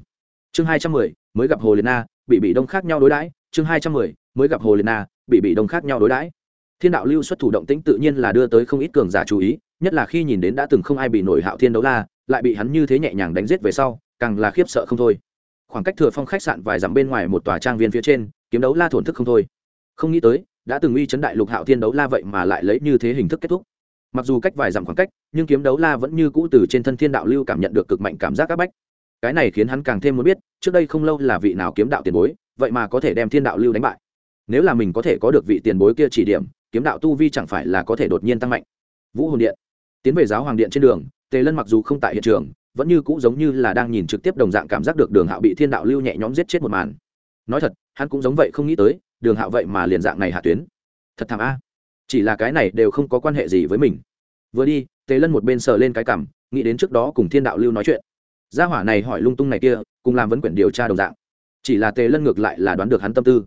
Chương hai trăm mười, mới gặp hồ liệt na, bị bị đông khác nhau đối đãi. Chương hai trăm mười, mới gặp hồ liệt na, bị bị đông khác nhau đối đãi. Thiên đạo lưu xuất thủ động tĩnh tự nhiên là đưa tới không ít cường giả chú ý, nhất là khi nhìn đến đã từng không ai bị nổi hạo thiên đấu la, lại bị hắn như thế nhẹ nhàng đánh giết về sau càng là khiếp sợ không thôi. Khoảng cách thừa phong khách sạn vài dặm bên ngoài một tòa trang viên phía trên, kiếm đấu la thổn thức không thôi. Không nghĩ tới, đã từng uy chấn đại lục hạo thiên đấu la vậy mà lại lấy như thế hình thức kết thúc. Mặc dù cách vài dặm khoảng cách, nhưng kiếm đấu la vẫn như cũ từ trên thân thiên đạo lưu cảm nhận được cực mạnh cảm giác áp bách. Cái này khiến hắn càng thêm muốn biết, trước đây không lâu là vị nào kiếm đạo tiền bối, vậy mà có thể đem thiên đạo lưu đánh bại. Nếu là mình có thể có được vị tiền bối kia chỉ điểm, kiếm đạo tu vi chẳng phải là có thể đột nhiên tăng mạnh. Vũ hồn điện. Tiến về giáo hoàng điện trên đường, tề lân mặc dù không tại hiện trường vẫn như cũ giống như là đang nhìn trực tiếp đồng dạng cảm giác được đường hạo bị thiên đạo lưu nhẹ nhõm giết chết một màn. Nói thật, hắn cũng giống vậy không nghĩ tới, đường hạo vậy mà liền dạng này hạ tuyến. Thật thảm a. Chỉ là cái này đều không có quan hệ gì với mình. Vừa đi, tề lân một bên sờ lên cái cảm, nghĩ đến trước đó cùng thiên đạo lưu nói chuyện. Gia hỏa này hỏi lung tung này kia, cùng làm vấn quyển điều tra đồng dạng. Chỉ là tề lân ngược lại là đoán được hắn tâm tư.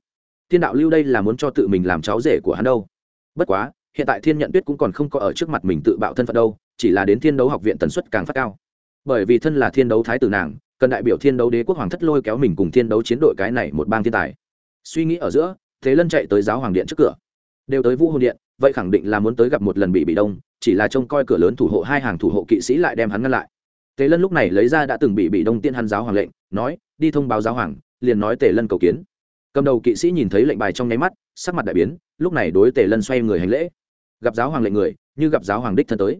Thiên đạo lưu đây là muốn cho tự mình làm cháu rể của hắn đâu. Bất quá, hiện tại thiên nhận tuyết cũng còn không có ở trước mặt mình tự bạo thân phận đâu, chỉ là đến thiên đấu học viện tần suất càng phát cao bởi vì thân là thiên đấu thái tử nàng, cần đại biểu thiên đấu đế quốc hoàng thất lôi kéo mình cùng thiên đấu chiến đội cái này một bang thiên tài. Suy nghĩ ở giữa, thế lân chạy tới giáo hoàng điện trước cửa. Đều tới vũ hồn điện, vậy khẳng định là muốn tới gặp một lần bị bị đông, chỉ là trông coi cửa lớn thủ hộ hai hàng thủ hộ kỵ sĩ lại đem hắn ngăn lại. Tề lân lúc này lấy ra đã từng bị bị đông tiên hắn giáo hoàng lệnh, nói, đi thông báo giáo hoàng, liền nói tề lân cầu kiến. Cầm đầu kỵ sĩ nhìn thấy lệnh bài trong nháy mắt, sắc mặt đại biến, lúc này đối tề lân xoay người hành lễ. Gặp giáo hoàng lệnh người, như gặp giáo hoàng đích thân tới.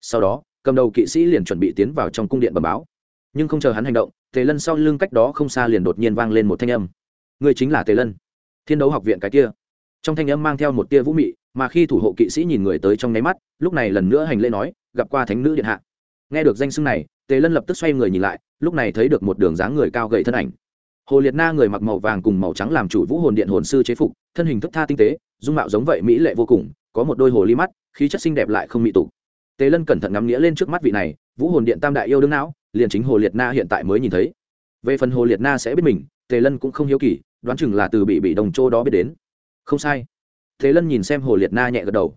Sau đó cầm đầu kỵ sĩ liền chuẩn bị tiến vào trong cung điện bẩm báo. Nhưng không chờ hắn hành động, tề lân sau lưng cách đó không xa liền đột nhiên vang lên một thanh âm. Người chính là tề lân. Thiên đấu học viện cái kia. Trong thanh âm mang theo một tia vũ mị, mà khi thủ hộ kỵ sĩ nhìn người tới trong nháy mắt, lúc này lần nữa hành lễ nói, gặp qua thánh nữ điện hạ. Nghe được danh xưng này, tề lân lập tức xoay người nhìn lại, lúc này thấy được một đường dáng người cao gậy thân ảnh. Hồ liệt na người mặc màu vàng cùng màu trắng làm chủ vũ hồn điện hồn sư chế phục, thân hình thức tha tinh tế, dung mạo giống vậy mỹ lệ vô cùng, có một đôi hồ ly mắt, khí chất xinh đẹp lại không mị tục tề lân cẩn thận ngắm nghĩa lên trước mắt vị này, vũ hồn điện tam đại yêu đương não, liền chính hồ liệt na hiện tại mới nhìn thấy. Về phần hồ liệt na sẽ biết mình, tề lân cũng không hiếu kỳ, đoán chừng là từ bị bị đồng châu đó biết đến. Không sai. Tề lân nhìn xem hồ liệt na nhẹ gật đầu.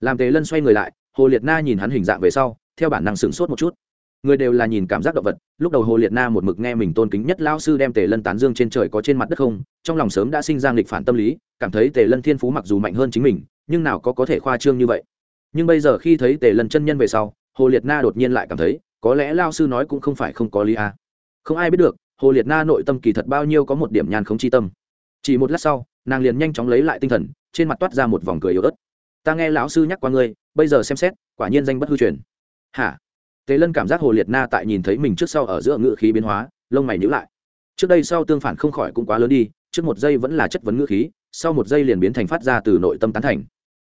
Làm tề lân xoay người lại, hồ liệt na nhìn hắn hình dạng về sau, theo bản năng sửng sốt một chút. Người đều là nhìn cảm giác động vật, lúc đầu hồ liệt na một mực nghe mình tôn kính nhất lao sư đem tề lân tán dương trên trời có trên mặt đất không, trong lòng sớm đã sinh ra nghịch phản tâm lý, cảm thấy tề lân thiên phú mặc dù mạnh hơn chính mình, nhưng nào có có thể khoa trương như vậy nhưng bây giờ khi thấy tề lân chân nhân về sau, hồ liệt na đột nhiên lại cảm thấy, có lẽ lao sư nói cũng không phải không có lý a không ai biết được, hồ liệt na nội tâm kỳ thật bao nhiêu có một điểm nhàn không chi tâm. Chỉ một lát sau, nàng liền nhanh chóng lấy lại tinh thần, trên mặt toát ra một vòng cười yếu ớt. Ta nghe lão sư nhắc qua ngươi, bây giờ xem xét, quả nhiên danh bất hư truyền. Hả? Tề lân cảm giác hồ liệt na tại nhìn thấy mình trước sau ở giữa ngự khí biến hóa, lông mày nhữ lại. Trước đây sau tương phản không khỏi cũng quá lớn đi, trước một giây vẫn là chất vấn ngữ khí, sau một giây liền biến thành phát ra từ nội tâm tán thành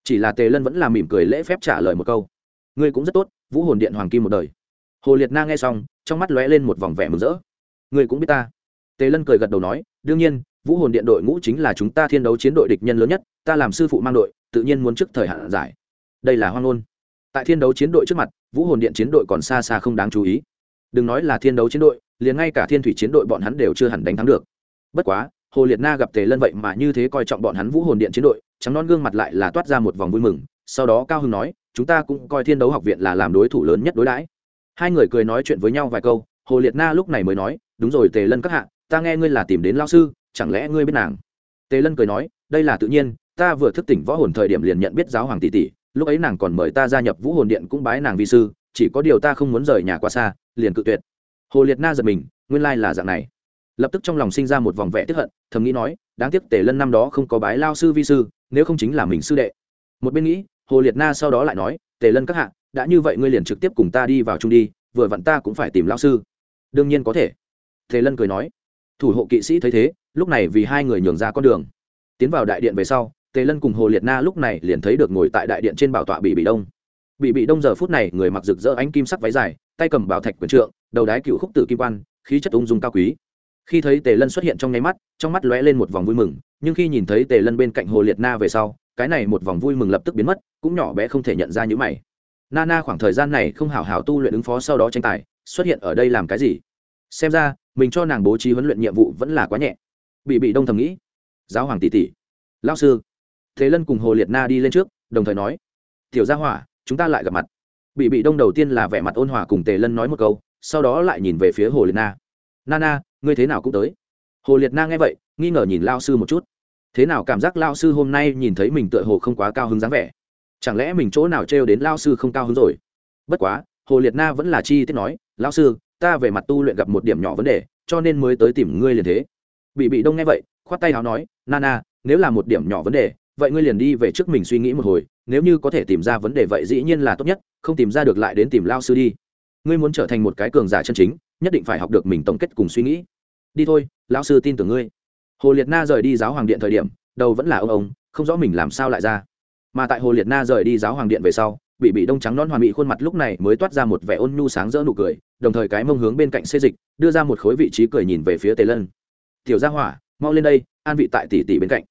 chỉ là tề lân vẫn là mỉm cười lễ phép trả lời một câu. Ngươi cũng rất tốt, vũ hồn điện hoàng kim một đời. Hồ liệt na nghe xong, trong mắt lóe lên một vòng vẻ mừng rỡ. Ngươi cũng biết ta. Tề lân cười gật đầu nói, đương nhiên, vũ hồn điện đội ngũ chính là chúng ta thiên đấu chiến đội địch nhân lớn nhất, ta làm sư phụ mang đội, tự nhiên muốn trước thời hạn giải. Đây là hoang ngôn. Tại thiên đấu chiến đội trước mặt, vũ hồn điện chiến đội còn xa xa không đáng chú ý. Đừng nói là thiên đấu chiến đội, liền ngay cả thiên thủy chiến đội bọn hắn đều chưa hẳn đánh thắng được. Bất quá hồ liệt na gặp tề lân vậy mà như thế coi trọng bọn hắn vũ hồn điện chiến đội, trắng non gương mặt lại là toát ra một vòng vui mừng, sau đó cao hưng nói, chúng ta cũng coi thiên đấu học viện là làm đối thủ lớn nhất đối đãi. Hai người cười nói chuyện với nhau vài câu, hồ liệt na lúc này mới nói, đúng rồi tề lân các hạ, ta nghe ngươi là tìm đến lao sư, chẳng lẽ ngươi biết nàng? Tề lân cười nói, đây là tự nhiên, ta vừa thức tỉnh võ hồn thời điểm liền nhận biết giáo hoàng tỷ tỷ, lúc ấy nàng còn mời ta gia nhập vũ hồn điện cũng bái nàng vi sư, chỉ có điều ta không muốn rời nhà quá xa, liền cự tuyệt. Hồ liệt na giật mình, nguyên lai là dạng này lập tức trong lòng sinh ra một vòng vẻ tiếp hận, thầm nghĩ nói, đáng tiếc tề lân năm đó không có bái lao sư vi sư, nếu không chính là mình sư đệ. Một bên nghĩ, hồ liệt na sau đó lại nói, tề lân các hạ, đã như vậy ngươi liền trực tiếp cùng ta đi vào chung đi, vừa vặn ta cũng phải tìm lao sư. Đương nhiên có thể. Tề lân cười nói. Thủ hộ kỵ sĩ thấy thế, lúc này vì hai người nhường ra con đường. Tiến vào đại điện về sau, tề lân cùng hồ liệt na lúc này liền thấy được ngồi tại đại điện trên bảo tọa bị bị đông. Bị bị đông giờ phút này người mặc rực rỡ ánh kim sắc váy dài, tay cầm bảo thạch quyền trượng, đầu đái cựu khúc tử kim quan, khí chất ung dung cao quý khi thấy tề lân xuất hiện trong nháy mắt, trong mắt lóe lên một vòng vui mừng, nhưng khi nhìn thấy tề lân bên cạnh hồ liệt na về sau, cái này một vòng vui mừng lập tức biến mất, cũng nhỏ bé không thể nhận ra những mày. Na na khoảng thời gian này không hảo hảo tu luyện ứng phó sau đó tranh tài, xuất hiện ở đây làm cái gì? Xem ra, mình cho nàng bố trí huấn luyện nhiệm vụ vẫn là quá nhẹ. Bị bị đông thầm nghĩ. Giáo hoàng tỷ tỷ. Lao sư. Thế lân cùng hồ liệt na đi lên trước, đồng thời nói. Tiểu gia hỏa, chúng ta lại gặp mặt. Bị bị đông đầu tiên là vẻ mặt ôn hòa cùng tề lân nói một câu, sau đó lại nhìn về phía hồ liệt na. Na na ngươi thế nào cũng tới. Hồ liệt na nghe vậy, nghi ngờ nhìn lao sư một chút. Thế nào cảm giác lao sư hôm nay nhìn thấy mình tựa hồ không quá cao hứng dáng vẻ? Chẳng lẽ mình chỗ nào trêu đến lao sư không cao hứng rồi? Bất quá, hồ liệt na vẫn là chi tiết nói, lao sư, ta về mặt tu luyện gặp một điểm nhỏ vấn đề, cho nên mới tới tìm ngươi liền thế. Bị bị đông nghe vậy, khoát tay áo nói, na na, nếu là một điểm nhỏ vấn đề, vậy ngươi liền đi về trước mình suy nghĩ một hồi, nếu như có thể tìm ra vấn đề vậy dĩ nhiên là tốt nhất, không tìm ra được lại đến tìm lao sư đi ngươi muốn trở thành một cái cường giả chân chính, nhất định phải học được mình tổng kết cùng suy nghĩ. Đi thôi, lão sư tin tưởng ngươi. Hồ liệt na rời đi giáo hoàng điện thời điểm, đầu vẫn là ông ông, không rõ mình làm sao lại ra. Mà tại hồ liệt na rời đi giáo hoàng điện về sau, bị bị đông trắng non hoàn mỹ khuôn mặt lúc này mới toát ra một vẻ ôn nhu sáng rỡ nụ cười, đồng thời cái mông hướng bên cạnh xê dịch, đưa ra một khối vị trí cười nhìn về phía tề lân. Tiểu gia hỏa, mau lên đây, an vị tại tỷ tỷ bên cạnh.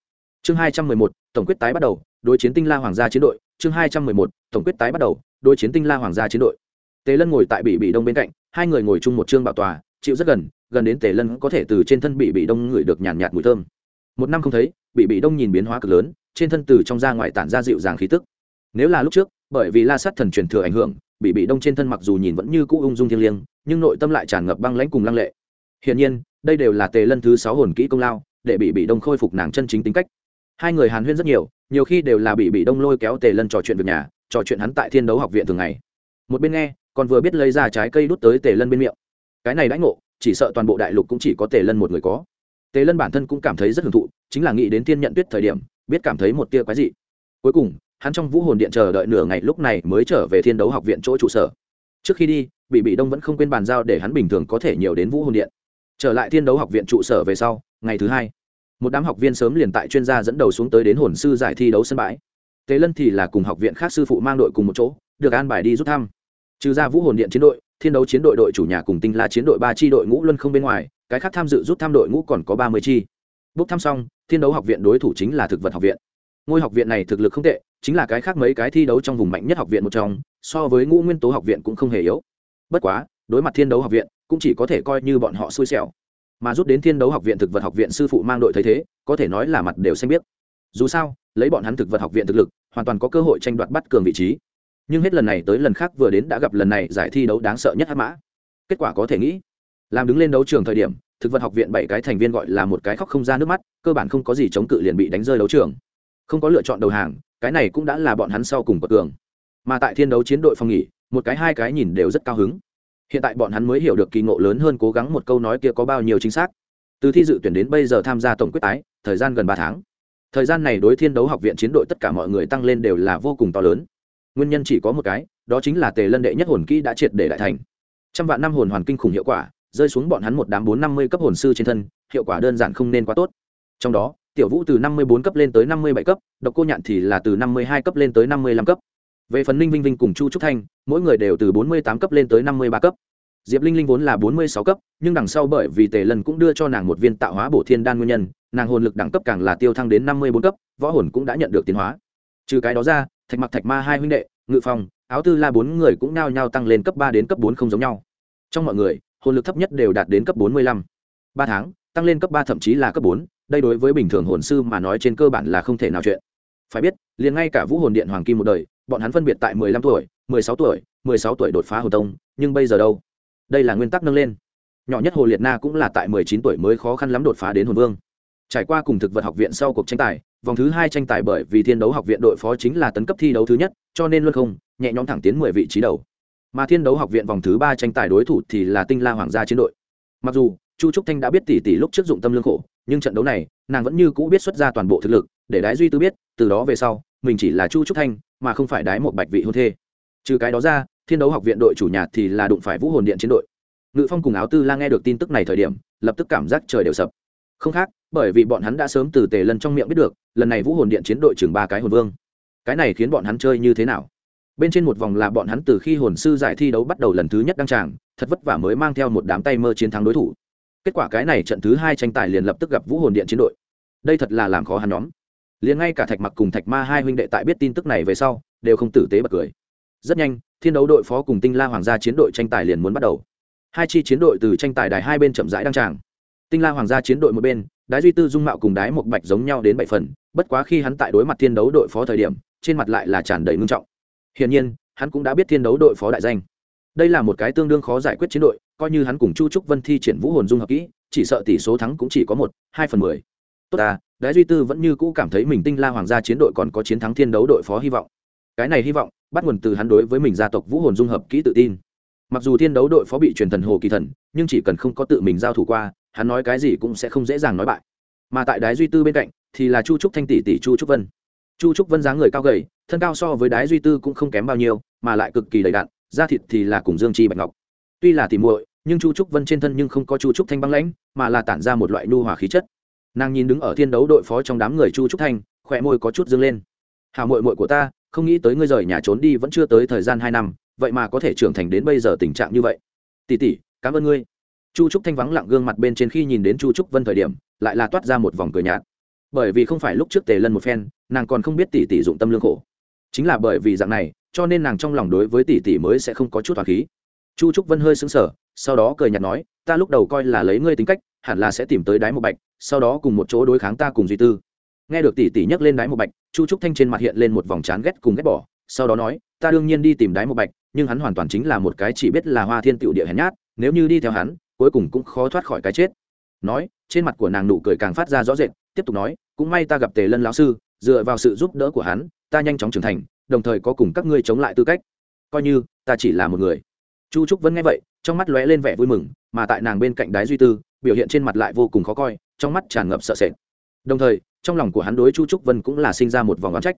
Chương hai trăm mười một, tổng quyết tái bắt đầu, đối chiến tinh la hoàng gia chiến đội. Chương hai trăm mười một, tổng quyết tái bắt đầu, đối chiến tinh la hoàng gia chiến đội tề lân ngồi tại bị bị đông bên cạnh hai người ngồi chung một chương bảo tòa chịu rất gần gần đến tề lân có thể từ trên thân bị bị đông ngửi được nhàn nhạt, nhạt mùi thơm. Một năm không thấy bị bị đông nhìn biến hóa cực lớn trên thân từ trong ra ngoài tản ra dịu dàng khí tức. Nếu là lúc trước bởi vì la sát thần truyền thừa ảnh hưởng bị bị đông trên thân mặc dù nhìn vẫn như cũ ung dung thiêng liêng nhưng nội tâm lại tràn ngập băng lãnh cùng lăng lệ. Hiển nhiên đây đều là tề lân thứ sáu hồn kỹ công lao để bị bị đông khôi phục nàng chân chính tính cách. Hai người hàn huyên rất nhiều nhiều khi đều là bị bị đông lôi kéo tề lân trò chuyện việc nhà trò chuyện hắn tại thiên đấu học viện thường ngày. Một bên nghe còn vừa biết lấy ra trái cây đút tới tề lân bên miệng. Cái này đãi ngộ, chỉ sợ toàn bộ đại lục cũng chỉ có tề lân một người có. Tề lân bản thân cũng cảm thấy rất hưởng thụ, chính là nghĩ đến thiên nhận tuyết thời điểm, biết cảm thấy một tia quái dị. Cuối cùng, hắn trong vũ hồn điện chờ đợi nửa ngày lúc này mới trở về thiên đấu học viện chỗ trụ sở. Trước khi đi, bị bị đông vẫn không quên bàn giao để hắn bình thường có thể nhiều đến vũ hồn điện. Trở lại thiên đấu học viện trụ sở về sau, ngày thứ hai, một đám học viên sớm liền tại chuyên gia dẫn đầu xuống tới đến hồn sư giải thi đấu sân bãi. Tề lân thì là cùng học viện khác sư phụ mang đội cùng một chỗ, được an bài đi rút thăm trừ ra vũ hồn điện chiến đội, thiên đấu chiến đội đội chủ nhà cùng tinh la chiến đội ba chi đội ngũ luân không bên ngoài, cái khác tham dự rút thăm đội ngũ còn có ba mươi chi. Bốc thăm xong, thiên đấu học viện đối thủ chính là thực vật học viện. Ngôi học viện này thực lực không tệ, chính là cái khác mấy cái thi đấu trong vùng mạnh nhất học viện một trong, so với ngũ nguyên tố học viện cũng không hề yếu. Bất quá, đối mặt thiên đấu học viện, cũng chỉ có thể coi như bọn họ xui xẻo. Mà rút đến thiên đấu học viện thực vật học viện sư phụ mang đội thấy thế, có thể nói là mặt đều xanh biết dù sao, lấy bọn hắn thực vật học viện thực lực, hoàn toàn có cơ hội tranh đoạt bắt cường vị trí nhưng hết lần này tới lần khác vừa đến đã gặp lần này giải thi đấu đáng sợ nhất hát mã. Kết quả có thể nghĩ, làm đứng lên đấu trường thời điểm, thực vật học viện bảy cái thành viên gọi là một cái khóc không ra nước mắt, cơ bản không có gì chống cự liền bị đánh rơi đấu trường. Không có lựa chọn đầu hàng, cái này cũng đã là bọn hắn sau cùng bậc cường mà tại thiên đấu chiến đội phòng nghỉ, một cái hai cái nhìn đều rất cao hứng. Hiện tại bọn hắn mới hiểu được kỳ ngộ lớn hơn cố gắng một câu nói kia có bao nhiêu chính xác. Từ thi dự tuyển đến bây giờ tham gia tổng quyết tái, thời gian gần ba tháng. Thời gian này đối thiên đấu học viện chiến đội tất cả mọi người tăng lên đều là vô cùng to lớn nguyên nhân chỉ có một cái, đó chính là tề lân đệ nhất hồn kỹ đã triệt để đại thành. Trăm vạn năm hồn hoàn kinh khủng hiệu quả, rơi xuống bọn hắn một đám bốn năm mươi cấp hồn sư trên thân, hiệu quả đơn giản không nên quá tốt. Trong đó, tiểu vũ từ năm mươi bốn cấp lên tới năm mươi bảy cấp, độc cô nhạn thì là từ năm mươi hai cấp lên tới năm mươi lăm cấp. Về phần ninh vinh vinh cùng chu trúc thanh, mỗi người đều từ bốn mươi tám cấp lên tới năm mươi ba cấp. Diệp linh linh vốn là bốn mươi sáu cấp, nhưng đằng sau bởi vì tề lần cũng đưa cho nàng một viên tạo hóa bổ thiên đan nguyên nhân, nàng hồn lực đẳng cấp càng là tiêu thăng đến năm mươi bốn cấp, võ hồn cũng đã nhận được tiến hóa. Trừ cái đó ra thạch mặc thạch ma hai huynh đệ, ngự phòng áo tư la bốn người cũng nao nhao tăng lên cấp ba đến cấp bốn không giống nhau. Trong mọi người, hồn lực thấp nhất đều đạt đến cấp bốn mươi lăm. Ba tháng, tăng lên cấp ba thậm chí là cấp bốn, đây đối với bình thường hồn sư mà nói trên cơ bản là không thể nào chuyện. Phải biết, liền ngay cả vũ hồn điện hoàng kim một đời, bọn hắn phân biệt tại mười lăm tuổi, mười sáu tuổi, mười sáu tuổi đột phá hồ tông, nhưng bây giờ đâu? Đây là nguyên tắc nâng lên. Nhỏ nhất hồ liệt na cũng là tại mười chín tuổi mới khó khăn lắm đột phá đến hồn vương. Trải qua cùng thực vật học viện sau cuộc tranh tài vòng thứ hai tranh tài bởi vì thiên đấu học viện đội phó chính là tấn cấp thi đấu thứ nhất, cho nên luôn không, nhẹ nhõm thẳng tiến mười vị trí đầu. Mà thiên đấu học viện vòng thứ ba tranh tài đối thủ thì là tinh la hoàng gia chiến đội. Mặc dù, chu trúc thanh đã biết tỷ tỷ lúc trước dụng tâm lương khổ, nhưng trận đấu này, nàng vẫn như cũ biết xuất ra toàn bộ thực lực, để đái duy tư biết, từ đó về sau, mình chỉ là chu trúc thanh, mà không phải đái một bạch vị hôn thê. Trừ cái đó ra, thiên đấu học viện đội chủ nhà thì là đụng phải vũ hồn điện chiến đội. Ngự phong cùng áo tư la nghe được tin tức này thời điểm, lập tức cảm giác trời đều sập. Không khác bởi vì bọn hắn đã sớm từ tề lần trong miệng biết được, lần này vũ hồn điện chiến đội chừng ba cái hồn vương. Cái này khiến bọn hắn chơi như thế nào? Bên trên một vòng là bọn hắn từ khi hồn sư giải thi đấu bắt đầu lần thứ nhất đăng tràng, thật vất vả mới mang theo một đám tay mơ chiến thắng đối thủ. Kết quả cái này trận thứ hai tranh tài liền lập tức gặp vũ hồn điện chiến đội. Đây thật là làm khó hắn nhóm. Liền ngay cả thạch mặc cùng thạch ma hai huynh đệ tại biết tin tức này về sau, đều không tử tế bật cười. Rất nhanh, thiên đấu đội phó cùng tinh la hoàng gia chiến đội tranh tài liền muốn bắt đầu. Hai chi chiến đội từ tranh tài đài hai bên chậm rãi đăng tràng. Tinh la hoàng gia chiến đội một bên đái duy tư dung mạo cùng đái một bạch giống nhau đến bảy phần, bất quá khi hắn tại đối mặt thiên đấu đội phó thời điểm, trên mặt lại là tràn đầy ngưng trọng. Hiển nhiên, hắn cũng đã biết thiên đấu đội phó đại danh. Đây là một cái tương đương khó giải quyết chiến đội, coi như hắn cùng chu trúc vân thi triển vũ hồn dung hợp kỹ, chỉ sợ tỷ số thắng cũng chỉ có một, hai phần mười. Tốt ta, đái duy tư vẫn như cũ cảm thấy mình tinh la hoàng gia chiến đội còn có chiến thắng thiên đấu đội phó hy vọng. Cái này hy vọng, bắt nguồn từ hắn đối với mình gia tộc vũ hồn dung hợp kỹ tự tin. Mặc dù thiên đấu đội phó bị truyền thần hồ kỳ thần, nhưng chỉ cần không có tự mình giao thủ qua hắn nói cái gì cũng sẽ không dễ dàng nói bại. Mà tại đái duy tư bên cạnh thì là chu trúc thanh tỷ tỷ chu trúc vân. Chu trúc vân dáng người cao gầy, thân cao so với đái duy tư cũng không kém bao nhiêu, mà lại cực kỳ đầy đạn da thịt thì là cùng dương chi bạch ngọc. Tuy là tỉ muội, nhưng chu trúc vân trên thân nhưng không có chu trúc thanh băng lãnh, mà là tản ra một loại nhu hòa khí chất. Nàng nhìn đứng ở thiên đấu đội phó trong đám người chu trúc thanh, khỏe môi có chút dâng lên. Hào mội mội của ta, không nghĩ tới ngươi rời nhà trốn đi vẫn chưa tới thời gian hai năm, vậy mà có thể trưởng thành đến bây giờ tình trạng như vậy. Tỷ tỷ, cảm ơn ngươi chu trúc thanh vắng lặng gương mặt bên trên khi nhìn đến chu trúc vân thời điểm, lại là toát ra một vòng cười nhạt. Bởi vì không phải lúc trước tề lân một phen, nàng còn không biết tỷ tỷ dụng tâm lương khổ. Chính là bởi vì dạng này, cho nên nàng trong lòng đối với tỷ tỷ mới sẽ không có chút hoàng khí. Chu trúc vân hơi xứng sở sau đó cười nhạt nói, ta lúc đầu coi là lấy ngươi tính cách, hẳn là sẽ tìm tới đáy một bạch, sau đó cùng một chỗ đối kháng ta cùng duy tư. Nghe được tỷ tỷ nhắc lên đáy một bạch, chu trúc thanh trên mặt hiện lên một vòng chán ghét cùng ghét bỏ, sau đó nói, ta đương nhiên đi tìm đáy một bạch, nhưng hắn hoàn toàn chính là một cái chỉ biết là hoa thiên tựu địa hèn nhát, nếu như đi theo hắn cuối cùng cũng khó thoát khỏi cái chết. Nói, trên mặt của nàng nụ cười càng phát ra rõ rệt, tiếp tục nói, cũng may ta gặp tề lân lão sư, dựa vào sự giúp đỡ của hắn, ta nhanh chóng trưởng thành, đồng thời có cùng các ngươi chống lại tư cách. Coi như, ta chỉ là một người. Chu trúc vẫn nghe vậy, trong mắt lóe lên vẻ vui mừng, mà tại nàng bên cạnh đái duy tư, biểu hiện trên mặt lại vô cùng khó coi, trong mắt tràn ngập sợ sệt. Đồng thời, trong lòng của hắn đối chu trúc vân cũng là sinh ra một vòng oán trách.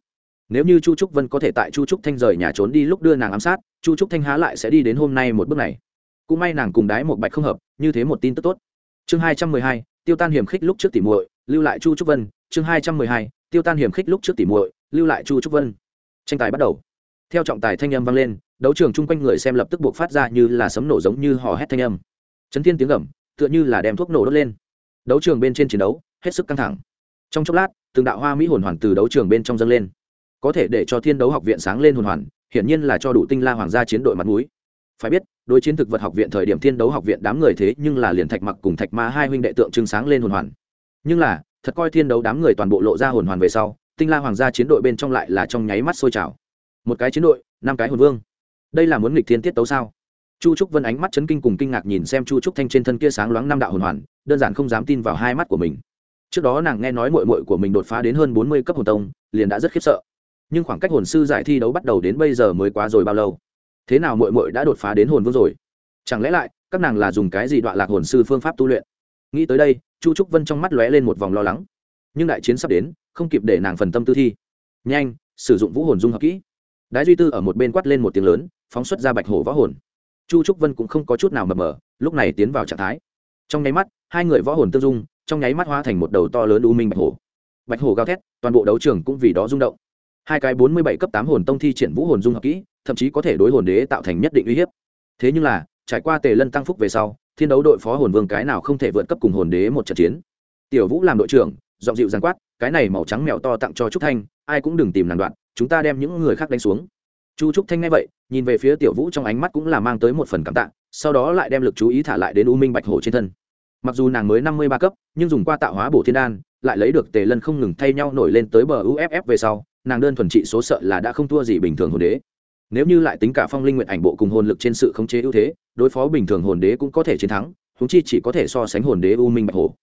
Nếu như chu trúc vân có thể tại chu trúc thanh rời nhà trốn đi lúc đưa nàng ám sát, chu trúc thanh há lại sẽ đi đến hôm nay một bước này cũng may nàng cùng đái một bạch không hợp, như thế một tin tức tốt. Chương hai trăm mười hai, tiêu tan hiểm khích lúc trước tỉ muội, lưu lại chu trúc vân. Chương hai trăm mười hai, tiêu tan hiểm khích lúc trước tỉ muội, lưu lại chu trúc vân. Tranh tài bắt đầu. Theo trọng tài thanh âm vang lên, đấu trường chung quanh người xem lập tức buộc phát ra như là sấm nổ giống như hò hét thanh âm. Chấn thiên tiếng gầm, tựa như là đem thuốc nổ đốt lên. Đấu trường bên trên chiến đấu, hết sức căng thẳng. Trong chốc lát, từng đạo hoa mỹ hồn hoàn từ đấu trường bên trong dâng lên. Có thể để cho thiên đấu học viện sáng lên hồn hoàn, hiển nhiên là cho đủ tinh la hoàng gia chiến đội mặt mũi. Phải biết đối chiến thực vật học viện thời điểm thiên đấu học viện đám người thế nhưng là liền thạch mặc cùng thạch ma hai huynh đệ tượng trưng sáng lên hồn hoàn. Nhưng là, thật coi thiên đấu đám người toàn bộ lộ ra hồn hoàn về sau, tinh la hoàng gia chiến đội bên trong lại là trong nháy mắt sôi trào. Một cái chiến đội, năm cái hồn vương. Đây là muốn nghịch thiên tiết tấu sao? Chu trúc vân ánh mắt chấn kinh cùng kinh ngạc nhìn xem chu trúc thanh trên thân kia sáng loáng năm đạo hồn hoàn, đơn giản không dám tin vào hai mắt của mình. Trước đó nàng nghe nói mội mội của mình đột phá đến hơn bốn mươi cấp hồn tông, liền đã rất khiếp sợ. Nhưng khoảng cách hồn sư giải thi đấu bắt đầu đến bây giờ mới quá rồi bao lâu? Thế nào mội mội đã đột phá đến hồn vương rồi? Chẳng lẽ lại, các nàng là dùng cái gì đoạn lạc hồn sư phương pháp tu luyện? Nghĩ tới đây, chu trúc vân trong mắt lóe lên một vòng lo lắng. Nhưng đại chiến sắp đến, không kịp để nàng phần tâm tư thi. Nhanh, sử dụng vũ hồn dung hợp kỹ. Đái duy tư ở một bên quát lên một tiếng lớn, phóng xuất ra bạch hổ võ hồn. Chu trúc vân cũng không có chút nào mập mờ, lúc này tiến vào trạng thái. Trong nháy mắt, hai người võ hồn tương dung, trong nháy mắt hóa thành một đầu to lớn u minh bạch hổ. Bạch hổ gào thét, toàn bộ đấu trường cũng vì đó rung động. Hai cái bốn mươi bảy cấp tám hồn tông thi triển vũ hồn dung hợp kỹ thậm chí có thể đối hồn đế tạo thành nhất định uy hiếp. Thế nhưng là, trải qua tề lân tăng phúc về sau, thiên đấu đội phó hồn vương cái nào không thể vượt cấp cùng hồn đế một trận chiến. Tiểu vũ làm đội trưởng dọn dịu giàn quát, cái này màu trắng mèo to tặng cho trúc thanh, ai cũng đừng tìm làm đoạn, chúng ta đem những người khác đánh xuống. Chu trúc thanh nghe vậy, nhìn về phía tiểu vũ trong ánh mắt cũng là mang tới một phần cảm tạ, sau đó lại đem lực chú ý thả lại đến u minh bạch hổ trên thân. Mặc dù nàng mới năm mươi ba cấp, nhưng dùng qua tạo hóa bổ thiên đan, lại lấy được tề lân không ngừng thay nhau nổi lên tới bờ uff về sau, nàng đơn thuần trị số sợ là đã không thua gì bình thường hồn đế nếu như lại tính cả phong linh nguyện ảnh bộ cùng hồn lực trên sự khống chế ưu thế, đối phó bình thường hồn đế cũng có thể chiến thắng húng chi chỉ có thể so sánh hồn đế u minh bạch hổ.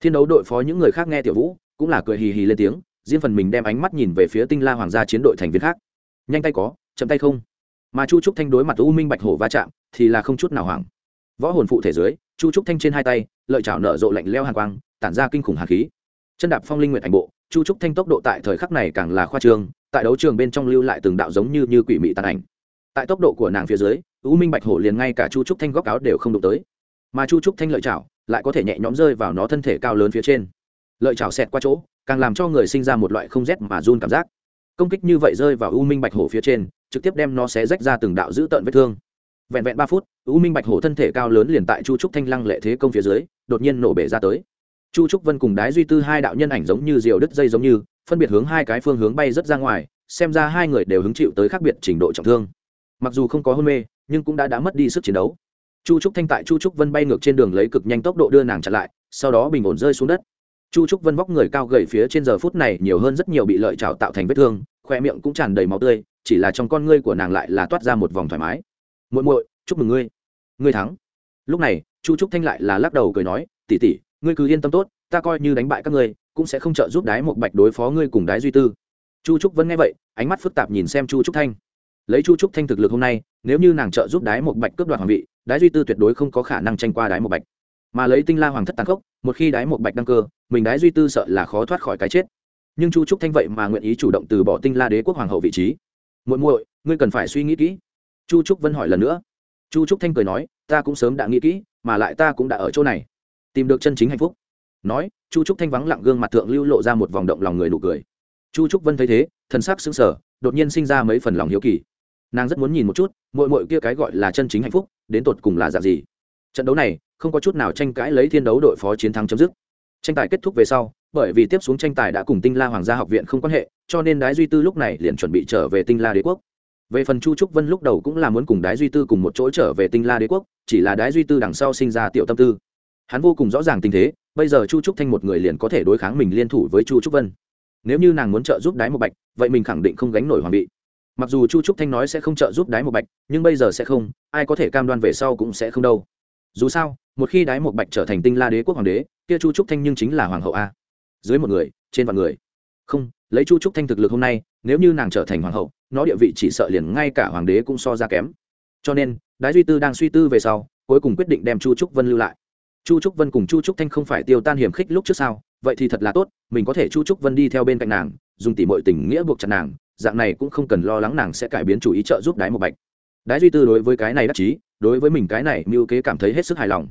Thiên đấu đội phó những người khác nghe tiểu vũ, cũng là cười hì hì lên tiếng, riêng phần mình đem ánh mắt nhìn về phía tinh la hoàng gia chiến đội thành viên khác. Nhanh tay có, chậm tay không. Mà chu trúc thanh đối mặt u minh bạch hổ va chạm, thì là không chút nào hoảng. Võ hồn phụ thể dưới, chu trúc thanh trên hai tay, lợi chảo nở rộ lạnh leo hàng quang, tản ra kinh khủng hà khí. Chân đạp phong linh nguyện ảnh bộ, chu trúc thanh tốc độ tại thời khắc này càng là khoa trương tại đấu trường bên trong lưu lại từng đạo giống như như quỷ mị tàn ảnh. Tại tốc độ của nàng phía dưới, u minh bạch hổ liền ngay cả chu trúc thanh góc áo đều không đụng tới. Mà chu trúc thanh lợi chảo lại có thể nhẹ nhõm rơi vào nó thân thể cao lớn phía trên. Lợi chảo xẹt qua chỗ, càng làm cho người sinh ra một loại không rét mà run cảm giác. Công kích như vậy rơi vào u minh bạch hổ phía trên, trực tiếp đem nó xé rách ra từng đạo dữ tợn vết thương. Vẹn vẹn ba phút, u minh bạch hổ thân thể cao lớn liền tại chu trúc thanh lăng lệ thế công phía dưới, đột nhiên nổ bể ra tới. Chu trúc vân cùng đái duy tư hai đạo nhân ảnh giống như diều đứt dây giống như phân biệt hướng hai cái phương hướng bay rất ra ngoài, xem ra hai người đều hứng chịu tới khác biệt trình độ trọng thương. Mặc dù không có hôn mê, nhưng cũng đã đã mất đi sức chiến đấu. Chu trúc thanh tại chu trúc vân bay ngược trên đường lấy cực nhanh tốc độ đưa nàng chặn lại, sau đó bình ổn rơi xuống đất. Chu trúc vân vóc người cao gầy phía trên giờ phút này nhiều hơn rất nhiều bị lợi trào tạo thành vết thương khoe miệng cũng tràn đầy máu tươi, chỉ là trong con ngươi của nàng lại là toát ra một vòng thoải mái. Muội muội, chúc mừng ngươi. Ngươi thắng. Lúc này, chu trúc thanh lại là lắc đầu cười nói tỉ tỉ ngươi cứ yên tâm tốt, ta coi như đánh bại các ngươi cũng sẽ không trợ giúp đái một bạch đối phó ngươi cùng đái duy tư. Chu trúc vẫn nghe vậy, ánh mắt phức tạp nhìn xem chu trúc thanh. Lấy chu trúc thanh thực lực hôm nay, nếu như nàng trợ giúp đái một bạch cướp đoạt hoàng vị, đái duy tư tuyệt đối không có khả năng tranh qua đái một bạch. Mà lấy tinh la hoàng thất tàn khốc, một khi đái một bạch đăng cơ, mình đái duy tư sợ là khó thoát khỏi cái chết. Nhưng chu trúc thanh vậy mà nguyện ý chủ động từ bỏ tinh la đế quốc hoàng hậu vị trí. Muội muội, ngươi cần phải suy nghĩ kỹ. Chu trúc vân hỏi lần nữa. Chu trúc thanh cười nói, ta cũng sớm đã nghĩ kỹ, mà lại ta cũng đã ở chỗ này, tìm được chân chính hạnh phúc nói, chu trúc thanh vắng lặng gương mặt thượng lưu lộ ra một vòng động lòng người nụ cười. Chu trúc vân thấy thế, thần sắc xứng sờ, đột nhiên sinh ra mấy phần lòng hiếu kỳ. Nàng rất muốn nhìn một chút mội mội kia cái gọi là chân chính hạnh phúc, đến tột cùng là dạng gì. Trận đấu này, không có chút nào tranh cãi lấy thiên đấu đội phó chiến thắng chấm dứt. Tranh tài kết thúc về sau, bởi vì tiếp xuống tranh tài đã cùng tinh la hoàng gia học viện không quan hệ, cho nên đái duy tư lúc này liền chuẩn bị trở về tinh la đế quốc. Về phần chu trúc vân lúc đầu cũng là muốn cùng đái duy tư cùng một chỗ trở về tinh la đế quốc, chỉ là đái duy tư đằng sau sinh ra tiểu tâm tư. Hắn vô cùng rõ ràng tình thế bây giờ chu trúc thanh một người liền có thể đối kháng mình liên thủ với chu trúc vân. Nếu như nàng muốn trợ giúp đái một bạch, vậy mình khẳng định không gánh nổi hoàng bị mặc dù chu trúc thanh nói sẽ không trợ giúp đái một bạch, nhưng bây giờ sẽ không, ai có thể cam đoan về sau cũng sẽ không đâu. Dù sao, một khi đái một bạch trở thành tinh la đế quốc hoàng đế, kia chu trúc thanh nhưng chính là hoàng hậu a. Dưới một người, trên vạn người. Không, lấy chu trúc thanh thực lực hôm nay, nếu như nàng trở thành hoàng hậu, nó địa vị chỉ sợ liền ngay cả hoàng đế cũng so ra kém. Cho nên, đái duy tư đang suy tư về sau, cuối cùng quyết định đem chu trúc vân lưu lại chu trúc vân cùng chu trúc thanh không phải tiêu tan hiểm khích lúc trước sao? Vậy thì thật là tốt, mình có thể chu trúc vân đi theo bên cạnh nàng, dùng tỉ mọi tình nghĩa buộc chặt nàng, dạng này cũng không cần lo lắng nàng sẽ cải biến chủ ý trợ giúp đái một bạch. Đái duy tư đối với cái này đắc chí, đối với mình cái này mưu kế cảm thấy hết sức hài lòng.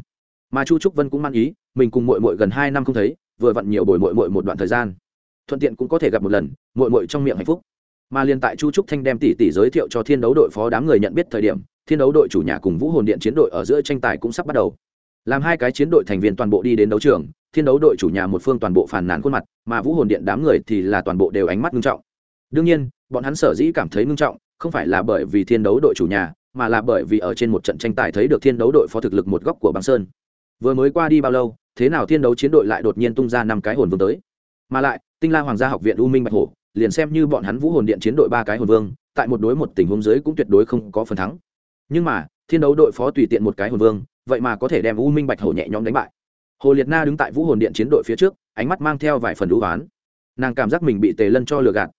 Mà chu trúc vân cũng mang ý, mình cùng mội mội gần hai năm không thấy, vừa vặn nhiều bồi mội mội một đoạn thời gian. Thuận tiện cũng có thể gặp một lần mội mội trong miệng hạnh phúc. Mà liên tại chu trúc thanh đem tỷ tỷ giới thiệu cho thiên đấu đội phó đám người nhận biết thời điểm, thiên đấu đội chủ nhà cùng vũ hồn điện chiến đội ở giữa tranh tài cũng sắp bắt đầu làm hai cái chiến đội thành viên toàn bộ đi đến đấu trường, thiên đấu đội chủ nhà một phương toàn bộ phàn nàn khuôn mặt, mà vũ hồn điện đám người thì là toàn bộ đều ánh mắt nghiêm trọng. Đương nhiên, bọn hắn sở dĩ cảm thấy nghiêm trọng, không phải là bởi vì thiên đấu đội chủ nhà, mà là bởi vì ở trên một trận tranh tài thấy được thiên đấu đội phó thực lực một góc của băng sơn. Vừa mới qua đi bao lâu, thế nào thiên đấu chiến đội lại đột nhiên tung ra năm cái hồn vương tới? Mà lại, tinh la hoàng gia học viện u minh bạch hổ, liền xem như bọn hắn vũ hồn điện chiến đội ba cái hồn vương, tại một đối một tình huống dưới cũng tuyệt đối không có phần thắng. Nhưng mà, thiên đấu đội phó tùy tiện một cái hồn vương vậy mà có thể đem u minh bạch hổ nhẹ nhõm đánh bại. Hồ liệt na đứng tại vũ hồn điện chiến đội phía trước, ánh mắt mang theo vài phần đũ oán. Nàng cảm giác mình bị tề lân cho lừa gạt.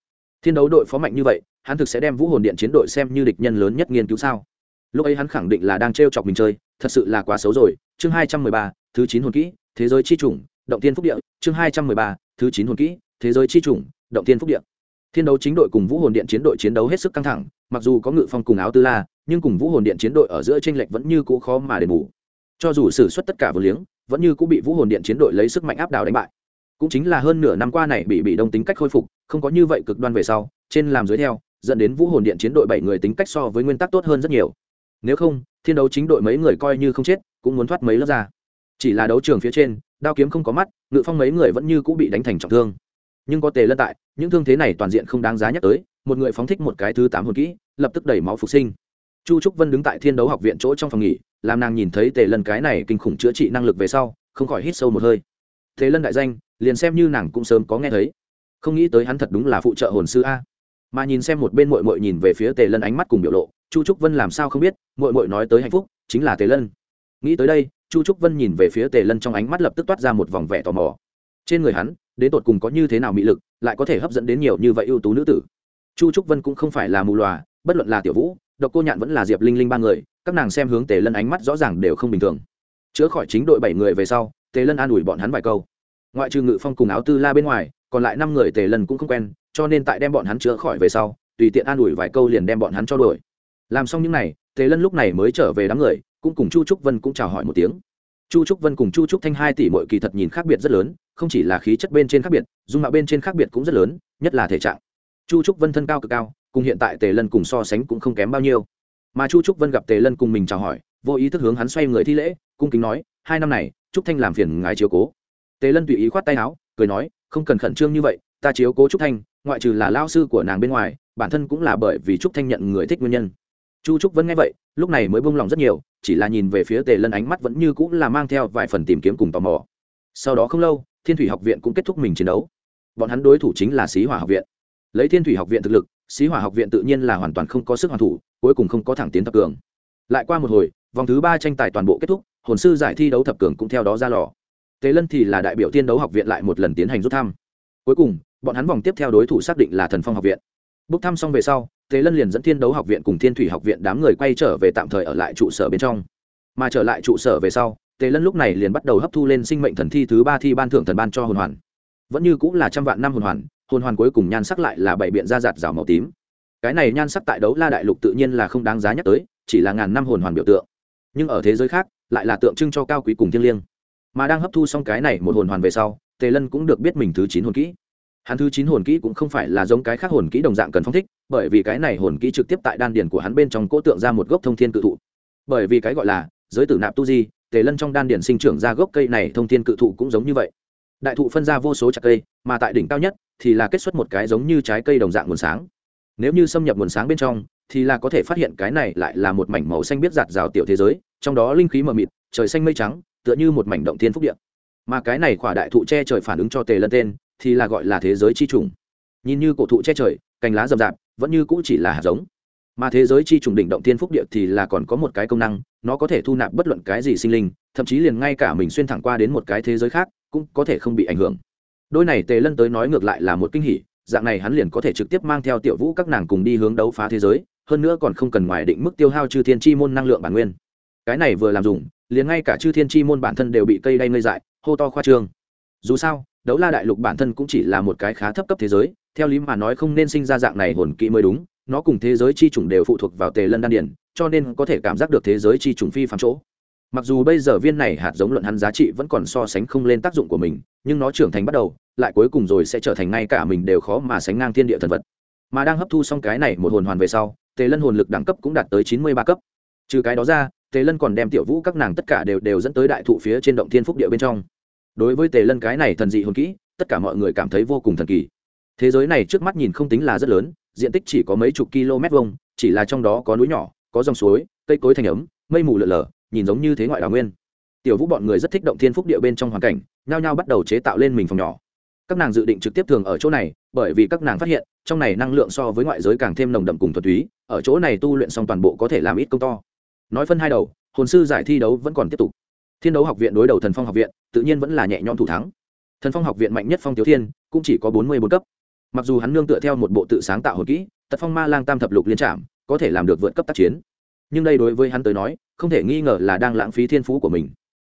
Thiên đấu đội phó mạnh như vậy, hắn thực sẽ đem vũ hồn điện chiến đội xem như địch nhân lớn nhất nghiên cứu sao? Lúc ấy hắn khẳng định là đang t chọc mình chơi, thật sự là quá xấu rồi. Chương hai trăm mười ba, thứ chín hồn kỹ, thế giới chi chủng, động tiên phúc địa. Chương hai trăm mười ba, thứ chín hồn kỹ, thế giới chi chủng, động tiên phúc địa. Thiên đấu chính đội cùng vũ hồn điện chiến đội chiến đấu hết sức căng thẳng, mặc dù có ngự phong cùng áo tư la, nhưng cùng vũ hồn điện chiến đội ở giữa tranh lệch vẫn như cũ khó mà đền bù cho dù xử suất tất cả vừa liếng, vẫn như cũng bị vũ hồn điện chiến đội lấy sức mạnh áp đảo đánh bại. Cũng chính là hơn nửa năm qua này bị bị đông tính cách khôi phục, không có như vậy cực đoan về sau, trên làm dưới theo, dẫn đến vũ hồn điện chiến đội bảy người tính cách so với nguyên tắc tốt hơn rất nhiều. Nếu không, thiên đấu chính đội mấy người coi như không chết, cũng muốn thoát mấy lớp ra. Chỉ là đấu trường phía trên, đao kiếm không có mắt, ngự phong mấy người vẫn như cũng bị đánh thành trọng thương. Nhưng có tề lân tại, những thương thế này toàn diện không đáng giá nhắc tới, một người phóng thích một cái thứ tám hồn kỹ, lập tức đẩy máu phục sinh. Chu trúc vân đứng tại thiên đấu học viện chỗ trong phòng nghỉ làm nàng nhìn thấy tề lân cái này kinh khủng chữa trị năng lực về sau, không khỏi hít sâu một hơi. Thế lân đại danh, liền xem như nàng cũng sớm có nghe thấy. Không nghĩ tới hắn thật đúng là phụ trợ hồn sư a. Mà nhìn xem một bên mội mội nhìn về phía tề lân ánh mắt cùng biểu lộ, chu trúc vân làm sao không biết mội mội nói tới hạnh phúc, chính là tề lân. Nghĩ tới đây, chu trúc vân nhìn về phía tề lân trong ánh mắt lập tức toát ra một vòng vẻ tò mò. Trên người hắn, đến tột cùng có như thế nào mị lực, lại có thể hấp dẫn đến nhiều như vậy ưu tú nữ tử? Chu trúc vân cũng không phải là mù loà, bất luận là tiểu vũ, độc cô nhạn vẫn là diệp linh linh ba người các nàng xem hướng tề lân ánh mắt rõ ràng đều không bình thường. Chữa khỏi chính đội bảy người về sau, tề lân an ủi bọn hắn vài câu. Ngoại trừ ngự phong cùng áo tư la bên ngoài, còn lại năm người tề lân cũng không quen, cho nên tại đem bọn hắn chữa khỏi về sau, tùy tiện an ủi vài câu liền đem bọn hắn cho đuổi. Làm xong những n à y tề lân lúc này mới trở về đám người, cũng cùng chu trúc vân cũng chào hỏi một tiếng. Chu trúc vân cùng chu trúc thanh hai tỷ mọi kỳ thật nhìn khác biệt rất lớn, không chỉ là khí chất bên trên khác biệt, dung mạo bên trên khác biệt cũng rất lớn, nhất là thể trạng. Chu trúc vân thân cao cực cao, cùng hiện tại tề lân cùng so sánh cũng không kém bao nhiêu mà chu trúc vân gặp tề lân cùng mình chào hỏi, vô ý thức hướng hắn xoay người thi lễ, cung kính nói, hai năm này, trúc thanh làm phiền ngài chiếu cố. Tề lân tùy ý khoát tay áo, cười nói, không cần khẩn trương như vậy, ta chiếu cố trúc thanh, ngoại trừ là lao sư của nàng bên ngoài, bản thân cũng là bởi vì trúc thanh nhận người thích nguyên nhân. Chu trúc vẫn nghe vậy, lúc này mới buông lòng rất nhiều, chỉ là nhìn về phía tề lân ánh mắt vẫn như cũng là mang theo vài phần tìm kiếm cùng tò mò. Sau đó không lâu, thiên thủy học viện cũng kết thúc mình chiến đấu. Bọn hắn đối thủ chính là sĩ hỏa học viện. Lấy thiên thủy học viện thực lực sĩ hỏa học viện tự nhiên là hoàn toàn không có sức hoàn thủ cuối cùng không có thẳng tiến thập cường. Lại qua một hồi, vòng thứ ba tranh tài toàn bộ kết thúc, hồn sư giải thi đấu thập cường cũng theo đó ra lò. Tề lân thì là đại biểu tiên đấu học viện lại một lần tiến hành rút thăm. Cuối cùng, bọn hắn vòng tiếp theo đối thủ xác định là thần phong học viện. Bốc thăm xong về sau, tề lân liền dẫn thiên đấu học viện cùng thiên thủy học viện đám người quay trở về tạm thời ở lại trụ sở bên trong. Mà trở lại trụ sở về sau, tề lân lúc này liền bắt đầu hấp thu lên sinh mệnh thần thi thứ ba thi ban thưởng thần ban cho hồn hoàn. Vẫn như cũng là trăm vạn năm hồn hoàn hồn hoàn cuối cùng nhan sắc lại là bảy biện da giạt rào màu tím cái này nhan sắc tại đấu la đại lục tự nhiên là không đáng giá nhắc tới, chỉ là ngàn năm hồn hoàn biểu tượng. Nhưng ở thế giới khác, lại là tượng trưng cho cao quý cùng thiêng liêng. Mà đang hấp thu xong cái này một hồn hoàn về sau, tề lân cũng được biết mình thứ chín hồn kỹ. Hắn thứ chín hồn kỹ cũng không phải là giống cái khác hồn kỹ đồng dạng cần phong thích, bởi vì cái này hồn kỹ trực tiếp tại đan điền của hắn bên trong cỗ tượng ra một gốc thông thiên cự thụ. Bởi vì cái gọi là giới tử nạp tu di, tề lân trong đan điền sinh trưởng ra gốc cây này thông thiên cự thụ cũng giống như vậy. Đại thụ phân ra vô số chặt cây, mà tại đỉnh cao nhất thì là kết xuất một cái giống như trái cây đồng dạng nguồn sáng nếu như xâm nhập nguồn sáng bên trong, thì là có thể phát hiện cái này lại là một mảnh màu xanh biết giạt rào tiểu thế giới, trong đó linh khí mờ mịt, trời xanh mây trắng, tựa như một mảnh động thiên phúc điện mà cái này khỏa đại thụ che trời phản ứng cho tề lân tên, thì là gọi là thế giới chi trùng. Nhìn như cổ thụ che trời, cành lá rậm rạp, vẫn như cũ chỉ là hạt giống. Mà thế giới chi trùng đỉnh động thiên phúc địa thì là còn có một cái công năng, nó có thể thu nạp bất luận cái gì sinh linh, thậm chí liền ngay cả mình xuyên thẳng qua đến một cái thế giới khác, cũng có thể không bị ảnh hưởng. Đôi này tề lân tới nói ngược lại là một kinh hỉ dạng này hắn liền có thể trực tiếp mang theo tiểu vũ các nàng cùng đi hướng đấu phá thế giới, hơn nữa còn không cần ngoài định mức tiêu hao chư thiên chi môn năng lượng bản nguyên. Cái này vừa làm dùng, liền ngay cả chư thiên chi môn bản thân đều bị cây đay ngây dại, hô to khoa trương. Dù sao, đấu la đại lục bản thân cũng chỉ là một cái khá thấp cấp thế giới, theo lý mà nói không nên sinh ra dạng này hồn kỹ mới đúng, nó cùng thế giới chi chủng đều phụ thuộc vào tề lân đan điển, cho nên có thể cảm giác được thế giới chi chủng phi phạm chỗ. Mặc dù bây giờ viên này hạt giống luận hắn giá trị vẫn còn so sánh không lên tác dụng của mình, nhưng nó trưởng thành bắt đầu lại cuối cùng rồi sẽ trở thành ngay cả mình đều khó mà sánh ngang thiên địa thần vật. Mà đang hấp thu xong cái này một hồn hoàn về sau, tề lân hồn lực đẳng cấp cũng đạt tới chín mươi ba cấp. Trừ cái đó ra, tề lân còn đem tiểu vũ các nàng tất cả đều đều dẫn tới đại thụ phía trên động thiên phúc địa bên trong. Đối với tề lân cái này thần dị hồn kỹ, tất cả mọi người cảm thấy vô cùng thần kỳ. Thế giới này trước mắt nhìn không tính là rất lớn, diện tích chỉ có mấy chục km vuông, chỉ là trong đó có núi nhỏ, có dòng suối, cây cối thành ấm, mây mù lợn lờ nhìn giống như thế ngoại đào nguyên. Tiểu vũ bọn người rất thích động thiên phúc địa bên trong hoàn cảnh, nhao nhao bắt đầu chế tạo lên mình phòng nhỏ các nàng dự định trực tiếp thường ở chỗ này, bởi vì các nàng phát hiện, trong này năng lượng so với ngoại giới càng thêm nồng đậm cùng thuật túy, ở chỗ này tu luyện xong toàn bộ có thể làm ít công to. Nói phân hai đầu, hồn sư giải thi đấu vẫn còn tiếp tục. Thiên đấu học viện đối đầu thần phong học viện, tự nhiên vẫn là nhẹ nhõm thủ thắng. Thần phong học viện mạnh nhất phong tiểu thiên, cũng chỉ có bốn mươi bốn cấp. Mặc dù hắn nương tựa theo một bộ tự sáng tạo hồi kỹ, tật phong ma lang tam thập lục liên trạm, có thể làm được vượt cấp tác chiến. Nhưng đây đối với hắn tới nói, không thể nghi ngờ là đang lãng phí thiên phú của mình.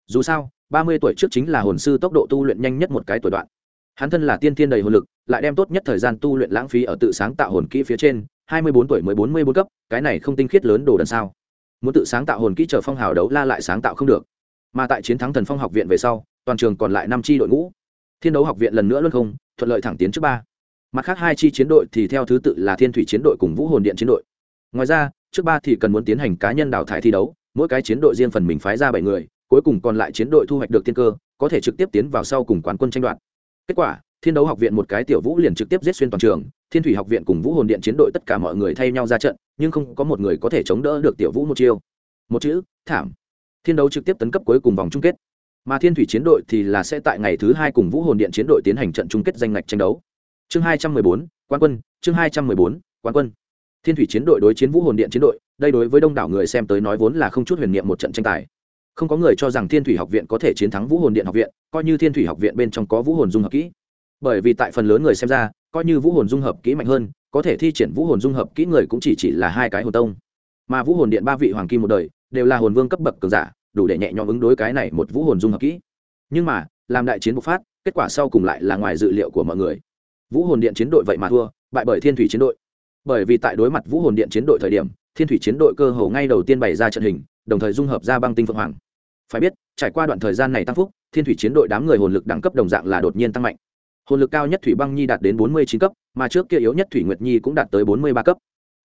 Dù sao, ba mươi tuổi trước chính là hồn sư tốc độ tu luyện nhanh nhất một cái tuổi đoạn hắn thân là tiên thiên đầy hồn lực, lại đem tốt nhất thời gian tu luyện lãng phí ở tự sáng tạo hồn kỹ phía trên, hai mươi bốn tuổi mới bốn mươi bốn cấp, cái này không tinh khiết lớn đồ đần sao. Muốn tự sáng tạo hồn kỹ chờ phong hào đấu la lại sáng tạo không được. Mà tại chiến thắng thần phong học viện về sau, toàn trường còn lại năm tri đội ngũ. Thiên đấu học viện lần nữa luân không, thuận lợi thẳng tiến trước ba. Mặt khác hai chi chiến đội thì theo thứ tự là thiên thủy chiến đội cùng vũ hồn điện chiến đội. Ngoài ra, trước ba thì cần muốn tiến hành cá nhân đào thải thi đấu, mỗi cái chiến đội riêng phần mình phái ra bảy người, cuối cùng còn lại chiến đội thu hoạch được tiên cơ, có thể trực tiếp tiến vào sau cùng quán quân tranh đoạt kết quả, thiên đấu học viện một cái tiểu vũ liền trực tiếp giết xuyên toàn trường, thiên thủy học viện cùng vũ hồn điện chiến đội tất cả mọi người thay nhau ra trận, nhưng không có một người có thể chống đỡ được tiểu vũ một chiêu. Một chữ, thảm. Thiên đấu trực tiếp tấn cấp cuối cùng vòng chung kết. Mà thiên thủy chiến đội thì là sẽ tại ngày thứ hai cùng vũ hồn điện chiến đội tiến hành trận chung kết danh ngạch tranh đấu. Chương hai trăm mười bốn quan quân, chương hai trăm mười bốn quan quân. Thiên thủy chiến đội đối chiến vũ hồn điện chiến đội, đây đối với đông đảo người xem tới nói vốn là không chút huyền niệm một trận tranh tài không có người cho rằng thiên thủy học viện có thể chiến thắng vũ hồn điện học viện, coi như thiên thủy học viện bên trong có vũ hồn dung hợp kỹ. Bởi vì tại phần lớn người xem ra, coi như vũ hồn dung hợp kỹ mạnh hơn, có thể thi triển vũ hồn dung hợp kỹ người cũng chỉ chỉ là hai cái hồn tông. Mà vũ hồn điện ba vị hoàng kim một đời, đều là hồn vương cấp bậc cường giả, đủ để nhẹ nhõm ứng đối cái này một vũ hồn dung hợp kỹ. Nhưng mà, làm đại chiến bộc phát, kết quả sau cùng lại là ngoài dự liệu của mọi người. Vũ hồn điện chiến đội vậy mà thua, bại bởi thiên thủy chiến đội. Bởi vì tại đối mặt vũ hồn điện chiến đội thời điểm, thiên thủy chiến đội cơ hồ ngay đầu tiên bày ra trận hình, đồng thời dung hợp ra băng tinh phượng hoàng phải biết, trải qua đoạn thời gian này tăng phúc, thiên thủy chiến đội đám người hồn lực đẳng cấp đồng dạng là đột nhiên tăng mạnh. Hồn lực cao nhất thủy băng nhi đạt đến bốn mươi chín cấp, mà trước kia yếu nhất thủy nguyệt nhi cũng đạt tới bốn mươi ba cấp.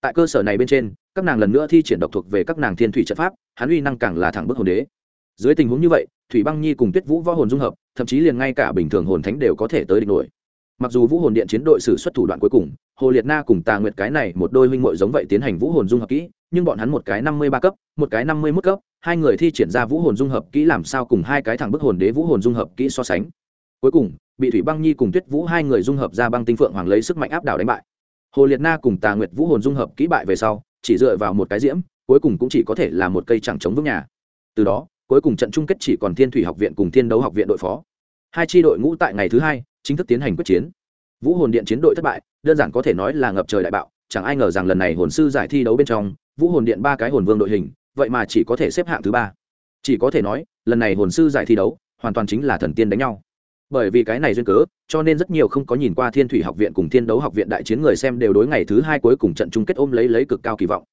Tại cơ sở này bên trên, các nàng lần nữa thi triển độc thuộc về các nàng thiên thủy trận pháp, hắn uy năng càng là thẳng bức hồn đế. Dưới tình huống như vậy, thủy băng nhi cùng tuyết vũ võ hồn dung hợp, thậm chí liền ngay cả bình thường hồn thánh đều có thể tới địch nổi mặc dù vũ hồn điện chiến đội xử xuất thủ đoạn cuối cùng, hồ liệt na cùng tà nguyệt cái này một đôi huynh muội giống vậy tiến hành vũ hồn dung hợp kỹ, nhưng bọn hắn một cái năm mươi ba cấp, một cái năm mươi mốt cấp, hai người thi triển ra vũ hồn dung hợp kỹ làm sao cùng hai cái thẳng bức hồn đế vũ hồn dung hợp kỹ so sánh. Cuối cùng, bị thủy băng nhi cùng tuyết vũ hai người dung hợp ra băng tinh phượng hoàng lấy sức mạnh áp đảo đánh bại. Hồ liệt na cùng tà nguyệt vũ hồn dung hợp kỹ bại về sau, chỉ dựa vào một cái diễm, cuối cùng cũng chỉ có thể là một cây chẳng chống vững nhà. Từ đó, cuối cùng trận chung kết chỉ còn thiên thủy học viện cùng thiên đấu học viện đội phó. Hai tri đội ngũ tại ngày thứ hai chính thức tiến hành quyết chiến. Vũ hồn điện chiến đội thất bại, đơn giản có thể nói là ngập trời đại bạo, chẳng ai ngờ rằng lần này hồn sư giải thi đấu bên trong, vũ hồn điện ba cái hồn vương đội hình, vậy mà chỉ có thể xếp hạng thứ ba. Chỉ có thể nói, lần này hồn sư giải thi đấu, hoàn toàn chính là thần tiên đánh nhau. Bởi vì cái này duyên cớ, cho nên rất nhiều không có nhìn qua thiên thủy học viện cùng thiên đấu học viện đại chiến người xem đều đối ngày thứ hai cuối cùng trận chung kết ôm lấy lấy cực cao kỳ vọng.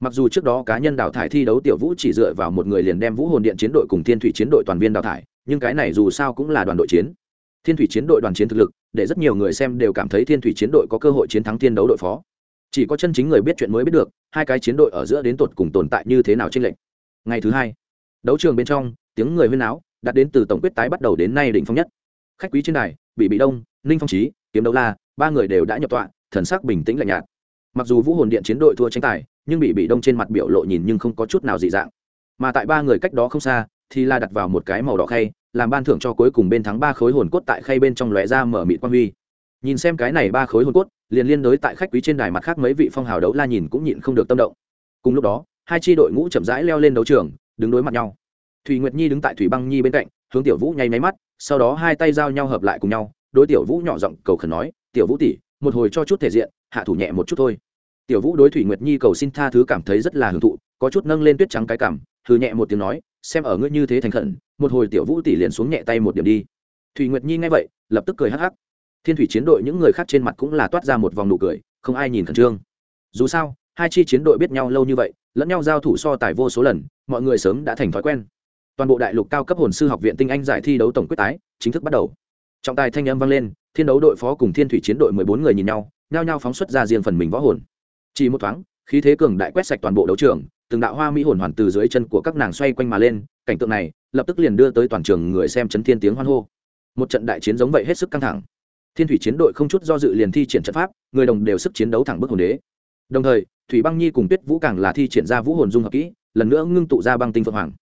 Mặc dù trước đó cá nhân đào thải thi đấu tiểu vũ chỉ dựa vào một người liền đem vũ hồn điện chiến đội cùng thiên thủy chiến đội toàn viên đào thải, nhưng cái này dù sao cũng là đoàn đội chiến thiên thủy chiến đội đoàn chiến thực lực, để rất nhiều người xem đều cảm thấy thiên thủy chiến đội có cơ hội chiến thắng thiên đấu đội phó. Chỉ có chân chính người biết chuyện mới biết được, hai cái chiến đội ở giữa đến tột cùng tồn tại như thế nào trên lệnh ngày thứ hai, đấu trường bên trong, tiếng người huyên áo đạt đến từ tổng quyết tái bắt đầu đến nay đỉnh phong nhất. Khách quý trên đài bị bị đông, ninh phong trí kiếm đấu la, ba người đều đã nhập tọa, thần sắc bình tĩnh lạnh nhạt. Mặc dù vũ hồn điện chiến đội thua tranh tài, nhưng bị bị đông trên mặt biểu lộ nhìn nhưng không có chút nào dị dạng. Mà tại ba người cách đó không xa thì là đặt vào một cái màu đỏ khay, làm ban thưởng cho cuối cùng bên thắng ba khối hồn cốt tại khay bên trong lóe ra mở mịt quang huy. Nhìn xem cái này ba khối hồn cốt, liền liên đối tại khách quý trên đài mặt khác mấy vị phong hào đấu la nhìn cũng nhịn không được tâm động. Cùng lúc đó, hai tri đội ngũ chậm rãi leo lên đấu trường, đứng đối mặt nhau. Thùy nguyệt nhi đứng tại thủy băng nhi bên cạnh, hướng tiểu vũ nháy máy mắt, sau đó hai tay giao nhau hợp lại cùng nhau, đối tiểu vũ nhỏ giọng cầu khẩn nói, tiểu vũ tỷ, một hồi cho chút thể diện, hạ thủ nhẹ một chút thôi. Tiểu vũ đối thủy nguyệt nhi cầu xin tha thứ cảm thấy rất là hưởng thụ, có chút nâng lên tuyết trắng cái cảm thư nhẹ một tiếng nói xem ở ngươi như thế thành khẩn, một hồi tiểu vũ tỷ liền xuống nhẹ tay một điểm đi. Thùy nguyệt nhi nghe vậy, lập tức cười hắc hắc. Thiên thủy chiến đội những người khác trên mặt cũng là toát ra một vòng nụ cười, không ai nhìn khẩn trương. Dù sao, hai chi chiến đội biết nhau lâu như vậy, lẫn nhau giao thủ so tài vô số lần, mọi người sớm đã thành thói quen. Toàn bộ đại lục cao cấp hồn sư học viện tinh anh giải thi đấu tổng quyết tái, chính thức bắt đầu. Trọng tài thanh âm vang lên, thiên đấu đội phó cùng thiên thủy chiến đội mười bốn người nhìn nhau, nhao nhao phóng xuất ra riêng phần mình võ hồn. Chỉ một thoáng khí thế cường đại quét sạch toàn bộ đấu trường, từng đạo hoa mỹ hồn hoàn từ dưới chân của các nàng xoay quanh mà lên, cảnh tượng này lập tức liền đưa tới toàn trường người xem chấn thiên tiếng hoan hô. Một trận đại chiến giống vậy hết sức căng thẳng. Thiên thủy chiến đội không chút do dự liền thi triển trận pháp, người đồng đều sức chiến đấu thẳng bức hồn đế. Đồng thời, thủy băng nhi cùng tuyết vũ càng là thi triển ra vũ hồn dung hợp kỹ, lần nữa ngưng tụ ra băng tinh phượng hoàng.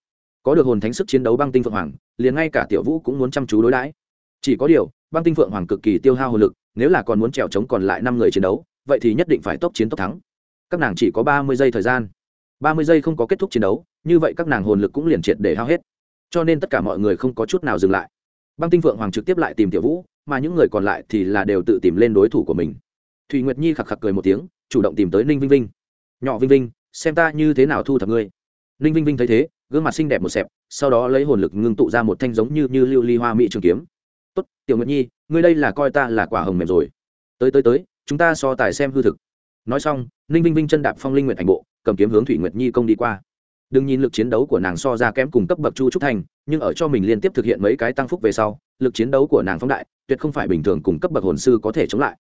Có được hồn thánh sức chiến đấu băng tinh phượng hoàng, liền ngay cả tiểu vũ cũng muốn chăm chú đối đãi. Chỉ có điều, băng tinh phượng hoàng cực kỳ tiêu hao hồn lực, nếu là còn muốn trèo chống còn lại năm người chiến đấu, vậy thì nhất định phải tốc chiến tốc thắng các nàng chỉ có ba mươi giây thời gian. Ba mươi giây không có kết thúc chiến đấu, như vậy các nàng hồn lực cũng liền triệt để hao hết. Cho nên tất cả mọi người không có chút nào dừng lại. Băng tinh phượng hoàng trực tiếp lại tìm tiểu vũ, mà những người còn lại thì là đều tự tìm lên đối thủ của mình. Thùy nguyệt nhi khạc khạc cười một tiếng, chủ động tìm tới ninh vinh vinh. Nhỏ vinh vinh, xem ta như thế nào thu thập ngươi. Ninh vinh vinh thấy thế, gương mặt xinh đẹp một xẹp, sau đó lấy hồn lực ngưng tụ ra một thanh giống như như lưu ly hoa mỹ trường kiếm. Tốt, tiểu nguyệt nhi, ngươi đây là coi ta là quả hồng mềm rồi. Tới tới tới, chúng ta so tài xem hư thực nói xong, ninh vinh vinh chân đạp phong linh nguyện ảnh bộ, cầm kiếm hướng thủy nguyệt nhi công đi qua. Đừng nhìn lực chiến đấu của nàng so ra kém cùng cấp bậc chu trúc thành, nhưng ở cho mình liên tiếp thực hiện mấy cái tăng phúc về sau, lực chiến đấu của nàng phóng đại, tuyệt không phải bình thường cùng cấp bậc hồn sư có thể chống lại.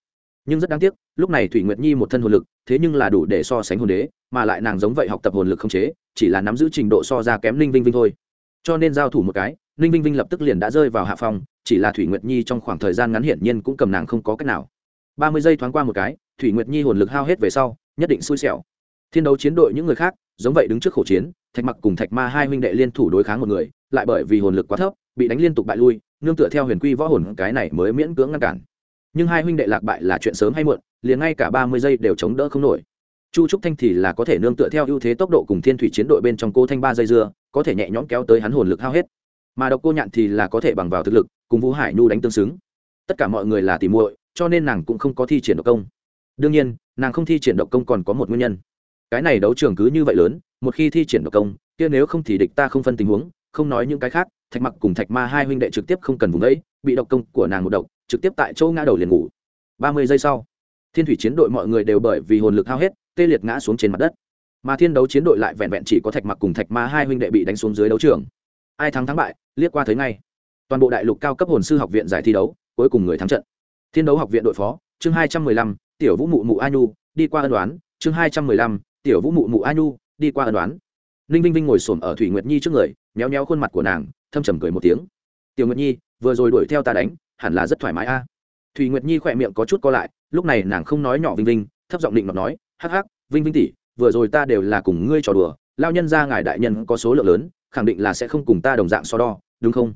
Nhưng rất đáng tiếc, lúc này thủy nguyệt nhi một thân hồn lực, thế nhưng là đủ để so sánh hồn đế, mà lại nàng giống vậy học tập hồn lực không chế, chỉ là nắm giữ trình độ so ra kém ninh vinh vinh thôi. Cho nên giao thủ một cái, ninh vinh vinh lập tức liền đã rơi vào hạ phòng chỉ là thủy nguyệt nhi trong khoảng thời gian ngắn hiển nhiên cũng cầm nàng không có cách nào ba mươi giây thoáng qua một cái, thủy nguyệt nhi hồn lực hao hết về sau, nhất định xui xẻo. Thiên đấu chiến đội những người khác, giống vậy đứng trước khổ chiến, thạch mặc cùng thạch ma hai huynh đệ liên thủ đối kháng một người, lại bởi vì hồn lực quá thấp, bị đánh liên tục bại lui, nương tựa theo huyền quy võ hồn, cái này mới miễn cưỡng ngăn cản. Nhưng hai huynh đệ lạc bại là chuyện sớm hay muộn, liền ngay cả ba mươi giây đều chống đỡ không nổi. Chu trúc thanh thì là có thể nương tựa theo ưu thế tốc độ cùng thiên thủy chiến đội bên trong cô thanh ba giây dưa, có thể nhẹ nhõm kéo tới hắn hồn lực hao hết. Mà độc cô nhạn thì là có thể bằng vào thực lực, cùng vũ hải nhu đánh tương xứng. Tất cả mọi người là tìm muội cho nên nàng cũng không có thi triển độc công. Đương nhiên, nàng không thi triển độc công còn có một nguyên nhân. Cái này đấu trường cứ như vậy lớn, một khi thi triển độc công, kia nếu không thì địch ta không phân tình huống, không nói những cái khác, thạch mặc cùng thạch ma hai huynh đệ trực tiếp không cần vùng ấy bị độc công của nàng một độc, trực tiếp tại chỗ ngã đầu liền ngủ. Ba mươi giây sau, thiên thủy chiến đội mọi người đều bởi vì hồn lực hao hết, tê liệt ngã xuống trên mặt đất. Mà thiên đấu chiến đội lại vẹn vẹn chỉ có thạch mặc cùng thạch ma hai huynh đệ bị đánh xuống dưới đấu trường. Ai thắng thắng bại, liếc qua thấy ngay. Toàn bộ đại lục cao cấp hồn sư học viện giải thi đấu, cuối cùng người thắng trận thiên đấu học viện đội phó, chương hai trăm mười lăm, tiểu vũ mụ mụ a nhu đi qua ân đoán chương hai trăm mười lăm, tiểu vũ mụ mụ a nhu đi qua ân đoán ninh vinh vinh ngồi s ổ m ở thủy nguyệt nhi trước người, méo méo khuôn mặt của nàng, thâm trầm cười một tiếng. Tiểu nguyệt nhi, vừa rồi đuổi theo ta đánh, hẳn là rất thoải mái a. Thủy nguyệt nhi khỏe miệng có chút co lại, lúc này nàng không nói nhỏ vinh vinh, thấp giọng định mà nói, hắc hắc, vinh vinh tỷ, vừa rồi ta đều là cùng ngươi trò đùa, lao nhân ra ngài đại nhân có số lượng lớn, khẳng định là sẽ không cùng ta đồng dạng so đo, đúng không?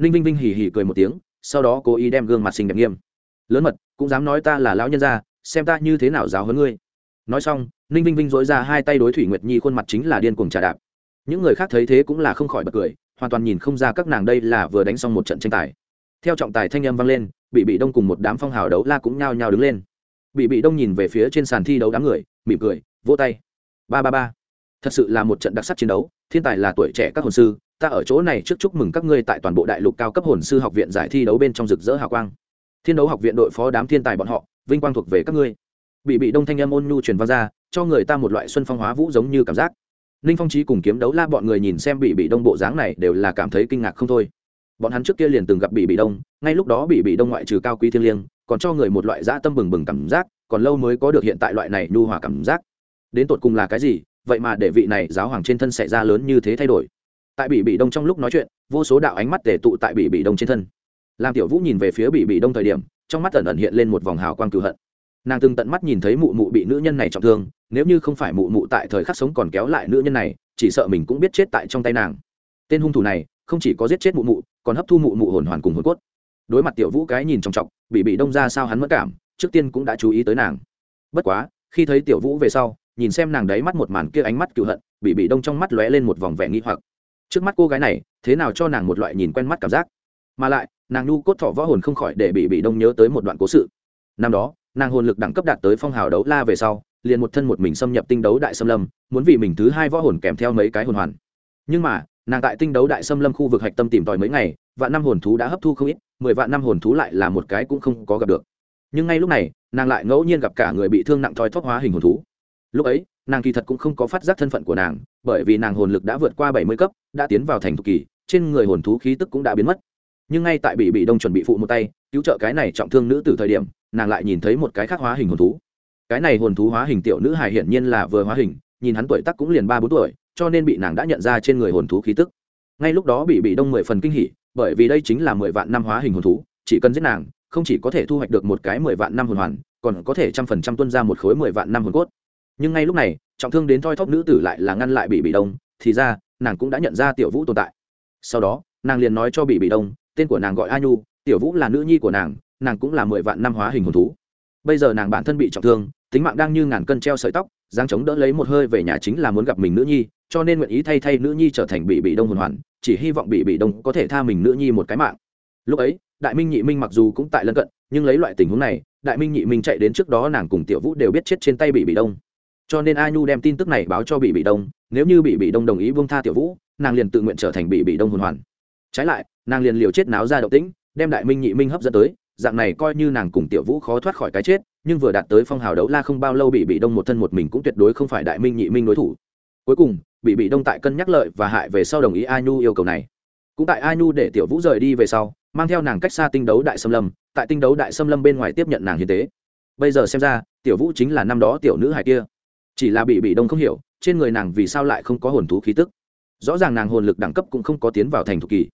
Ninh vinh vinh hì hì cười một tiếng, sau đó cố ý đem gương mặt xinh đẹp nghiêm lớn mật, cũng dám nói ta là lão nhân gia, xem ta như thế nào giáo hơn ngươi. Nói xong, ninh vinh vinh dối ra hai tay đối thủy nguyệt nhi khuôn mặt chính là điên cuồng trà đạp. Những người khác thấy thế cũng là không khỏi bật cười, hoàn toàn nhìn không ra các nàng đây là vừa đánh xong một trận tranh tài. Theo trọng tài thanh âm vang lên, bị bị đông cùng một đám phong hào đấu la cũng nhao nhao đứng lên. Bị bị đông nhìn về phía trên sàn thi đấu đám người, mỉm cười, vỗ tay. Ba ba ba. Thật sự là một trận đặc sắc chiến đấu, thiên tài là tuổi trẻ các hồn sư, ta ở chỗ này trước chúc mừng các ngươi tại toàn bộ đại lục cao cấp hồn sư học viện giải thi đấu bên trong rực rỡ hào quang thiên đấu học viện đội phó đám thiên tài bọn họ, vinh quang thuộc về các ngươi. Bị bị đông thanh âm ôn nhu truyền vang ra, cho người ta một loại xuân phong hóa vũ giống như cảm giác. Ninh phong trí cùng kiếm đấu la bọn người nhìn xem bị bị đông bộ dáng này đều là cảm thấy kinh ngạc không thôi. Bọn hắn trước kia liền từng gặp bị bị đông, ngay lúc đó bị bị đông ngoại trừ cao quý thiêng liêng, còn cho người một loại dã tâm bừng bừng cảm giác, còn lâu mới có được hiện tại loại này nhu hòa cảm giác. Đến tột cùng là cái gì, vậy mà để vị này giáo hoàng trên thân xảy ra lớn như thế thay đổi. Tại bị bị đông trong lúc nói chuyện, vô số đạo ánh mắt tề tụ tại bị bị đông trên thân làm tiểu vũ nhìn về phía bị bị đông thời điểm, trong mắt ẩn ẩn hiện lên một vòng hào quang cựu hận. Nàng từng tận mắt nhìn thấy mụ mụ bị nữ nhân này trọng thương, nếu như không phải mụ mụ tại thời khắc sống còn kéo lại nữ nhân này, chỉ sợ mình cũng biết chết tại trong tay nàng. Tên hung thủ này, không chỉ có giết chết mụ mụ, còn hấp thu mụ mụ hồn hoàn cùng hồn cốt. Đối mặt tiểu vũ cái nhìn trọng trọng bị bị đông ra sao hắn mất cảm, trước tiên cũng đã chú ý tới nàng. Bất quá, khi thấy tiểu vũ về sau, nhìn xem nàng đáy mắt một màn kia ánh mắt cựu hận bị bị đông trong mắt lóe lên một vòng vẻ nghi hoặc. Trước mắt cô gái này, thế nào cho nàng một loại nhìn quen mắt cảm giác? Mà lại nàng nhu cốt thọ võ hồn không khỏi để bị bị đông nhớ tới một đoạn cố sự. Năm đó, nàng hồn lực đẳng cấp đạt tới phong hào đấu la về sau, liền một thân một mình xâm nhập tinh đấu đại xâm lâm, muốn vì mình thứ hai võ hồn kèm theo mấy cái hồn hoàn. Nhưng mà, nàng tại tinh đấu đại xâm lâm khu vực hạch tâm tìm tòi mấy ngày, vạn năm hồn thú đã hấp thu không ít, mười vạn năm hồn thú lại là một cái cũng không có gặp được. Nhưng ngay lúc này, nàng lại ngẫu nhiên gặp cả người bị thương nặng thoi thóp hóa hình hồn thú. Lúc ấy, nàng kỳ thật cũng không có phát giác thân phận của nàng, bởi vì nàng hồn lực đã vượt qua bảy mươi cấp, đã tiến vào thành thục kỳ, trên người hồn thú khí tức cũng đã biến mất nhưng ngay tại bị bị đông chuẩn bị phụ một tay, cứu trợ cái này trọng thương nữ từ thời điểm, nàng lại nhìn thấy một cái khác hóa hình hồn thú. Cái này hồn thú hóa hình tiểu nữ hài hiển nhiên là vừa hóa hình, nhìn hắn tuổi tác cũng liền ba bốn tuổi, cho nên bị nàng đã nhận ra trên người hồn thú khí tức. Ngay lúc đó bị bị đông mười phần kinh hỉ, bởi vì đây chính là mười vạn năm hóa hình hồn thú, chỉ cần giết nàng, không chỉ có thể thu hoạch được một cái mười vạn năm hồn hoàn, còn có thể trăm phần trăm tuân ra một khối mười vạn năm hồn cốt. Nhưng ngay lúc này, trọng thương đến thoi thóp nữ tử lại là ngăn lại bị bị đông, thì ra, nàng cũng đã nhận ra tiểu vũ tồn tại. Sau đó, nàng liền nói cho bị bị đông tên của nàng gọi a nhu tiểu vũ là nữ nhi của nàng nàng cũng là mười vạn năm hóa hình hồn thú. Bây giờ nàng bản thân bị trọng thương, tính mạng đang như ngàn cân treo sợi tóc giang chống đỡ lấy một hơi về nhà chính là muốn gặp mình nữ nhi, cho nên nguyện ý thay thay nữ nhi trở thành bị bị đông hồn hoàn, chỉ hy vọng bị bị đông có thể tha mình nữ nhi một cái mạng. Lúc ấy, đại minh nhị minh mặc dù cũng tại lân cận, nhưng lấy loại tình huống này, đại minh nhị minh chạy đến trước đó nàng cùng tiểu vũ đều biết chết trên tay bị bị đông. Cho nên a nhu đem tin tức này báo cho bị bị đông, nếu như bị bị đông đồng ý buông tha tiểu vũ, nàng liền tự nguyện trở thành bị bị đông hồn hoàn. Trái lại nàng liền liều chết náo ra động tĩnh, đem đại minh nhị minh hấp dẫn tới, dạng này coi như nàng cùng tiểu vũ khó thoát khỏi cái chết, nhưng vừa đạt tới phong hào đấu la không bao lâu bị bị đông một thân một mình cũng tuyệt đối không phải đại minh nhị minh đối thủ. Cuối cùng, bị bị đông tại cân nhắc lợi và hại về sau đồng ý a nhu yêu cầu này. Cũng tại a nhu để tiểu vũ rời đi về sau, mang theo nàng cách xa tinh đấu đại xâm lâm, tại tinh đấu đại xâm lâm bên ngoài tiếp nhận nàng hiến tế. Bây giờ xem ra, tiểu vũ chính là năm đó tiểu nữ hải kia. Chỉ là bị bị đông không hiểu, trên người nàng vì sao lại không có hồn thú khí tức. Rõ ràng nàng hồn lực đẳng cấp cũng không có tiến vào thành thục kỳ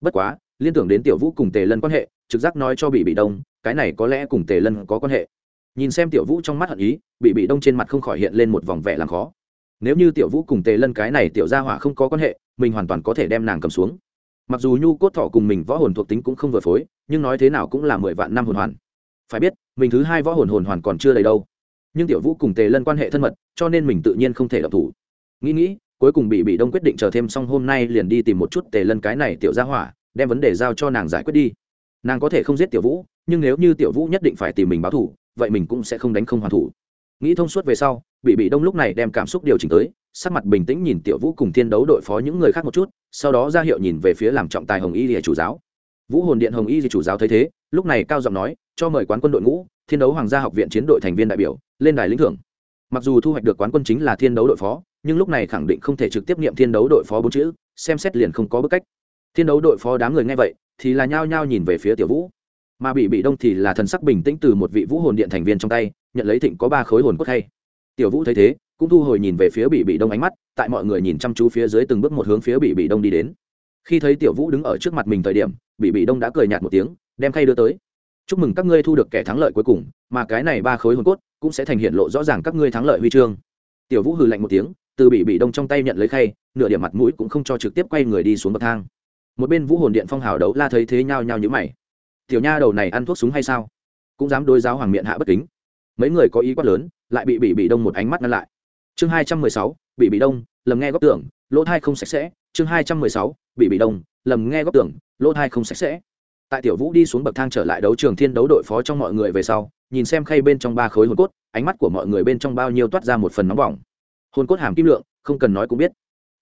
bất quá, liên tưởng đến tiểu vũ cùng tề lân quan hệ, trực giác nói cho bị bị đông, cái này có lẽ cùng tề lân có quan hệ. Nhìn xem tiểu vũ trong mắt hận ý bị bị đông trên mặt không khỏi hiện lên một vòng vẻ làm khó. Nếu như tiểu vũ cùng tề lân cái này tiểu gia hỏa không có quan hệ, mình hoàn toàn có thể đem nàng cầm xuống. Mặc dù nhu cốt thọ cùng mình võ hồn thuộc tính cũng không vừa phối, nhưng nói thế nào cũng là mười vạn năm hồn hoàn. Phải biết, mình thứ hai võ hồn hồn hoàn còn chưa đầy đâu. Nhưng tiểu vũ cùng tề lân quan hệ thân mật, cho nên mình tự nhiên không thể đọc thủ. Nghĩ nghĩ cuối cùng bị bị đông quyết định chờ thêm xong hôm nay liền đi tìm một chút tề lân cái này tiểu gia hỏa, đem vấn đề giao cho nàng giải quyết đi. Nàng có thể không giết tiểu vũ, nhưng nếu như tiểu vũ nhất định phải tìm mình báo thủ, vậy mình cũng sẽ không đánh không hoàn thủ. Nghĩ thông suốt về sau, bị bị đông lúc này đem cảm xúc điều chỉnh tới, sắc mặt bình tĩnh nhìn tiểu vũ cùng thiên đấu đội phó những người khác một chút, sau đó ra hiệu nhìn về phía làm trọng tài hồng y lìa chủ giáo. Vũ hồn điện hồng y lìa chủ giáo thấy thế, lúc này cao giọng nói, cho mời quán quân đội ngũ, thiên đấu hoàng gia học viện chiến đội thành viên đại biểu, lên đài lĩnh thưởng. Mặc dù thu hoạch được quán quân chính là thiên đấu đội phó nhưng lúc này khẳng định không thể trực tiếp nghiệm thiên đấu đội phó bốn chữ, xem xét liền không có bức cách. Thiên đấu đội phó đám người nghe vậy, thì là nhao nhao nhìn về phía tiểu vũ. Mà bị bị đông thì là thần sắc bình tĩnh từ một vị vũ hồn điện thành viên trong tay, nhận lấy thịnh có ba khối hồn cốt hay. Tiểu vũ thấy thế, cũng thu hồi nhìn về phía bị bị đông ánh mắt, tại mọi người nhìn chăm chú phía dưới từng bước một hướng phía bị bị đông đi đến. Khi thấy tiểu vũ đứng ở trước mặt mình thời điểm bị bị đông đã cười nhạt một tiếng, đem khay đưa tới. Chúc mừng các ngươi thu được kẻ thắng lợi cuối cùng, mà cái này ba khối hồn cốt cũng sẽ thành hiện lộ rõ ràng các ngươi thắng lợi huy chương. Tiểu vũ hừ lạnh một tiếng từ bị bị đông trong tay nhận lấy khay, nửa điểm mặt mũi cũng không cho trực tiếp quay người đi xuống bậc thang. Một bên vũ hồn điện phong hào đấu la thấy thế nhao nhao như mày. Tiểu nha đầu này ăn thuốc súng hay sao? Cũng dám đối giáo hoàng miệng hạ bất kính. Mấy người có ý quát lớn, lại bị bị bị đông một ánh mắt ngăn lại. Chương hai trăm mười sáu, bị bị đông, lầm nghe góc tưởng, lỗ thai không sạch sẽ. Chương hai trăm mười sáu, bị bị đông, lầm nghe góc tưởng, lỗ thai không sạch sẽ. Tại tiểu vũ đi xuống bậc thang trở lại đấu trường thiên đấu đội phó trong mọi người về sau, nhìn xem khay bên trong ba khối hồn cốt, ánh mắt của mọi người bên trong bao nhiêu toát ra một phần nóng bỏng hồn cốt hàm kim lượng, không cần nói cũng biết.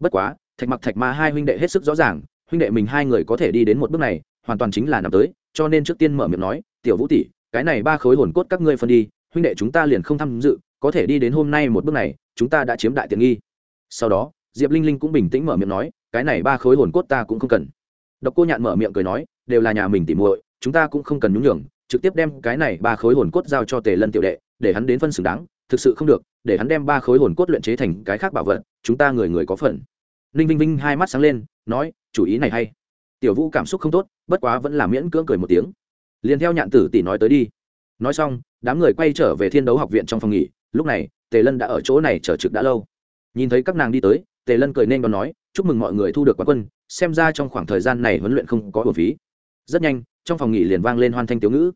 Bất quá, thạch mặc thạch ma hai huynh đệ hết sức rõ ràng, huynh đệ mình hai người có thể đi đến một bước này, hoàn toàn chính là nằm tới, cho nên trước tiên mở miệng nói, tiểu vũ tỷ, cái này ba khối hồn cốt các ngươi phân đi, huynh đệ chúng ta liền không tham dự, có thể đi đến hôm nay một bước này, chúng ta đã chiếm đại tiện nghi. Sau đó, diệp linh linh cũng bình tĩnh mở miệng nói, cái này ba khối hồn cốt ta cũng không cần. Độc cô nhạn mở miệng cười nói, đều là nhà mình tỉ muội, chúng ta cũng không cần nhúng nhường, trực tiếp đem cái này ba khối hồn cốt giao cho tề lân tiểu đệ, để hắn đến phân xứng đáng, thực sự không được để hắn đem ba khối hồn cốt luyện chế thành cái khác bảo vật, chúng ta người người có phần. Ninh vinh vinh hai mắt sáng lên, nói, chủ ý này hay. Tiểu vũ cảm xúc không tốt, bất quá vẫn là miễn cưỡng cười một tiếng. Liền theo nhạn tử tỷ nói tới đi. Nói xong, đám người quay trở về thiên đấu học viện trong phòng nghỉ, lúc này, tề lân đã ở chỗ này chờ trực đã lâu. Nhìn thấy các nàng đi tới, tề lân cười nên còn nói, chúc mừng mọi người thu được quán quân, xem ra trong khoảng thời gian này huấn luyện không có bổ phí. Rất nhanh, trong phòng nghỉ liền vang lên hoan thanh tiểu ngữ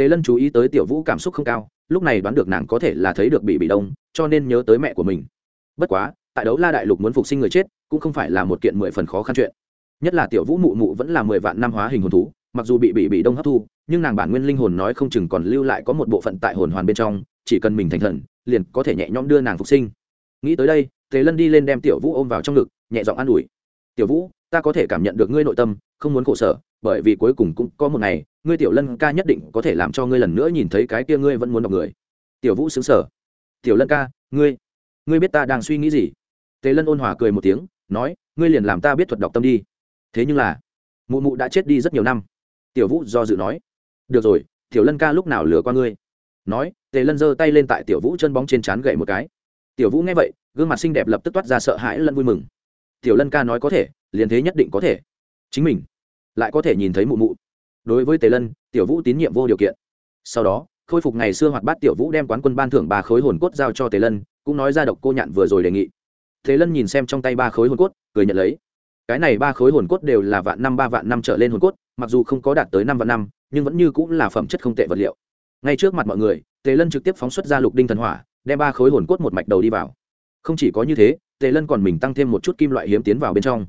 tề lân chú ý tới tiểu vũ cảm xúc không cao, lúc này đoán được nàng có thể là thấy được bị bị đông, cho nên nhớ tới mẹ của mình. Bất quá, tại đấu la đại lục muốn phục sinh người chết, cũng không phải là một kiện mười phần khó khăn chuyện. Nhất là tiểu vũ mụ mụ vẫn là mười vạn năm hóa hình hồn thú, mặc dù bị bị bị đông hấp thu, nhưng nàng bản nguyên linh hồn nói không chừng còn lưu lại có một bộ phận tại hồn hoàn bên trong, chỉ cần mình thành thần, liền có thể nhẹ nhõm đưa nàng phục sinh. Nghĩ tới đây tề lân đi lên đem tiểu vũ ôm vào trong ngực, nhẹ giọng an ủi. Tiểu vũ, ta có thể cảm nhận được ngươi nội tâm, không muốn khổ sở bởi vì cuối cùng cũng có một ngày, ngươi tiểu lân ca nhất định có thể làm cho ngươi lần nữa nhìn thấy cái kia ngươi vẫn muốn đọc người. Tiểu vũ xứng sở tiểu lân ca, ngươi ngươi biết ta đang suy nghĩ gì? Tề lân ôn hòa cười một tiếng, nói, ngươi liền làm ta biết thuật đọc tâm đi. Thế nhưng là, mụ mụ đã chết đi rất nhiều năm. Tiểu vũ do dự nói, được rồi, tiểu lân ca lúc nào lừa qua ngươi? Nói, tề lân giơ tay lên tại tiểu vũ chân bóng trên trán gậy một cái. Tiểu vũ nghe vậy, gương mặt xinh đẹp lập tức toát ra sợ hãi lẫn vui mừng. Tiểu lân ca nói có thể, liền thế nhất định có thể. Chính mình lại có thể nhìn thấy mụ mụ. Đối với tề lân, tiểu vũ tín nhiệm vô điều kiện. Sau đó, khôi phục ngày xưa hoạt bát tiểu vũ đem quán quân ban thưởng ba khối hồn cốt giao cho tề lân, cũng nói ra độc cô nhạn vừa rồi đề nghị. Tề lân nhìn xem trong tay ba khối hồn cốt, cười nhận lấy. Cái này ba khối hồn cốt đều là vạn năm ba vạn năm trở lên hồn cốt, mặc dù không có đạt tới năm vạn năm, nhưng vẫn như cũng là phẩm chất không tệ vật liệu. Ngay trước mặt mọi người, tề lân trực tiếp phóng xuất ra lục đinh thần hỏa, đem ba khối hồn cốt một mạch đầu đi vào. Không chỉ có như thế, tề lân còn mình tăng thêm một chút kim loại hiếm tiến vào bên trong.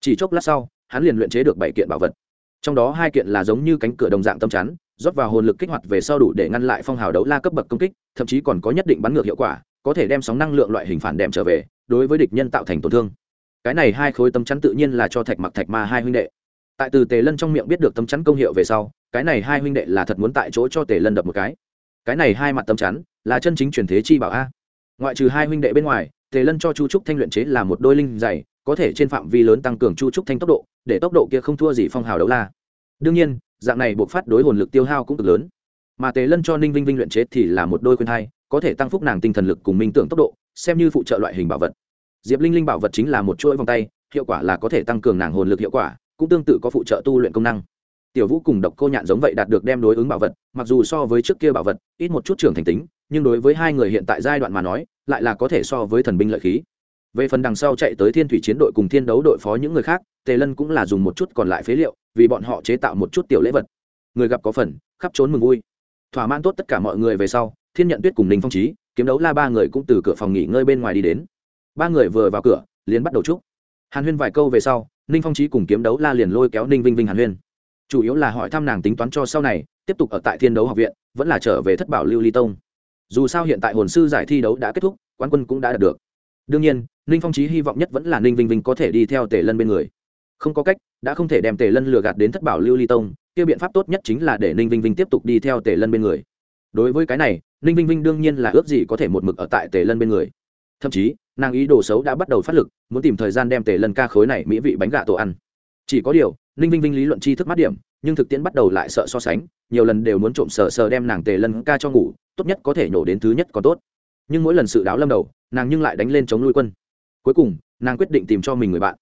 Chỉ chốc lát sau hắn liền luyện chế được bảy kiện bảo vật. Trong đó hai kiện là giống như cánh cửa đồng dạng tâm chắn, rót vào hồn lực kích hoạt về sau đủ để ngăn lại phong hào đấu la cấp bậc công kích, thậm chí còn có nhất định bắn ngược hiệu quả, có thể đem sóng năng lượng loại hình phản đệm trở về, đối với địch nhân tạo thành tổn thương. Cái này hai khối tấm chắn tự nhiên là cho thạch mặc thạch ma hai huynh đệ. Tại từ tề lân trong miệng biết được tấm chắn công hiệu về sau, cái này hai huynh đệ là thật muốn tại chỗ cho tề lân đập một cái. Cái này hai mặt tấm chắn là chân chính truyền thế chi bảo a. Ngoại trừ hai huynh đệ bên ngoài, tề lân cho chu trúc thanh luyện chế là một đôi linh dày có thể trên phạm vi lớn tăng cường chu trúc thanh tốc độ, để tốc độ kia không thua gì phong hào đấu la. Đương nhiên, dạng này buộc phát đối hồn lực tiêu hao cũng cực lớn. Mà tề lân cho ninh vinh vinh luyện chế thì là một đôi khuyên thai có thể tăng phúc nàng tinh thần lực cùng minh tưởng tốc độ, xem như phụ trợ loại hình bảo vật. Diệp linh linh bảo vật chính là một chuỗi vòng tay, hiệu quả là có thể tăng cường nàng hồn lực hiệu quả, cũng tương tự có phụ trợ tu luyện công năng. Tiểu vũ cùng độc cô nhạn giống vậy đạt được đem đối ứng bảo vật, mặc dù so với trước kia bảo vật, ít một chút trưởng thành tính, nhưng đối với hai người hiện tại giai đoạn mà nói, lại là có thể so với thần binh lợi khí về phần đằng sau chạy tới thiên thủy chiến đội cùng thiên đấu đội phó những người khác, tề lân cũng là dùng một chút còn lại phế liệu, vì bọn họ chế tạo một chút tiểu lễ vật. Người gặp có phần, khắp trốn mừng vui. Thỏa mãn tốt tất cả mọi người về sau, thiên nhận tuyết cùng ninh phong trí kiếm đấu la ba người cũng từ cửa phòng nghỉ ngơi bên ngoài đi đến. Ba người vừa vào cửa, liền bắt đầu chúc. Hàn huyên vài câu về sau, ninh phong trí cùng kiếm đấu la liền lôi kéo ninh vinh vinh hàn huyên. Chủ yếu là hỏi thăm nàng tính toán cho sau này, tiếp tục ở tại thiên đấu học viện, vẫn là trở về thất bảo lưu ly tông. Dù sao hiện tại hồn sư giải thi đấu đã kết thúc, quán quân cũng đã đạt được đương nhiên, ninh phong trí hy vọng nhất vẫn là ninh vinh vinh có thể đi theo tề lân bên người. Không có cách, đã không thể đem tề lân lừa gạt đến thất bảo lưu ly tông, kia biện pháp tốt nhất chính là để ninh vinh vinh tiếp tục đi theo tề lân bên người. Đối với cái này, ninh vinh vinh đương nhiên là ước gì có thể một mực ở tại tề lân bên người. Thậm chí, nàng ý đồ xấu đã bắt đầu phát lực, muốn tìm thời gian đem tề lân ca khối này mỹ vị bánh gà tổ ăn. Chỉ có điều, ninh vinh vinh lý luận tri thức mát điểm, nhưng thực tiễn bắt đầu lại sợ so sánh, nhiều lần đều muốn trộm sờ sờ đem nàng tề lân ca cho ngủ, tốt nhất có thể nhổ đến thứ nhất còn tốt. Nhưng mỗi lần sự đáo lâm đầu nàng nhưng lại đánh lên chống nuôi quân. Cuối cùng, nàng quyết định tìm cho mình người bạn.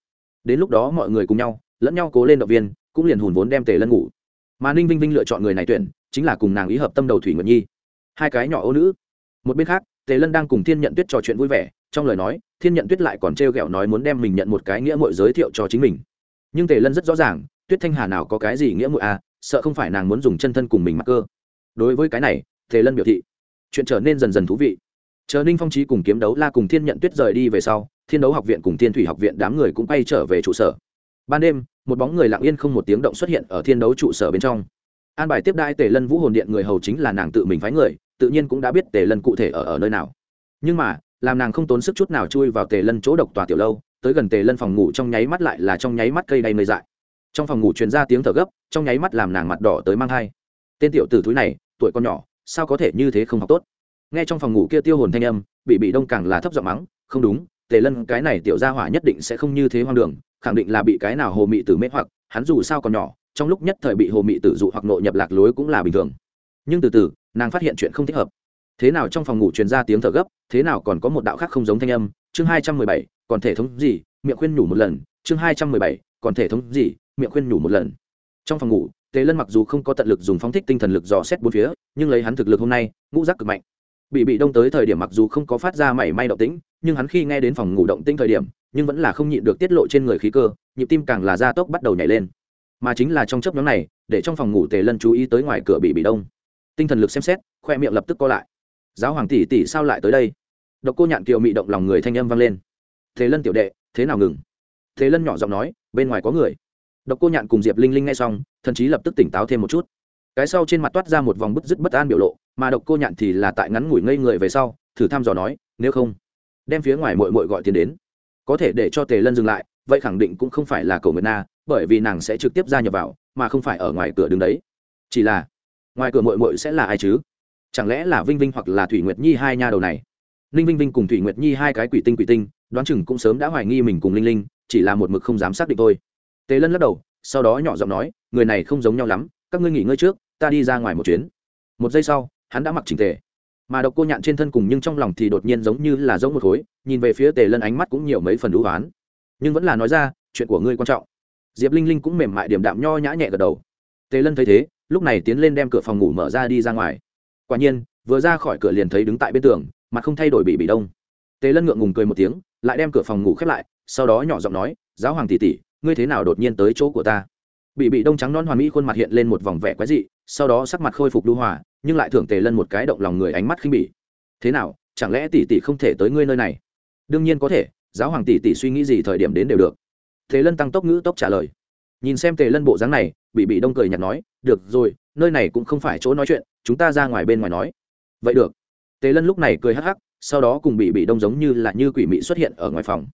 Đến lúc đó mọi người cùng nhau, lẫn nhau cố lên động viên, cũng liền hùn vốn đem tề lân ngủ. Mà ninh vinh vinh lựa chọn người này tuyển, chính là cùng nàng ý hợp tâm đầu thủy nguyệt nhi. Hai cái nhỏ ô nữ. Một bên khác, tề lân đang cùng thiên nhận tuyết trò chuyện vui vẻ, trong lời nói, thiên nhận tuyết lại còn trêu ghẹo nói muốn đem mình nhận một cái nghĩa mội giới thiệu cho chính mình. Nhưng tề lân rất rõ ràng, tuyết thanh hà nào có cái gì nghĩa mội à sợ không phải nàng muốn dùng chân thân cùng mình mặc cơ. Đối với cái này, tề lân biểu thị, chuyện trở nên dần dần thú vị chờ ninh phong trí cùng kiếm đấu la cùng thiên nhận tuyết rời đi về sau, thiên đấu học viện cùng thiên thủy học viện đám người cũng bay trở về trụ sở. Ban đêm, một bóng người lặng yên không một tiếng động xuất hiện ở thiên đấu trụ sở bên trong. An bài tiếp đai tề lân vũ hồn điện người hầu chính là nàng tự mình phái người, tự nhiên cũng đã biết tề lân cụ thể ở ở nơi nào. Nhưng mà, làm nàng không tốn sức chút nào chui vào tề lân chỗ độc tòa tiểu lâu, tới gần tề lân phòng ngủ trong nháy mắt lại là trong nháy mắt cây đầy mây dại. Trong phòng ngủ truyền ra tiếng thở gấp, trong nháy mắt làm nàng mặt đỏ tới mang thai. Tên tiểu tử thúi này, tuổi con nhỏ, sao có thể như thế không học tốt? Nghe trong phòng ngủ kia tiêu hồn thanh âm, bị bị đông càng là thấp giọng mắng, không đúng, tề lân, cái này tiểu gia hỏa nhất định sẽ không như thế hoang đường, khẳng định là bị cái nào hồ mị tử mê hoặc, hắn dù sao còn nhỏ, trong lúc nhất thời bị hồ mị tử dụ hoặc nội nhập lạc lối cũng là bình thường. Nhưng từ từ, nàng phát hiện chuyện không thích hợp. Thế nào trong phòng ngủ truyền ra tiếng thở gấp, thế nào còn có một đạo khác không giống thanh âm, chương hai trăm mười bảy, còn thể thống gì, miệng khuyên nhủ một lần, chương hai trăm mười bảy, còn thể thống gì, miệng khuyên nhủ một lần. Trong phòng ngủ, tề lân mặc dù không có tận lực dùng phóng thích tinh thần lực dò xét bốn phía, nhưng lấy hắn thực lực hôm nay, ngũ giác cực mạnh bị bị đông tới thời điểm mặc dù không có phát ra mảy may động tĩnh, nhưng hắn khi nghe đến phòng ngủ động tĩnh thời điểm, nhưng vẫn là không nhịn được tiết lộ trên người khí cơ, nhịp tim càng là gia tốc bắt đầu nhảy lên. Mà chính là trong chấp nhóm này, để trong phòng ngủ tề lân chú ý tới ngoài cửa bị bị đông. Tinh thần lực xem xét, khoe miệng lập tức co lại. Giáo hoàng tỷ tỷ sao lại tới đây? Độc cô nhạn kiều mị động lòng người thanh âm vang lên. Thế lân tiểu đệ, thế nào ngừng? Thế lân nhỏ giọng nói, bên ngoài có người. Độc cô nhạn cùng diệp linh linh nghe xong, thần chí lập tức tỉnh táo thêm một chút cái sau trên mặt toát ra một vòng bứt rứt bất an biểu lộ, mà độc cô nhạn thì là tại ngắn ngủi ngây người về sau, thử thăm dò nói, nếu không, đem phía ngoài mội mội gọi tiền đến. Có thể để cho tề lân dừng lại, vậy khẳng định cũng không phải là cầu nguyệt na, bởi vì nàng sẽ trực tiếp ra nhập vào, mà không phải ở ngoài cửa đứng đấy. Chỉ là, ngoài cửa mội mội sẽ là ai chứ? Chẳng lẽ là vinh vinh hoặc là thủy nguyệt nhi hai nha đầu này? Ninh vinh vinh cùng thủy nguyệt nhi hai cái quỷ tinh quỷ tinh, đoán chừng cũng sớm đã hoài nghi mình cùng linh linh, chỉ là một mực không dám xác định thôi. Tề lân lắc đầu, sau đó nhỏ giọng nói, người này không giống nhau lắm các ngươi nghỉ ngơi trước, ta đi ra ngoài một chuyến. Một giây sau, hắn đã mặc chỉnh tề. Mà độc cô nhạn trên thân cùng nhưng trong lòng thì đột nhiên giống như là giống một khối, nhìn về phía tề lân ánh mắt cũng nhiều mấy phần đũ oán nhưng vẫn là nói ra, chuyện của ngươi quan trọng. Diệp linh linh cũng mềm mại điểm đạm nho nhã nhẹ gật đầu. Tề lân thấy thế, lúc này tiến lên đem cửa phòng ngủ mở ra đi ra ngoài. Quả nhiên, vừa ra khỏi cửa liền thấy đứng tại bên tường mà không thay đổi bị bị đông. Tề lân ngượng ngùng cười một tiếng, lại đem cửa phòng ngủ khép lại, sau đó nhỏ giọng nói, giáo hoàng tỷ tỷ, ngươi thế nào đột nhiên tới chỗ của ta? Bị bị đông trắng non hoàn mỹ khuôn mặt hiện lên một vòng vẻ quái dị, sau đó sắc mặt khôi phục lưu hòa, nhưng lại thưởng tề lân một cái động lòng người ánh mắt khinh bỉ. Thế nào, chẳng lẽ tỷ tỷ không thể tới ngươi nơi này? Đương nhiên có thể, giáo hoàng tỷ tỷ suy nghĩ gì thời điểm đến đều được. Tề lân tăng tốc ngữ tốc trả lời. Nhìn xem tề lân bộ dáng này, bị bị đông cười nhạt nói, được rồi, nơi này cũng không phải chỗ nói chuyện, chúng ta ra ngoài bên ngoài nói. Vậy được. Tề lân lúc này cười hắc hắc, sau đó cùng bị bị đông giống như là như quỷ mị xuất hiện ở ngoài phòng.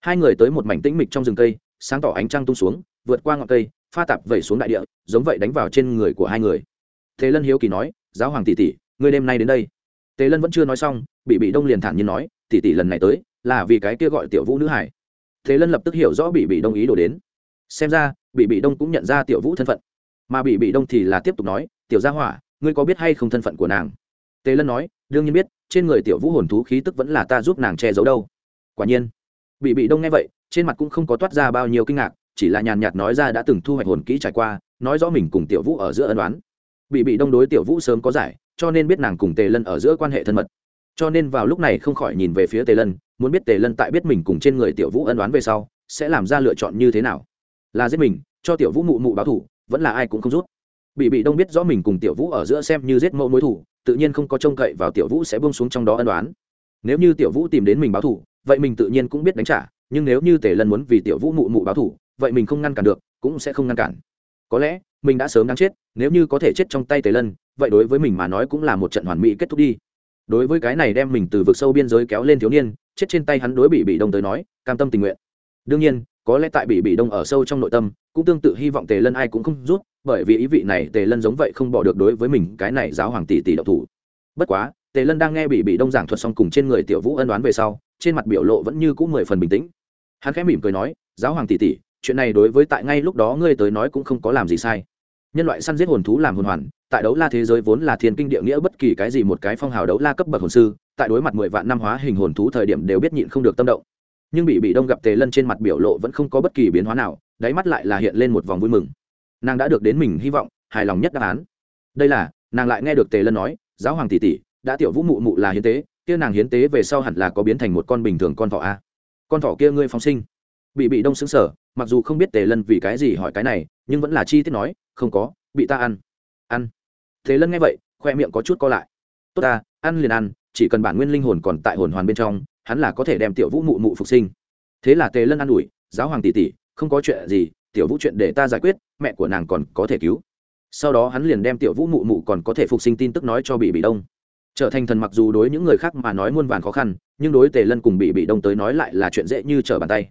Hai người tới một mảnh tĩnh mịch trong rừng cây, sáng tỏ ánh trăng tung xuống, vượt qua ngọn cây pha tạp vẩy xuống đại địa, giống vậy đánh vào trên người của hai người. Thế lân hiếu kỳ nói, giáo hoàng tỷ tỷ, ngươi đêm nay đến đây? Tề lân vẫn chưa nói xong, bị bị đông liền thản nhiên nói, tỷ tỷ lần này tới, là vì cái kia gọi tiểu vũ nữ hải. Thế lân lập tức hiểu rõ bị bị đông ý đổ đến. Xem ra bị bị đông cũng nhận ra tiểu vũ thân phận. Mà bị bị đông thì là tiếp tục nói, tiểu gia hỏa, ngươi có biết hay không thân phận của nàng? Tề lân nói, đương nhiên biết, trên người tiểu vũ hồn thú khí tức vẫn là ta giúp nàng che giấu đâu. Quả nhiên bị bị đông nghe vậy, trên mặt cũng không có toát ra bao nhiêu kinh ngạc chỉ là nhàn nhạt nói ra đã từng thu hoạch hồn kỹ trải qua, nói rõ mình cùng tiểu vũ ở giữa ân đoán bị bị đông đối tiểu vũ sớm có giải, cho nên biết nàng cùng tề lân ở giữa quan hệ thân mật. Cho nên vào lúc này không khỏi nhìn về phía tề lân, muốn biết tề lân tại biết mình cùng trên người tiểu vũ ân đoán về sau, sẽ làm ra lựa chọn như thế nào. Là giết mình, cho tiểu vũ mụ mụ báo thủ vẫn là ai cũng không rút. Bị bị đông biết rõ mình cùng tiểu vũ ở giữa xem như giết mẫu mối thủ tự nhiên không có trông cậy vào tiểu vũ sẽ buông xuống trong đó ân đoán nếu như tiểu vũ tìm đến mình báo thủ vậy mình tự nhiên cũng biết đánh trả, nhưng nếu như tề lân muốn vì tiểu vũ mụ mụ báo thủ vậy mình không ngăn cản được, cũng sẽ không ngăn cản. Có lẽ, mình đã sớm đáng chết, nếu như có thể chết trong tay tề lân, vậy đối với mình mà nói cũng là một trận hoàn mỹ kết thúc đi. Đối với cái này đem mình từ vực sâu biên giới kéo lên thiếu niên, chết trên tay hắn đối bị bị đông tới nói, cam tâm tình nguyện. Đương nhiên, có lẽ tại bị bị đông ở sâu trong nội tâm, cũng tương tự hy vọng tề lân ai cũng không rút, bởi vì ý vị này tề lân giống vậy không bỏ được đối với mình cái này giáo hoàng tỷ tỷ độc thủ. Bất quá, tề lân đang nghe bị bị đông giảng thuật xong cùng trên người tiểu vũ ân đoán về sau, trên mặt biểu lộ vẫn như cũng mười phần bình tĩnh. Hắn khẽ mỉm cười nói, giáo hoàng tỷ tỷ chuyện này đối với tại ngay lúc đó ngươi tới nói cũng không có làm gì sai. Nhân loại săn giết hồn thú làm hồn hoàn, tại đấu la thế giới vốn là thiên kinh địa nghĩa bất kỳ cái gì một cái phong hào đấu la cấp bậc hồn sư, tại đối mặt mười vạn năm hóa hình hồn thú thời điểm đều biết nhịn không được tâm động. Nhưng bị bị đông gặp tề lân trên mặt biểu lộ vẫn không có bất kỳ biến hóa nào, đáy mắt lại là hiện lên một vòng vui mừng. Nàng đã được đến mình hy vọng, hài lòng nhất đáp án. Đây là, nàng lại nghe được tề lân nói, giáo hoàng tỷ tỷ, đã tiểu vũ mụ mụ là hiến tế, kia nàng hiến tế về sau hẳn là có biến thành một con bình thường con thỏ a. Con thỏ kia ngươi phóng sinh. Bị bị đông xứng sở mặc dù không biết tề lân vì cái gì hỏi cái này, nhưng vẫn là chi tiết nói, không có, bị ta ăn. Ăn? Thế lân nghe vậy, khoe miệng có chút co lại. Tốt ta, ăn liền ăn, chỉ cần bản nguyên linh hồn còn tại hồn hoàn bên trong, hắn là có thể đem tiểu vũ mụ mụ phục sinh. Thế là tề lân ăn ủi, giáo hoàng tỷ tỷ, không có chuyện gì, tiểu vũ chuyện để ta giải quyết, mẹ của nàng còn có thể cứu. Sau đó hắn liền đem tiểu vũ mụ mụ còn có thể phục sinh tin tức nói cho bị bị đông. Trở thành thần mặc dù đối những người khác mà nói muôn vàn khó khăn, nhưng đối tề lân cùng bị bị đông tới nói lại là chuyện dễ như trở bàn tay.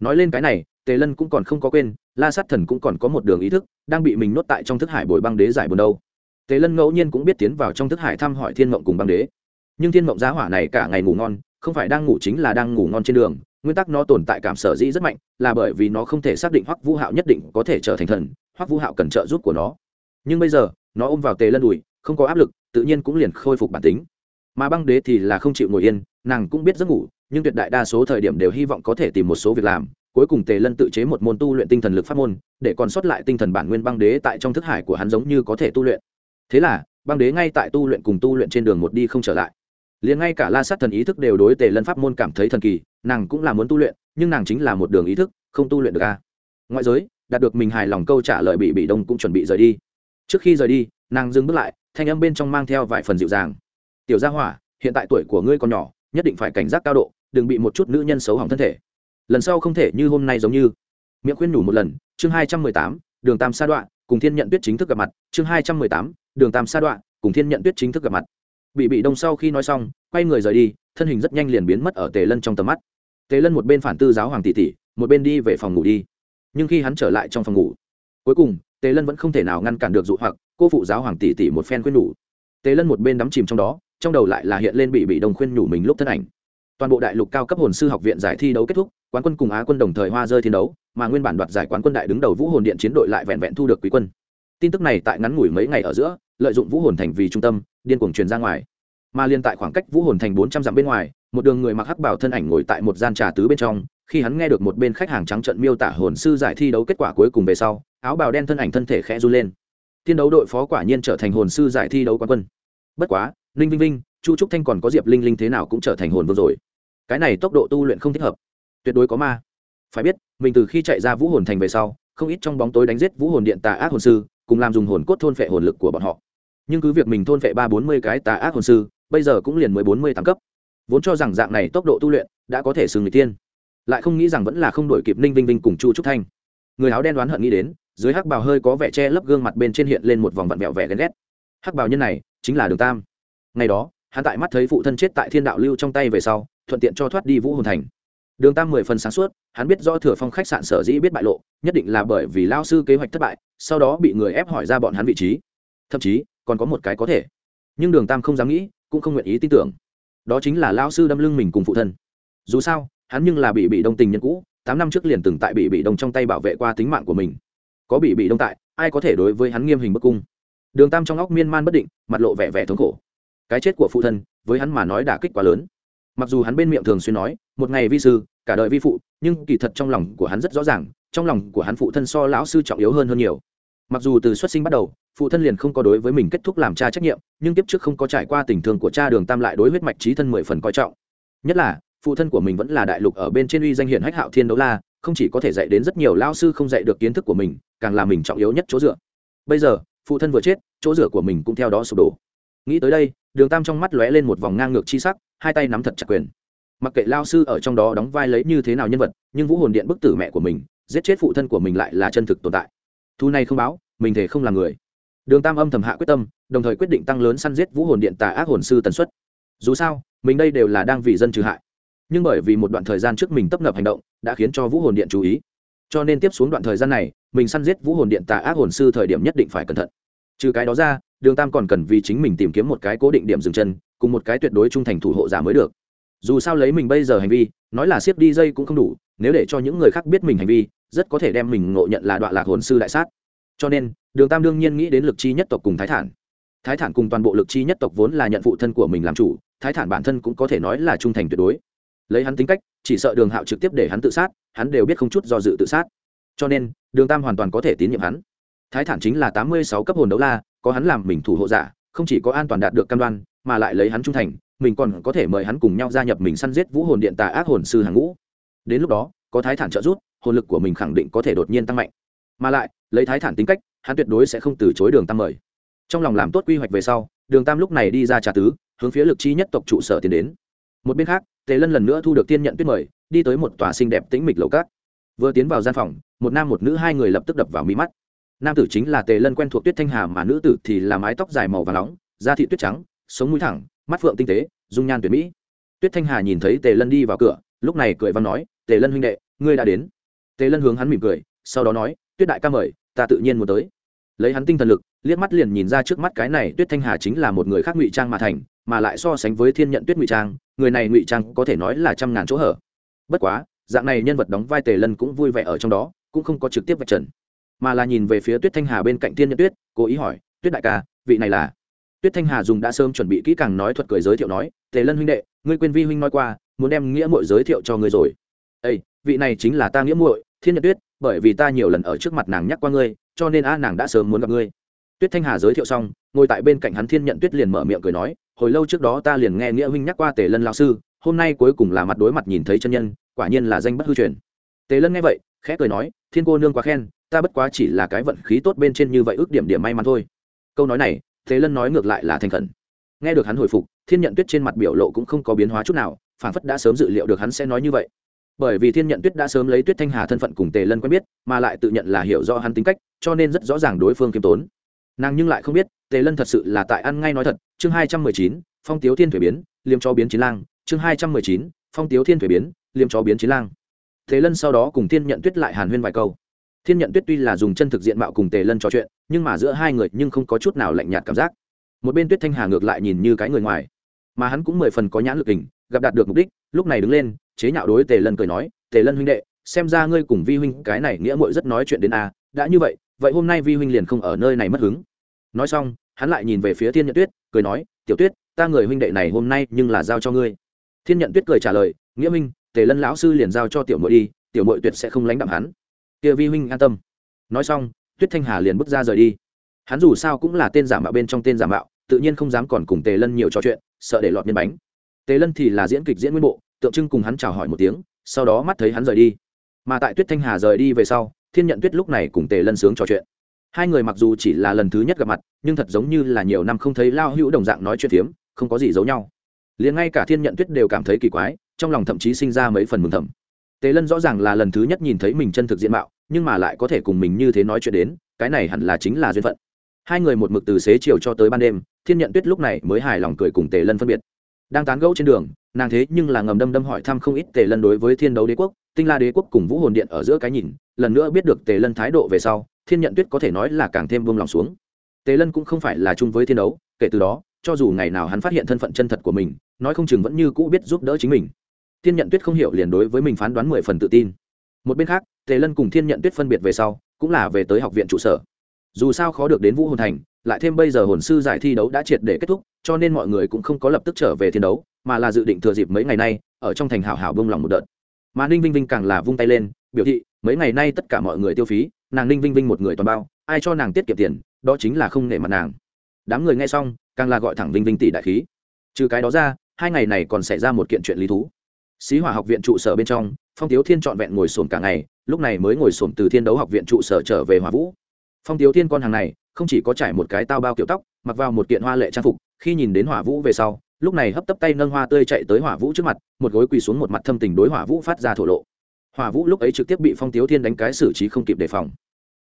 Nói lên cái này tề lân cũng còn không có quên, la sát thần cũng còn có một đường ý thức, đang bị mình nuốt tại trong thức hải bồi băng đế giải buồn đâu. Tề lân ngẫu nhiên cũng biết tiến vào trong thức hải thăm hỏi thiên mộng cùng băng đế. Nhưng thiên mộng giá hỏa này cả ngày ngủ ngon, không phải đang ngủ chính là đang ngủ ngon trên đường, nguyên tắc nó tồn tại cảm sở dĩ rất mạnh, là bởi vì nó không thể xác định hoắc vũ hạo nhất định có thể trở thành thần, hoắc vũ hạo cần trợ giúp của nó. Nhưng bây giờ, nó ôm vào tề lân đùi, không có áp lực, tự nhiên cũng liền khôi phục bản tính. Mà băng đế thì là không chịu ngồi yên, nàng cũng biết giấc ngủ, nhưng tuyệt đại đa số thời điểm đều hy vọng có thể tìm một số việc làm cuối cùng tề lân tự chế một môn tu luyện tinh thần lực pháp môn, để còn sót lại tinh thần bản nguyên băng đế tại trong thức hải của hắn giống như có thể tu luyện. Thế là, băng đế ngay tại tu luyện cùng tu luyện trên đường một đi không trở lại. Liền ngay cả la sát thần ý thức đều đối tề lân pháp môn cảm thấy thần kỳ, nàng cũng là muốn tu luyện, nhưng nàng chính là một đường ý thức, không tu luyện được a. Ngoại giới, đạt được mình hài lòng câu trả lời bị bị đông cũng chuẩn bị rời đi. Trước khi rời đi, nàng dừng bước lại, thanh âm bên trong mang theo vài phần dịu dàng. Tiểu gia hỏa, hiện tại tuổi của ngươi còn nhỏ, nhất định phải cảnh giác cao độ, đừng bị một chút nữ nhân xấu hỏng thân thể lần sau không thể như hôm nay giống như. Miệng khuyên nhủ một lần, chương hai trăm mười tám, đường tam sa đoạn, cùng thiên nhận tuyết chính thức gặp mặt, chương hai trăm mười tám, đường tam sa đoạn, cùng thiên nhận tuyết chính thức gặp mặt. Bị bị đông sau khi nói xong, quay người rời đi, thân hình rất nhanh liền biến mất ở tề lân trong tầm mắt. Tề lân một bên phản tư giáo hoàng tỷ tỷ, một bên đi về phòng ngủ đi. Nhưng khi hắn trở lại trong phòng ngủ, cuối cùng, tề lân vẫn không thể nào ngăn cản được dụ hoặc, cô phụ giáo hoàng tỷ tỷ một phen khuyên nhủ. Tề lân một bên đắm chìm trong đó, trong đầu lại là hiện lên bị bị đông khuyên nhủ mình lúc thân ảnh toàn bộ đại lục cao cấp hồn sư học viện giải thi đấu kết thúc, quán quân cùng á quân đồng thời hoa rơi thi đấu, mà nguyên bản đoạt giải quán quân đại đứng đầu vũ hồn điện chiến đội lại vẹn vẹn thu được quý quân. Tin tức này tại ngắn ngủi mấy ngày ở giữa, lợi dụng vũ hồn thành vì trung tâm, điên cuồng truyền ra ngoài. Mà liên tại khoảng cách vũ hồn thành bốn trăm dặm bên ngoài, một đường người mặc hắc bảo thân ảnh ngồi tại một gian trà tứ bên trong, khi hắn nghe được một bên khách hàng trắng trận miêu tả hồn sư giải thi đấu kết quả cuối cùng về sau, áo bào đen thân ảnh thân thể khẽ run lên. Thiên đấu đội phó quả nhiên trở thành hồn sư giải thi đấu quán quân. Bất quá, ninh vinh vinh chu trúc thanh còn có diệp linh linh thế nào cũng trở thành hồn vương rồi. Cái này tốc độ tu luyện không thích hợp. Tuyệt đối có ma. Phải biết, mình từ khi chạy ra vũ hồn thành về sau, không ít trong bóng tối đánh giết vũ hồn điện tà ác hồn sư, cùng làm dùng hồn cốt thôn phệ hồn lực của bọn họ. Nhưng cứ việc mình thôn phệ ba bốn mươi cái tà ác hồn sư, bây giờ cũng liền mới bốn mươi tám cấp. Vốn cho rằng dạng này tốc độ tu luyện đã có thể sừng người tiên. Lại không nghĩ rằng vẫn là không đổi kịp ninh vinh vinh cùng chu trúc thanh. Người áo đen đoán hận nghĩ đến, dưới hắc bào hơi có vẻ che lấp gương mặt bên trên hiện lên một vòng vặn vẹo vẻ ghen ghét. Hắc bào nhân này chính là đường tam. Ngày đó hắn tại mắt thấy phụ thân chết tại thiên đạo lưu trong tay về sau, thuận tiện cho thoát đi vũ hồn thành. Đường tam mười phần sáng suốt, hắn biết do thừa phong khách sạn sở dĩ biết bại lộ, nhất định là bởi vì lao sư kế hoạch thất bại, sau đó bị người ép hỏi ra bọn hắn vị trí. Thậm chí, còn có một cái có thể. Nhưng đường tam không dám nghĩ, cũng không nguyện ý tin tưởng. Đó chính là lao sư đâm lưng mình cùng phụ thân. Dù sao, hắn nhưng là bị bị đông tình nhân cũ, tám năm trước liền từng tại bị bị đông trong tay bảo vệ qua tính mạng của mình. Có bị bị đông tại, ai có thể đối với hắn nghiêm hình bức cung? Đường tam trong óc miên man bất định, mặt lộ vẻ vẻ thống khổ cái chết của phụ thân, với hắn mà nói đả kích quá lớn. Mặc dù hắn bên miệng thường xuyên nói, một ngày vi sư, cả đời vi phụ, nhưng kỳ thật trong lòng của hắn rất rõ ràng, trong lòng của hắn phụ thân so lão sư trọng yếu hơn hơn nhiều. Mặc dù từ xuất sinh bắt đầu, phụ thân liền không có đối với mình kết thúc làm cha trách nhiệm, nhưng tiếp trước không có trải qua tình thương của cha đường tam lại đối huyết mạch trí thân mười phần coi trọng. Nhất là, phụ thân của mình vẫn là đại lục ở bên trên uy danh hiển hách hạo thiên đấu la, không chỉ có thể dạy đến rất nhiều lao sư không dạy được kiến thức của mình, càng là mình trọng yếu nhất chỗ dựa. Bây giờ, phụ thân vừa chết, chỗ dựa của mình cũng theo đó sụp đổ nghĩ tới đây, đường tam trong mắt lóe lên một vòng ngang ngược chi sắc, hai tay nắm thật chặt quyền. Mặc kệ lao sư ở trong đó đóng vai lấy như thế nào nhân vật, nhưng vũ hồn điện bức tử mẹ của mình, giết chết phụ thân của mình lại là chân thực tồn tại. Thu này không báo, mình thể không là người. Đường tam âm thầm hạ quyết tâm, đồng thời quyết định tăng lớn săn giết vũ hồn điện tà ác hồn sư tần suất. Dù sao, mình đây đều là đang vì dân trừ hại. Nhưng bởi vì một đoạn thời gian trước mình tấp nập hành động, đã khiến cho vũ hồn điện chú ý. Cho nên tiếp xuống đoạn thời gian này, mình săn giết vũ hồn điện tà ác hồn sư thời điểm nhất định phải cẩn thận trừ cái đó ra, đường tam còn cần vì chính mình tìm kiếm một cái cố định điểm dừng chân, cùng một cái tuyệt đối trung thành thủ hộ giả mới được. Dù sao lấy mình bây giờ hành vi, nói là siết đi dây cũng không đủ, nếu để cho những người khác biết mình hành vi, rất có thể đem mình ngộ nhận là đoạn lạc hồn sư đại sát. Cho nên, đường tam đương nhiên nghĩ đến lực chi nhất tộc cùng thái thản. Thái thản cùng toàn bộ lực chi nhất tộc vốn là nhận phụ thân của mình làm chủ, thái thản bản thân cũng có thể nói là trung thành tuyệt đối. Lấy hắn tính cách, chỉ sợ đường hạo trực tiếp để hắn tự sát, hắn đều biết không chút do dự tự sát. Cho nên, đường tam hoàn toàn có thể tín nhiệm hắn thái thản chính là tám mươi sáu cấp hồn đấu la, có hắn làm mình thủ hộ giả, không chỉ có an toàn đạt được cam đoan, mà lại lấy hắn trung thành, mình còn có thể mời hắn cùng nhau gia nhập mình săn giết vũ hồn điện tà ác hồn sư hàng ngũ. Đến lúc đó, có thái thản trợ giúp, hồn lực của mình khẳng định có thể đột nhiên tăng mạnh. Mà lại, lấy thái thản tính cách, hắn tuyệt đối sẽ không từ chối đường tam mời. Trong lòng làm tốt quy hoạch về sau, đường tam lúc này đi ra trà tứ, hướng phía lực chi nhất tộc trụ sở tiến đến. Một bên khác, tề lân lần nữa thu được tiên nhận tuyết mời, đi tới một tòa xinh đẹp tĩnh mịch lầu cát vừa tiến vào gian phòng, một nam một nữ hai người lập tức đập vào mí mắt nam tử chính là tề lân quen thuộc tuyết thanh hà mà nữ tử thì là mái tóc dài màu và nóng, da thị tuyết trắng, sống mũi thẳng, mắt phượng tinh tế, dung nhan tuyệt mỹ. Tuyết thanh hà nhìn thấy tề lân đi vào cửa, lúc này cười văn nói, tề lân huynh đệ, ngươi đã đến. Tề lân hướng hắn mỉm cười, sau đó nói, tuyết đại ca mời, ta tự nhiên muốn tới. Lấy hắn tinh thần lực, liếc mắt liền nhìn ra trước mắt cái này tuyết thanh hà chính là một người khác ngụy trang mà thành, mà lại so sánh với thiên nhận tuyết ngụy trang, người này ngụy trang có thể nói là trăm ngàn chỗ hở. Bất quá, dạng này nhân vật đóng vai tề lân cũng vui vẻ ở trong đó, cũng không có trực tiếp vạch trần mà là nhìn về phía tuyết thanh hà bên cạnh thiên nhận tuyết, cố ý hỏi, tuyết đại ca, vị này là? Tuyết thanh hà dùng đã sớm chuẩn bị kỹ càng nói thuật cười giới thiệu nói, tề lân huynh đệ, ngươi quên vi huynh nói qua, muốn đem nghĩa muội giới thiệu cho ngươi rồi. Ây vị này chính là ta nghĩa muội, thiên nhận tuyết, bởi vì ta nhiều lần ở trước mặt nàng nhắc qua ngươi, cho nên a nàng đã sớm muốn gặp ngươi. Tuyết thanh hà giới thiệu xong, ngồi tại bên cạnh hắn thiên nhận tuyết liền mở miệng cười nói, hồi lâu trước đó ta liền nghe nghĩa huynh nhắc qua tề lân lao sư, hôm nay cuối cùng là mặt đối mặt nhìn thấy chân nhân, quả nhiên là danh bất hư truyền. Tề lân nghe vậy, khẽ cười nói, thiên cô nương quá khen ta bất quá chỉ là cái vận khí tốt bên trên như vậy ước điểm điểm may mắn thôi. Câu nói này tề lân nói ngược lại là thành khẩn. Nghe được hắn hồi phục, thiên nhận tuyết trên mặt biểu lộ cũng không có biến hóa chút nào phản phất đã sớm dự liệu được hắn sẽ nói như vậy. Bởi vì thiên nhận tuyết đã sớm lấy tuyết thanh hà thân phận cùng tề lân quen biết, mà lại tự nhận là hiểu rõ hắn tính cách, cho nên rất rõ ràng đối phương kiêm tốn. Nàng nhưng lại không biết, tề lân thật sự là tại ăn ngay nói thật. Chương hai trăm mười chín, phong tiếu thiên thuế biến, liêm cho biến chiến lang. Chương hai trăm mười chín, phong tiếu thiên thuế biến, liêm cho biến chiến lang. Tề lân sau đó cùng thiên nhận tuyết lại hàn huyên vài câu thiên nhận tuyết tuy là dùng chân thực diện mạo cùng tề lân trò chuyện, nhưng mà giữa hai người nhưng không có chút nào lạnh nhạt cảm giác. Một bên tuyết thanh hà ngược lại nhìn như cái người ngoài, mà hắn cũng mười phần có nhãn lực hình, gặp đạt được mục đích, lúc này đứng lên, chế nhạo đối tề lân cười nói, tề lân huynh đệ, xem ra ngươi cùng vi huynh cái này nghĩa mội rất nói chuyện đến a, đã như vậy vậy hôm nay vi huynh liền không ở nơi này mất hứng. Nói xong, hắn lại nhìn về phía thiên nhận tuyết, cười nói, tiểu tuyết, ta người huynh đệ này hôm nay nhưng là giao cho ngươi. Thiên nhận tuyết cười trả lời, nghĩa minh tề lân lão sư liền giao cho tiểu mội đi, tiểu mội tuyệt sẽ không lánh đạm hắn kia vi huynh an tâm. Nói xong, tuyết thanh hà liền bước ra rời đi. Hắn dù sao cũng là tên giả mạo bên trong tên giả mạo, tự nhiên không dám còn cùng tề lân nhiều trò chuyện, sợ để lọt nhân bánh. Tề lân thì là diễn kịch diễn nguyên bộ, tượng trưng cùng hắn chào hỏi một tiếng, sau đó mắt thấy hắn rời đi. Mà tại tuyết thanh hà rời đi về sau, thiên nhận tuyết lúc này cùng tề lân sướng trò chuyện. Hai người mặc dù chỉ là lần thứ nhất gặp mặt, nhưng thật giống như là nhiều năm không thấy lao hữu đồng dạng nói chuyện phiếm, không có gì giấu nhau. Liền ngay cả thiên nhận tuyết đều cảm thấy kỳ quái, trong lòng thậm chí sinh ra mấy phần mừng thầm tề lân rõ ràng là lần thứ nhất nhìn thấy mình chân thực diện mạo, nhưng mà lại có thể cùng mình như thế nói chuyện đến, cái này hẳn là chính là duyên phận. Hai người một mực từ xế chiều cho tới ban đêm, thiên nhận tuyết lúc này mới hài lòng cười cùng tề lân phân biệt. Đang tán gẫu trên đường, nàng thế nhưng là ngầm đâm đâm hỏi thăm không ít tề lân đối với thiên đấu đế quốc, tinh la đế quốc cùng vũ hồn điện ở giữa cái nhìn, lần nữa biết được tề lân thái độ về sau, thiên nhận tuyết có thể nói là càng thêm buông lòng xuống. Tề lân cũng không phải là chung với thiên đấu, kể từ đó, cho dù ngày nào hắn phát hiện thân phận chân thật của mình, nói không chừng vẫn như cũ biết giúp đỡ chính mình thiên nhận tuyết không hiểu liền đối với mình phán đoán mười phần tự tin. Một bên khác, tề lân cùng thiên nhận tuyết phân biệt về sau, cũng là về tới học viện trụ sở. Dù sao khó được đến vũ hồn thành, lại thêm bây giờ hồn sư giải thi đấu đã triệt để kết thúc, cho nên mọi người cũng không có lập tức trở về thi đấu, mà là dự định thừa dịp mấy ngày nay, ở trong thành hảo hảo bông lòng một đợt. Mà ninh vinh vinh càng là vung tay lên, biểu thị, mấy ngày nay tất cả mọi người tiêu phí, nàng ninh vinh vinh một người toàn bao, ai cho nàng tiết kiệm tiền, đó chính là không nể mặt nàng. Đám người nghe xong, càng là gọi thẳng vinh vinh tỷ đại khí. Trừ cái đó ra, hai ngày này còn xảy ra một kiện chuyện lý thú xí hỏa học viện trụ sở bên trong, phong tiếu thiên trọn vẹn ngồi sồn cả ngày, lúc này mới ngồi sồn từ thiên đấu học viện trụ sở trở về hỏa vũ. Phong tiếu thiên con hàng này, không chỉ có trải một cái tao bao kiểu tóc, mặc vào một kiện hoa lệ trang phục, khi nhìn đến hỏa vũ về sau, lúc này hấp tấp tay nâng hoa tươi chạy tới hỏa vũ trước mặt, một gối quỳ xuống một mặt thâm tình đối hỏa vũ phát ra thổ lộ. Hỏa vũ lúc ấy trực tiếp bị phong tiếu thiên đánh cái xử trí không kịp đề phòng.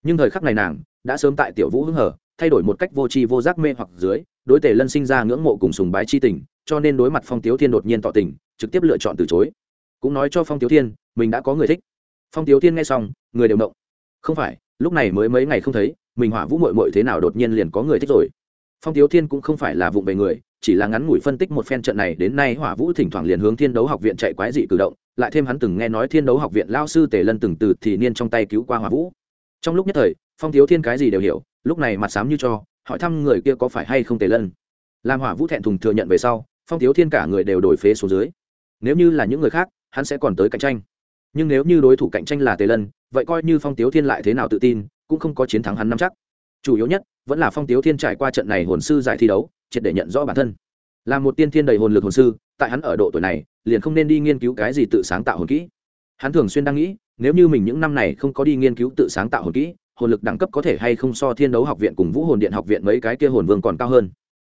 Nhưng thời khắc này nàng đã sớm tại tiểu vũ hưng hở thay đổi một cách vô tri vô giác mê hoặc dưới, đối tề lân sinh ra ngưỡng mộ cùng sùng bái chi tình, cho nên đối mặt phong tiếu thiên đột nhiên tỏ tình trực tiếp lựa chọn từ chối. Cũng nói cho phong tiếu thiên, mình đã có người thích. Phong tiếu thiên nghe xong, người đều động. Không phải, lúc này mới mấy ngày không thấy, mình hỏa vũ mội mội thế nào đột nhiên liền có người thích rồi. Phong tiếu thiên cũng không phải là vụng về người, chỉ là ngắn ngủi phân tích một phen trận này, đến nay hỏa vũ thỉnh thoảng liền hướng thiên đấu học viện chạy quái dị cử động, lại thêm hắn từng nghe nói thiên đấu học viện lao sư tề lân từng từ thì niên trong tay cứu qua hỏa vũ. Trong lúc nhất thời, phong tiếu thiên cái gì đều hiểu, lúc này mặt sám như cho, hỏi thăm người kia có phải hay không tề lân. Làm hỏa vũ thẹn thùng thừa nhận về sau, phong tiếu thiên cả người đều đổi phế số dưới nếu như là những người khác, hắn sẽ còn tới cạnh tranh. Nhưng nếu như đối thủ cạnh tranh là tề lân, vậy coi như phong tiếu thiên lại thế nào tự tin, cũng không có chiến thắng hắn nắm chắc. Chủ yếu nhất, vẫn là phong tiếu thiên trải qua trận này hồn sư giải thi đấu, triệt để nhận rõ bản thân. Là một tiên thiên đầy hồn lực hồn sư, tại hắn ở độ tuổi này, liền không nên đi nghiên cứu cái gì tự sáng tạo hồn kỹ. Hắn thường xuyên đang nghĩ, nếu như mình những năm này không có đi nghiên cứu tự sáng tạo hồn kỹ, hồn lực đẳng cấp có thể hay không so thiên đấu học viện cùng vũ hồn điện học viện mấy cái kia hồn vương còn cao hơn.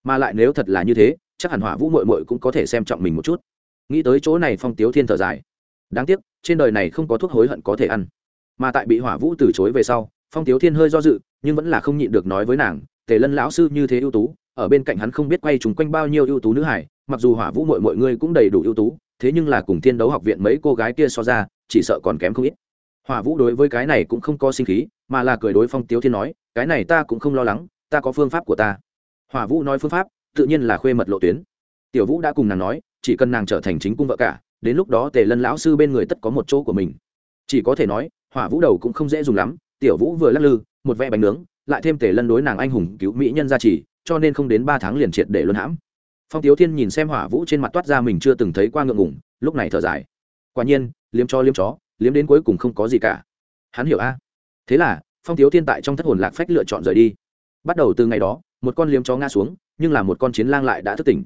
Mà lại nếu thật là như thế, chắc hẳn hỏa vũ mội mội cũng có thể xem trọng mình một chút nghĩ tới chỗ này phong tiếu thiên thở dài. Đáng tiếc, trên đời này không có thuốc hối hận có thể ăn. Mà tại bị hỏa vũ từ chối về sau, phong tiếu thiên hơi do dự, nhưng vẫn là không nhịn được nói với nàng, tề lân lão sư như thế ưu tú, ở bên cạnh hắn không biết quay trùng quanh bao nhiêu ưu tú nữ hải, mặc dù hỏa vũ mọi mọi người cũng đầy đủ ưu tú, thế nhưng là cùng thiên đấu học viện mấy cô gái kia so ra, chỉ sợ còn kém không ít. Hỏa vũ đối với cái này cũng không có sinh khí, mà là cười đối phong tiếu thiên nói, cái này ta cũng không lo lắng, ta có phương pháp của ta. Hỏa vũ nói phương pháp, tự nhiên là khuê mật lộ tuyến. Tiểu vũ đã cùng nàng nói chỉ cần nàng trở thành chính cung vợ cả, đến lúc đó tề lân lão sư bên người tất có một chỗ của mình. Chỉ có thể nói, hỏa vũ đầu cũng không dễ dùng lắm, tiểu vũ vừa lắc lư, một vẽ bánh nướng, lại thêm tề lân đối nàng anh hùng cứu mỹ nhân gia trì, cho nên không đến ba tháng liền triệt để luân hãm. Phong tiếu thiên nhìn xem hỏa vũ trên mặt toát ra mình chưa từng thấy qua ngượng ngủng lúc này thở dài. Quả nhiên, liếm cho liếm chó, liếm đến cuối cùng không có gì cả. Hắn hiểu a. Thế là, phong tiếu thiên tại trong thất hồn lạc phách lựa chọn rời đi. Bắt đầu từ ngày đó, một con liếm chó ngã xuống, nhưng là một con chiến lang lại đã thức tỉnh.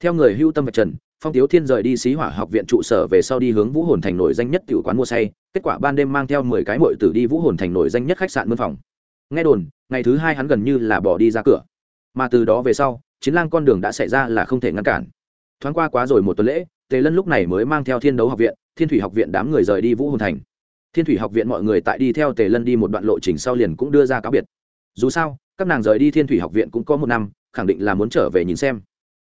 Theo người hưu tâm vạch trần phong tiếu thiên rời đi xí hỏa học viện trụ sở về sau đi hướng vũ hồn thành nổi danh nhất tiểu quán mua say, kết quả ban đêm mang theo mười cái mội tử đi vũ hồn thành nổi danh nhất khách sạn mân phòng. Nghe đồn, ngày thứ hai hắn gần như là bỏ đi ra cửa. Mà từ đó về sau, chiến lang con đường đã xảy ra là không thể ngăn cản. Thoáng qua quá rồi một tuần lễ, tề lân lúc này mới mang theo thiên đấu học viện, thiên thủy học viện đám người rời đi vũ hồn thành. Thiên thủy học viện mọi người tại đi theo tề lân đi một đoạn lộ trình sau liền cũng đưa ra cáo biệt. Dù sao, các nàng rời đi thiên thủy học viện cũng có một năm, khẳng định là muốn trở về nhìn xem.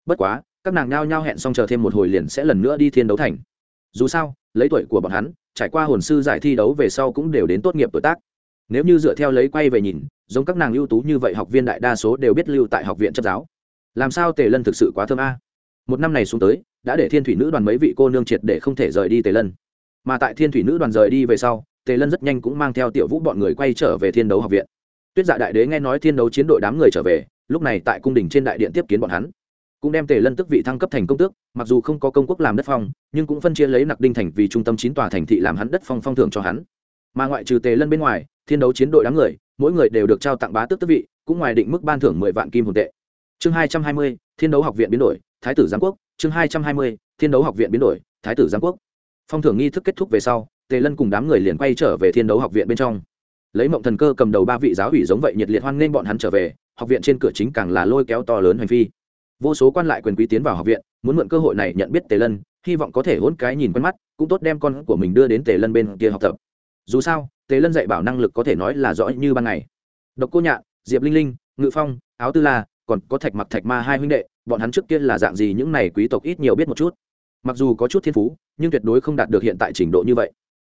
Bất quá các nàng nhao nhao hẹn xong chờ thêm một hồi liền sẽ lần nữa đi thiên đấu thành. Dù sao, lấy tuổi của bọn hắn, trải qua hồn sư giải thi đấu về sau cũng đều đến tốt nghiệp tuổi tác. Nếu như dựa theo lấy quay về nhìn, giống các nàng ưu tú như vậy học viên đại đa số đều biết lưu tại học viện chấp giáo. Làm sao tề lân thực sự quá thơm a? Một năm này xuống tới, đã để thiên thủy nữ đoàn mấy vị cô nương triệt để không thể rời đi tề lân. Mà tại thiên thủy nữ đoàn rời đi về sau, tề lân rất nhanh cũng mang theo tiểu vũ bọn người quay trở về thiên đấu học viện. Tuyết dạ đại đế nghe nói thiên đấu chiến đội đám người trở về, lúc này tại cung đình trên đại điện tiếp kiến bọn hắn cũng đem tề lân tức vị thăng cấp thành công tước, mặc dù không có công quốc làm đất phong, nhưng cũng phân chia lấy nặc đinh thành vì trung tâm chín tòa thành thị làm hắn đất phong phong thưởng cho hắn. Mà ngoại trừ tề lân bên ngoài, thiên đấu chiến đội đám người, mỗi người đều được trao tặng bá tước tước vị, cũng ngoài định mức ban thưởng mười vạn kim hồn tệ. Chương hai trăm hai mươi, thiên đấu học viện biến đổi, thái tử giám quốc. Chương hai trăm hai mươi, thiên đấu học viện biến đổi, thái tử giám quốc. Phong thưởng nghi thức kết thúc về sau, tề lân cùng đám người liền quay trở về thiên đấu học viện bên trong. Lấy mộng thần cơ cầm đầu ba vị giáo ủy giống vậy nhiệt liệt hoan nghênh bọn hắn trở về, học viện trên cửa chính càng là lôi kéo to lớn hành phi vô số quan lại quyền quý tiến vào học viện, muốn mượn cơ hội này nhận biết tề lân, hy vọng có thể hôn cái nhìn quen mắt, cũng tốt đem con của mình đưa đến tề lân bên kia học tập. Dù sao, tề lân dạy bảo năng lực có thể nói là rõ như ban ngày. Độc cô nhạn, diệp linh linh, ngự phong, áo tư la, còn có thạch mặc thạch ma hai huynh đệ, bọn hắn trước kia là dạng gì những này quý tộc ít nhiều biết một chút. Mặc dù có chút thiên phú, nhưng tuyệt đối không đạt được hiện tại trình độ như vậy.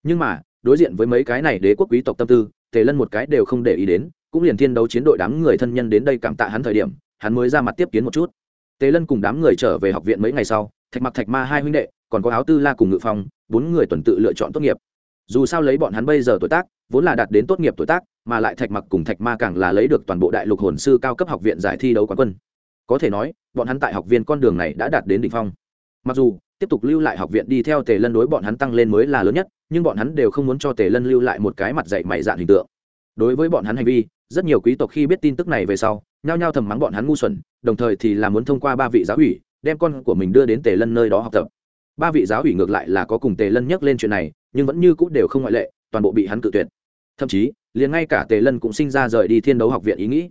Nhưng mà, đối diện với mấy cái này đế quốc quý tộc tâm tư, tề lân một cái đều không để ý đến, cũng liền thiên đấu chiến đội đám người thân nhân đến đây cảm tạ hắn thời điểm, hắn mới ra mặt tiếp kiến một chút tề lân cùng đám người trở về học viện mấy ngày sau, thạch mặc thạch ma hai huynh đệ, còn có áo tư la cùng ngự phong, bốn người tuần tự lựa chọn tốt nghiệp. Dù sao lấy bọn hắn bây giờ tuổi tác, vốn là đạt đến tốt nghiệp tuổi tác, mà lại thạch mặc cùng thạch ma càng là lấy được toàn bộ đại lục hồn sư cao cấp học viện giải thi đấu quán quân. Có thể nói, bọn hắn tại học viên con đường này đã đạt đến đỉnh phong. Mặc dù, tiếp tục lưu lại học viện đi theo tề lân đối bọn hắn tăng lên mới là lớn nhất, nhưng bọn hắn đều không muốn cho tề lân lưu lại một cái mặt dạy mày dạn hình tượng. Đối với bọn hắn hành vi rất nhiều quý tộc khi biết tin tức này về sau, nhao nhao thầm mắng bọn hắn ngu xuẩn, đồng thời thì là muốn thông qua ba vị giáo ủy đem con của mình đưa đến tề lân nơi đó học tập. Ba vị giáo ủy ngược lại là có cùng tề lân nhắc lên chuyện này, nhưng vẫn như c ũ đều không ngoại lệ, toàn bộ bị hắn cự tuyệt. Thậm chí, liền ngay cả tề lân cũng sinh ra rời đi thiên đấu học viện ý nghĩ.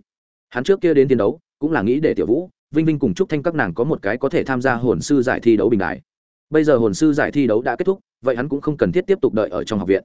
Hắn trước kia đến thiên đấu, cũng là nghĩ để tiểu vũ, vinh vinh cùng chúc thanh các nàng có một cái có thể tham gia hồn sư giải thi đấu bình đại. Bây giờ hồn sư giải thi đấu đã kết thúc, vậy hắn cũng không cần thiết tiếp tục đợi ở trong học viện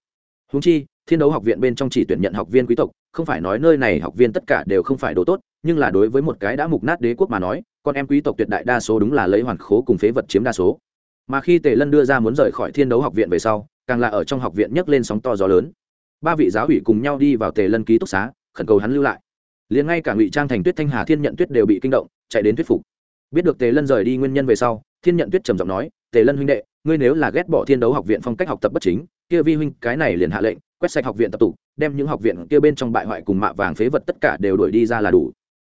húng chi, thiên đấu học viện bên trong chỉ tuyển nhận học viên quý tộc, không phải nói nơi này học viên tất cả đều không phải đồ tốt, nhưng là đối với một cái đã mục nát đế quốc mà nói, con em quý tộc tuyệt đại đa số đúng là lấy hoàn khố cùng phế vật chiếm đa số. Mà khi tề lân đưa ra muốn rời khỏi thiên đấu học viện về sau, càng là ở trong học viện nhấc lên sóng to gió lớn. Ba vị giáo ủy cùng nhau đi vào tề lân ký túc xá, khẩn cầu hắn lưu lại. Liền ngay cả ngụy trang thành tuyết thanh hà thiên nhận tuyết đều bị kinh động, chạy đến thuyết phục. Biết được tề lân rời đi nguyên nhân về sau, thiên nhận tuyết trầm giọng nói, tề lân huynh đệ, ngươi nếu là ghét bỏ thiên đấu học viện phong cách học tập bất chính kia vi huynh, cái này liền hạ lệnh, quét sạch học viện tập tụ, đem những học viện kia bên trong bại hoại cùng mạ vàng phế vật tất cả đều đuổi đi ra là đủ.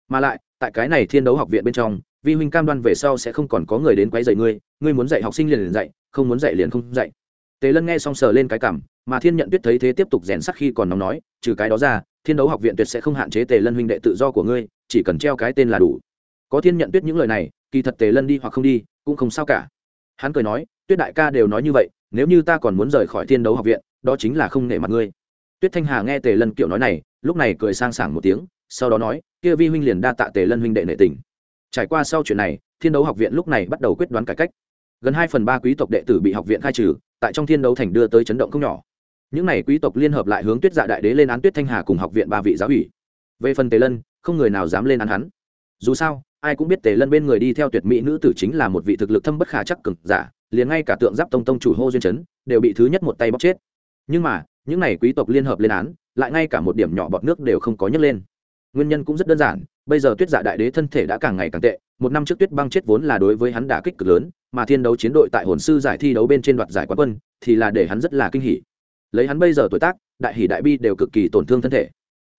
Mà lại, tại cái này thiên đấu học viện bên trong, vi huynh cam đoan về sau sẽ không còn có người đến quấy dạy ngươi ngươi muốn dạy học sinh liền liền dạy, không muốn dạy liền không dạy. Tề lân nghe xong sờ lên cái cảm, mà thiên nhận tuyết thấy thế tiếp tục rèn sắc khi còn nóng nói, trừ cái đó ra, thiên đấu học viện tuyệt sẽ không hạn chế tề lân huynh đệ tự do của ngươi, chỉ cần treo cái tên là đủ. Có thiên nhận tuyết những lời này, kỳ thật tề lân đi hoặc không đi, cũng không sao cả. Hắn cười nói, tuyết đại ca đều nói như vậy nếu như ta còn muốn rời khỏi thiên đấu học viện, đó chính là không nể mặt ngươi. Tuyết thanh hà nghe tề lân kiểu nói này, lúc này cười sang sảng một tiếng, sau đó nói, kia vi huynh liền đa tạ tề lân huynh đệ nể tình. Trải qua sau chuyện này, thiên đấu học viện lúc này bắt đầu quyết đoán cải cách. Gần hai phần ba quý tộc đệ tử bị học viện khai trừ, tại trong thiên đấu thành đưa tới chấn động không nhỏ. Những n à y quý tộc liên hợp lại hướng tuyết dạ đại đế lên án tuyết thanh hà cùng học viện ba vị giáo ủy. Về phần tề lân, không người nào dám lên án hắn. Dù sao ai cũng biết tề lân bên người đi theo tuyệt mỹ nữ tử chính là một vị thực lực thâm bất khả chắc cực giả, liền ngay cả tượng giáp tông tông chủ hô duyên chấn đều bị thứ nhất một tay bóc chết. Nhưng mà, những n à y quý tộc liên hợp lên án, lại ngay cả một điểm nhỏ bọt nước đều không có nhấc lên. Nguyên nhân cũng rất đơn giản, bây giờ tuyết giả đại đế thân thể đã càng ngày càng tệ, một năm trước tuyết băng chết vốn là đối với hắn đả kích cực lớn, mà thiên đấu chiến đội tại hồn sư giải thi đấu bên trên đoạt giải quán quân, thì là để hắn rất là kinh hỉ. Lấy hắn bây giờ tuổi tác, đại hỉ đại bi đều cực kỳ tổn thương thân thể.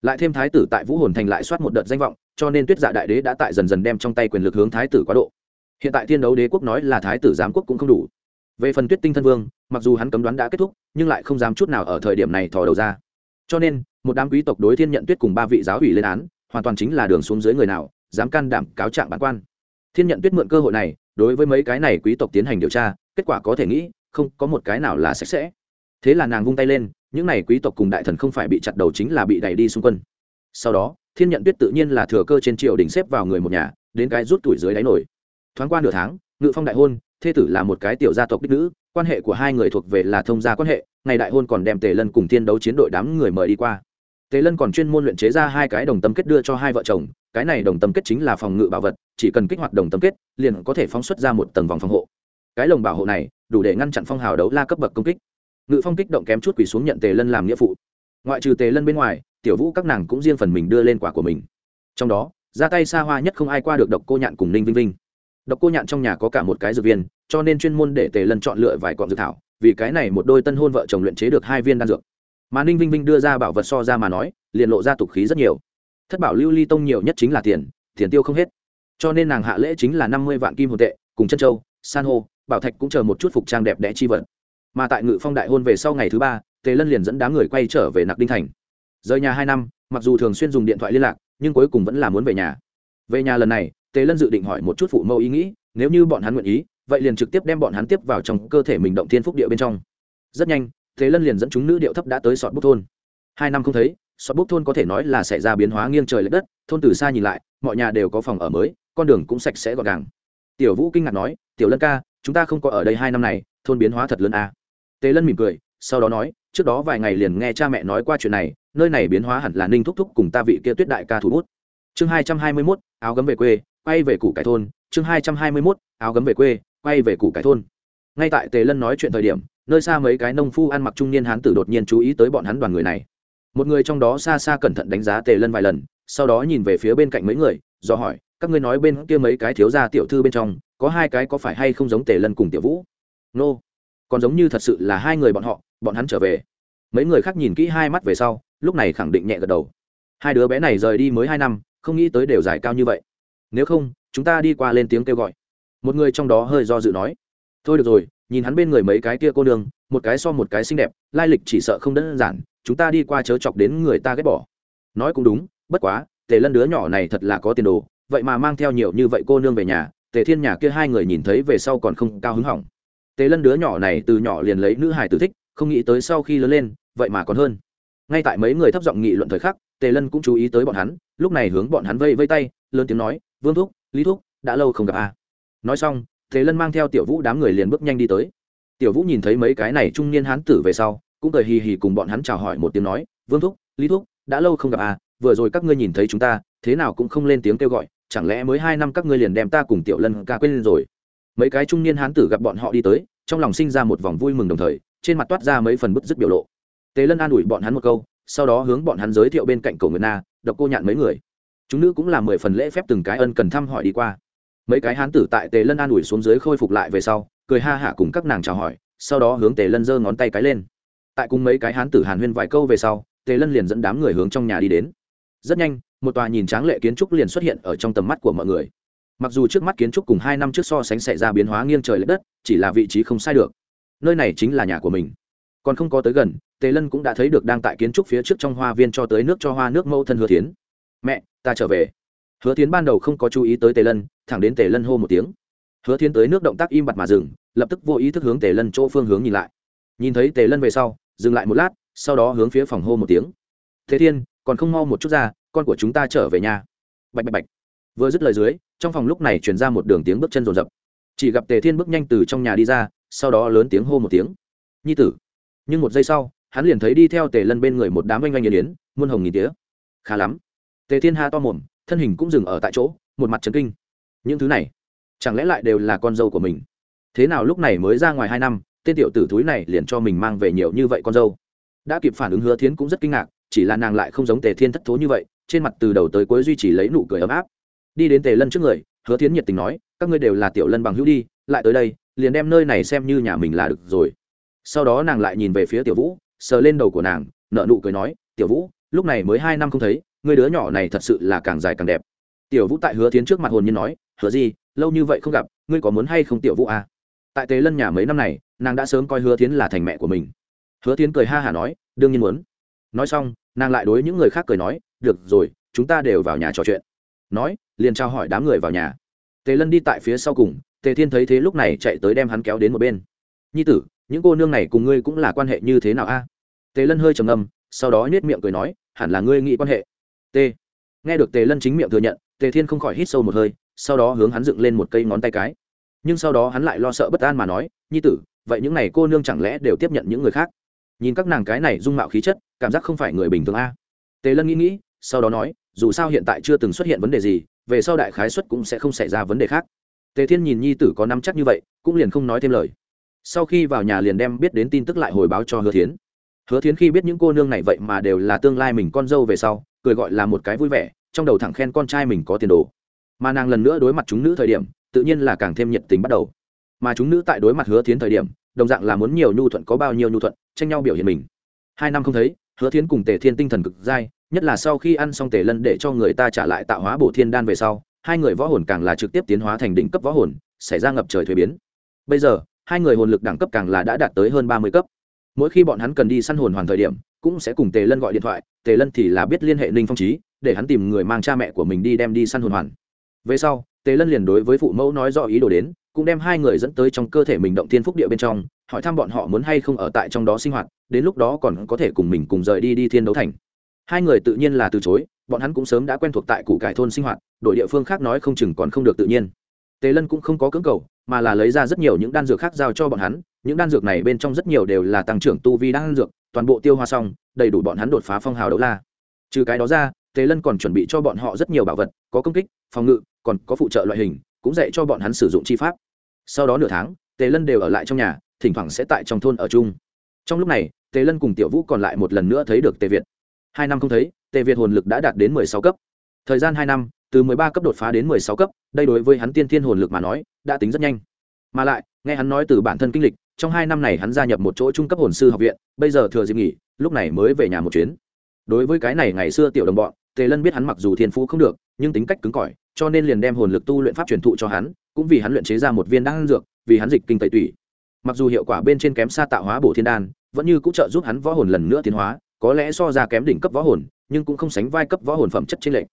Lại thêm thái tử tại vũ hồn thành lại soát một đợt danh vọng cho nên tuyết dạ đại đế đã tại dần dần đem trong tay quyền lực hướng thái tử quá độ. Hiện tại thiên đấu đế quốc nói là thái tử giám quốc cũng không đủ. Về phần tuyết tinh thân vương, mặc dù hắn cấm đoán đã kết thúc, nhưng lại không dám chút nào ở thời điểm này thò đầu ra. Cho nên, một đám quý tộc đối thiên nhận tuyết cùng ba vị giáo ủy lên án, hoàn toàn chính là đường xuống dưới người nào, dám can đảm cáo trạng bản quan. Thiên nhận tuyết mượn cơ hội này, đối với mấy cái này quý tộc tiến hành điều tra, kết quả có thể nghĩ, không có một cái nào là sạch sẽ. Thế là nàng vung tay lên, những này quý tộc cùng đại thần không phải bị chặt đầu chính là bị đẩy đi xung quân. Sau đó thiên nhận tuyết tự nhiên là thừa cơ trên triều đình xếp vào người một nhà, đến cái rút tuổi dưới đáy nổi. Thoáng qua nửa tháng, ngự phong đại hôn, thê tử là một cái tiểu gia tộc đích nữ, quan hệ của hai người thuộc về là thông gia quan hệ, ngày đại hôn còn đem tề lân cùng thiên đấu chiến đội đám người mời đi qua. Tề lân còn chuyên môn luyện chế ra hai cái đồng tâm kết đưa cho hai vợ chồng, cái này đồng tâm kết chính là phòng ngự bảo vật, chỉ cần kích hoạt đồng tâm kết, liền có thể phóng xuất ra một tầng vòng phòng hộ. Cái lồng bảo hộ này, đủ để ngăn chặn phong hào đấu la cấp bậc công kích. Ngự phong kích động kém chút quỳ xuống nhận tề lân làm nghĩa phụ. Ngoại trừ tề lân bên ngoài tiểu vũ các nàng cũng riêng phần mình đưa lên quả của mình. Trong đó, ra tay xa hoa nhất không ai qua được độc cô nhạn cùng ninh vinh vinh. Độc cô nhạn trong nhà có cả một cái dược viên, cho nên chuyên môn để tề lân chọn lựa vài cọn dược thảo, vì cái này một đôi tân hôn vợ chồng luyện chế được hai viên đan dược. Mà ninh vinh vinh đưa ra bảo vật so ra mà nói, liền lộ ra tục khí rất nhiều. Thất bảo lưu ly tông nhiều nhất chính là tiền tiền tiêu không hết. Cho nên nàng hạ lễ chính là năm mươi vạn kim hồn tệ, cùng chân châu, san hô, bảo thạch cũng chờ một chút phục trang đẹp đẽ chi vật. Mà tại ngự phong đại hôn về sau ngày thứ ba, tề lân liền dẫn đám người quay trở về nặc đinh thành rời nhà hai năm, mặc dù thường xuyên dùng điện thoại liên lạc, nhưng cuối cùng vẫn là muốn về nhà. Về nhà lần này, tề lân dự định hỏi một chút phụ mẫu ý nghĩ, nếu như bọn hắn nguyện ý, vậy liền trực tiếp đem bọn hắn tiếp vào trong cơ thể mình động thiên phúc địa bên trong. Rất nhanh, tề lân liền dẫn chúng nữ điệu thấp đã tới sọt bút thôn. Hai năm không thấy, sọt bút thôn có thể nói là xảy ra biến hóa nghiêng trời l ệ đất, thôn từ xa nhìn lại, mọi nhà đều có phòng ở mới, con đường cũng sạch sẽ gọn gàng. Tiểu vũ kinh ngạc nói, tiểu lân ca, chúng ta không có ở đây hai năm này, thôn biến hóa thật lớn à. tề lân mỉm cười, sau đó nói, trước đó vài ngày liền nghe cha mẹ nói qua chuyện này nơi này biến hóa hẳn là ninh thúc thúc cùng ta vị kia tuyết đại ca thủ bút. Chương hai trăm hai mươi mốt, áo gấm về quê, quay về củ cải thôn. Chương hai trăm hai mươi mốt, áo gấm về quê, quay về củ cải thôn. Ngay tại tề lân nói chuyện thời điểm, nơi xa mấy cái nông phu ăn mặc trung niên hán tử đột nhiên chú ý tới bọn hắn đoàn người này. Một người trong đó xa xa cẩn thận đánh giá tề lân vài lần, sau đó nhìn về phía bên cạnh mấy người do hỏi, các ngươi nói bên kia mấy cái thiếu gia tiểu thư bên trong, có hai cái có phải hay không giống tề lân cùng tiểu vũ? Nô、no. còn giống như thật sự là hai người bọn họ, bọn hắn trở về. Mấy người khác nhìn kỹ hai mắt về sau lúc này khẳng định nhẹ gật đầu. Hai đứa bé này rời đi mới hai năm, không nghĩ tới đều dài cao như vậy. Nếu không, chúng ta đi qua lên tiếng kêu gọi. Một người trong đó hơi do dự nói. Thôi được rồi, nhìn hắn bên người mấy cái kia cô đường một cái so một cái xinh đẹp, lai lịch chỉ sợ không đơn giản, chúng ta đi qua chớ chọc đến người ta ghét bỏ. Nói cũng đúng, bất quá, tề lân đứa nhỏ này thật là có tiền đồ, vậy mà mang theo nhiều như vậy cô nương về nhà, tề thiên nhà kia hai người nhìn thấy về sau còn không cao hứng hỏng. Tề lân đứa nhỏ này từ nhỏ liền lấy nữ hải tử thích, không nghĩ tới sau khi lớn lên, vậy mà còn hơn ngay tại mấy người thấp giọng nghị luận thời khắc, tề lân cũng chú ý tới bọn hắn, lúc này hướng bọn hắn vây vây tay, lớn tiếng nói, vương thúc, lý thúc, đã lâu không gặp a à. nói xong, tề lân mang theo tiểu vũ đám người liền bước nhanh đi tới. Tiểu vũ nhìn thấy mấy cái này trung niên hán tử về sau, cũng cười hì hì cùng bọn hắn chào hỏi một tiếng nói, vương thúc, lý thúc, đã lâu không gặp à? Vừa rồi các ngươi nhìn thấy chúng ta, thế nào cũng không lên tiếng kêu gọi, chẳng lẽ mới hai năm các ngươi liền đem ta cùng tiểu lân ca quên lên rồi? Mấy cái trung niên hán tử gặp bọn họ đi tới, trong lòng sinh ra một vòng vui mừng đồng thời, trên mặt toát ra mấy phần bức dứt biểu lộ tề lân an ủi bọn hắn một câu, sau đó hướng bọn hắn giới thiệu bên cạnh cổ nguyệt na, độc cô nhạn mấy người. Chúng nữ cũng là mười phần lễ phép từng cái ân cần thăm hỏi đi qua. Mấy cái hán tử tại tề lân an ủi xuống dưới khôi phục lại về sau, cười ha hả cùng các nàng chào hỏi, sau đó hướng tề lân giơ ngón tay cái lên. Tại cùng mấy cái hán tử hàn huyên vài câu về sau, tề lân liền dẫn đám người hướng trong nhà đi đến. Rất nhanh, một tòa nhìn tráng lệ kiến trúc liền xuất hiện ở trong tầm mắt của mọi người. Mặc dù trước mắt kiến trúc cùng hai năm trước so sánh xảy ra biến hóa nghiêng trời l ệ đất, chỉ là vị trí không sai được. Nơi này chính là nhà của mình. Còn không có tới gần tề lân cũng đã thấy được đang tại kiến trúc phía trước trong hoa viên cho tới nước cho hoa nước mẫu thân hứa tiến mẹ, ta trở về. Hứa tiến ban đầu không có chú ý tới tề lân, thẳng đến tề lân hô một tiếng. Hứa tiến tới nước động tác im bặt mà dừng, lập tức vô ý thức hướng tề lân chỗ phương hướng nhìn lại. Nhìn thấy tề lân về sau, dừng lại một lát, sau đó hướng phía phòng hô một tiếng. Thế thiên, còn không mau một chút ra, con của chúng ta trở về nhà. Bạch bạch bạch. Vừa dứt lời dưới, trong phòng lúc này truyền ra một đường tiếng bước chân rồn rập. Chỉ gặp tề thiên bước nhanh từ trong nhà đi ra, sau đó lớn tiếng hô một tiếng. Nhi tử. Nhưng một giây sau hắn liền thấy đi theo tề lân bên người một đám oanh oanh yên yến, muôn hồng nghìn tía. Khá lắm. Tề thiên ha to mồm, thân hình cũng dừng ở tại chỗ, một mặt trấn kinh. Những thứ này, chẳng lẽ lại đều là con dâu của mình? Thế nào lúc này mới ra ngoài hai năm, tên tiểu tử thúi này liền cho mình mang về nhiều như vậy con dâu? Đã kịp phản ứng hứa thiến cũng rất kinh ngạc, chỉ là nàng lại không giống tề thiên thất thố như vậy, trên mặt từ đầu tới cuối duy trì lấy nụ cười ấm áp. Đi đến tề lân trước người, hứa thiến nhiệt tình nói, các ngươi đều là tiểu lân bằng hữu đi, lại tới đây, liền đem nơi này xem như nhà mình là được rồi. Sau đó nàng lại nhìn về phía tiểu vũ sờ lên đầu của nàng nợ nụ cười nói, tiểu vũ, lúc này mới hai năm không thấy người đứa nhỏ này thật sự là càng dài càng đẹp. Tiểu vũ tại hứa tiến trước mặt hồn nhiên nói, hứa gì, lâu như vậy không gặp, ngươi có muốn hay không tiểu vũ à? tại Tế lân nhà mấy năm này, nàng đã sớm coi hứa tiến là thành mẹ của mình. Hứa tiến cười ha hả nói, đương nhiên muốn. Nói xong, nàng lại đối những người khác cười nói, được rồi, chúng ta đều vào nhà trò chuyện. Nói, liền trao hỏi đám người vào nhà. Tề lân đi tại phía sau cùng, tề thiên thấy thế lúc này chạy tới đem hắn kéo đến một bên. Nhi tử, những cô nương này cùng ngươi cũng là quan hệ như thế nào a? Tề lân hơi trầm âm sau đó nhét miệng cười nói, hẳn là ngươi nghĩ quan hệ. T nghe được tề lân chính miệng thừa nhận, tề thiên không khỏi hít sâu một hơi, sau đó hướng hắn dựng lên một cây ngón tay cái. Nhưng sau đó hắn lại lo sợ bất an mà nói, nhi tử, vậy những n à y cô nương chẳng lẽ đều tiếp nhận những người khác? Nhìn các nàng cái này dung mạo khí chất, cảm giác không phải người bình thường a. Tề lân nghĩ nghĩ, sau đó nói, dù sao hiện tại chưa từng xuất hiện vấn đề gì, về sau đại khái xuất cũng sẽ không xảy ra vấn đề khác. Tề thiên nhìn nhi tử có năm chắc như vậy, cũng liền không nói thêm lời. Sau khi vào nhà liền đem biết đến tin tức lại hồi báo cho hứa thiến hứa thiến khi biết những cô nương này vậy mà đều là tương lai mình con dâu về sau, cười gọi là một cái vui vẻ, trong đầu thẳng khen con trai mình có tiền đồ. Mà nàng lần nữa đối mặt chúng nữ thời điểm, tự nhiên là càng thêm nhiệt tình bắt đầu. Mà chúng nữ tại đối mặt hứa thiến thời điểm, đồng dạng là muốn nhiều nhu thuận có bao nhiêu nhu thuận, tranh nhau biểu hiện mình. Hai năm không thấy, hứa thiến cùng tề thiên tinh thần cực dai, nhất là sau khi ăn xong tề lân để cho người ta trả lại tạo hóa bổ thiên đan về sau, hai người võ hồn càng là trực tiếp tiến hóa thành đỉnh cấp võ hồn, xảy ra ngập trời thuế biến. Bây giờ, hai người hồn lực đẳng cấp càng là đã đạt tới hơn ba mươi cấp mỗi khi bọn hắn cần đi săn hồn hoàn thời điểm, cũng sẽ cùng tề lân gọi điện thoại, tề lân thì là biết liên hệ ninh phong trí để hắn tìm người mang cha mẹ của mình đi đem đi săn hồn hoàn. Về sau, tề lân liền đối với phụ mẫu nói rõ ý đồ đến, cũng đem hai người dẫn tới trong cơ thể mình động thiên phúc địa bên trong, hỏi thăm bọn họ muốn hay không ở tại trong đó sinh hoạt, đến lúc đó còn có thể cùng mình cùng rời đi đi thiên đấu thành. Hai người tự nhiên là từ chối, bọn hắn cũng sớm đã quen thuộc tại củ cải thôn sinh hoạt, đội địa phương khác nói không chừng còn không được tự nhiên. Tề lân cũng không có cưỡng cầu, mà là lấy ra rất nhiều những đan dược khác giao cho bọn hắn những đan dược này bên trong rất nhiều đều là tăng trưởng tu vi đan dược, toàn bộ tiêu hoa xong, đầy đủ bọn hắn đột phá phong hào đấu la. Trừ cái đó ra, tề lân còn chuẩn bị cho bọn họ rất nhiều bảo vật, có công kích, phòng ngự, còn có phụ trợ loại hình, cũng dạy cho bọn hắn sử dụng chi pháp. Sau đó nửa tháng, tề lân đều ở lại trong nhà, thỉnh thoảng sẽ tại trong thôn ở chung. Trong lúc này, tề lân cùng tiểu vũ còn lại một lần nữa thấy được tề việt. Hai năm không thấy, tề việt hồn lực đã đạt đến mười sáu cấp. Thời gian hai năm, từ mười ba cấp đột phá đến mười sáu cấp, đây đối với hắn tiên thiên hồn lực mà nói, đã tính rất nhanh. Mà lại, nghe hắn nói từ bản thân kinh lịch trong hai năm này hắn gia nhập một chỗ trung cấp hồn sư học viện, bây giờ thừa dịp nghỉ, lúc này mới về nhà một chuyến. Đối với cái này ngày xưa tiểu đồng bọn, tề lân biết hắn mặc dù thiên phú không được, nhưng tính cách cứng cỏi, cho nên liền đem hồn lực tu luyện pháp truyền thụ cho hắn, cũng vì hắn luyện chế ra một viên đan dược, vì hắn dịch kinh tẩy tủy. Mặc dù hiệu quả bên trên kém xa tạo hóa bổ thiên đan, vẫn như cũng trợ giúp hắn võ hồn lần nữa tiến hóa, có lẽ so ra kém đỉnh cấp võ hồn, nhưng cũng không sánh vai cấp võ hồn phẩm chất trên lệ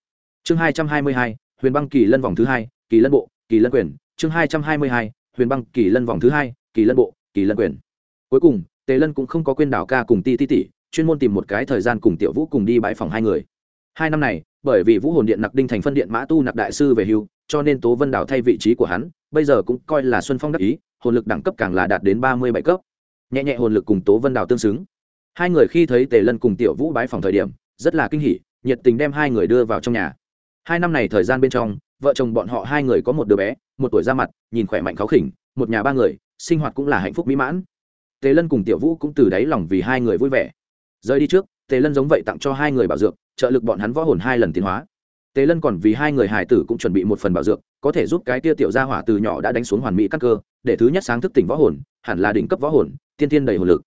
chương hai trăm hai mươi hai, huyền băng kỳ lân vòng thứ hai, kỳ lân bộ, kỳ lân quyền. Chương hai trăm hai mươi hai, huyền băng kỳ lân vòng thứ hai, kỳ lân bộ kỳ lân quyền. Cuối cùng, tề lân cũng không có quên đảo ca cùng ti ti tỷ, chuyên môn tìm một cái thời gian cùng tiểu vũ cùng đi bãi phòng hai người. Hai năm này, bởi vì vũ hồn điện nặc đinh thành phân điện mã tu nặc đại sư về hưu, cho nên tố vân đảo thay vị trí của hắn, bây giờ cũng coi là xuân phong đắc ý, hồn lực đẳng cấp càng là đạt đến ba mươi bảy cấp. Nhẹ nhẹ hồn lực cùng tố vân đảo tương xứng. Hai người khi thấy tề lân cùng tiểu vũ bái phòng thời điểm, rất là kinh hỉ, nhiệt tình đem hai người đưa vào trong nhà. Hai năm này thời gian bên trong, vợ chồng bọn họ hai người có một đứa bé, một tuổi ra mặt, nhìn khỏe mạnh khó khỉnh, một nhà ba người sinh hoạt cũng là hạnh phúc mỹ mãn. Tề lân cùng tiểu vũ cũng từ đáy lòng vì hai người vui vẻ. Rời đi trước, tề lân giống vậy tặng cho hai người bảo dược, trợ lực bọn hắn võ hồn hai lần tiến hóa. Tề lân còn vì hai người hải tử cũng chuẩn bị một phần bảo dược, có thể giúp cái tia tiểu gia hỏa từ nhỏ đã đánh xuống hoàn mỹ căn cơ, để thứ nhất sáng thức tỉnh võ hồn, hẳn là đỉnh cấp võ hồn, tiên tiên đầy hồn lực.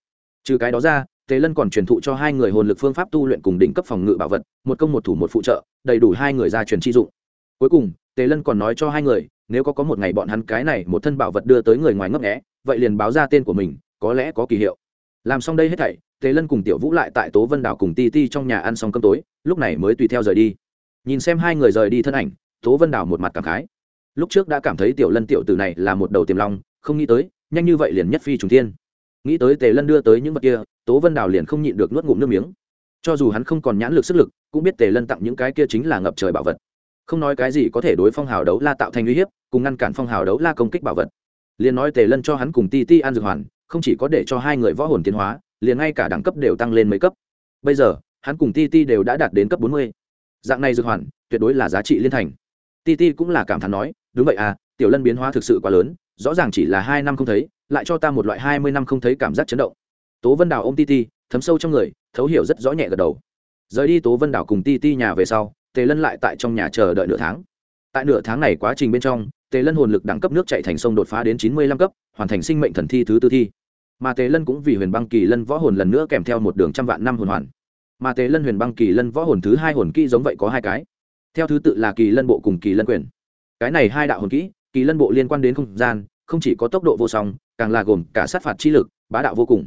Trừ cái đó ra, tề lân còn truyền thụ cho hai người hồn lực phương pháp tu luyện cùng đỉnh cấp phòng ngự bảo vật, một công một thủ một phụ trợ, đầy đủ hai người ra truyền chi dụng. Cuối cùng, tề lân còn nói cho hai người nếu có có một ngày bọn hắn cái này một thân bảo vật đưa tới người ngoài ngấp nghẽ vậy liền báo ra tên của mình, có lẽ có kỳ hiệu. Làm xong đây hết thảy, tề lân cùng tiểu vũ lại tại tố vân đảo cùng ti ti trong nhà ăn xong cơm tối, lúc này mới tùy theo rời đi. Nhìn xem hai người rời đi thân ảnh, tố vân đảo một mặt cảm khái. Lúc trước đã cảm thấy tiểu lân tiểu tử này là một đầu tiềm long, không nghĩ tới, nhanh như vậy liền nhất phi trùng thiên. Nghĩ tới tề lân đưa tới những vật kia, tố vân đảo liền không nhịn được nuốt ngụm nước miếng. Cho dù hắn không còn nhãn lực sức lực, cũng biết tề lân tặng những cái kia chính là ngập trời bảo vật không nói cái gì có thể đối phong hào đấu la tạo thành uy hiếp, cùng ngăn cản phong hào đấu la công kích bảo vật. Liền nói tề lân cho hắn cùng ti ti an dược hoàn, không chỉ có để cho hai người võ hồn tiến hóa, liền ngay cả đẳng cấp đều tăng lên mấy cấp. Bây giờ, hắn cùng ti ti đều đã đạt đến cấp bốn mươi. Dạng này dược hoàn, tuyệt đối là giá trị liên thành. Ti ti cũng là cảm thán nói, đúng vậy à tiểu lân biến hóa thực sự quá lớn, rõ ràng chỉ là hai năm không thấy, lại cho ta một loại hai mươi năm không thấy cảm giác chấn động. Tố vân đào ôm ti ti, thấm sâu trong người, thấu hiểu rất rõ nhẹ gật đầu. Rời đi tố vân đảo cùng ti ti nhà về sau tề lân lại tại trong nhà chờ đợi nửa tháng. Tại nửa tháng này quá trình bên trong, tề lân hồn lực đẳng cấp nước chạy thành sông đột phá đến chín mươi lăm cấp, hoàn thành sinh mệnh thần thi thứ tư thi. Mà tề lân cũng vì huyền băng kỳ lân võ hồn lần nữa kèm theo một đường trăm vạn năm hồn hoàn. Mà tề lân huyền băng kỳ lân võ hồn thứ hai hồn kỹ giống vậy có hai cái. Theo thứ tự là kỳ lân bộ cùng kỳ lân quyền. Cái này hai đạo hồn kỹ, kỳ lân bộ liên quan đến không gian, không chỉ có tốc độ vô song, càng là gồm cả sát phạt chi lực, bá đạo vô cùng.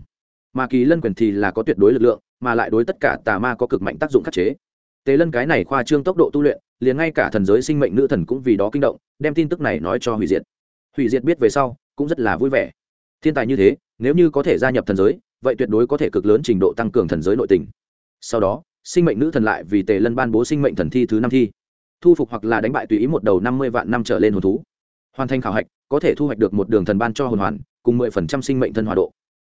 Mà kỳ lân quyền thì là có tuyệt đối lực lượng, mà lại đối tất cả tà ma có cực mạnh tác dụng khắc chế tề lân cái này khoa trương tốc độ tu luyện, liền ngay cả thần giới sinh mệnh nữ thần cũng vì đó kinh động, đem tin tức này nói cho hủy diệt. Hủy diệt biết về sau, cũng rất là vui vẻ. Thiên tài như thế, nếu như có thể gia nhập thần giới, vậy tuyệt đối có thể cực lớn trình độ tăng cường thần giới nội tình. Sau đó, sinh mệnh nữ thần lại vì tề lân ban bố sinh mệnh thần thi thứ năm thi. Thu phục hoặc là đánh bại tùy ý một đầu năm mươi vạn năm trở lên hồn thú. Hoàn thành khảo hạch, có thể thu hoạch được một đường thần ban cho hồn hoàn, cùng mười phần trăm sinh mệnh thân hòa độ.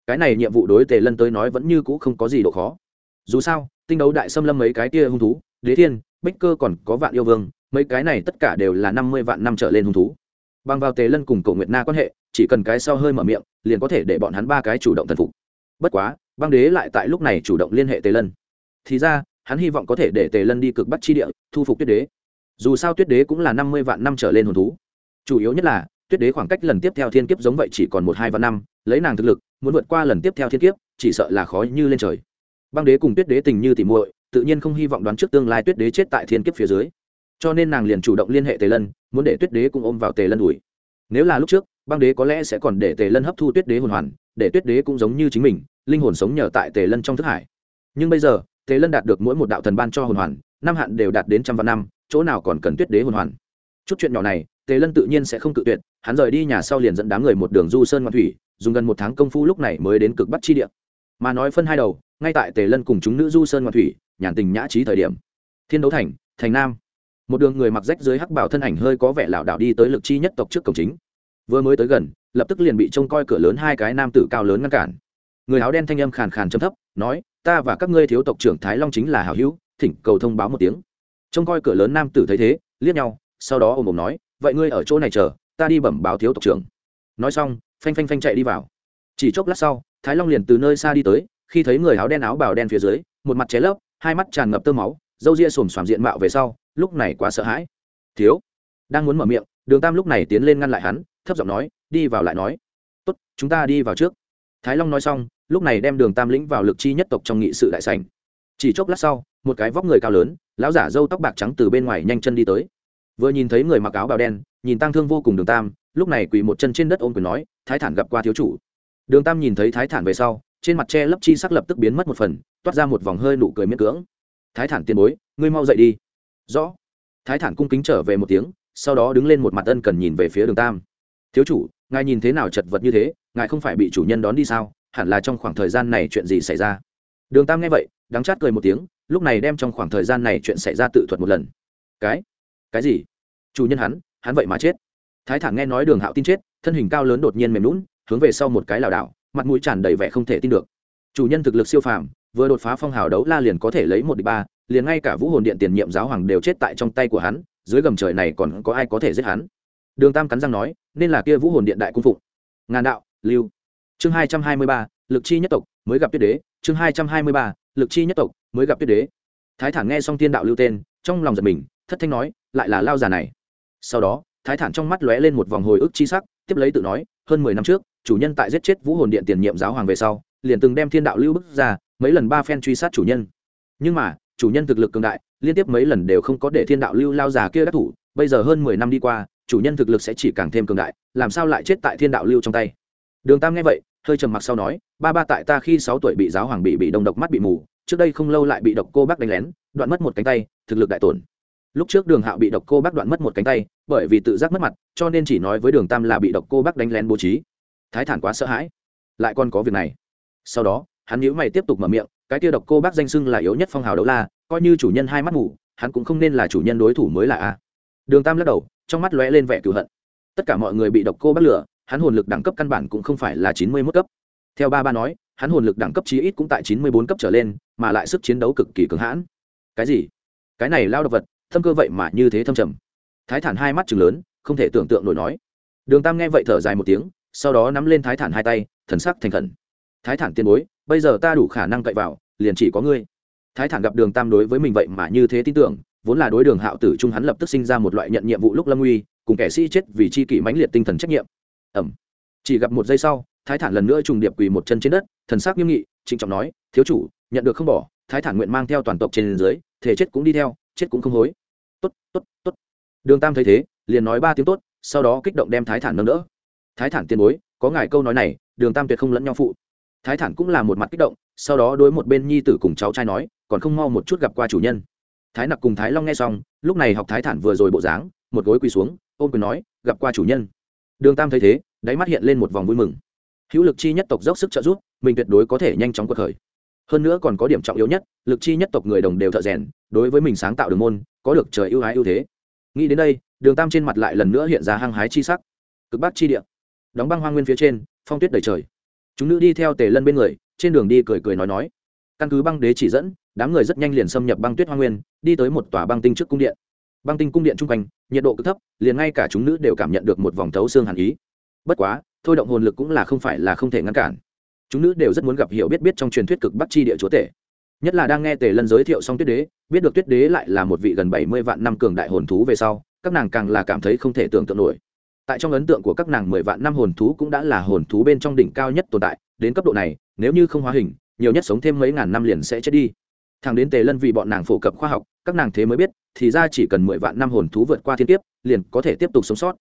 Cái này nhiệm vụ đối tề lân tới nói vẫn như cũ không có gì độ khó dù sao, tinh đấu đại xâm lâm mấy cái kia hung thú, đế thiên, bích cơ còn có vạn yêu vương, mấy cái này tất cả đều là năm mươi vạn năm trở lên hung thú. Bằng vào tề lân cùng cổ nguyệt na quan hệ, chỉ cần cái sau hơi mở miệng, liền có thể để bọn hắn ba cái chủ động thần phục. Bất quá, băng đế lại tại lúc này chủ động liên hệ tề lân. Thì ra, hắn hy vọng có thể để tề lân đi cực bắc chi địa, thu phục tuyết đế. Dù sao tuyết đế cũng là năm mươi vạn năm trở lên hồn thú. Chủ yếu nhất là, tuyết đế khoảng cách lần tiếp theo thiên kiếp giống vậy chỉ còn một hai vạn năm, lấy nàng thực lực, muốn vượt qua lần tiếp theo thiên kiếp, chỉ sợ là khó như lên trời băng đế cùng tuyết đế tình như tỉ muội, tự nhiên không hy vọng đoán trước tương lai tuyết đế chết tại thiên kiếp phía dưới. Cho nên nàng liền chủ động liên hệ tề lân, muốn để tuyết đế cũng ôm vào tề lân ủi nếu là lúc trước, băng đế có lẽ sẽ còn để tề lân hấp thu tuyết đế hồn hoàn, để tuyết đế cũng giống như chính mình, linh hồn sống nhờ tại tề lân trong thức hải. Nhưng bây giờ, tề lân đạt được mỗi một đạo thần ban cho hồn hoàn, năm hạn đều đạt đến trăm vạn năm, chỗ nào còn cần tuyết đế hồn hoàn? Chút chuyện nhỏ này, tề lân tự nhiên sẽ không tự tuyệt, hắn rời đi nhà sau liền dẫn đám người một đường du sơn ngoan thủy, dùng gần một tháng công phu lúc này mới đến cực bắc chi địa. Mà nói phân hai đầu ngay tại tề lân cùng chúng nữ du sơn ngoan thủy, nhàn tình nhã trí thời điểm. Thiên đấu thành thành nam. Một đường người mặc rách dưới hắc bảo thân ảnh hơi có vẻ lảo đảo đi tới lực chi nhất tộc trước cổng chính. Vừa mới tới gần, lập tức liền bị trông coi cửa lớn hai cái nam tử cao lớn ngăn cản. Người áo đen thanh âm khàn khàn châm thấp, nói, ta và các ngươi thiếu tộc trưởng thái long chính là hảo hữu, thỉnh cầu thông báo một tiếng. Trông coi cửa lớn nam tử thấy thế, liếc nhau, sau đó ôm ôm nói, vậy ngươi ở chỗ này chờ, ta đi bẩm báo thiếu tộc trưởng. Nói xong, phanh phanh phanh chạy đi vào. Chỉ chốc lát sau, thái long liền từ nơi xa đi tới khi thấy người áo đen áo bào đen phía dưới, một mặt ché lấp, hai mắt tràn ngập tơ máu, râu ria xồm xoàm diện mạo về sau, lúc này quá sợ hãi. Thiếu. Đang muốn mở miệng, đường tam lúc này tiến lên ngăn lại hắn, thấp giọng nói, đi vào lại nói. Tốt, chúng ta đi vào trước. Thái long nói xong, lúc này đem đường tam lĩnh vào lực chi nhất tộc trong nghị sự đại sảnh. Chỉ chốc lát sau, một cái vóc người cao lớn, lão giả râu tóc bạc trắng từ bên ngoài nhanh chân đi tới. Vừa nhìn thấy người mặc áo bào đen, nhìn tăng thương vô cùng đường tam, lúc này quỳ một chân trên đất ôm quyền nói, thái thản gặp qua thiếu chủ. Đường tam nhìn thấy thái thản về sau trên mặt che lấp chi sắc lập tức biến mất một phần, toát ra một vòng hơi nụ cười miễn cưỡng. Thái thản tiền bối, ngươi mau dậy đi. Rõ. Thái thản cung kính trở về một tiếng, sau đó đứng lên một mặt ân cần nhìn về phía đường tam. Thiếu chủ, ngài nhìn thế nào chật vật như thế, ngài không phải bị chủ nhân đón đi sao? Hẳn là trong khoảng thời gian này chuyện gì xảy ra? Đường tam nghe vậy, đắng chát cười một tiếng, lúc này đem trong khoảng thời gian này chuyện xảy ra tự thuật một lần. Cái? Cái gì? Chủ nhân hắn hắn vậy mà chết. Thái thản nghe nói đường hạo tin chết, thân hình cao lớn đột nhiên mềm lún hướng về sau một cái lảo đảo mặt mũi tràn đầy vẻ không thể tin được. Chủ nhân thực lực siêu phàm, vừa đột phá phong hào đấu la liền có thể lấy một địch ba, liền ngay cả vũ hồn điện tiền nhiệm giáo hoàng đều chết tại trong tay của hắn, dưới gầm trời này còn có ai có thể giết hắn? Đường tam cắn răng nói, nên là kia vũ hồn điện đại cung phụng. Ngàn đạo, lưu. Chương hai trăm hai mươi ba, lực chi nhất tộc, mới gặp tuyết đế. Chương hai trăm hai mươi ba, lực chi nhất tộc, mới gặp tuyết đế. Thái thản nghe xong tiên đạo lưu tên, trong lòng giật mình, thất thanh nói, lại là lao già này. Sau đó, thái thản trong mắt lóe lên một vòng hồi ức chi sắc, tiếp lấy tự nói, hơn mười năm trước chủ nhân tại giết chết vũ hồn điện tiền nhiệm giáo hoàng về sau, liền từng đem thiên đạo lưu bức ra, mấy lần ba phen truy sát chủ nhân. Nhưng mà, chủ nhân thực lực cường đại, liên tiếp mấy lần đều không có để thiên đạo lưu lao già kia đắc thủ, bây giờ hơn mười năm đi qua, chủ nhân thực lực sẽ chỉ càng thêm cường đại, làm sao lại chết tại thiên đạo lưu trong tay? Đường tam nghe vậy, hơi trầm mặc sau nói, ba ba tại ta khi sáu tuổi bị giáo hoàng bị bị đông độc mắt bị mù, trước đây không lâu lại bị độc cô bác đánh lén, đoạn mất một cánh tay, thực lực đại tổn. Lúc trước đường hạo bị độc cô bác đoạn mất một cánh tay, bởi vì tự giác mất mặt, cho nên chỉ nói với đường tam là bị độc cô bác đánh lén bố trí thái thản quá sợ hãi. Lại còn có việc này. Sau đó, hắn nhíu mày tiếp tục mở miệng, cái kia độc cô bác danh xưng là yếu nhất phong hào đấu la, coi như chủ nhân hai mắt ngủ hắn cũng không nên là chủ nhân đối thủ mới là a. Đường tam lắc đầu, trong mắt lóe lên vẻ cựu hận. Tất cả mọi người bị độc cô bác lửa hắn hồn lực đẳng cấp căn bản cũng không phải là chín mươi mốt cấp. Theo ba ba nói, hắn hồn lực đẳng cấp chí ít cũng tại chín mươi bốn cấp trở lên, mà lại sức chiến đấu cực kỳ cường hãn. Cái gì? Cái này lao đ ộ vật, thâm cơ vậy mà như thế thâm trầm. Thái thản hai mắt chừng lớn, không thể tưởng tượng nổi nói. Đường tam nghe vậy thở dài một tiếng sau đó nắm lên thái thản hai tay, thần sắc thành khẩn. Thái thản tiền bối, bây giờ ta đủ khả năng cậy vào, liền chỉ có ngươi. Thái thản gặp đường tam đối với mình vậy mà như thế tin tưởng, vốn là đối đường hạo tử trung hắn lập tức sinh ra một loại nhận nhiệm vụ lúc lâm uy cùng kẻ sĩ chết vì chi kỷ mãnh liệt tinh thần trách nhiệm. Ẩm chỉ gặp một giây sau, thái thản lần nữa trùng điệp quỳ một chân trên đất, thần sắc nghiêm nghị, trịnh trọng nói, thiếu chủ, nhận được không bỏ, thái thản nguyện mang theo toàn tộc trên dưới, thể chết cũng đi theo, chết cũng không hối. Tốt tốt tốt. Đường tam thấy thế, liền nói ba tiếng tốt, sau đó kích động đem thái thản nâng đỡ thái thản tiền bối, có ngài câu nói này, đường tam tuyệt không lẫn nhau phụ. Thái thản cũng là một mặt kích động, sau đó đối một bên nhi tử cùng cháu trai nói, còn không mau một chút gặp qua chủ nhân. Thái nặc cùng thái long nghe xong, lúc này học thái thản vừa rồi bộ dáng, một gối quỳ xuống, ôm quyền nói, gặp qua chủ nhân. Đường tam thấy thế, đáy mắt hiện lên một vòng vui mừng. Hữu lực chi nhất tộc dốc sức trợ giúp, mình tuyệt đối có thể nhanh chóng cuộc khởi. Hơn nữa còn có điểm trọng yếu nhất, lực chi nhất tộc người đồng đều thợ rèn, đối với mình sáng tạo đường môn, có được trời ưu ái ưu thế. Nghĩ đến đây, đường tam trên mặt lại lần nữa hiện ra hăng hái chi sắc. Cực bắc chi địa đóng băng hoa nguyên phía trên, phong tuyết đầy trời. Chúng nữ đi theo tề lân bên người, trên đường đi cười cười nói nói. Căn cứ băng đế chỉ dẫn, đám người rất nhanh liền xâm nhập băng tuyết hoa nguyên, đi tới một tòa băng tinh trước cung điện. Băng tinh cung điện chung quanh, nhiệt độ cực thấp, liền ngay cả chúng nữ đều cảm nhận được một vòng thấu xương hàn ý. Bất quá, thôi động hồn lực cũng là không phải là không thể ngăn cản. Chúng nữ đều rất muốn gặp hiểu biết biết trong truyền thuyết cực bắc chi địa chúa tể. Nhất là đang nghe tề lân giới thiệu xong tuyết đế, biết được tuyết đế lại là một vị gần bảy mươi vạn năm cường đại hồn thú về sau, các nàng càng là cảm thấy không thể tưởng tượng nổi tại trong ấn tượng của các nàng mười vạn năm hồn thú cũng đã là hồn thú bên trong đỉnh cao nhất tồn tại, đến cấp độ này, nếu như không hóa hình, nhiều nhất sống thêm mấy ngàn năm liền sẽ chết đi. Thằng đến tề lân vì bọn nàng phổ cập khoa học, các nàng thế mới biết, thì ra chỉ cần mười vạn năm hồn thú vượt qua thiên kiếp, liền có thể tiếp tục sống sót.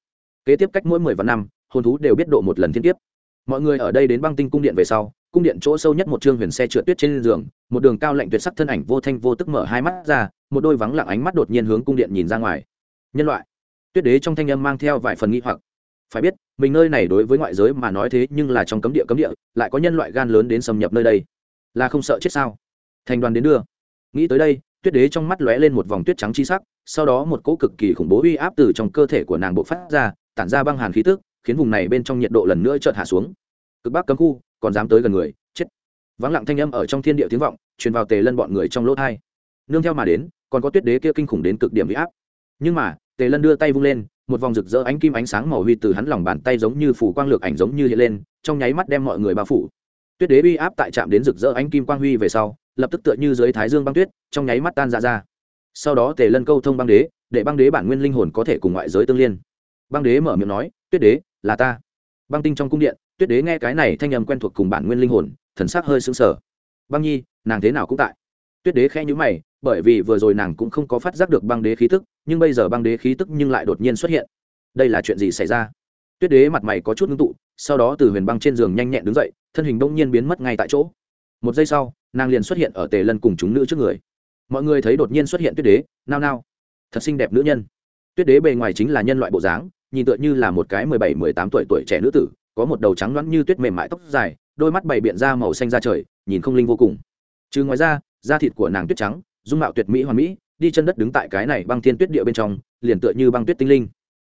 Kế tiếp cách mỗi mười vạn năm, hồn thú đều biết độ một lần thiên kiếp. Mọi người ở đây đến băng tinh cung điện về sau, cung điện chỗ sâu nhất một chương huyền xe trượt tuyết trên giường, một đường cao lạnh tuyệt sắc thân ảnh vô thanh vô tức mở hai mắt ra, một đôi vắng lặng ánh mắt đột nhiên hướng cung điện nhìn ra ngoài. Nhân loại tuyết đế trong thanh âm mang theo vài phần nghi hoặc. Phải biết, mình nơi này đối với ngoại giới mà nói thế nhưng là trong cấm địa cấm địa, lại có nhân loại gan lớn đến xâm nhập nơi đây. Là không sợ chết sao? Thành đoàn đến đưa. Nghĩ tới đây, tuyết đế trong mắt lóe lên một vòng tuyết trắng chi sắc, sau đó một cỗ cực kỳ khủng bố uy áp từ trong cơ thể của nàng bộ phát ra, tản ra băng hàn khí tức, khiến vùng này bên trong nhiệt độ lần nữa chợt hạ xuống. Cực bắc cấm khu, còn dám tới gần người, chết. Vắng lặng thanh âm ở trong thiên địa tiếng vọng, truyền vào tề lân bọn người trong lỗ thai. Nương theo mà đến, còn có tuyết đế kia kinh khủng đến cực điểm uy áp. Nhưng mà tề lân đưa tay vung lên, một vòng rực rỡ ánh kim ánh sáng màu huy từ hắn lòng bàn tay giống như phủ quang lược ảnh giống như hiện lên, trong nháy mắt đem mọi người bao phủ. Tuyết đế uy áp tại chạm đến rực rỡ ánh kim quang huy về sau, lập tức tựa như dưới thái dương băng tuyết, trong nháy mắt tan ra ra. Sau đó tề lân câu thông băng đế, để băng đế bản nguyên linh hồn có thể cùng ngoại giới tương liên. Băng đế mở miệng nói, tuyết đế, là ta. Băng tinh trong cung điện, tuyết đế nghe cái này thanh âm quen thuộc cùng bản nguyên linh hồn, thần sắc hơi sững sờ. Băng nhi, nàng thế nào cũng tại tuyết đế khẽ nhíu mày, bởi vì vừa rồi nàng cũng không có phát giác được băng đế khí tức, nhưng bây giờ băng đế khí tức nhưng lại đột nhiên xuất hiện. Đây là chuyện gì xảy ra? Tuyết đế mặt mày có chút ngưng tụ, sau đó từ huyền băng trên giường nhanh nhẹn đứng dậy, thân hình đông nhiên biến mất ngay tại chỗ. Một giây sau, nàng liền xuất hiện ở tề lân cùng chúng nữ trước người. Mọi người thấy đột nhiên xuất hiện tuyết đế, nao nao. Thật xinh đẹp nữ nhân. Tuyết đế bề ngoài chính là nhân loại bộ dáng, nhìn tựa như là một cái mười bảy, mười tám tuổi tuổi trẻ nữ tử, có một đầu trắng loãng như tuyết mềm mại tóc dài, đôi mắt bày biện ra màu xanh da trời, nhìn không linh vô cùng chứ ngoài ra, da thịt của nàng tuyết trắng, dung mạo tuyệt mỹ hoàn mỹ, đi chân đất đứng tại cái này băng thiên tuyết địa bên trong, liền tựa như băng tuyết tinh linh.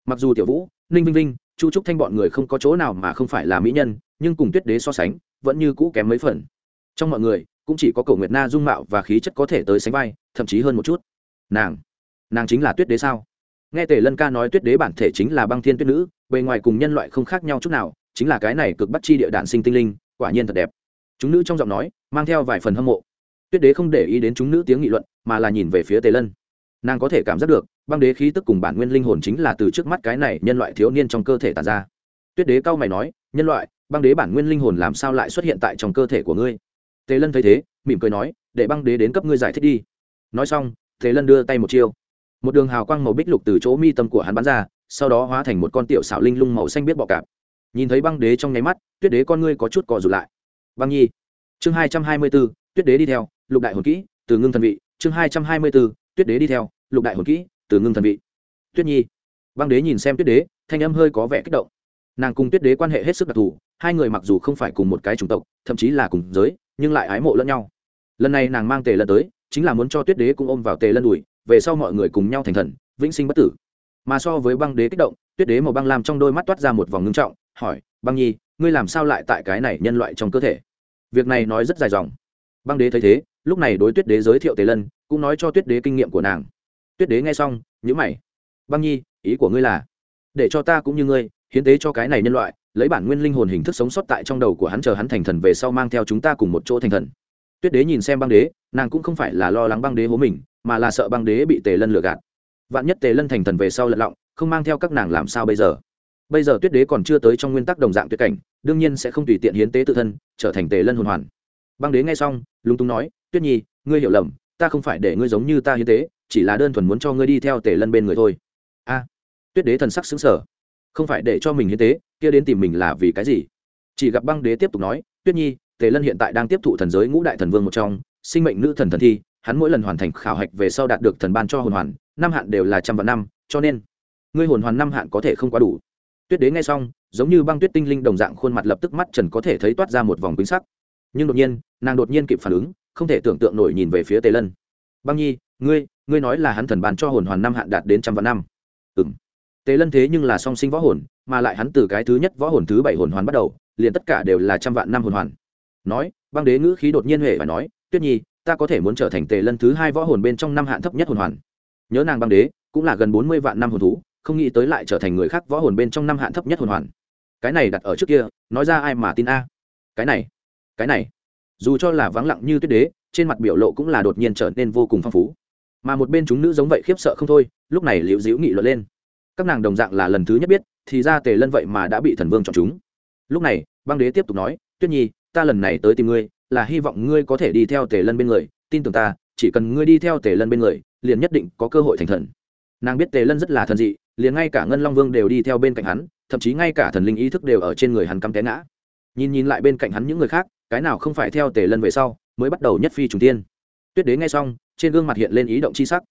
Mặc dù tiểu vũ, ninh vinh linh chu trúc thanh bọn người không có chỗ nào mà không phải là mỹ nhân, nhưng cùng tuyết đế so sánh, vẫn như cũ kém mấy phần. Trong mọi người, cũng chỉ có cầu nguyệt na dung mạo và khí chất có thể tới sánh vai, thậm chí hơn một chút. Nàng nàng chính là tuyết đế sao? Nghe tề lân ca nói tuyết đế bản thể chính là băng thiên tuyết nữ, bề ngoài cùng nhân loại không khác nhau chút nào, chính là cái này cực bắt chi địa đạn sinh tinh linh, quả nhiên thật đẹp. Chúng nữ trong giọng nói mang theo vài phần hâm mộ. Tuyết đế không để ý đến chúng nữ tiếng nghị luận, mà là nhìn về phía tề lân. Nàng có thể cảm giác được, băng đế khí tức cùng bản nguyên linh hồn chính là từ trước mắt cái này nhân loại thiếu niên trong cơ thể tàn ra. Tuyết đế cao mày nói, nhân loại, băng đế bản nguyên linh hồn làm sao lại xuất hiện tại trong cơ thể của ngươi? Tề lân thấy thế, mỉm cười nói, để băng đế đến cấp ngươi giải thích đi. Nói xong, tề lân đưa tay một chiêu. Một đường hào quang màu bích lục từ chỗ mi tâm của hắn bắn ra, sau đó hóa thành một con tiểu xảo linh lung màu xanh biết bọ cạp. Nhìn thấy băng đế trong nháy mắt, tuyết đế, con ngươi có chút cò rụt lại. Băng nhi chương hai trăm hai mươi b ố tuyết đế đi theo, lục đại hồn kỹ, từ ngưng thần vị. Chương hai trăm hai mươi b ố tuyết đế đi theo, lục đại hồn kỹ, từ ngưng thần vị. Tuyết nhi. Băng đế nhìn xem tuyết đế, thanh âm hơi có vẻ kích động. Nàng cùng tuyết đế quan hệ hết sức đặc thù, hai người mặc dù không phải cùng một cái chủng tộc, thậm chí là cùng giới, nhưng lại ái mộ lẫn nhau. Lần này nàng mang tề lân tới, chính là muốn cho tuyết đế cũng ôm vào tề lân đùi, về sau mọi người cùng nhau thành thần, vĩnh sinh bất tử. Mà so với băng đế kích động, tuyết đế màu băng làm trong đôi mắt toát ra một vòng ngưng trọng, hỏi, băng nhi, ngươi làm sao lại tại cái này nhân loại trong cơ thể? Việc này nói rất dài dòng. Băng đế thấy thế, lúc này đối tuyết đế giới thiệu tề lân, cũng nói cho tuyết đế kinh nghiệm của nàng. Tuyết đế nghe xong nhữ mày. Băng nhi, ý của ngươi là, để cho ta cũng như ngươi, hiến tế cho cái này nhân loại, lấy bản nguyên linh hồn hình thức sống sót tại trong đầu của hắn chờ hắn thành thần về sau mang theo chúng ta cùng một chỗ thành thần. Tuyết đế nhìn xem băng đế, nàng cũng không phải là lo lắng băng đế hố mình, mà là sợ băng đế bị tề lân lừa gạt. Vạn nhất tề lân thành thần về sau lật lọng, không mang theo các nàng làm sao bây giờ? Bây giờ tuyết đế còn chưa tới trong nguyên tắc đồng dạng tuyệt cảnh, đương nhiên sẽ không tùy tiện hiến tế tự thân, trở thành tề lân hồn hoàn. Băng đế nghe xong, lúng túng nói, tuyết nhi, ngươi hiểu lầm, ta không phải để ngươi giống như ta hiến tế, chỉ là đơn thuần muốn cho ngươi đi theo tề lân bên người thôi. A. Tuyết đế thần sắc xứng sở không phải để cho mình hiến tế, kia đến tìm mình là vì cái gì? Chỉ gặp băng đế tiếp tục nói, tuyết nhi, tề lân hiện tại đang tiếp thụ thần giới ngũ đại thần vương một trong, sinh mệnh nữ thần thần thi, hắn mỗi lần hoàn thành khảo hạch về sau đạt được thần ban cho hồn hoàn, năm hạn đều là trăm vạn năm, cho nên, ngươi hồn hoàn năm hạn có thể không quá đủ tuyết đế nghe xong, giống như băng tuyết tinh linh đồng dạng khuôn mặt lập tức mắt trần có thể thấy toát ra một vòng quýnh sắc. Nhưng đột nhiên, nàng đột nhiên kịp phản ứng, không thể tưởng tượng nổi nhìn về phía tề lân. Băng nhi, ngươi ngươi nói là hắn thần ban cho hồn hoàn năm hạn đạt đến trăm vạn năm. Ừ m tề lân thế nhưng là song sinh võ hồn, mà lại hắn từ cái thứ nhất võ hồn thứ bảy hồn hoàn bắt đầu, liền tất cả đều là trăm vạn năm hồn hoàn. Nói, băng đế ngữ khí đột nhiên huệ và nói, tuyết nhi, ta có thể muốn trở thành tề lân thứ hai võ hồn bên trong năm hạn thấp nhất hồn hoàn. Nhớ nàng băng đế, cũng là gần bốn mươi vạn năm hồn thú không nghĩ tới lại trở thành người khác võ hồn bên trong năm hạn thấp nhất hồn hoàn. Cái này đặt ở trước kia, nói ra ai mà tin a? Cái này cái này. Dù cho là vắng lặng như tuyết đế, trên mặt biểu lộ cũng là đột nhiên trở nên vô cùng phong phú. Mà một bên chúng nữ giống vậy khiếp sợ không thôi, lúc này liễu diễu nghị luận lên. Các nàng đồng dạng là lần thứ nhất biết, thì ra tề lân vậy mà đã bị thần vương chọn chúng. Lúc này, băng đế tiếp tục nói, tuyết nhi, ta lần này tới tìm ngươi, là hy vọng ngươi có thể đi theo tề lân bên người. Tin tưởng ta, chỉ cần ngươi đi theo tề lân bên người, liền nhất định có cơ hội thành thần nàng biết tề lân rất là thần dị, liền ngay cả ngân long vương đều đi theo bên cạnh hắn, thậm chí ngay cả thần linh ý thức đều ở trên người hắn cắm té ngã. Nhìn nhìn lại bên cạnh hắn những người khác, cái nào không phải theo tề lân về sau, mới bắt đầu nhất phi trùng tiên. Tuyết đế nghe xong, trên gương mặt hiện lên ý động c h i sắc.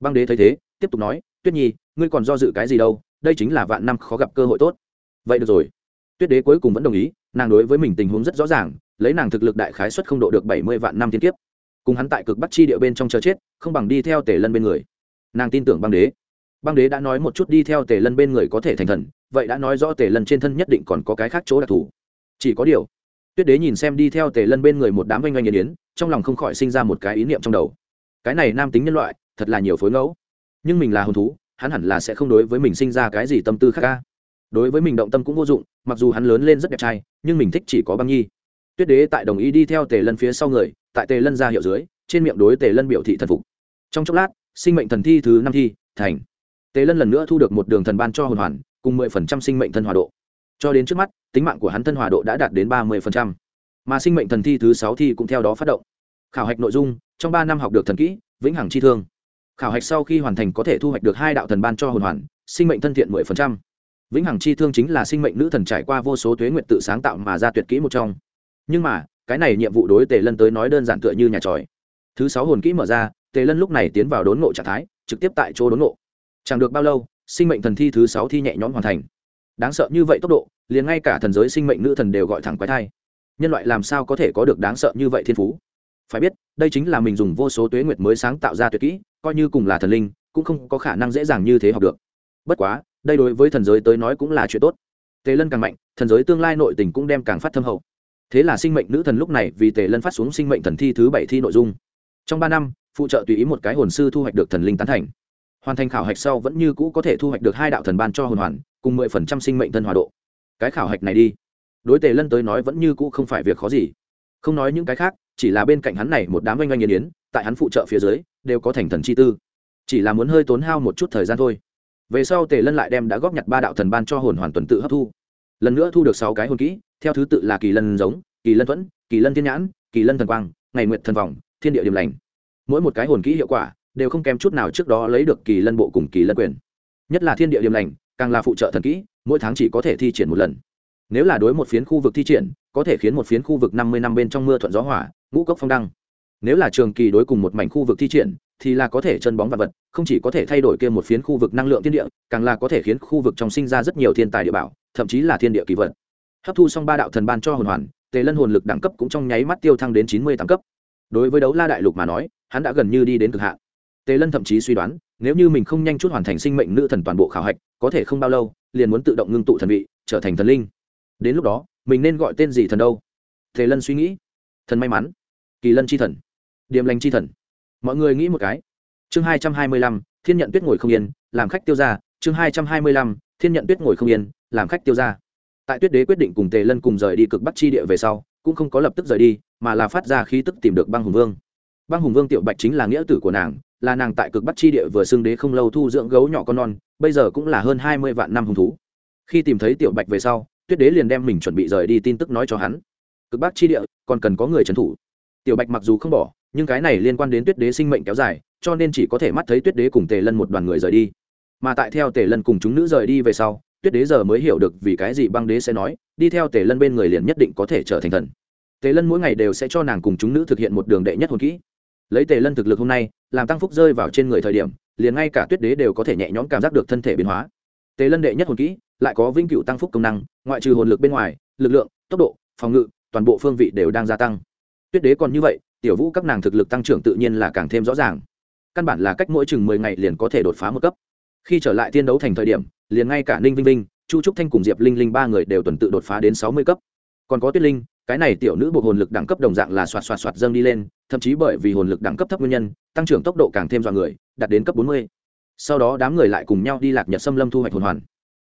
Băng đế thấy thế, tiếp tục nói, tuyết nhi, ngươi còn do dự cái gì đâu, đây chính là vạn năm khó gặp cơ hội tốt. Vậy được rồi. Tuyết đế cuối cùng vẫn đồng ý, nàng đối với mình tình huống rất rõ ràng, lấy nàng thực lực đại khái xuất không độ được bảy mươi vạn năm thiên kiếp. Cùng hắn tại cực bắc chi địa bên trong chờ chết, không bằng đi theo tề lân bên người nàng tin tưởng băng đế. Băng đế đã nói một chút đi theo tề lân bên người có thể thành thần, vậy đã nói rõ tề lân trên thân nhất định còn có cái khác chỗ đặc thù. Chỉ có điều, tuyết đế nhìn xem đi theo tề lân bên người một đám oanh oanh nghiền yến, trong lòng không khỏi sinh ra một cái ý niệm trong đầu. Cái này nam tính nhân loại, thật là nhiều phối ngẫu. Nhưng mình là hồn thú, hắn hẳn là sẽ không đối với mình sinh ra cái gì tâm tư khác ca. Đối với mình động tâm cũng vô dụng, mặc dù hắn lớn lên rất đẹp trai, nhưng mình thích chỉ có băng nhi. Tuyết đế tại đồng ý đi theo tề lân phía sau người, tại tề lân ra hiệu dưới, trên miệng đối tề lân biểu thị thần phục. Trong chốc lát sinh mệnh thần thi thứ năm thi, thành. Tề lân lần nữa thu được một đường thần ban cho hồn hoàn, cùng mười phần trăm sinh mệnh thân hòa độ. Cho đến trước mắt, tính mạng của hắn thân hòa độ đã đạt đến ba mươi phần trăm. Mà sinh mệnh thần thi thứ sáu thi cũng theo đó phát động. Khảo hạch nội dung, trong ba năm học được thần kỹ, vĩnh hằng chi thương. Khảo hạch sau khi hoàn thành có thể thu hoạch được hai đạo thần ban cho hồn hoàn, sinh mệnh thân thiện mười phần trăm. Vĩnh hằng chi thương chính là sinh mệnh nữ thần trải qua vô số thuế nguyện tự sáng tạo mà ra tuyệt kỹ một trong. Nhưng mà, cái này nhiệm vụ đối tề lân tới nói đơn giản tựa như nhà tròi thứ sáu hồn kỹ mở ra, tề lân lúc này tiến vào đốn ngộ trạng thái, trực tiếp tại chỗ đốn ngộ. Chẳng được bao lâu, sinh mệnh thần thi thứ sáu thi nhẹ nhõm hoàn thành. Đáng sợ như vậy tốc độ, liền ngay cả thần giới sinh mệnh nữ thần đều gọi thẳng quái thai. Nhân loại làm sao có thể có được đáng sợ như vậy thiên phú? Phải biết, đây chính là mình dùng vô số tuế nguyệt mới sáng tạo ra tuyệt kỹ, coi như cùng là thần linh, cũng không có khả năng dễ dàng như thế học được. Bất quá, đây đối với thần giới tới nói cũng là chuyện tốt. Tề lân càng mạnh, thần giới tương lai nội tình cũng đem càng phát thâm hậu. Thế là sinh mệnh nữ thần lúc này vì tề lân phát xuống sinh mệnh thần thi thứ bảy thi nội dung trong ba năm, phụ trợ tùy ý một cái hồn sư thu hoạch được thần linh tán thành. Hoàn thành khảo hạch sau vẫn như cũ có thể thu hoạch được hai đạo thần ban cho hồn hoàn, cùng mười phần trăm sinh mệnh thân hòa độ. Cái khảo hạch này đi. Đối tề lân tới nói vẫn như cũ không phải việc khó gì. Không nói những cái khác, chỉ là bên cạnh hắn này một đám oanh oanh nghiền yến tại hắn phụ trợ phía dưới, đều có thành thần chi tư. Chỉ là muốn hơi tốn hao một chút thời gian thôi. Về sau tề lân lại đem đã góp nhặt ba đạo thần ban cho hồn hoàn tuần tự hấp thu. Lần nữa thu được sáu cái hồn kỹ, theo thứ tự là kỳ lân giống, kỳ lân thuẫn, kỳ lân thiên nhãn, kỳ lân thần quang, ngày nguyệt thần vòng thiên địa điểm lành. Mỗi một cái hồn kỹ hiệu quả đều không kém chút nào trước đó lấy được kỳ lân bộ cùng kỳ lân quyền. Nhất là thiên địa điểm lành, càng là phụ trợ thần kỹ, mỗi tháng chỉ có thể thi triển một lần. Nếu là đối một phiến khu vực thi triển, có thể khiến một phiến khu vực năm mươi năm bên trong mưa thuận gió hỏa ngũ cốc phong đăng. Nếu là trường kỳ đối cùng một mảnh khu vực thi triển, thì là có thể chân bóng vật vật, không chỉ có thể thay đổi kia một phiến khu vực năng lượng thiên địa, càng là có thể khiến khu vực trong sinh ra rất nhiều thiên tài địa bảo, thậm chí là thiên địa kỳ vật. Hấp thu xong ba đạo thần ban cho hồn hoàn, tề lân hồn lực đẳng cấp cũng trong nháy mắt tiêu thăng đến chín mươi tám cấp đối với đấu la đại lục mà nói, hắn đã gần như đi đến cực hạn. Tề lân thậm chí suy đoán, nếu như mình không nhanh chút hoàn thành sinh mệnh nữ thần toàn bộ khảo hạch, có thể không bao lâu, liền muốn tự động ngưng tụ thần vị, trở thành thần linh. Đến lúc đó, mình nên gọi tên gì thần đâu? Tề lân suy nghĩ. Thần may mắn. Kỳ lân c h i thần. Điềm lành c h i thần. Mọi người nghĩ một cái. Chương hai trăm hai mươi lăm, thiên nhận tuyết ngồi không yên, làm khách tiêu ra chương hai trăm hai mươi lăm, thiên nhận tuyết ngồi không yên, làm khách tiêu ra tại tuyết đế quyết định cùng tề lân cùng rời đi cực bắc chi địa về sau, cũng không có lập tức rời đi mà là phát ra khí tức tìm được băng hùng vương. Băng hùng vương tiểu bạch chính là nghĩa tử của nàng, là nàng tại cực bắc chi địa vừa xưng đế không lâu thu dưỡng gấu nhỏ con non, bây giờ cũng là hơn hai mươi vạn năm hùng thú. Khi tìm thấy tiểu bạch về sau, tuyết đế liền đem mình chuẩn bị rời đi tin tức nói cho hắn. Cực bắc chi địa, còn cần có người trấn thủ. Tiểu bạch mặc dù không bỏ, nhưng cái này liên quan đến tuyết đế sinh mệnh kéo dài, cho nên chỉ có thể mắt thấy tuyết đế cùng tề lân một đoàn người rời đi. Mà tại theo tề lân cùng chúng nữ rời đi về sau, tuyết đế giờ mới hiểu được vì cái gì băng đế sẽ nói, đi theo tề lân bên người liền nhất định có thể trở thành thần tề lân mỗi ngày đều sẽ cho nàng cùng chúng nữ thực hiện một đường đệ nhất hồn kỹ. Lấy tề lân thực lực hôm nay, làm tăng phúc rơi vào trên người thời điểm, liền ngay cả tuyết đế đều có thể nhẹ nhõm cảm giác được thân thể biến hóa. Tề lân đệ nhất hồn kỹ, lại có vĩnh cửu tăng phúc công năng, ngoại trừ hồn lực bên ngoài, lực lượng, tốc độ, phòng ngự, toàn bộ phương vị đều đang gia tăng. Tuyết đế còn như vậy, tiểu vũ các nàng thực lực tăng trưởng tự nhiên là càng thêm rõ ràng. Căn bản là cách mỗi chừng mười ngày liền có thể đột phá một cấp. Khi trở lại tiên đấu thành thời điểm, liền ngay cả ninh vinh vinh, chu trúc thanh cùng diệp linh linh ba người đều tuần tự đột phá đến sáu mươi cấp. Còn có tuyết linh cái này tiểu nữ buộc hồn lực đẳng cấp đồng dạng là xoạt xoạt xoạt dâng đi lên, thậm chí bởi vì hồn lực đẳng cấp thấp nguyên nhân, tăng trưởng tốc độ càng thêm dọa người, đạt đến cấp bốn mươi. Sau đó đám người lại cùng nhau đi lạc nhật xâm lâm thu hoạch hồn hoàn.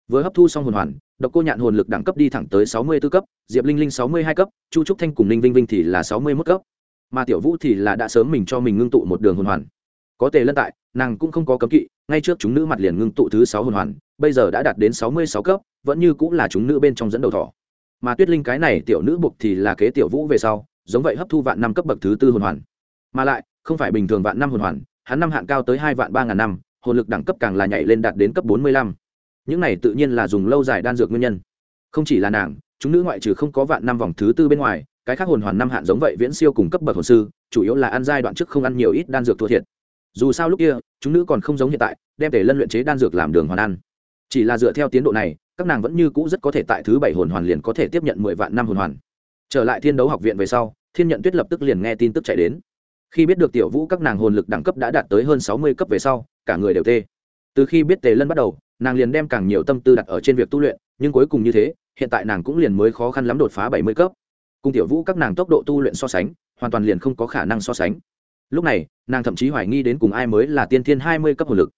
Vừa hấp thu xong hồn hoàn, độc cô nhạn hồn lực đẳng cấp đi thẳng tới sáu mươi b ố cấp, diệp linh linh sáu mươi hai cấp, chu trúc thanh cùng ninh vinh vinh thì là sáu mươi mốt cấp. Mà tiểu vũ thì là đã sớm mình cho mình ngưng tụ một đường hồn hoàn. Có tề lân tại, nàng cũng không có cấm kỵ, ngay trước chúng nữ mặt liền ngưng tụ thứ sáu hồn hoàn, bây giờ đã đạt đến sáu mươi sáu cấp, vẫn như cũng là chúng nữ bên trong dẫn đầu thỏ mà tuyết linh cái này tiểu nữ buộc thì là kế tiểu vũ về sau, giống vậy hấp thu vạn năm cấp bậc thứ tư hồn hoàn. Mà lại, không phải bình thường vạn năm hồn hoàn, hắn năm hạn cao tới hai vạn ba ngàn năm, hồn lực đẳng cấp càng là nhảy lên đạt đến cấp bốn mươi lăm. Những này tự nhiên là dùng lâu dài đan dược nguyên nhân. Không chỉ là nàng, chúng nữ ngoại trừ không có vạn năm vòng thứ tư bên ngoài, cái khác hồn hoàn năm hạn giống vậy viễn siêu cùng cấp bậc hồn sư, chủ yếu là ăn giai đoạn trước không ăn nhiều ít đan dược thua thiệt. Dù sao lúc kia, chúng nữ còn không giống hiện tại, đem thể lân luyện chế đan dược làm đường hoàn ăn. Chỉ là dựa theo tiến độ này các nàng vẫn như cũ rất có thể tại thứ bảy hồn hoàn liền có thể tiếp nhận mười vạn năm hồn hoàn. Trở lại thiên đấu học viện về sau, thiên nhận tuyết lập tức liền nghe tin tức chạy đến. Khi biết được tiểu vũ các nàng hồn lực đẳng cấp đã đạt tới hơn sáu mươi cấp về sau, cả người đều tê. Từ khi biết tề lân bắt đầu, nàng liền đem càng nhiều tâm tư đặt ở trên việc tu luyện, nhưng cuối cùng như thế, hiện tại nàng cũng liền mới khó khăn lắm đột phá bảy mươi cấp. Cùng tiểu vũ các nàng tốc độ tu luyện so sánh, hoàn toàn liền không có khả năng so sánh. Lúc này, nàng thậm chí hoài nghi đến cùng ai mới là tiên thiên hai mươi cấp hồn lực.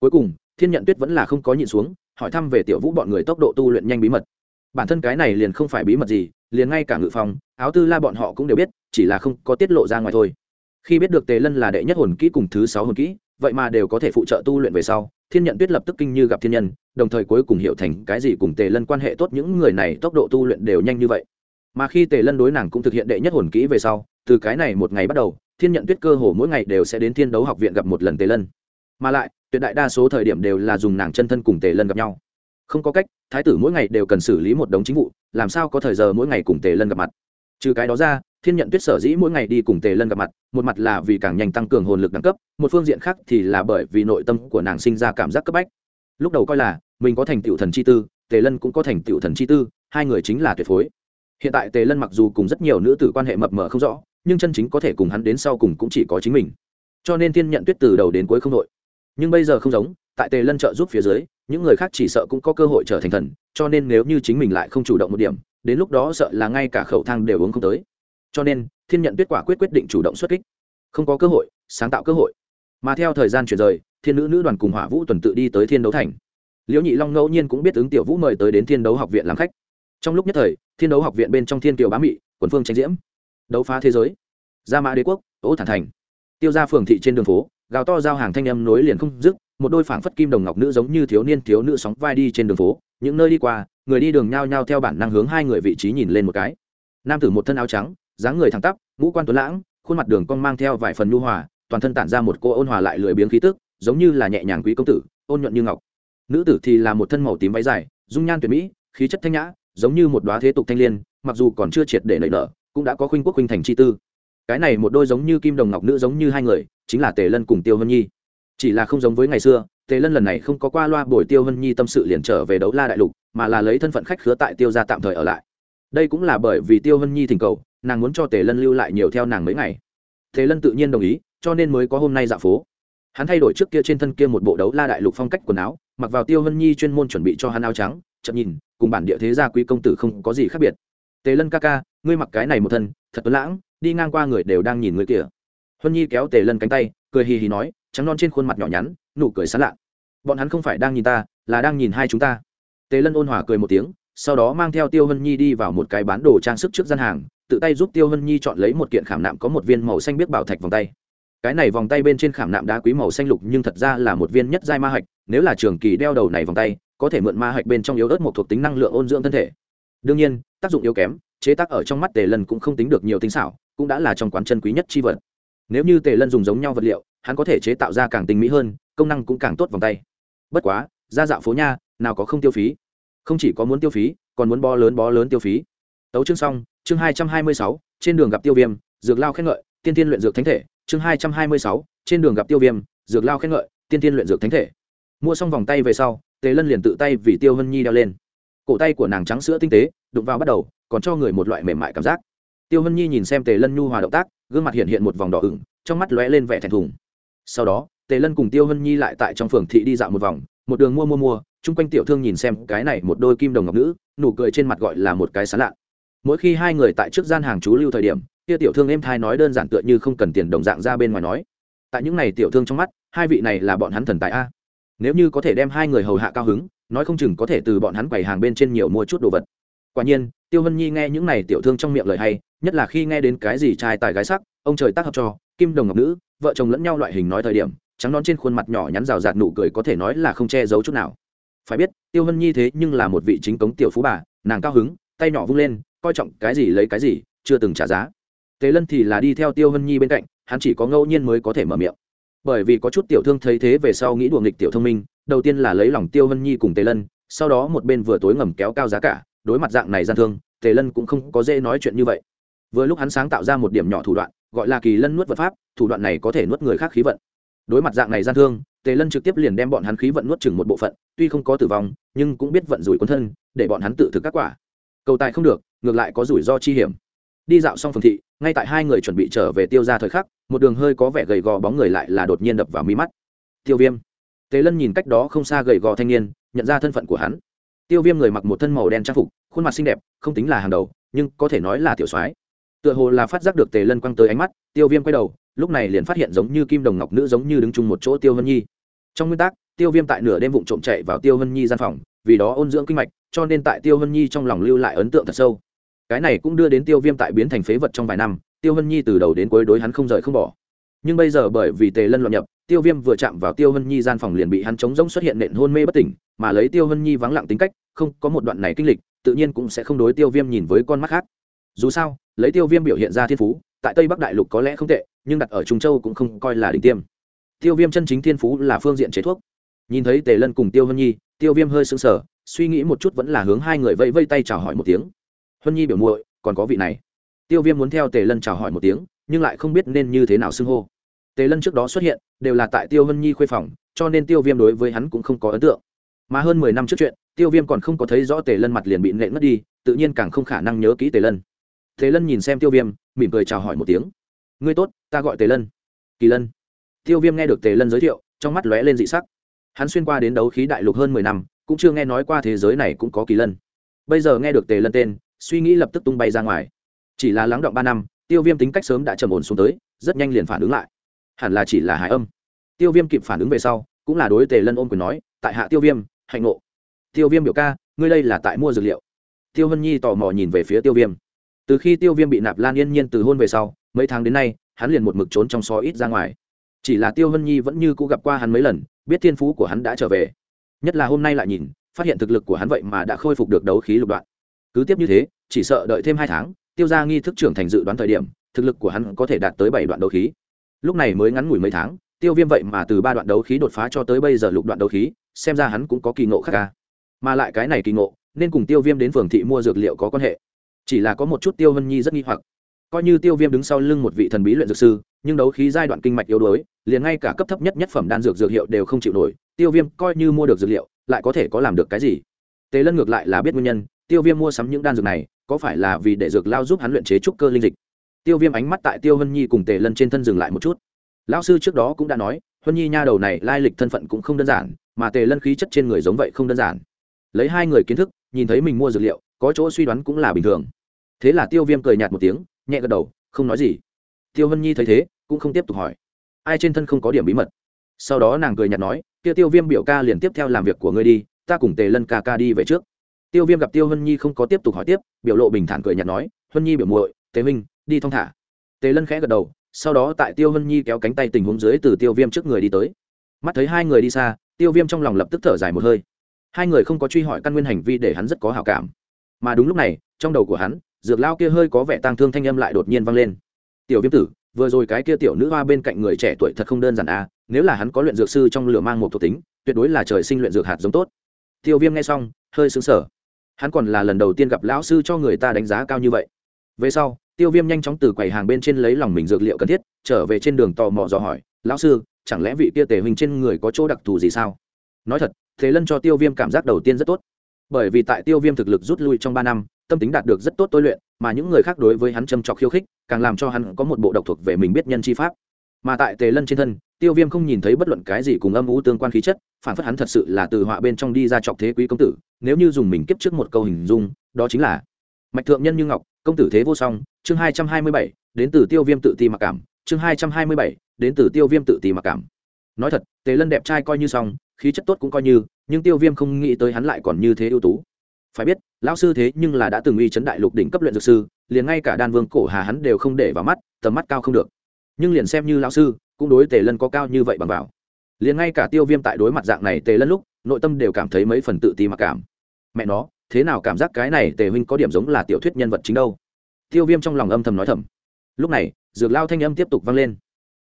Cuối cùng, thiên nhận tuyết vẫn là không có nhịn xuống hỏi thăm về tiểu vũ bọn người tốc độ tu luyện nhanh bí mật. Bản thân cái này liền không phải bí mật gì, liền ngay cả ngự phòng áo tư la bọn họ cũng đều biết, chỉ là không có tiết lộ ra ngoài thôi. Khi biết được tề lân là đệ nhất hồn kỹ cùng thứ sáu hồn kỹ, vậy mà đều có thể phụ trợ tu luyện về sau, thiên nhận tuyết lập tức kinh như gặp thiên nhân, đồng thời cuối cùng hiểu thành cái gì cùng tề lân quan hệ tốt những người này tốc độ tu luyện đều nhanh như vậy. Mà khi tề lân đối nàng cũng thực hiện đệ nhất hồn kỹ về sau, từ cái này một ngày bắt đầu, thiên nhận tuyết cơ hồ mỗi ngày đều sẽ đến thiên đấu học viện gặp một lần tề lân mà lại, tuyệt đại đa số thời điểm đều là dùng nàng chân thân cùng tề lân gặp nhau. Không có cách, thái tử mỗi ngày đều cần xử lý một đống chính vụ, làm sao có thời giờ mỗi ngày cùng tề lân gặp mặt? Trừ cái đó ra, thiên nhận tuyết sở dĩ mỗi ngày đi cùng tề lân gặp mặt, một mặt là vì càng nhanh tăng cường hồn lực đẳng cấp, một phương diện khác thì là bởi vì nội tâm của nàng sinh ra cảm giác cấp bách. Lúc đầu coi là, mình có thành tựu thần chi tư, tề lân cũng có thành tựu thần chi tư, hai người chính là tuyệt phối. Hiện tại tề lân mặc dù cùng rất nhiều nữ tử quan hệ mập mờ không rõ, nhưng chân chính có thể cùng hắn đến sau cùng cũng chỉ có chính mình. Cho nên thiên nhận tuyết từ đầu đến cuối không đội nhưng bây giờ không giống, tại tề lân trợ giúp phía dưới, những người khác chỉ sợ cũng có cơ hội trở thành thần, cho nên nếu như chính mình lại không chủ động một điểm, đến lúc đó sợ là ngay cả khẩu thang đều uống không tới. Cho nên, thiên nhận tuyết quả quyết quyết định chủ động xuất kích. Không có cơ hội, sáng tạo cơ hội. Mà theo thời gian chuyển rời, thiên nữ nữ đoàn cùng hỏa vũ tuần tự đi tới thiên đấu thành. Liễu nhị long ngẫu nhiên cũng biết ứng tiểu vũ mời tới đến thiên đấu học viện làm khách. Trong lúc nhất thời, thiên đấu học viện bên trong thiên kiều bá mị, quần phương tranh diễm. Đấu phá thế giới. Gia mã đế quốc ố thản thành. Tiêu ra phường thị trên đường phố gào to giao hàng thanh âm nối liền không dứt, một đôi phảng phất kim đồng ngọc nữ giống như thiếu niên thiếu nữ sóng vai đi trên đường phố, những nơi đi qua, người đi đường nhao nhao theo bản năng hướng hai người vị trí nhìn lên một cái. Nam tử một thân áo trắng, dáng người thẳng tắp, ngũ quan tuấn lãng, khuôn mặt đường cong mang theo vài phần nhu hòa, toàn thân tản ra một cô ôn hòa lại lười biếng khí tức, giống như là nhẹ nhàng quý công tử, ôn nhuận như ngọc. Nữ tử thì là một thân màu tím váy dài, dung nhan tuyệt mỹ, khí chất thanh nhã, giống như một đoá thế tục thanh liên, mặc dù còn chưa triệt để nảy nở, cũng đã có khuynh quốc khuynh thành chi tư cái này một đôi giống như kim đồng ngọc nữ giống như hai người, chính là tề lân cùng tiêu hân nhi. Chỉ là không giống với ngày xưa, tề lân lần này không có qua loa bồi tiêu hân nhi tâm sự liền trở về đấu la đại lục, mà là lấy thân phận khách khứa tại tiêu ra tạm thời ở lại. Đây cũng là bởi vì tiêu hân nhi thỉnh cầu, nàng muốn cho tề lân lưu lại nhiều theo nàng mấy ngày. Tề lân tự nhiên đồng ý, cho nên mới có hôm nay dạ phố. Hắn thay đổi trước kia trên thân kia một bộ đấu la đại lục phong cách quần áo, mặc vào tiêu hân nhi chuyên môn chuẩn bị cho hắn áo trắng, chậm nhìn, cùng bản địa thế gia quý công tử không có gì khác biệt. Tề lân ca ca, ngươi mặc cái này một thân, thật tuấn lãng đi ngang qua người đều đang nhìn người kia. huân nhi kéo tề lân cánh tay, cười hì hì nói, trắng non trên khuôn mặt nhỏ nhắn, nụ cười sán lạ. Bọn hắn không phải đang nhìn ta, là đang nhìn hai chúng ta. Tề lân ôn hòa cười một tiếng, sau đó mang theo tiêu hân nhi đi vào một cái bán đồ trang sức trước gian hàng, tự tay giúp tiêu hân nhi chọn lấy một kiện khảm nạm có một viên màu xanh biết bảo thạch vòng tay. Cái này vòng tay bên trên khảm nạm đá quý màu xanh lục nhưng thật ra là một viên nhất giai ma hạch, nếu là trường kỳ đeo đầu này vòng tay, có thể mượn ma hạch bên trong yếu ớt một thuộc tính năng lượng ôn dưỡng thân thể. Đương nhiên, tác dụng yếu kém chế tác ở trong mắt tề lân cũng không tính được nhiều tinh xảo, cũng đã là trong quán chân quý nhất chi vật. Nếu như tề lân dùng giống nhau vật liệu, hắn có thể chế tạo ra càng tinh mỹ hơn, công năng cũng càng tốt vòng tay. Bất quá, ra dạo phố nha, nào có không tiêu phí. Không chỉ có muốn tiêu phí, còn muốn bó lớn bó lớn tiêu phí. Tấu chương xong, chương hai trăm hai mươi sáu, trên đường gặp tiêu viêm, dược lao khen ngợi, tiên tiên luyện dược thánh thể. Chương hai trăm hai mươi sáu, trên đường gặp tiêu viêm, dược lao khen ngợi, tiên tiên luyện dược thánh thể. Mua xong vòng tay về sau, tề lân liền tự tay vì tiêu hân nhi đeo lên cổ tay của nàng trắng sữa tinh tế, đụng vào bắt đầu, còn cho người một loại mềm mại cảm giác. Tiêu hân nhi nhìn xem tề lân nhu hòa động tác, gương mặt hiện hiện một vòng đỏ ửng, trong mắt lóe lên vẻ thẹn thùng. Sau đó, tề lân cùng tiêu hân nhi lại tại trong phường thị đi dạo một vòng, một đường mua mua mua, chung quanh tiểu thương nhìn xem cái này một đôi kim đồng ngọc nữ, nụ cười trên mặt gọi là một cái sán lạ. Mỗi khi hai người tại trước gian hàng chú lưu thời điểm, kia tiểu thương êm thai nói đơn giản tựa như không cần tiền đồng dạng ra bên ngoài nói. Tại những này tiểu thương trong mắt, hai vị này là bọn hắn thần tài a nếu như có thể đem hai người hầu hạ cao hứng, nói không chừng có thể từ bọn hắn quầy hàng bên trên nhiều mua chút đồ vật. Quả nhiên, tiêu hân nhi nghe những này tiểu thương trong miệng lời hay, nhất là khi nghe đến cái gì trai tài gái sắc, ông trời tác hợp cho, kim đồng ngọc nữ, vợ chồng lẫn nhau loại hình nói thời điểm, trắng nón trên khuôn mặt nhỏ nhắn rào rạt nụ cười có thể nói là không che giấu chút nào. Phải biết, tiêu hân nhi thế nhưng là một vị chính cống tiểu phú bà, nàng cao hứng, tay nhỏ vung lên, coi trọng cái gì lấy cái gì, chưa từng trả giá. Tề lân thì là đi theo tiêu hân nhi bên cạnh, hắn chỉ có ngẫu nhiên mới có thể mở miệng bởi vì có chút tiểu thương thấy thế về sau nghĩ đùa nghịch tiểu thông minh, đầu tiên là lấy lòng tiêu hân nhi cùng tề lân, sau đó một bên vừa tối ngầm kéo cao giá cả, đối mặt dạng này gian thương, tề lân cũng không có dễ nói chuyện như vậy. Vừa lúc hắn sáng tạo ra một điểm nhỏ thủ đoạn, gọi là kỳ lân nuốt vật pháp, thủ đoạn này có thể nuốt người khác khí vận. Đối mặt dạng này gian thương, tề lân trực tiếp liền đem bọn hắn khí vận nuốt chừng một bộ phận, tuy không có tử vong, nhưng cũng biết vận rủi quân thân, để bọn hắn tự thực các quả. Cầu tài không được, ngược lại có rủi ro chi hiểm. Đi dạo xong phường thị, ngay tại hai người chuẩn bị trở về tiêu ra thời khắc một đường hơi có vẻ gầy gò bóng người lại là đột nhiên đập vào mi mắt. Tiêu viêm. Tề lân nhìn cách đó không xa gầy gò thanh niên, nhận ra thân phận của hắn. Tiêu viêm người mặc một thân màu đen trang phục, khuôn mặt xinh đẹp, không tính là hàng đầu, nhưng có thể nói là tiểu soái. Tựa hồ là phát giác được tề lân quăng tới ánh mắt, tiêu viêm quay đầu, lúc này liền phát hiện giống như kim đồng ngọc nữ giống như đứng chung một chỗ tiêu hân nhi. Trong nguyên tắc, tiêu viêm tại nửa đêm vụng trộm chạy vào tiêu hân nhi gian phòng, vì đó ôn dưỡng kinh mạch, cho nên tại tiêu hân nhi trong lòng lưu lại ấn tượng thật sâu. Cái này cũng đưa đến tiêu viêm tại biến thành phế vật trong vài năm tiêu hân nhi từ đầu đến cuối đối hắn không rời không bỏ. Nhưng bây giờ bởi vì tề lân loạn nhập, tiêu viêm vừa chạm vào tiêu hân nhi gian phòng liền bị hắn chống rỗng xuất hiện nện hôn mê bất tỉnh, mà lấy tiêu hân nhi vắng lặng tính cách, không có một đoạn này kinh lịch, tự nhiên cũng sẽ không đối tiêu viêm nhìn với con mắt khác. Dù sao, lấy tiêu viêm biểu hiện ra thiên phú, tại tây bắc đại lục có lẽ không tệ, nhưng đặt ở trung châu cũng không coi là đỉnh tiêm. Tiêu viêm chân chính thiên phú là phương diện chế thuốc. Nhìn thấy tề lân cùng tiêu hân nhi, tiêu viêm hơi sững sờ, suy nghĩ một chút vẫn là hướng hai người vây vây tay chào hỏi một tiếng. Hân nhi biểu muội, còn có vị này tiêu viêm muốn theo tề lân chào hỏi một tiếng, nhưng lại không biết nên như thế nào xưng hô. Tề lân trước đó xuất hiện, đều là tại tiêu hân nhi khuê phòng, cho nên tiêu viêm đối với hắn cũng không có ấn tượng. Mà hơn mười năm trước chuyện, tiêu viêm còn không có thấy rõ tề lân mặt liền bị nệ mất đi, tự nhiên càng không khả năng nhớ kỹ tề lân. Tề lân nhìn xem tiêu viêm, mỉm cười chào hỏi một tiếng. Ngươi tốt, ta gọi tề lân. Kỳ lân. Tiêu viêm nghe được tề lân giới thiệu, trong mắt lóe lên dị sắc. Hắn xuyên qua đến đấu khí đại lục hơn mười năm, cũng chưa nghe nói qua thế giới này cũng có kỳ lân. Bây giờ nghe được tề lân tên, suy nghĩ lập tức tung bay ra ngoài chỉ là lắng động ba năm, tiêu viêm tính cách sớm đã trầm ổn xuống tới, rất nhanh liền phản ứng lại. Hẳn là chỉ là hải âm. Tiêu viêm kịp phản ứng về sau, cũng là đối tề lân ôm quyền nói, tại hạ tiêu viêm, hạnh ngộ. Tiêu viêm biểu ca, ngươi đây là tại mua dược liệu. Tiêu hân nhi tò mò nhìn về phía tiêu viêm. Từ khi tiêu viêm bị nạp lan yên nhiên từ hôn về sau, mấy tháng đến nay, hắn liền một mực trốn trong xó ít ra ngoài. Chỉ là tiêu hân nhi vẫn như cũ gặp qua hắn mấy lần, biết thiên phú của hắn đã trở về. Nhất là hôm nay lại nhìn, phát hiện thực lực của hắn vậy mà đã khôi phục được đấu khí lục đoạn. Cứ tiếp như thế, chỉ sợ đợi thêm hai tháng tiêu ra nghi thức trưởng thành dự đoán thời điểm, thực lực của hắn có thể đạt tới bảy đoạn đấu khí. Lúc này mới ngắn ngủi mấy tháng, tiêu viêm vậy mà từ ba đoạn đấu khí đột phá cho tới bây giờ lục đoạn đấu khí, xem ra hắn cũng có kỳ ngộ khác ca. Mà lại cái này kỳ ngộ, nên cùng tiêu viêm đến phường thị mua dược liệu có quan hệ. Chỉ là có một chút tiêu hân nhi rất nghi hoặc. Coi như tiêu viêm đứng sau lưng một vị thần bí luyện dược sư, nhưng đấu khí giai đoạn kinh mạch yếu đuối, liền ngay cả cấp thấp nhất nhất phẩm đan dược dược hiệu đều không chịu nổi, tiêu viêm coi như mua được dược liệu, lại có thể có làm được cái gì? Tề lân ngược lại là biết nguyên nhân tiêu viêm mua sắm những đan dược này, có phải là vì để dược lao giúp hắn luyện chế trúc cơ linh dịch? Tiêu viêm ánh mắt tại tiêu hân nhi cùng tề lân trên thân dừng lại một chút. Lão sư trước đó cũng đã nói hân nhi nha đầu này lai lịch thân phận cũng không đơn giản, mà tề lân khí chất trên người giống vậy không đơn giản. Lấy hai người kiến thức, nhìn thấy mình mua dược liệu, có chỗ suy đoán cũng là bình thường. Thế là tiêu viêm cười nhạt một tiếng, nhẹ gật đầu, không nói gì. Tiêu hân nhi thấy thế, cũng không tiếp tục hỏi. Ai trên thân không có điểm bí mật? Sau đó nàng cười nhạt nói, kia tiêu viêm biểu ca liền tiếp theo làm việc của ngươi đi, ta cùng tề lân ca ca đi về trước tiêu viêm gặp tiêu hân nhi không có tiếp tục hỏi tiếp, biểu lộ bình thản cười nhạt nói hân nhi biểu muội Tế minh đi thong thả. Tề lân khẽ gật đầu, sau đó tại tiêu hân nhi kéo cánh tay tình huống dưới từ tiêu viêm trước người đi tới. Mắt thấy hai người đi xa, tiêu viêm trong lòng lập tức thở dài một hơi. Hai người không có truy hỏi căn nguyên hành vi để hắn rất có hào cảm. Mà đúng lúc này, trong đầu của hắn, dược lao kia hơi có vẻ tang thương thanh âm lại đột nhiên vang lên. Tiểu viêm tử, vừa rồi cái kia tiểu nữ hoa bên cạnh người trẻ tuổi thật không đơn giản à nếu là hắn có luyện dược sư trong lửa mang một thuộc tính, tuyệt đối là trời sinh luyện dược hạt giống tốt. Tiêu viêm nghe xong, hơi xứng sở hắn còn là lần đầu tiên gặp lão sư cho người ta đánh giá cao như vậy. Về sau, tiêu viêm nhanh chóng từ quầy hàng bên trên lấy lòng mình dược liệu cần thiết, trở về trên đường tò mò dò hỏi, lão sư, chẳng lẽ vị kia tề huynh trên người có chỗ đặc thù gì sao? Nói thật, thế lân cho tiêu viêm cảm giác đầu tiên rất tốt. Bởi vì tại tiêu viêm thực lực rút lui trong ba năm, tâm tính đạt được rất tốt tôi luyện, mà những người khác đối với hắn châm trọc khiêu khích, càng làm cho hắn có một bộ độc thuộc về mình biết nhân chi pháp. Mà tại tề lân trên thân, tiêu viêm không nhìn thấy bất luận cái gì cùng âm ú tương quan khí chất, phản phất hắn thật sự là từ họa bên trong đi ra trọc thế quý công tử nếu như dùng mình kiếp trước một câu hình dung, đó chính là, mạch thượng nhân như ngọc, công tử thế vô song, chương hai trăm hai mươi bảy, đến từ tiêu viêm tự ti mặc cảm, chương hai trăm hai mươi bảy, đến từ tiêu viêm tự ti mặc cảm. Nói thật, tề lân đẹp trai coi như xong, khí chất tốt cũng coi như, nhưng tiêu viêm không nghĩ tới hắn lại còn như thế ưu tú. Phải biết, lão sư thế nhưng là đã từng uy chấn đại lục đỉnh cấp luyện dược sư, liền ngay cả đan vương cổ hà hắn đều không để vào mắt, tầm mắt cao không được. Nhưng liền xem như lão sư, cũng đối tề lân có cao như vậy bằng vào. Liền ngay cả tiêu viêm tại đối mặt dạng này tề lân lúc nội tâm đều cảm thấy mấy phần tự ti mặc cảm. Mẹ nó, thế nào cảm giác cái này tề huynh có điểm giống là tiểu thuyết nhân vật chính đâu? Tiêu viêm trong lòng âm thầm nói thầm. Lúc này, dược lao thanh âm tiếp tục vang lên.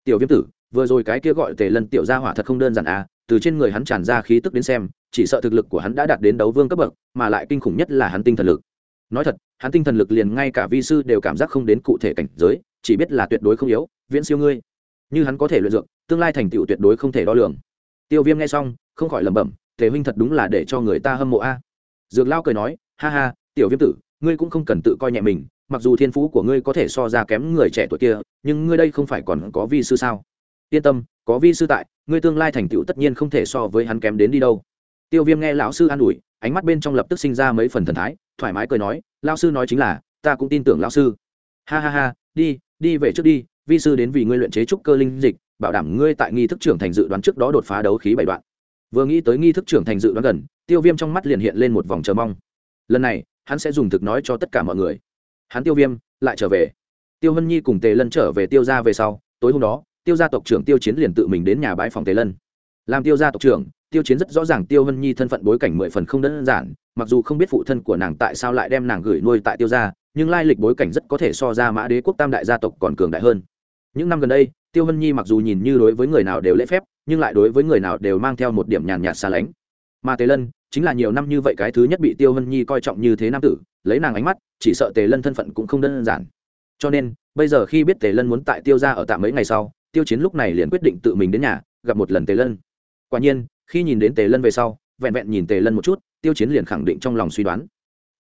Tiểu viêm tử, vừa rồi cái kia gọi tề lân tiểu gia hỏa thật không đơn giản à từ trên người hắn tràn ra khí tức đến xem, chỉ sợ thực lực của hắn đã đạt đến đấu vương cấp bậc, mà lại kinh khủng nhất là hắn tinh thần lực. Nói thật, hắn tinh thần lực liền ngay cả vi sư đều cảm giác không đến cụ thể cảnh giới, chỉ biết là tuyệt đối không yếu, viễn siêu ngươi. Như hắn có thể luyện dược, tương lai thành tựu tuyệt đối không thể đo lường. Tiêu viêm nghe xong, không khỏi lẩm bẩm thể huynh thật đúng là để cho người ta hâm mộ a. Dược lao cười nói, ha ha, tiểu viêm tử, ngươi cũng không cần tự coi nhẹ mình, mặc dù thiên phú của ngươi có thể so ra kém người trẻ tuổi kia, nhưng ngươi đây không phải còn có vi sư sao? Yên tâm, có vi sư tại, ngươi tương lai thành tựu tất nhiên không thể so với hắn kém đến đi đâu. Tiêu viêm nghe lão sư an ủi, ánh mắt bên trong lập tức sinh ra mấy phần thần thái, thoải mái cười nói lao sư nói chính là, ta cũng tin tưởng lão sư. Ha ha ha, đi đi về trước đi, vi sư đến vì ngươi luyện chế trúc cơ linh dịch, bảo đảm ngươi tại nghi thức trưởng thành dự đoán trước đó đột phá đấu khí bảy đoạn vừa nghĩ tới nghi thức trưởng thành dự đoán gần, tiêu viêm trong mắt liền hiện lên một vòng chờ mong. Lần này, hắn sẽ dùng thực nói cho tất cả mọi người. Hắn tiêu viêm, lại trở về. Tiêu hân nhi cùng tề lân trở về tiêu ra về sau, tối hôm đó, tiêu gia tộc trưởng tiêu chiến liền tự mình đến nhà bãi phòng tề lân. Làm tiêu gia tộc trưởng, tiêu chiến rất rõ ràng tiêu hân nhi thân phận bối cảnh mười phần không đơn giản, mặc dù không biết phụ thân của nàng tại sao lại đem nàng gửi nuôi tại tiêu gia, nhưng lai lịch bối cảnh rất có thể so ra mã đế quốc tam đại gia tộc còn cường đại hơn. Những năm gần đây, tiêu hân nhi mặc dù nhìn như đối với người nào đều lễ phép nhưng lại đối với người nào đều mang theo một điểm nhàn nhạt xa lánh. Mà tề lân chính là nhiều năm như vậy cái thứ nhất bị tiêu hân nhi coi trọng như thế nam tử, lấy nàng ánh mắt, chỉ sợ tề lân thân phận cũng không đơn giản. Cho nên, bây giờ khi biết tề lân muốn tại tiêu ra ở tạm mấy ngày sau, tiêu chiến lúc này liền quyết định tự mình đến nhà, gặp một lần tề lân. Quả nhiên, khi nhìn đến tề lân về sau, vẹn vẹn nhìn tề lân một chút, tiêu chiến liền khẳng định trong lòng suy đoán.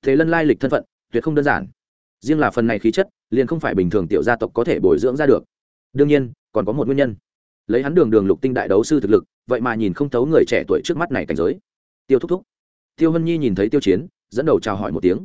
Tề lân lai lịch thân phận, tuyệt không đơn giản. Riêng là phần này khí chất, liền không phải bình thường tiểu gia tộc có thể bồi dưỡng ra được. Đương nhiên, còn có một nguyên nhân lấy hắn đường đường lục tinh đại đấu sư thực lực, vậy mà nhìn không thấu người trẻ tuổi trước mắt này cảnh giới. Tiêu thúc thúc. Tiêu hân nhi nhìn thấy tiêu chiến, dẫn đầu chào hỏi một tiếng.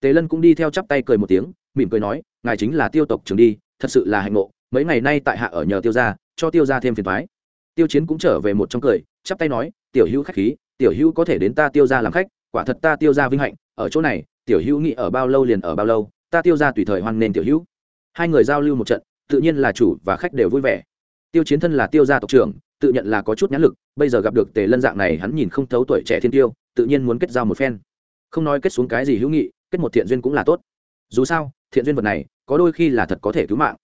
Tề lân cũng đi theo chắp tay cười một tiếng, mỉm cười nói, ngài chính là tiêu tộc trường đi, thật sự là hạnh ngộ, mấy ngày nay tại hạ ở nhờ tiêu gia, cho tiêu gia thêm phiền thoái tiêu chiến cũng trở về một trong cười, chắp tay nói, tiểu hữu khách khí, tiểu hữu có thể đến ta tiêu gia làm khách, quả thật ta tiêu gia vinh hạnh, ở chỗ này, tiểu hữu nghĩ ở bao lâu liền ở bao lâu, ta tiêu gia tùy thời hoan nên tiểu hữu. Hai người giao lưu một trận, tự nhiên là chủ và khách đều vui vẻ tiêu chiến thân là tiêu gia tộc trưởng, tự nhận là có chút nhãn lực, bây giờ gặp được tề lân dạng này hắn nhìn không thấu tuổi trẻ thiên tiêu, tự nhiên muốn kết giao một phen. Không nói kết xuống cái gì hữu nghị, kết một thiện duyên cũng là tốt. Dù sao, thiện duyên vật này, có đôi khi là thật có thể cứu mạng.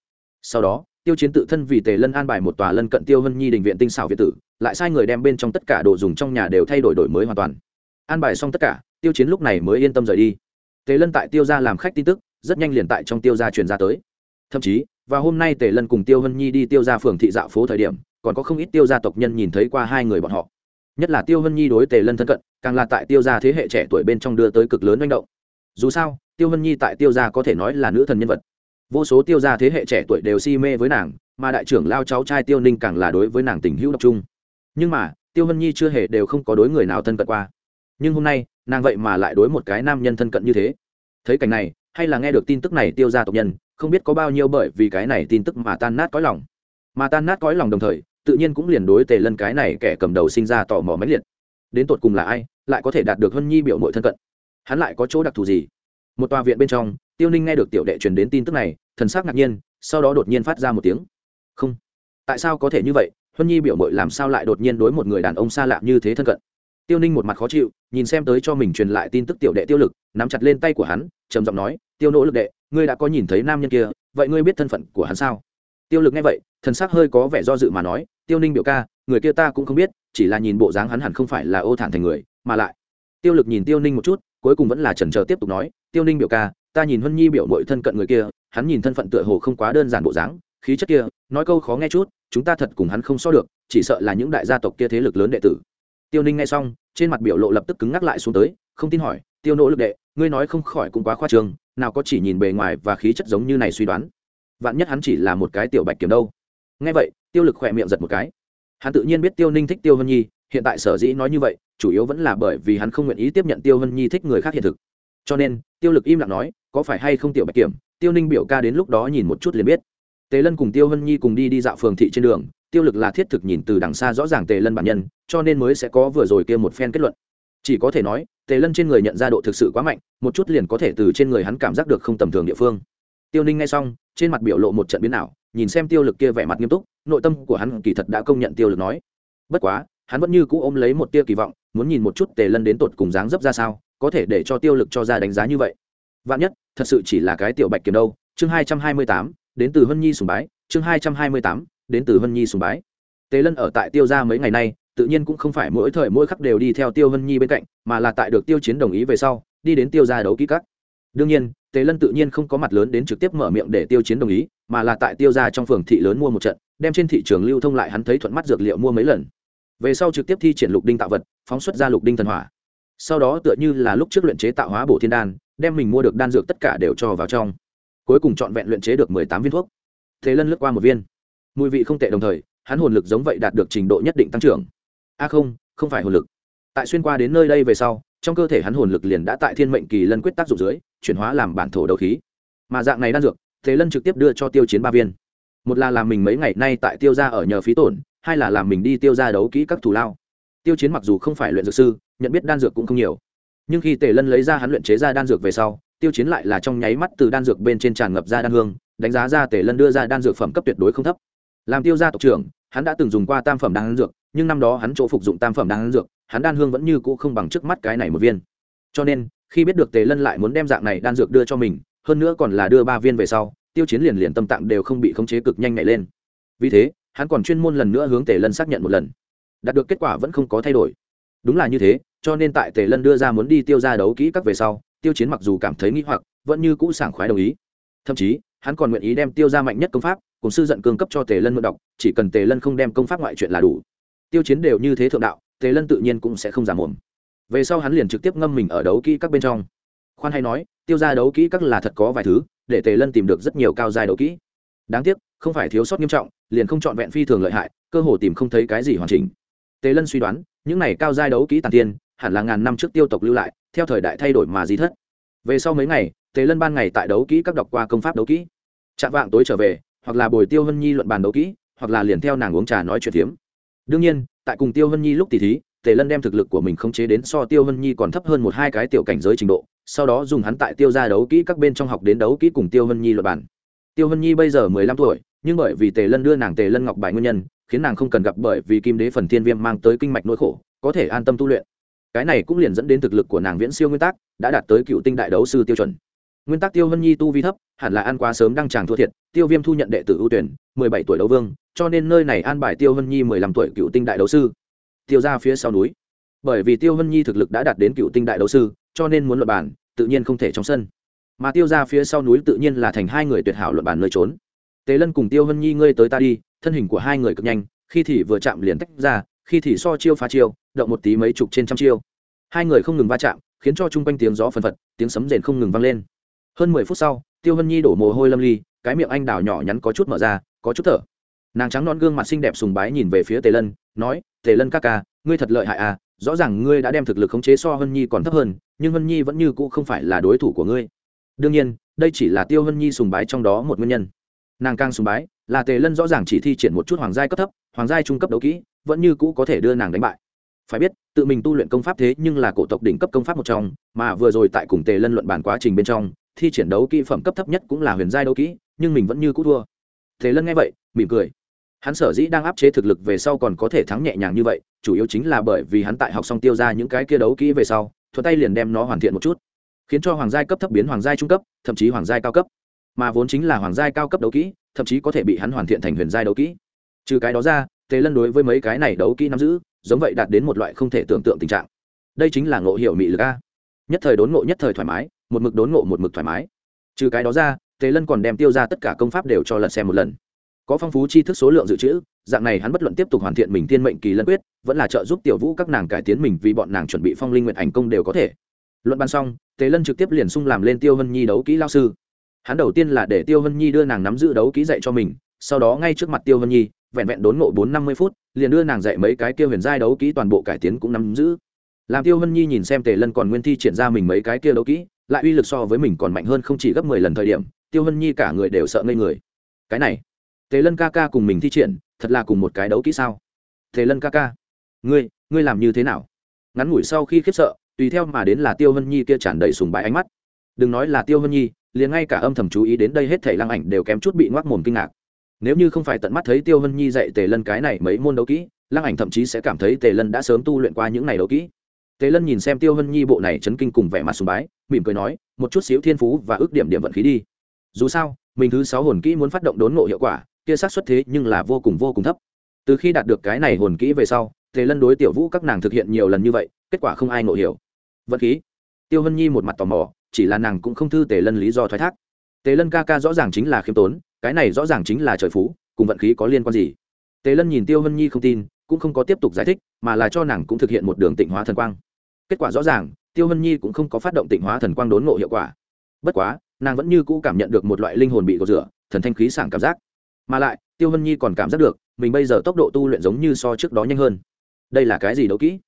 Sau đó, tiêu chiến tự thân vì tề lân an bài một tòa lân cận tiêu hân nhi đình viện tinh xảo việt tử, lại sai người đem bên trong tất cả đồ dùng trong nhà đều thay đổi đổi mới hoàn toàn. An bài xong tất cả, tiêu chiến lúc này mới yên tâm rời đi. Tề lân tại tiêu gia làm khách tin tức, rất nhanh liền tại trong tiêu gia truyền ra tới. Thậm chí và hôm nay tề lân cùng tiêu hân nhi đi tiêu gia phường thị dạo phố thời điểm, còn có không ít tiêu gia tộc nhân nhìn thấy qua hai người bọn họ. Nhất là tiêu hân nhi đối tề lân thân cận, càng là tại tiêu gia thế hệ trẻ tuổi bên trong đưa tới cực lớn manh động. Dù sao, tiêu hân nhi tại tiêu gia có thể nói là nữ thần nhân vật. Vô số tiêu gia thế hệ trẻ tuổi đều si mê với nàng, mà đại trưởng lao cháu trai tiêu ninh càng là đối với nàng tình hữu độc trung nhưng mà, tiêu hân nhi chưa hề đều không có đối người nào thân cận qua. Nhưng hôm nay, nàng vậy mà lại đối một cái nam nhân thân cận như thế. Thấy cảnh này hay là nghe được tin tức này tiêu ra tộc nhân, không biết có bao nhiêu bởi vì cái này tin tức mà tan nát cõi lòng. Mà tan nát cõi lòng đồng thời, tự nhiên cũng liền đối tề lân cái này kẻ cầm đầu sinh ra tò mò mãnh liệt. Đến tột cùng là ai, lại có thể đạt được hân nhi biểu mội thân cận? Hắn lại có chỗ đặc thù gì? Một tòa viện bên trong, tiêu ninh nghe được tiểu đệ truyền đến tin tức này, thần sắc ngạc nhiên, sau đó đột nhiên phát ra một tiếng. Không. Tại sao có thể như vậy? Huân nhi biểu mội làm sao lại đột nhiên đối một người đàn ông xa lạ như thế thân cận? Tiêu ninh một mặt khó chịu, nhìn xem tới cho mình truyền lại tin tức tiểu đệ tiêu lực, nắm chặt lên tay của hắn, trầm giọng nói tiêu nỗ lực đệ, ngươi đã có nhìn thấy nam nhân kia, vậy ngươi biết thân phận của hắn sao? Tiêu lực nghe vậy, thần sắc hơi có vẻ do dự mà nói, tiêu ninh biểu ca, người kia ta cũng không biết, chỉ là nhìn bộ dáng hắn hẳn không phải là ô thản thành người, mà lại. Tiêu lực nhìn tiêu ninh một chút, cuối cùng vẫn là chần chờ tiếp tục nói, tiêu ninh biểu ca, ta nhìn huân nhi biểu mội thân cận người kia, hắn nhìn thân phận tựa hồ không quá đơn giản bộ dáng, khí chất kia, nói câu khó nghe chút, chúng ta thật cùng hắn không so được, chỉ sợ là những đại gia tộc kia thế lực lớn đệ tử. Tiêu ninh nghe xong, trên mặt biểu lộ lập tức cứng ngắc lại xuống tới, không tin hỏi, tiêu nỗ lực đệ, ngươi nói không khỏi cũng quá khoa trương nào có chỉ nhìn bề ngoài và khí chất giống như này suy đoán. Vạn nhất hắn chỉ là một cái tiểu bạch kiểm đâu. Nghe vậy, tiêu lực khỏe miệng giật một cái. Hắn tự nhiên biết tiêu ninh thích tiêu hân nhi, hiện tại sở dĩ nói như vậy, chủ yếu vẫn là bởi vì hắn không nguyện ý tiếp nhận tiêu hân nhi thích người khác hiện thực. Cho nên, tiêu lực im lặng nói, có phải hay không tiểu bạch kiểm, tiêu ninh biểu ca đến lúc đó nhìn một chút liền biết. Tề lân cùng tiêu hân nhi cùng đi đi dạo phường thị trên đường, tiêu lực là thiết thực nhìn từ đằng xa rõ ràng tề lân bản nhân, cho nên mới sẽ có vừa rồi kia một phen kết luận chỉ có thể nói, tề lân trên người nhận ra độ thực sự quá mạnh, một chút liền có thể từ trên người hắn cảm giác được không tầm thường địa phương. Tiêu ninh nghe xong, trên mặt biểu lộ một trận biến ảo, nhìn xem tiêu lực kia vẻ mặt nghiêm túc, nội tâm của hắn kỳ thật đã công nhận tiêu lực nói. Bất quá, hắn vẫn như cũ ôm lấy một tia kỳ vọng, muốn nhìn một chút tề lân đến tột cùng dáng dấp ra sao, có thể để cho tiêu lực cho ra đánh giá như vậy. Vạn nhất, thật sự chỉ là cái tiểu bạch kiếm đâu, chương hai trăm hai mươi tám, đến từ hân nhi sùng bái, chương hai trăm hai mươi tám, đến từ hân nhi sùng bái. Tề lân ở tại tiêu gia mấy ngày nay tự nhiên cũng không phải mỗi thời mỗi khắc đều đi theo tiêu hân nhi bên cạnh, mà là tại được tiêu chiến đồng ý về sau, đi đến tiêu gia đấu ký các. Đương nhiên, tề lân tự nhiên không có mặt lớn đến trực tiếp mở miệng để tiêu chiến đồng ý, mà là tại tiêu gia trong phường thị lớn mua một trận, đem trên thị trường lưu thông lại hắn thấy thuận mắt dược liệu mua mấy lần. Về sau trực tiếp thi triển lục đinh tạo vật, phóng xuất ra lục đinh thần hỏa. Sau đó tựa như là lúc trước luyện chế tạo hóa bổ thiên đan, đem mình mua được đan dược tất cả đều cho vào trong. Cuối cùng trọn vẹn luyện chế được mười tám viên thuốc. Thế lân lướt qua một viên. Mùi vị không tệ đồng thời, hắn hồn lực giống vậy đạt được trình độ nhất định tăng trưởng a không không phải hồn lực. Tại xuyên qua đến nơi đây về sau, trong cơ thể hắn hồn lực liền đã tại thiên mệnh kỳ lân quyết tác dụng dưới, chuyển hóa làm bản thổ đầu khí. Mà dạng này đan dược, thế lân trực tiếp đưa cho tiêu chiến ba viên. Một là làm mình mấy ngày nay tại tiêu ra ở nhờ phí tổn, hai là làm mình đi tiêu ra đấu kỹ các thủ lao. Tiêu chiến mặc dù không phải luyện dược sư, nhận biết đan dược cũng không nhiều. Nhưng khi tề lân lấy ra hắn luyện chế ra đan dược về sau, tiêu chiến lại là trong nháy mắt từ đan dược bên trên tràn ngập ra đan hương, đánh giá ra tề lân đưa ra đan dược phẩm cấp tuyệt đối không thấp. Làm tiêu gia tộc trưởng, hắn đã từng dùng qua tam phẩm đan dược nhưng năm đó hắn chỗ phục dụng tam phẩm đan dược, hắn đan hương vẫn như cũ không bằng trước mắt cái này một viên. Cho nên, khi biết được tề lân lại muốn đem dạng này đan dược đưa cho mình, hơn nữa còn là đưa ba viên về sau, tiêu chiến liền liền tâm tạng đều không bị khống chế cực nhanh nhảy lên. Vì thế, hắn còn chuyên môn lần nữa hướng tề lân xác nhận một lần. Đạt được kết quả vẫn không có thay đổi. Đúng là như thế, cho nên tại tề lân đưa ra muốn đi tiêu ra đấu kỹ các về sau, tiêu chiến mặc dù cảm thấy nghĩ hoặc, vẫn như cũ sảng khoái đồng ý. Thậm chí, hắn còn nguyện ý đem tiêu ra mạnh nhất công pháp, cùng sư giận cương cấp cho tề lân mượn đọc, chỉ cần tề lân không đem công pháp ngoại chuyện là đủ tiêu chiến đều như thế thượng đạo, tề lân tự nhiên cũng sẽ không giả mồm. Về sau hắn liền trực tiếp ngâm mình ở đấu kỹ các bên trong. Khoan hay nói, tiêu ra đấu kỹ các là thật có vài thứ, để tề lân tìm được rất nhiều cao dài đấu kỹ. Đáng tiếc, không phải thiếu sót nghiêm trọng, liền không chọn vẹn phi thường lợi hại, cơ hồ tìm không thấy cái gì hoàn chỉnh. Tề lân suy đoán, những này cao giai đấu kỹ tàn tiên, hẳn là ngàn năm trước tiêu tộc lưu lại, theo thời đại thay đổi mà di thất. Về sau mấy ngày, tề lân ban ngày tại đấu kỹ các đọc qua công pháp đấu kỹ. Chạm vạng tối trở về, hoặc là bồi tiêu hân nhi luận bàn đấu kỹ, hoặc là liền theo nàng uống trà nói chuyện tiếm đương nhiên, tại cùng tiêu hân nhi lúc tỷ thí, tề lân đem thực lực của mình khống chế đến so tiêu hân nhi còn thấp hơn một hai cái tiểu cảnh giới trình độ, sau đó dùng hắn tại tiêu ra đấu kỹ các bên trong học đến đấu kỹ cùng tiêu hân nhi luận bản tiêu hân nhi bây giờ mười lăm tuổi, nhưng bởi vì tề lân đưa nàng tề lân ngọc bài nguyên nhân, khiến nàng không cần gặp bởi vì kim đế phần thiên viêm mang tới kinh mạch nỗi khổ, có thể an tâm tu luyện. Cái này cũng liền dẫn đến thực lực của nàng viễn siêu nguyên tắc, đã đạt tới cựu tinh đại đấu sư tiêu chuẩn. Nguyên tắc tiêu hân nhi tu vi thấp, hẳn là ăn quá sớm đăng tràng thua thiệt, tiêu viêm thu nhận đệ tử ưu tuyển, mười bảy tuổi đấu vương cho nên nơi này an bài tiêu hân nhi mười lăm tuổi cựu tinh đại đấu sư. Tiêu ra phía sau núi. Bởi vì tiêu hân nhi thực lực đã đạt đến cựu tinh đại đấu sư, cho nên muốn luận bản tự nhiên không thể trong sân. Mà tiêu ra phía sau núi tự nhiên là thành hai người tuyệt hảo luận bản nơi trốn. Tề lân cùng tiêu hân nhi ngươi tới ta đi, thân hình của hai người cực nhanh, khi thì vừa chạm liền tách ra, khi thì so chiêu phá chiêu, động một tí mấy chục trên trăm chiêu. Hai người không ngừng va chạm, khiến cho chung quanh tiếng gió phần phật, tiếng sấm rền không ngừng vang lên. Hơn mười phút sau, tiêu hân nhi đổ mồ hôi lâm ly, cái miệng anh đào nhỏ nhắn có chút mở ra, có chút thở nàng trắng non gương mặt xinh đẹp sùng bái nhìn về phía tề lân, nói, tề lân ca ca, ngươi thật lợi hại à rõ ràng ngươi đã đem thực lực khống chế so hân nhi còn thấp hơn, nhưng hân nhi vẫn như cũ không phải là đối thủ của ngươi. Đương nhiên, đây chỉ là tiêu hân nhi sùng bái trong đó một nguyên nhân. Nàng càng sùng bái là tề lân rõ ràng chỉ thi triển một chút hoàng giai cấp thấp, hoàng giai trung cấp đấu kỹ, vẫn như cũ có thể đưa nàng đánh bại. Phải biết, tự mình tu luyện công pháp thế nhưng là cổ tộc đỉnh cấp công pháp một trong, mà vừa rồi tại cùng tề lân luận bản quá trình bên trong, thi triển đấu kỹ phẩm cấp thấp nhất cũng là huyền giai đấu kỹ, nhưng mình vẫn như cũ thua. Tề lân nghe vậy, mỉm cười hắn sở dĩ đang áp chế thực lực về sau còn có thể thắng nhẹ nhàng như vậy, chủ yếu chính là bởi vì hắn tại học xong tiêu ra những cái kia đấu kỹ về sau thuật tay liền đem nó hoàn thiện một chút. Khiến cho hoàng giai cấp thấp biến hoàng giai trung cấp, thậm chí hoàng giai cao cấp. Mà vốn chính là hoàng giai cao cấp đấu kỹ, thậm chí có thể bị hắn hoàn thiện thành huyền giai đấu kỹ. Trừ cái đó ra, tề lân đối với mấy cái này đấu kỹ nắm giữ, giống vậy đạt đến một loại không thể tưởng tượng tình trạng. Đây chính là ngộ hiểu mị lực a. Nhất thời đốn ngộ, nhất thời thoải mái, một mực đốn ngộ, một mực thoải mái. Trừ cái đó ra, tề lân còn đem tiêu ra tất cả công pháp đều cho lần xem một lần có phong phú tri thức số lượng dự trữ, dạng này hắn bất luận tiếp tục hoàn thiện mình thiên mệnh kỳ lân quyết, vẫn là trợ giúp tiểu vũ các nàng cải tiến mình vì bọn nàng chuẩn bị phong linh nguyện ảnh công đều có thể. Luận ban xong, tề lân trực tiếp liền sung làm lên tiêu hân nhi đấu kỹ lao sư. Hắn đầu tiên là để tiêu hân nhi đưa nàng nắm giữ đấu kỹ dạy cho mình, sau đó ngay trước mặt tiêu hân nhi, vẹn vẹn đốn ngộ bốn năm mươi phút, liền đưa nàng dạy mấy cái kia huyền giai đấu kỹ toàn bộ cải tiến cũng nắm giữ. Làm tiêu hân nhi nhìn xem tề lân còn nguyên thi triển ra mình mấy cái kia đấu kỹ, lại uy lực so với mình còn mạnh hơn không chỉ gấp mười lần thời điểm, tiêu hân nhi cả người đều sợ ngây người. Cái này tề lân ca ca cùng mình thi triển, thật là cùng một cái đấu kỹ sao? Tề lân ca ca, ngươi ngươi làm như thế nào? Ngắn ngủi sau khi khiếp sợ, tùy theo mà đến là tiêu hân nhi kia tràn đầy sùng bái ánh mắt. Đừng nói là tiêu hân nhi, liền ngay cả âm thầm chú ý đến đây hết thảy lăng ảnh đều kém chút bị ngoác mồm kinh ngạc. Nếu như không phải tận mắt thấy tiêu hân nhi dạy tề lân cái này mấy môn đấu kỹ, lăng ảnh thậm chí sẽ cảm thấy tề lân đã sớm tu luyện qua những này đấu kỹ. Tề lân nhìn xem tiêu hân nhi bộ này chấn kinh cùng vẻ mặt sùng bái, mỉm cười nói, một chút xíu thiên phú và ước điểm điểm vận khí đi. Dù sao, mình thứ sáu hồn kỹ muốn phát động đốn ngộ hiệu quả kia xác suất thế nhưng là vô cùng vô cùng thấp. Từ khi đạt được cái này hồn kỹ về sau, tề lân đối tiểu vũ các nàng thực hiện nhiều lần như vậy, kết quả không ai ngộ hiểu. Vận khí. Tiêu hân nhi một mặt tò mò, chỉ là nàng cũng không thư tề lân lý do thoái thác. Tề lân ca ca rõ ràng chính là khiêm tốn, cái này rõ ràng chính là trời phú, cùng vận khí có liên quan gì? Tề lân nhìn tiêu hân nhi không tin, cũng không có tiếp tục giải thích, mà là cho nàng cũng thực hiện một đường tịnh hóa thần quang. Kết quả rõ ràng, tiêu hân nhi cũng không có phát động tịnh hóa thần quang đốn ngộ hiệu quả. Bất quá, nàng vẫn như cũ cảm nhận được một loại linh hồn bị gột rửa, thần thanh khí sảng cảm giác mà lại, tiêu hân nhi còn cảm giác được, mình bây giờ tốc độ tu luyện giống như so trước đó nhanh hơn. Đây là cái gì đấu kỹ?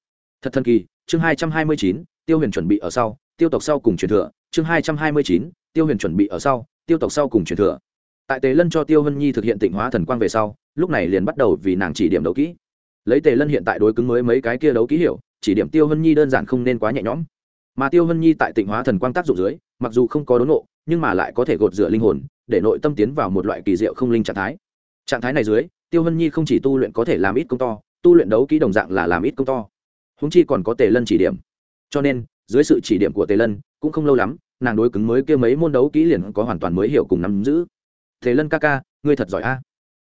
Thật thần kỳ, chương hai trăm hai mươi chín, tiêu huyền chuẩn bị ở sau, tiêu tộc sau cùng truyền thừa, chương hai trăm hai mươi chín, tiêu huyền chuẩn bị ở sau, tiêu tộc sau cùng truyền thừa. Tại tề lân cho tiêu hân nhi thực hiện tịnh hóa thần quang về sau, lúc này liền bắt đầu vì nàng chỉ điểm đấu kỹ. Lấy tề lân hiện tại đối cứng mới mấy cái kia đấu kỹ hiểu, chỉ điểm tiêu hân nhi đơn giản không nên quá nhẹ nhõm. Mà tiêu hân nhi tại tịnh hóa thần quang tác dụng dưới, mặc dù không có đốn nộ nhưng mà lại có thể gột rửa linh hồn để nội tâm tiến vào một loại kỳ diệu không linh trạng thái. Trạng thái này dưới, tiêu hân nhi không chỉ tu luyện có thể làm ít công to, tu luyện đấu kỹ đồng dạng là làm ít công to. Húng chi còn có tề lân chỉ điểm. Cho nên, dưới sự chỉ điểm của tề lân, cũng không lâu lắm, nàng đối cứng mới kia mấy môn đấu kỹ liền có hoàn toàn mới hiểu cùng nắm giữ. Tề lân ca ca, ngươi thật giỏi a.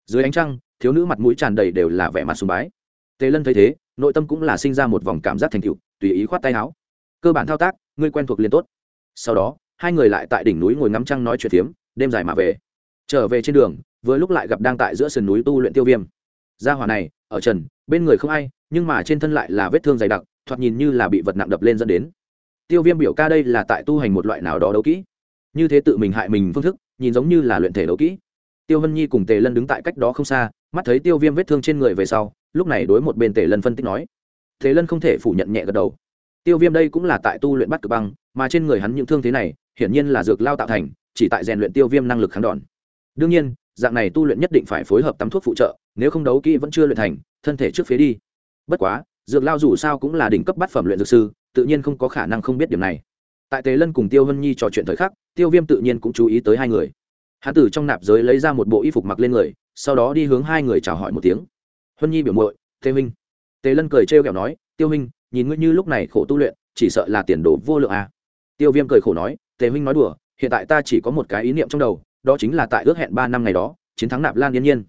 Dưới ánh trăng, thiếu nữ mặt mũi tràn đầy đều là vẻ mặt sùng bái. Tề lân thấy thế, nội tâm cũng là sinh ra một vòng cảm giác thành cựu tùy ý khoát tay áo. Cơ bản thao tác, ngươi quen thuộc liền tốt. Sau đó, hai người lại tại đỉnh núi ngồi ngắm trăng nói chuyện phiếm đêm dài mà về. Trở về trên đường, vừa lúc lại gặp đang tại giữa sườn núi tu luyện tiêu viêm. Gia hỏa này, ở trần, bên người không ai, nhưng mà trên thân lại là vết thương dày đặc, thoạt nhìn như là bị vật nặng đập lên dẫn đến. Tiêu viêm biểu ca đây là tại tu hành một loại nào đó đấu kỹ. Như thế tự mình hại mình phương thức, nhìn giống như là luyện thể đấu kỹ. Tiêu hân nhi cùng tề lân đứng tại cách đó không xa, mắt thấy tiêu viêm vết thương trên người về sau, lúc này đối một bên tề lân phân tích nói. Tề lân không thể phủ nhận nhẹ gật đầu. Tiêu viêm đây cũng là tại tu luyện bắt cực băng, mà trên người hắn những thương thế này, hiển nhiên là dược lao tạo thành chỉ tại rèn luyện tiêu viêm năng lực kháng đòn. Đương nhiên, dạng này tu luyện nhất định phải phối hợp tắm thuốc phụ trợ, nếu không đấu kỹ vẫn chưa luyện thành, thân thể trước phía đi. Bất quá, dược lao dù sao cũng là đỉnh cấp bát phẩm luyện dược sư, tự nhiên không có khả năng không biết điểm này. Tại tề lân cùng tiêu hân nhi trò chuyện thời khắc, tiêu viêm tự nhiên cũng chú ý tới hai người. Hán tử trong nạp giới lấy ra một bộ y phục mặc lên người, sau đó đi hướng hai người chào hỏi một tiếng. Hân nhi biểu muội, tề huynh. Tề lân cười trêu kẹo nói, tiêu huynh, nhìn ngươi như lúc này khổ tu luyện, chỉ sợ là tiền đồ vô lượng à. tiêu viêm cười khổ nói, tề huynh nói đùa hiện tại ta chỉ có một cái ý niệm trong đầu, đó chính là tại ước hẹn ba năm ngày đó, chiến thắng nạp lan yên nhiên.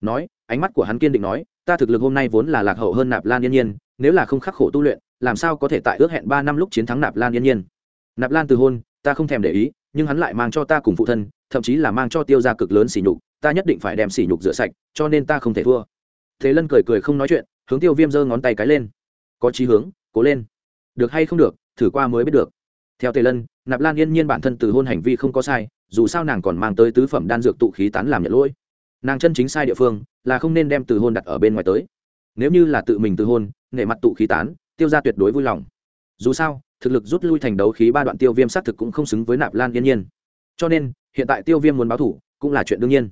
Nói, ánh mắt của hắn kiên định nói, ta thực lực hôm nay vốn là lạc hậu hơn nạp lan yên nhiên, nếu là không khắc khổ tu luyện, làm sao có thể tại ước hẹn ba năm lúc chiến thắng nạp lan yên nhiên? Nạp lan từ hôn, ta không thèm để ý, nhưng hắn lại mang cho ta cùng phụ thân, thậm chí là mang cho tiêu ra cực lớn sỉ nhục, ta nhất định phải đem sỉ nhục rửa sạch, cho nên ta không thể thua. Thế lân cười cười không nói chuyện, hướng tiêu viêm giơ ngón tay cái lên. Có chí hướng, cố lên. Được hay không được, thử qua mới biết được theo tề lân, nạp lan yên nhiên bản thân từ hôn hành vi không có sai, dù sao nàng còn mang tới tứ phẩm đan dược tụ khí tán làm nhận lỗi. Nàng chân chính sai địa phương là không nên đem từ hôn đặt ở bên ngoài tới. Nếu như là tự mình từ hôn, nể mặt tụ khí tán, tiêu ra tuyệt đối vui lòng. Dù sao, thực lực rút lui thành đấu khí ba đoạn tiêu viêm xác thực cũng không xứng với nạp lan yên nhiên. Cho nên, hiện tại tiêu viêm muốn báo thủ cũng là chuyện đương nhiên.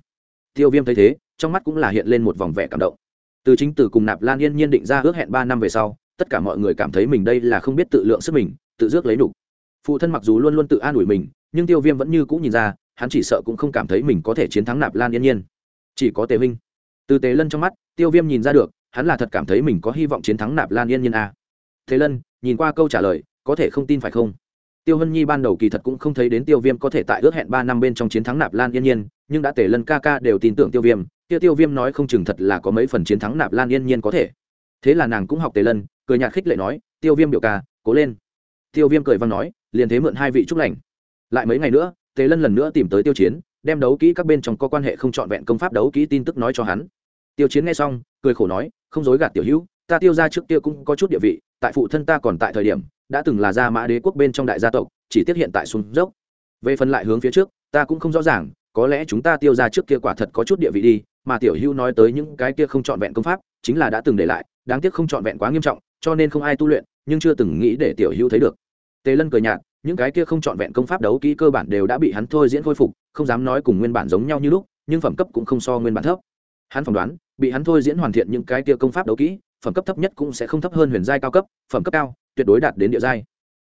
Tiêu viêm thấy thế, trong mắt cũng là hiện lên một vòng vẻ cảm động. Từ chính từ cùng nạp lan yên nhiên định ra ước hẹn ba năm về sau, tất cả mọi người cảm thấy mình đây là không biết tự lượng sức mình, tự dước lấy đủ phụ thân mặc dù luôn luôn tự an ủi mình, nhưng tiêu viêm vẫn như cũng nhìn ra, hắn chỉ sợ cũng không cảm thấy mình có thể chiến thắng nạp lan yên nhiên. Chỉ có tề huynh. Từ tề lân trong mắt, tiêu viêm nhìn ra được, hắn là thật cảm thấy mình có hy vọng chiến thắng nạp lan yên nhiên a à. thế lân, nhìn qua câu trả lời, có thể không tin phải không? Tiêu hân nhi ban đầu kỳ thật cũng không thấy đến tiêu viêm có thể tại ước hẹn ba năm bên trong chiến thắng nạp lan yên nhiên, nhưng đã tề lân ca ca đều tin tưởng tiêu viêm, kia tiêu viêm nói không chừng thật là có mấy phần chiến thắng nạp lan yên nhiên có thể. Thế là nàng cũng học tề lân, cười nhạt khích lệ nói, tiêu viêm biểu ca, cố lên. Tiêu viêm cười văn nói liền thế mượn hai vị chúc lành. Lại mấy ngày nữa, tề lân lần nữa tìm tới tiêu chiến, đem đấu kỹ các bên trong có quan hệ không trọn vẹn công pháp đấu kỹ tin tức nói cho hắn. Tiêu chiến nghe xong, cười khổ nói, không dối gạt tiểu hữu, ta tiêu ra trước kia cũng có chút địa vị, tại phụ thân ta còn tại thời điểm, đã từng là gia mã đế quốc bên trong đại gia tộc, chỉ tiếp hiện tại xuống dốc. Về phần lại hướng phía trước, ta cũng không rõ ràng, có lẽ chúng ta tiêu ra trước kia quả thật có chút địa vị đi, mà tiểu hữu nói tới những cái kia không trọn vẹn công pháp, chính là đã từng để lại, đáng tiếc không trọn vẹn quá nghiêm trọng, cho nên không ai tu luyện, nhưng chưa từng nghĩ để tiểu hữu thấy được tề lân cười nhạt, những cái kia không trọn vẹn công pháp đấu kỹ cơ bản đều đã bị hắn thôi diễn khôi phục, không dám nói cùng nguyên bản giống nhau như lúc, nhưng phẩm cấp cũng không so nguyên bản thấp. Hắn phỏng đoán, bị hắn thôi diễn hoàn thiện những cái kia công pháp đấu kỹ, phẩm cấp thấp nhất cũng sẽ không thấp hơn huyền giai cao cấp, phẩm cấp cao, tuyệt đối đạt đến địa giai.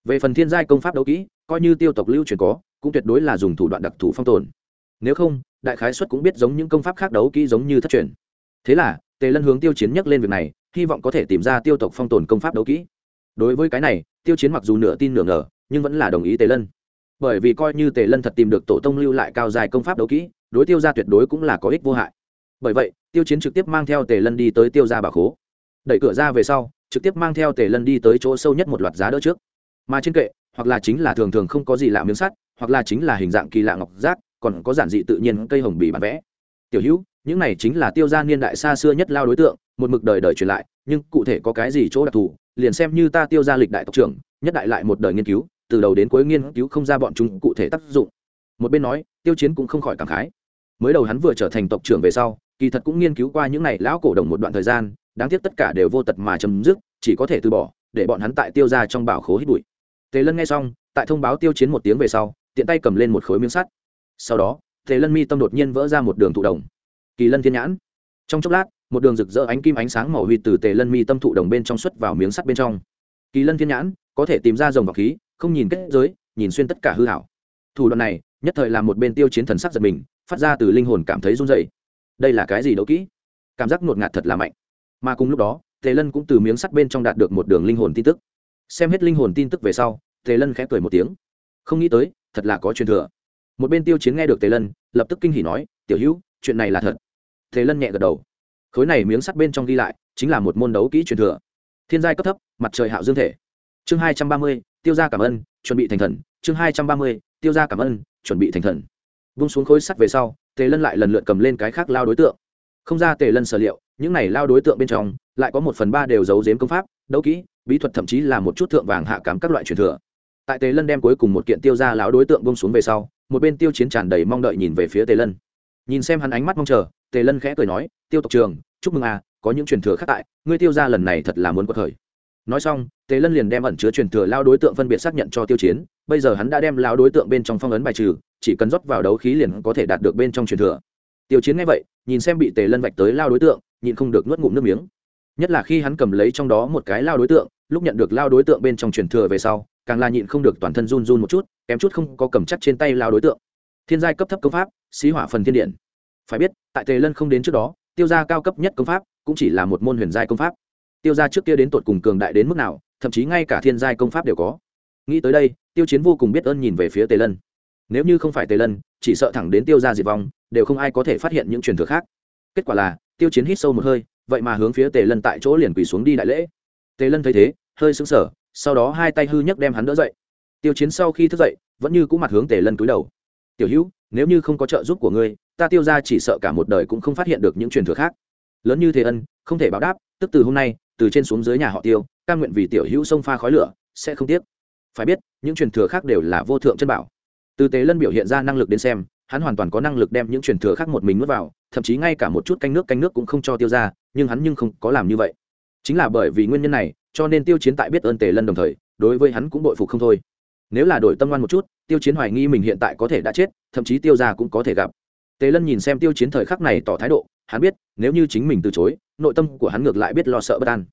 Về phần thiên giai công pháp đấu kỹ, coi như tiêu tộc lưu truyền có, cũng tuyệt đối là dùng thủ đoạn đặc thù phong tồn. Nếu không, đại khái xuất cũng biết giống những công pháp khác đấu kỹ giống như thất truyền. Thế là, tề lân hướng tiêu chiến nhắc lên việc này, hy vọng có thể tìm ra tiêu tộc phong tồn công pháp đấu kỹ. Đối với cái này tiêu chiến mặc dù nửa tin nửa ngờ, nhưng vẫn là đồng ý tề lân. Bởi vì coi như tề lân thật tìm được tổ tông lưu lại cao dài công pháp đấu kỹ, đối tiêu ra tuyệt đối cũng là có ích vô hại. Bởi vậy, tiêu chiến trực tiếp mang theo tề lân đi tới tiêu ra bà khố. Đẩy cửa ra về sau, trực tiếp mang theo tề lân đi tới chỗ sâu nhất một loạt giá đỡ trước. Mà trên kệ, hoặc là chính là thường thường không có gì lạ miếng sắt, hoặc là chính là hình dạng kỳ lạ ngọc giác, còn có giản dị tự nhiên cây hồng bì bản vẽ. Tiểu hữu, những này chính là tiêu gia niên đại xa xưa nhất lao đối tượng, một mực đời đời truyền lại, nhưng cụ thể có cái gì chỗ đặc thù liền xem như ta tiêu gia lịch đại tộc trưởng, nhất đại lại một đời nghiên cứu, từ đầu đến cuối nghiên cứu không ra bọn chúng cụ thể tác dụng. Một bên nói, tiêu chiến cũng không khỏi cảm khái. Mới đầu hắn vừa trở thành tộc trưởng về sau, kỳ thật cũng nghiên cứu qua những này lão cổ đồng một đoạn thời gian, đáng tiếc tất cả đều vô tật mà chấm dứt, chỉ có thể từ bỏ, để bọn hắn tại tiêu ra trong bảo khố hít bụi. Tề lân nghe xong, tại thông báo tiêu chiến một tiếng về sau, tiện tay cầm lên một khối miếng sắt. Sau đó, tề lân mi tâm đột nhiên vỡ ra một đường thụ đồng. Kỳ lân thiên nhãn. Trong chốc lát một đường rực rỡ ánh kim ánh sáng màu huy từ tề lân mi tâm thụ đồng bên trong xuất vào miếng sắt bên trong. Kỳ lân thiên nhãn, có thể tìm ra dòng vọc khí, không nhìn kết giới, nhìn xuyên tất cả hư hảo. Thủ đoạn này, nhất thời làm một bên tiêu chiến thần sắc giật mình, phát ra từ linh hồn cảm thấy run dậy đây là cái gì đấu kỹ? Cảm giác ngột ngạt thật là mạnh. Mà cùng lúc đó, tề lân cũng từ miếng sắt bên trong đạt được một đường linh hồn tin tức. Xem hết linh hồn tin tức về sau, tề lân khẽ cười một tiếng. Không nghĩ tới, thật là có truyền thừa. Một bên tiêu chiến nghe được tề lân, lập tức kinh hỉ nói, tiểu hữu, chuyện này là thật. Tề lân nhẹ gật đầu khối này miếng sắt bên trong ghi lại, chính là một môn đấu kỹ truyền thừa. Thiên giai cấp thấp, mặt trời hạo dương thể. Chương hai trăm ba mươi, tiêu gia cảm ơn, chuẩn bị thành thần. Chương hai trăm ba mươi, tiêu gia cảm ơn, chuẩn bị thành thần. Vung xuống khối sắt về sau, tề lân lại lần lượt cầm lên cái khác lao đối tượng. Không ra tề lân sở liệu, những này lao đối tượng bên trong, lại có một phần ba đều giấu giếm công pháp, đấu kỹ, bí thuật thậm chí là một chút thượng vàng hạ cám các loại truyền thừa. Tại tề lân đem cuối cùng một kiện tiêu ra lão đối tượng bông xuống về sau, một bên tiêu chiến tràn đầy mong đợi nhìn về phía tề lân. Nhìn xem hắn ánh mắt mong chờ, tề lân khẽ cười nói tiêu tộc trường, chúc mừng à có những truyền thừa khác tại, ngươi tiêu ra lần này thật là muốn có thời nói xong, tề lân liền đem ẩn chứa truyền thừa lao đối tượng phân biệt xác nhận cho tiêu chiến, bây giờ hắn đã đem lao đối tượng bên trong phong ấn bài trừ, chỉ cần rót vào đấu khí liền có thể đạt được bên trong truyền thừa. Tiêu chiến nghe vậy, nhìn xem bị tề lân vạch tới lao đối tượng, nhịn không được nuốt ngụm nước miếng. Nhất là khi hắn cầm lấy trong đó một cái lao đối tượng, lúc nhận được lao đối tượng bên trong truyền thừa về sau, càng là nhịn không được toàn thân run run một chút, kém chút không có cầm chắc trên tay lao đối tượng. Thiên giai cấp thấp công pháp, xí hỏa phần thiên điện. Phải biết, tại tề lân không đến trước đó tiêu gia cao cấp nhất công pháp cũng chỉ là một môn huyền giai công pháp. Tiêu gia trước kia đến tột cùng cường đại đến mức nào, thậm chí ngay cả thiên giai công pháp đều có. Nghĩ tới đây, tiêu chiến vô cùng biết ơn nhìn về phía tề lân. Nếu như không phải tề lân, chỉ sợ thẳng đến tiêu gia diệt vong, đều không ai có thể phát hiện những truyền thừa khác. Kết quả là, tiêu chiến hít sâu một hơi, vậy mà hướng phía tề lân tại chỗ liền quỳ xuống đi đại lễ. Tề lân thấy thế, hơi sững sờ, sau đó hai tay hư nhấc đem hắn đỡ dậy. Tiêu chiến sau khi thức dậy, vẫn như cũ mặt hướng tề lân cúi đầu. Tiểu hữu, nếu như không có trợ giúp của ngươi ta tiêu ra chỉ sợ cả một đời cũng không phát hiện được những truyền thừa khác. Lớn như thế ân, không thể báo đáp, tức từ hôm nay, từ trên xuống dưới nhà họ tiêu ca nguyện vì tiểu hữu sông pha khói lửa, sẽ không tiếc. Phải biết, những truyền thừa khác đều là vô thượng chân bảo. Từ tế lân biểu hiện ra năng lực đến xem, hắn hoàn toàn có năng lực đem những truyền thừa khác một mình nuốt vào, thậm chí ngay cả một chút canh nước canh nước cũng không cho tiêu ra, nhưng hắn nhưng không có làm như vậy. Chính là bởi vì nguyên nhân này, cho nên tiêu chiến tại biết ơn tề lân đồng thời, đối với hắn cũng bội phục không thôi. Nếu là đổi tâm ngoan một chút, tiêu chiến hoài nghi mình hiện tại có thể đã chết, thậm chí tiêu ra cũng có thể gặp tề lân nhìn xem tiêu chiến thời khắc này tỏ thái độ, hắn biết, nếu như chính mình từ chối, nội tâm của hắn ngược lại biết lo sợ bất an.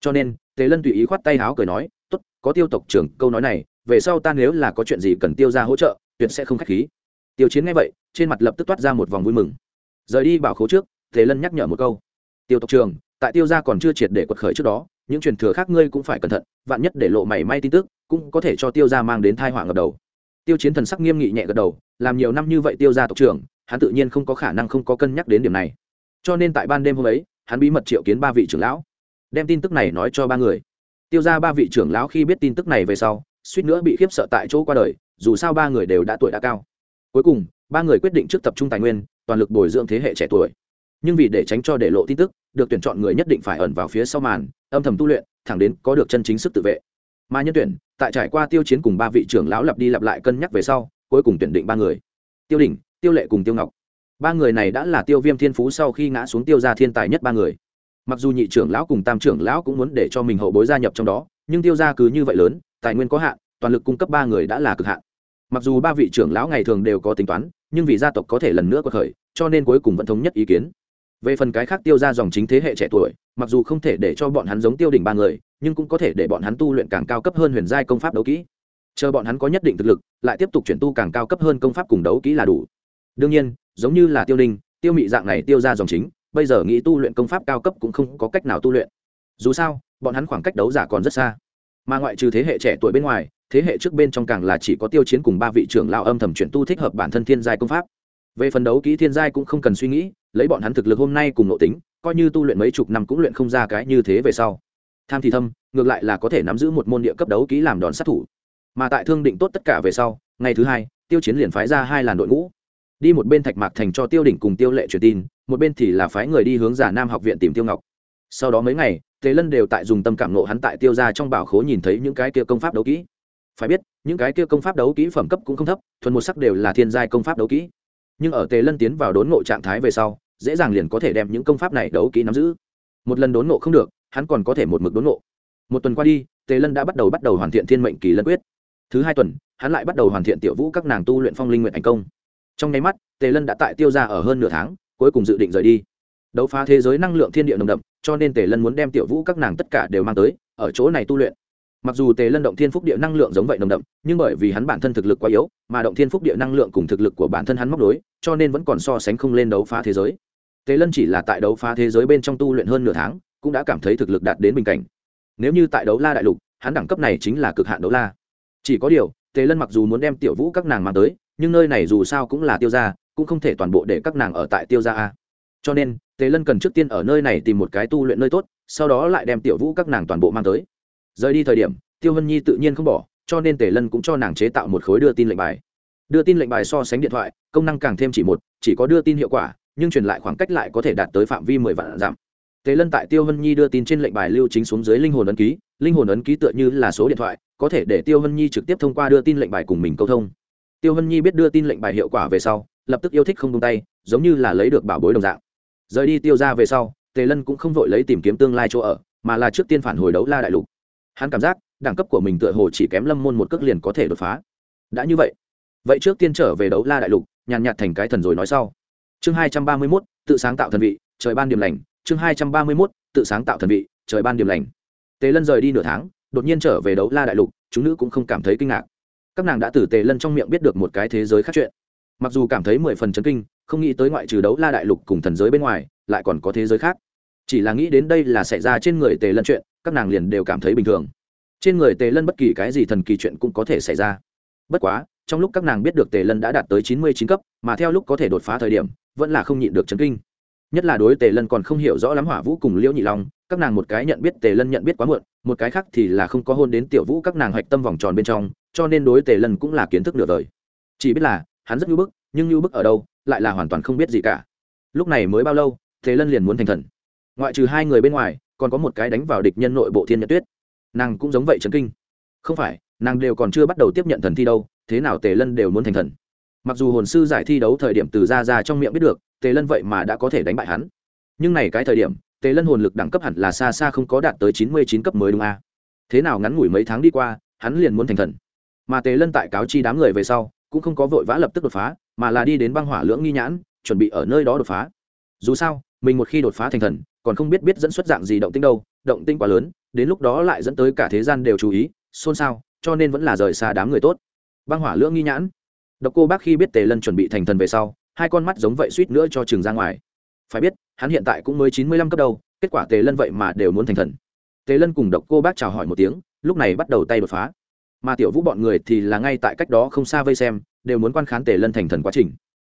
Cho nên, tề lân tùy ý khoát tay háo cười nói t ố t có tiêu tộc trưởng, câu nói này, về sau ta nếu là có chuyện gì cần tiêu ra hỗ trợ, tuyệt sẽ không k h á c h khí. Tiêu chiến nghe vậy, trên mặt lập tức toát ra một vòng vui mừng. Rời đi bảo khố trước, tề lân nhắc nhở một câu, tiêu tộc trường tại tiêu gia còn chưa triệt để quật khởi trước đó, những truyền thừa khác ngươi cũng phải cẩn thận, vạn nhất để lộ mảy may tin tức, cũng có thể cho tiêu gia mang đến thai họa ngập đầu. Tiêu chiến thần sắc nghiêm nghị nhẹ gật đầu, làm nhiều năm như vậy tiêu gia tộc trưởng hắn tự nhiên không có khả năng không có cân nhắc đến điểm này. Cho nên tại ban đêm hôm ấy, hắn bí mật triệu kiến ba vị trưởng lão, đem tin tức này nói cho ba người. Tiêu ra ba vị trưởng lão khi biết tin tức này về sau, suýt nữa bị khiếp sợ tại chỗ qua đời, dù sao ba người đều đã tuổi đã cao. Cuối cùng, ba người quyết định trước tập trung tài nguyên, toàn lực bồi dưỡng thế hệ trẻ tuổi. Nhưng vì để tránh cho để lộ tin tức, được tuyển chọn người nhất định phải ẩn vào phía sau màn, âm thầm tu luyện, thẳng đến có được chân chính sức tự vệ. Mà nhân tuyển, tại trải qua tiêu chiến cùng ba vị trưởng lão lặp đi lặp lại cân nhắc về sau, cuối cùng tuyển định ba người. Tiêu đình tiêu lệ cùng tiêu ngọc. Ba người này đã là tiêu viêm thiên phú sau khi ngã xuống tiêu ra thiên tài nhất ba người. Mặc dù nhị trưởng lão cùng tam trưởng lão cũng muốn để cho mình hậu bối gia nhập trong đó, nhưng tiêu ra cứ như vậy lớn, tài nguyên có hạn, toàn lực cung cấp ba người đã là cực hạn. Mặc dù ba vị trưởng lão ngày thường đều có tính toán, nhưng vì gia tộc có thể lần nữa quật khởi, cho nên cuối cùng vẫn thống nhất ý kiến. Về phần cái khác tiêu ra dòng chính thế hệ trẻ tuổi, mặc dù không thể để cho bọn hắn giống tiêu đỉnh ba người, nhưng cũng có thể để bọn hắn tu luyện càng cao cấp hơn huyền giai công pháp đấu kỹ. Chờ bọn hắn có nhất định thực lực, lại tiếp tục chuyển tu càng cao cấp hơn công pháp cùng đấu kỹ là đủ đương nhiên, giống như là tiêu ninh, tiêu mị dạng này tiêu ra dòng chính, bây giờ nghĩ tu luyện công pháp cao cấp cũng không có cách nào tu luyện. Dù sao, bọn hắn khoảng cách đấu giả còn rất xa. Mà ngoại trừ thế hệ trẻ tuổi bên ngoài, thế hệ trước bên trong càng là chỉ có tiêu chiến cùng ba vị trưởng lao âm thầm chuyển tu thích hợp bản thân thiên giai công pháp. Về phần đấu kỹ thiên giai cũng không cần suy nghĩ, lấy bọn hắn thực lực hôm nay cùng nội tính, coi như tu luyện mấy chục năm cũng luyện không ra cái như thế về sau. Tham thì thâm, ngược lại là có thể nắm giữ một môn địa cấp đấu kỹ làm đòn sát thủ. Mà tại thương định tốt tất cả về sau, ngày thứ hai, tiêu chiến liền phái ra hai làn đội ngũ đi một bên thạch mạc thành cho tiêu đỉnh cùng tiêu lệ truyền tin, một bên thì là phái người đi hướng giả nam học viện tìm tiêu ngọc. Sau đó mấy ngày, tề lân đều tại dùng tâm cảm nộ hắn tại tiêu ra trong bảo khố nhìn thấy những cái kia công pháp đấu kỹ. Phải biết, những cái kia công pháp đấu kỹ phẩm cấp cũng không thấp, thuần một sắc đều là thiên giai công pháp đấu kỹ. Nhưng ở tề lân tiến vào đốn ngộ trạng thái về sau, dễ dàng liền có thể đem những công pháp này đấu kỹ nắm giữ. Một lần đốn ngộ không được, hắn còn có thể một mực đốn ngộ. Một tuần qua đi, tề lân đã bắt đầu bắt đầu hoàn thiện thiên mệnh kỳ lân quyết. Thứ hai tuần, hắn lại bắt đầu hoàn thiện tiểu vũ các nàng tu luyện phong linh nguyện thành công trong nháy mắt, tề lân đã tại tiêu ra ở hơn nửa tháng, cuối cùng dự định rời đi. Đấu phá thế giới năng lượng thiên địa nồng đậm, cho nên tề lân muốn đem tiểu vũ các nàng tất cả đều mang tới, ở chỗ này tu luyện. Mặc dù tề lân động thiên phúc địa năng lượng giống vậy nồng đậm, nhưng bởi vì hắn bản thân thực lực quá yếu, mà động thiên phúc địa năng lượng cùng thực lực của bản thân hắn móc đối, cho nên vẫn còn so sánh không lên đấu phá thế giới. Tề lân chỉ là tại đấu phá thế giới bên trong tu luyện hơn nửa tháng, cũng đã cảm thấy thực lực đạt đến bình cảnh. Nếu như tại đấu la đại lục, hắn đẳng cấp này chính là cực hạn đấu la. Chỉ có điều, tề lân mặc dù muốn đem tiểu vũ các nàng mang tới nhưng nơi này dù sao cũng là tiêu gia, cũng không thể toàn bộ để các nàng ở tại tiêu gia a. Cho nên, tề lân cần trước tiên ở nơi này tìm một cái tu luyện nơi tốt, sau đó lại đem tiểu vũ các nàng toàn bộ mang tới. Rời đi thời điểm, tiêu hân nhi tự nhiên không bỏ, cho nên tề lân cũng cho nàng chế tạo một khối đưa tin lệnh bài. Đưa tin lệnh bài so sánh điện thoại, công năng càng thêm chỉ một, chỉ có đưa tin hiệu quả, nhưng truyền lại khoảng cách lại có thể đạt tới phạm vi mười vạn giảm tề lân tại tiêu hân nhi đưa tin trên lệnh bài lưu chính xuống dưới linh hồn ấn ký, linh hồn ấn ký tựa như là số điện thoại, có thể để tiêu hân nhi trực tiếp thông qua đưa tin lệnh bài cùng mình câu thông tiêu hân nhi biết đưa tin lệnh bài hiệu quả về sau, lập tức yêu thích không tung tay, giống như là lấy được bảo bối đồng dạng. Rời đi tiêu ra về sau, tề lân cũng không vội lấy tìm kiếm tương lai chỗ ở, mà là trước tiên phản hồi đấu la đại lục. Hắn cảm giác, đẳng cấp của mình tựa hồ chỉ kém lâm môn một cước liền có thể đột phá. Đã như vậy vậy trước tiên trở về đấu la đại lục, nhàn nhạt thành cái thần rồi nói sau. Chương hai trăm ba mươi mốt, tự sáng tạo thần vị, trời ban điểm lành. Chương hai trăm ba mươi mốt, tự sáng tạo thần vị, trời ban điểm lành. Tề lân rời đi nửa tháng, đột nhiên trở về đấu la đại lục, chúng nữ cũng không cảm thấy kinh ngạc các nàng đã từ tề lân trong miệng biết được một cái thế giới khác chuyện. Mặc dù cảm thấy mười phần chấn kinh, không nghĩ tới ngoại trừ đấu la đại lục cùng thần giới bên ngoài, lại còn có thế giới khác. Chỉ là nghĩ đến đây là xảy ra trên người tề lân chuyện, các nàng liền đều cảm thấy bình thường. Trên người tề lân bất kỳ cái gì thần kỳ chuyện cũng có thể xảy ra. Bất quá, trong lúc các nàng biết được tề lân đã đạt tới chín mươi chín cấp, mà theo lúc có thể đột phá thời điểm, vẫn là không nhịn được chấn kinh. Nhất là đối tề lân còn không hiểu rõ lắm hỏa vũ cùng liễu nhị long, các nàng một cái nhận biết tề lân nhận biết quá muộn, một cái khác thì là không có hôn đến tiểu vũ các nàng hạch tâm vòng tròn bên trong cho nên đối tề lân cũng là kiến thức nửa đời. Chỉ biết là, hắn rất nhu bức, nhưng nhu bức ở đâu, lại là hoàn toàn không biết gì cả. Lúc này mới bao lâu, tề lân liền muốn thành thần. Ngoại trừ hai người bên ngoài, còn có một cái đánh vào địch nhân nội bộ thiên nhật tuyết. Nàng cũng giống vậy trấn kinh. Không phải, nàng đều còn chưa bắt đầu tiếp nhận thần thi đâu, thế nào tề lân đều muốn thành thần? Mặc dù hồn sư giải thi đấu thời điểm từ ra ra trong miệng biết được, tề lân vậy mà đã có thể đánh bại hắn. Nhưng này cái thời điểm, tề lân hồn lực đẳng cấp hẳn là xa xa không có đạt tới chín mươi chín cấp mới đúng a. À? thế nào ngắn ngủi mấy tháng đi qua, hắn liền muốn thành thần? Mà tề lân tại cáo chi đám người về sau cũng không có vội vã lập tức đột phá mà là đi đến băng hỏa lưỡng nghi nhãn chuẩn bị ở nơi đó đột phá. Dù sao mình một khi đột phá thành thần còn không biết biết dẫn xuất dạng gì động tinh đâu động tinh quá lớn đến lúc đó lại dẫn tới cả thế gian đều chú ý xôn xao cho nên vẫn là rời xa đám người tốt. Băng hỏa lưỡng nghi nhãn. Độc cô bác khi biết tề lân chuẩn bị thành thần về sau hai con mắt giống vậy suýt nữa cho trường ra ngoài. Phải biết hắn hiện tại cũng mới chín mươi lăm cấp đầu, kết quả tề lân vậy mà đều muốn thành thần. Tề lân cùng độc cô bác chào hỏi một tiếng lúc này bắt đầu tay đột phá mà tiểu vũ bọn người thì là ngay tại cách đó không xa vây xem, đều muốn quan khán tề lân thành thần quá trình.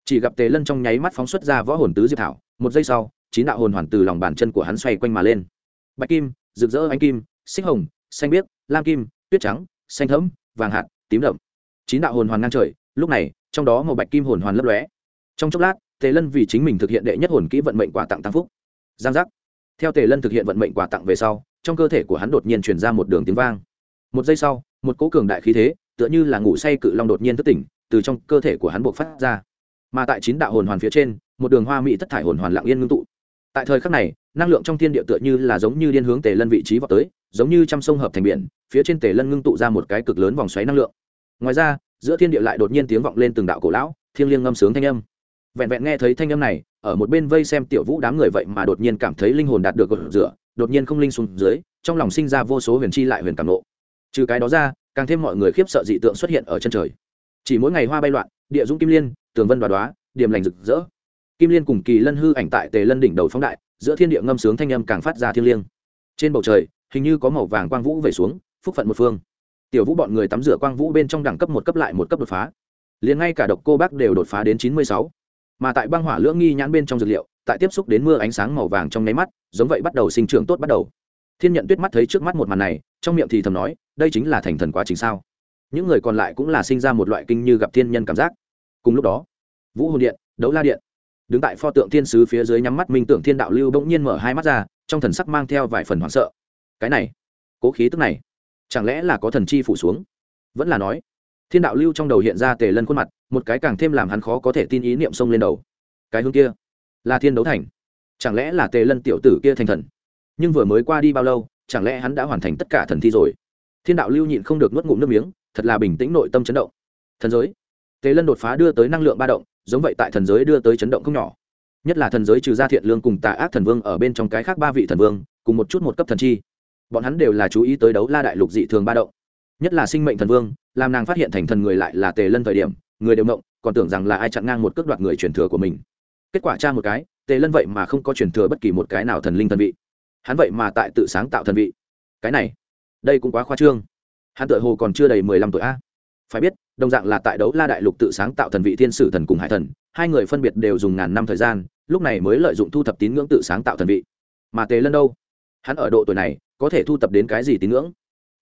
Chỉ gặp tề lân trong nháy mắt phóng xuất ra võ hồn tứ diệp thảo, một giây sau, chín đạo hồn hoàn từ lòng bàn chân của hắn xoay quanh mà lên. Bạch kim, rực rỡ anh kim, xích hồng, xanh biếc, lam kim, tuyết trắng, xanh thẫm, vàng hạt, tím đậm. Chín đạo hồn hoàn ngang trời, lúc này, trong đó một bạch kim hồn hoàn lấp lóe. Trong chốc lát, tề lân vì chính mình thực hiện đệ nhất hồn kỹ vận mệnh quà tặng tăng phúc. Giang giác. Theo tề lân thực hiện vận mệnh quà tặng về sau, trong cơ thể của hắn đột nhiên truyền ra một đường tiếng vang. Một giây sau một cỗ cường đại khí thế, tựa như là ngủ say cự long đột nhiên thức tỉnh, từ trong cơ thể của hắn buộc phát ra. Mà tại chín đạo hồn hoàn phía trên, một đường hoa mỹ thất thải hồn hoàn lặng yên ngưng tụ. Tại thời khắc này, năng lượng trong thiên địa tựa như là giống như điên hướng tề lân vị trí vào tới, giống như trăm sông hợp thành biển, phía trên tề lân ngưng tụ ra một cái cực lớn vòng xoáy năng lượng. Ngoài ra, giữa thiên địa lại đột nhiên tiếng vọng lên từng đạo cổ lão, thiêng liêng ngâm sướng thanh âm. Vẹn vẹn nghe thấy thanh âm này, ở một bên vây xem tiểu vũ đám người vậy mà đột nhiên cảm thấy linh hồn đạt được gột rửa, đột nhiên không linh xuống dưới, trong lòng sinh ra vô số huyền chi lại huyền cảm nộ trừ cái đó ra, càng thêm mọi người khiếp sợ dị tượng xuất hiện ở chân trời. Chỉ mỗi ngày hoa bay loạn, địa dũng kim liên, tường vân đoá đoá, điểm lành rực rỡ. Kim liên cùng kỳ lân hư ảnh tại tề lân đỉnh đầu phóng đại, giữa thiên địa ngâm sướng thanh âm càng phát ra thiêng liêng. Trên bầu trời, hình như có màu vàng quang vũ về xuống, phúc phận một phương. Tiểu vũ bọn người tắm rửa quang vũ bên trong đẳng cấp một cấp lại một cấp đột phá. Liền ngay cả độc cô bác đều đột phá đến chín mươi sáu. Mà tại băng hỏa lưỡng nghi nhãn bên trong dược liệu, tại tiếp xúc đến mưa ánh sáng màu vàng trong nháy mắt, giống vậy bắt đầu sinh trưởng tốt bắt đầu thiên nhận tuyết mắt thấy trước mắt một màn này, trong miệng thì thầm nói, đây chính là thành thần quá trình sao? Những người còn lại cũng là sinh ra một loại kinh như gặp thiên nhân cảm giác. Cùng lúc đó, vũ hồn điện, đấu la điện, đứng tại pho tượng thiên sứ phía dưới nhắm mắt minh tưởng thiên đạo lưu bỗng nhiên mở hai mắt ra, trong thần sắc mang theo vài phần hoảng sợ. Cái này, cố khí tức này, chẳng lẽ là có thần chi phủ xuống? Vẫn là nói, thiên đạo lưu trong đầu hiện ra tề lân khuôn mặt, một cái càng thêm làm hắn khó có thể tin ý niệm xông lên đầu. Cái hướng kia, là thiên đấu thành. Chẳng lẽ là tề lân tiểu tử kia thành thần? Nhưng vừa mới qua đi bao lâu, chẳng lẽ hắn đã hoàn thành tất cả thần thi rồi? Thiên đạo lưu nhịn không được nuốt ngụm nước miếng, thật là bình tĩnh nội tâm chấn động. Thần giới. Tề lân đột phá đưa tới năng lượng ba động, giống vậy tại thần giới đưa tới chấn động không nhỏ. Nhất là thần giới trừ gia thiện lương cùng tà ác thần vương ở bên trong cái khác ba vị thần vương, cùng một chút một cấp thần chi. Bọn hắn đều là chú ý tới đấu la đại lục dị thường ba động. Nhất là sinh mệnh thần vương, làm nàng phát hiện thành thần người lại là tề lân thời điểm, người đều mộng còn tưởng rằng là ai chặn ngang một cước đoạt người truyền thừa của mình. Kết quả tra một cái, tề lân vậy mà không có truyền thừa bất kỳ một cái nào thần linh thần vị hắn vậy mà tại tự sáng tạo thần vị. Cái này, đây cũng quá khoa trương. Hắn tự hồ còn chưa đầy mười lăm tuổi a. Phải biết, đồng dạng là tại đấu la đại lục tự sáng tạo thần vị thiên sử thần cùng hải thần, hai người phân biệt đều dùng ngàn năm thời gian, lúc này mới lợi dụng thu thập tín ngưỡng tự sáng tạo thần vị. Mà tề lân đâu? Hắn ở độ tuổi này, có thể thu tập đến cái gì tín ngưỡng?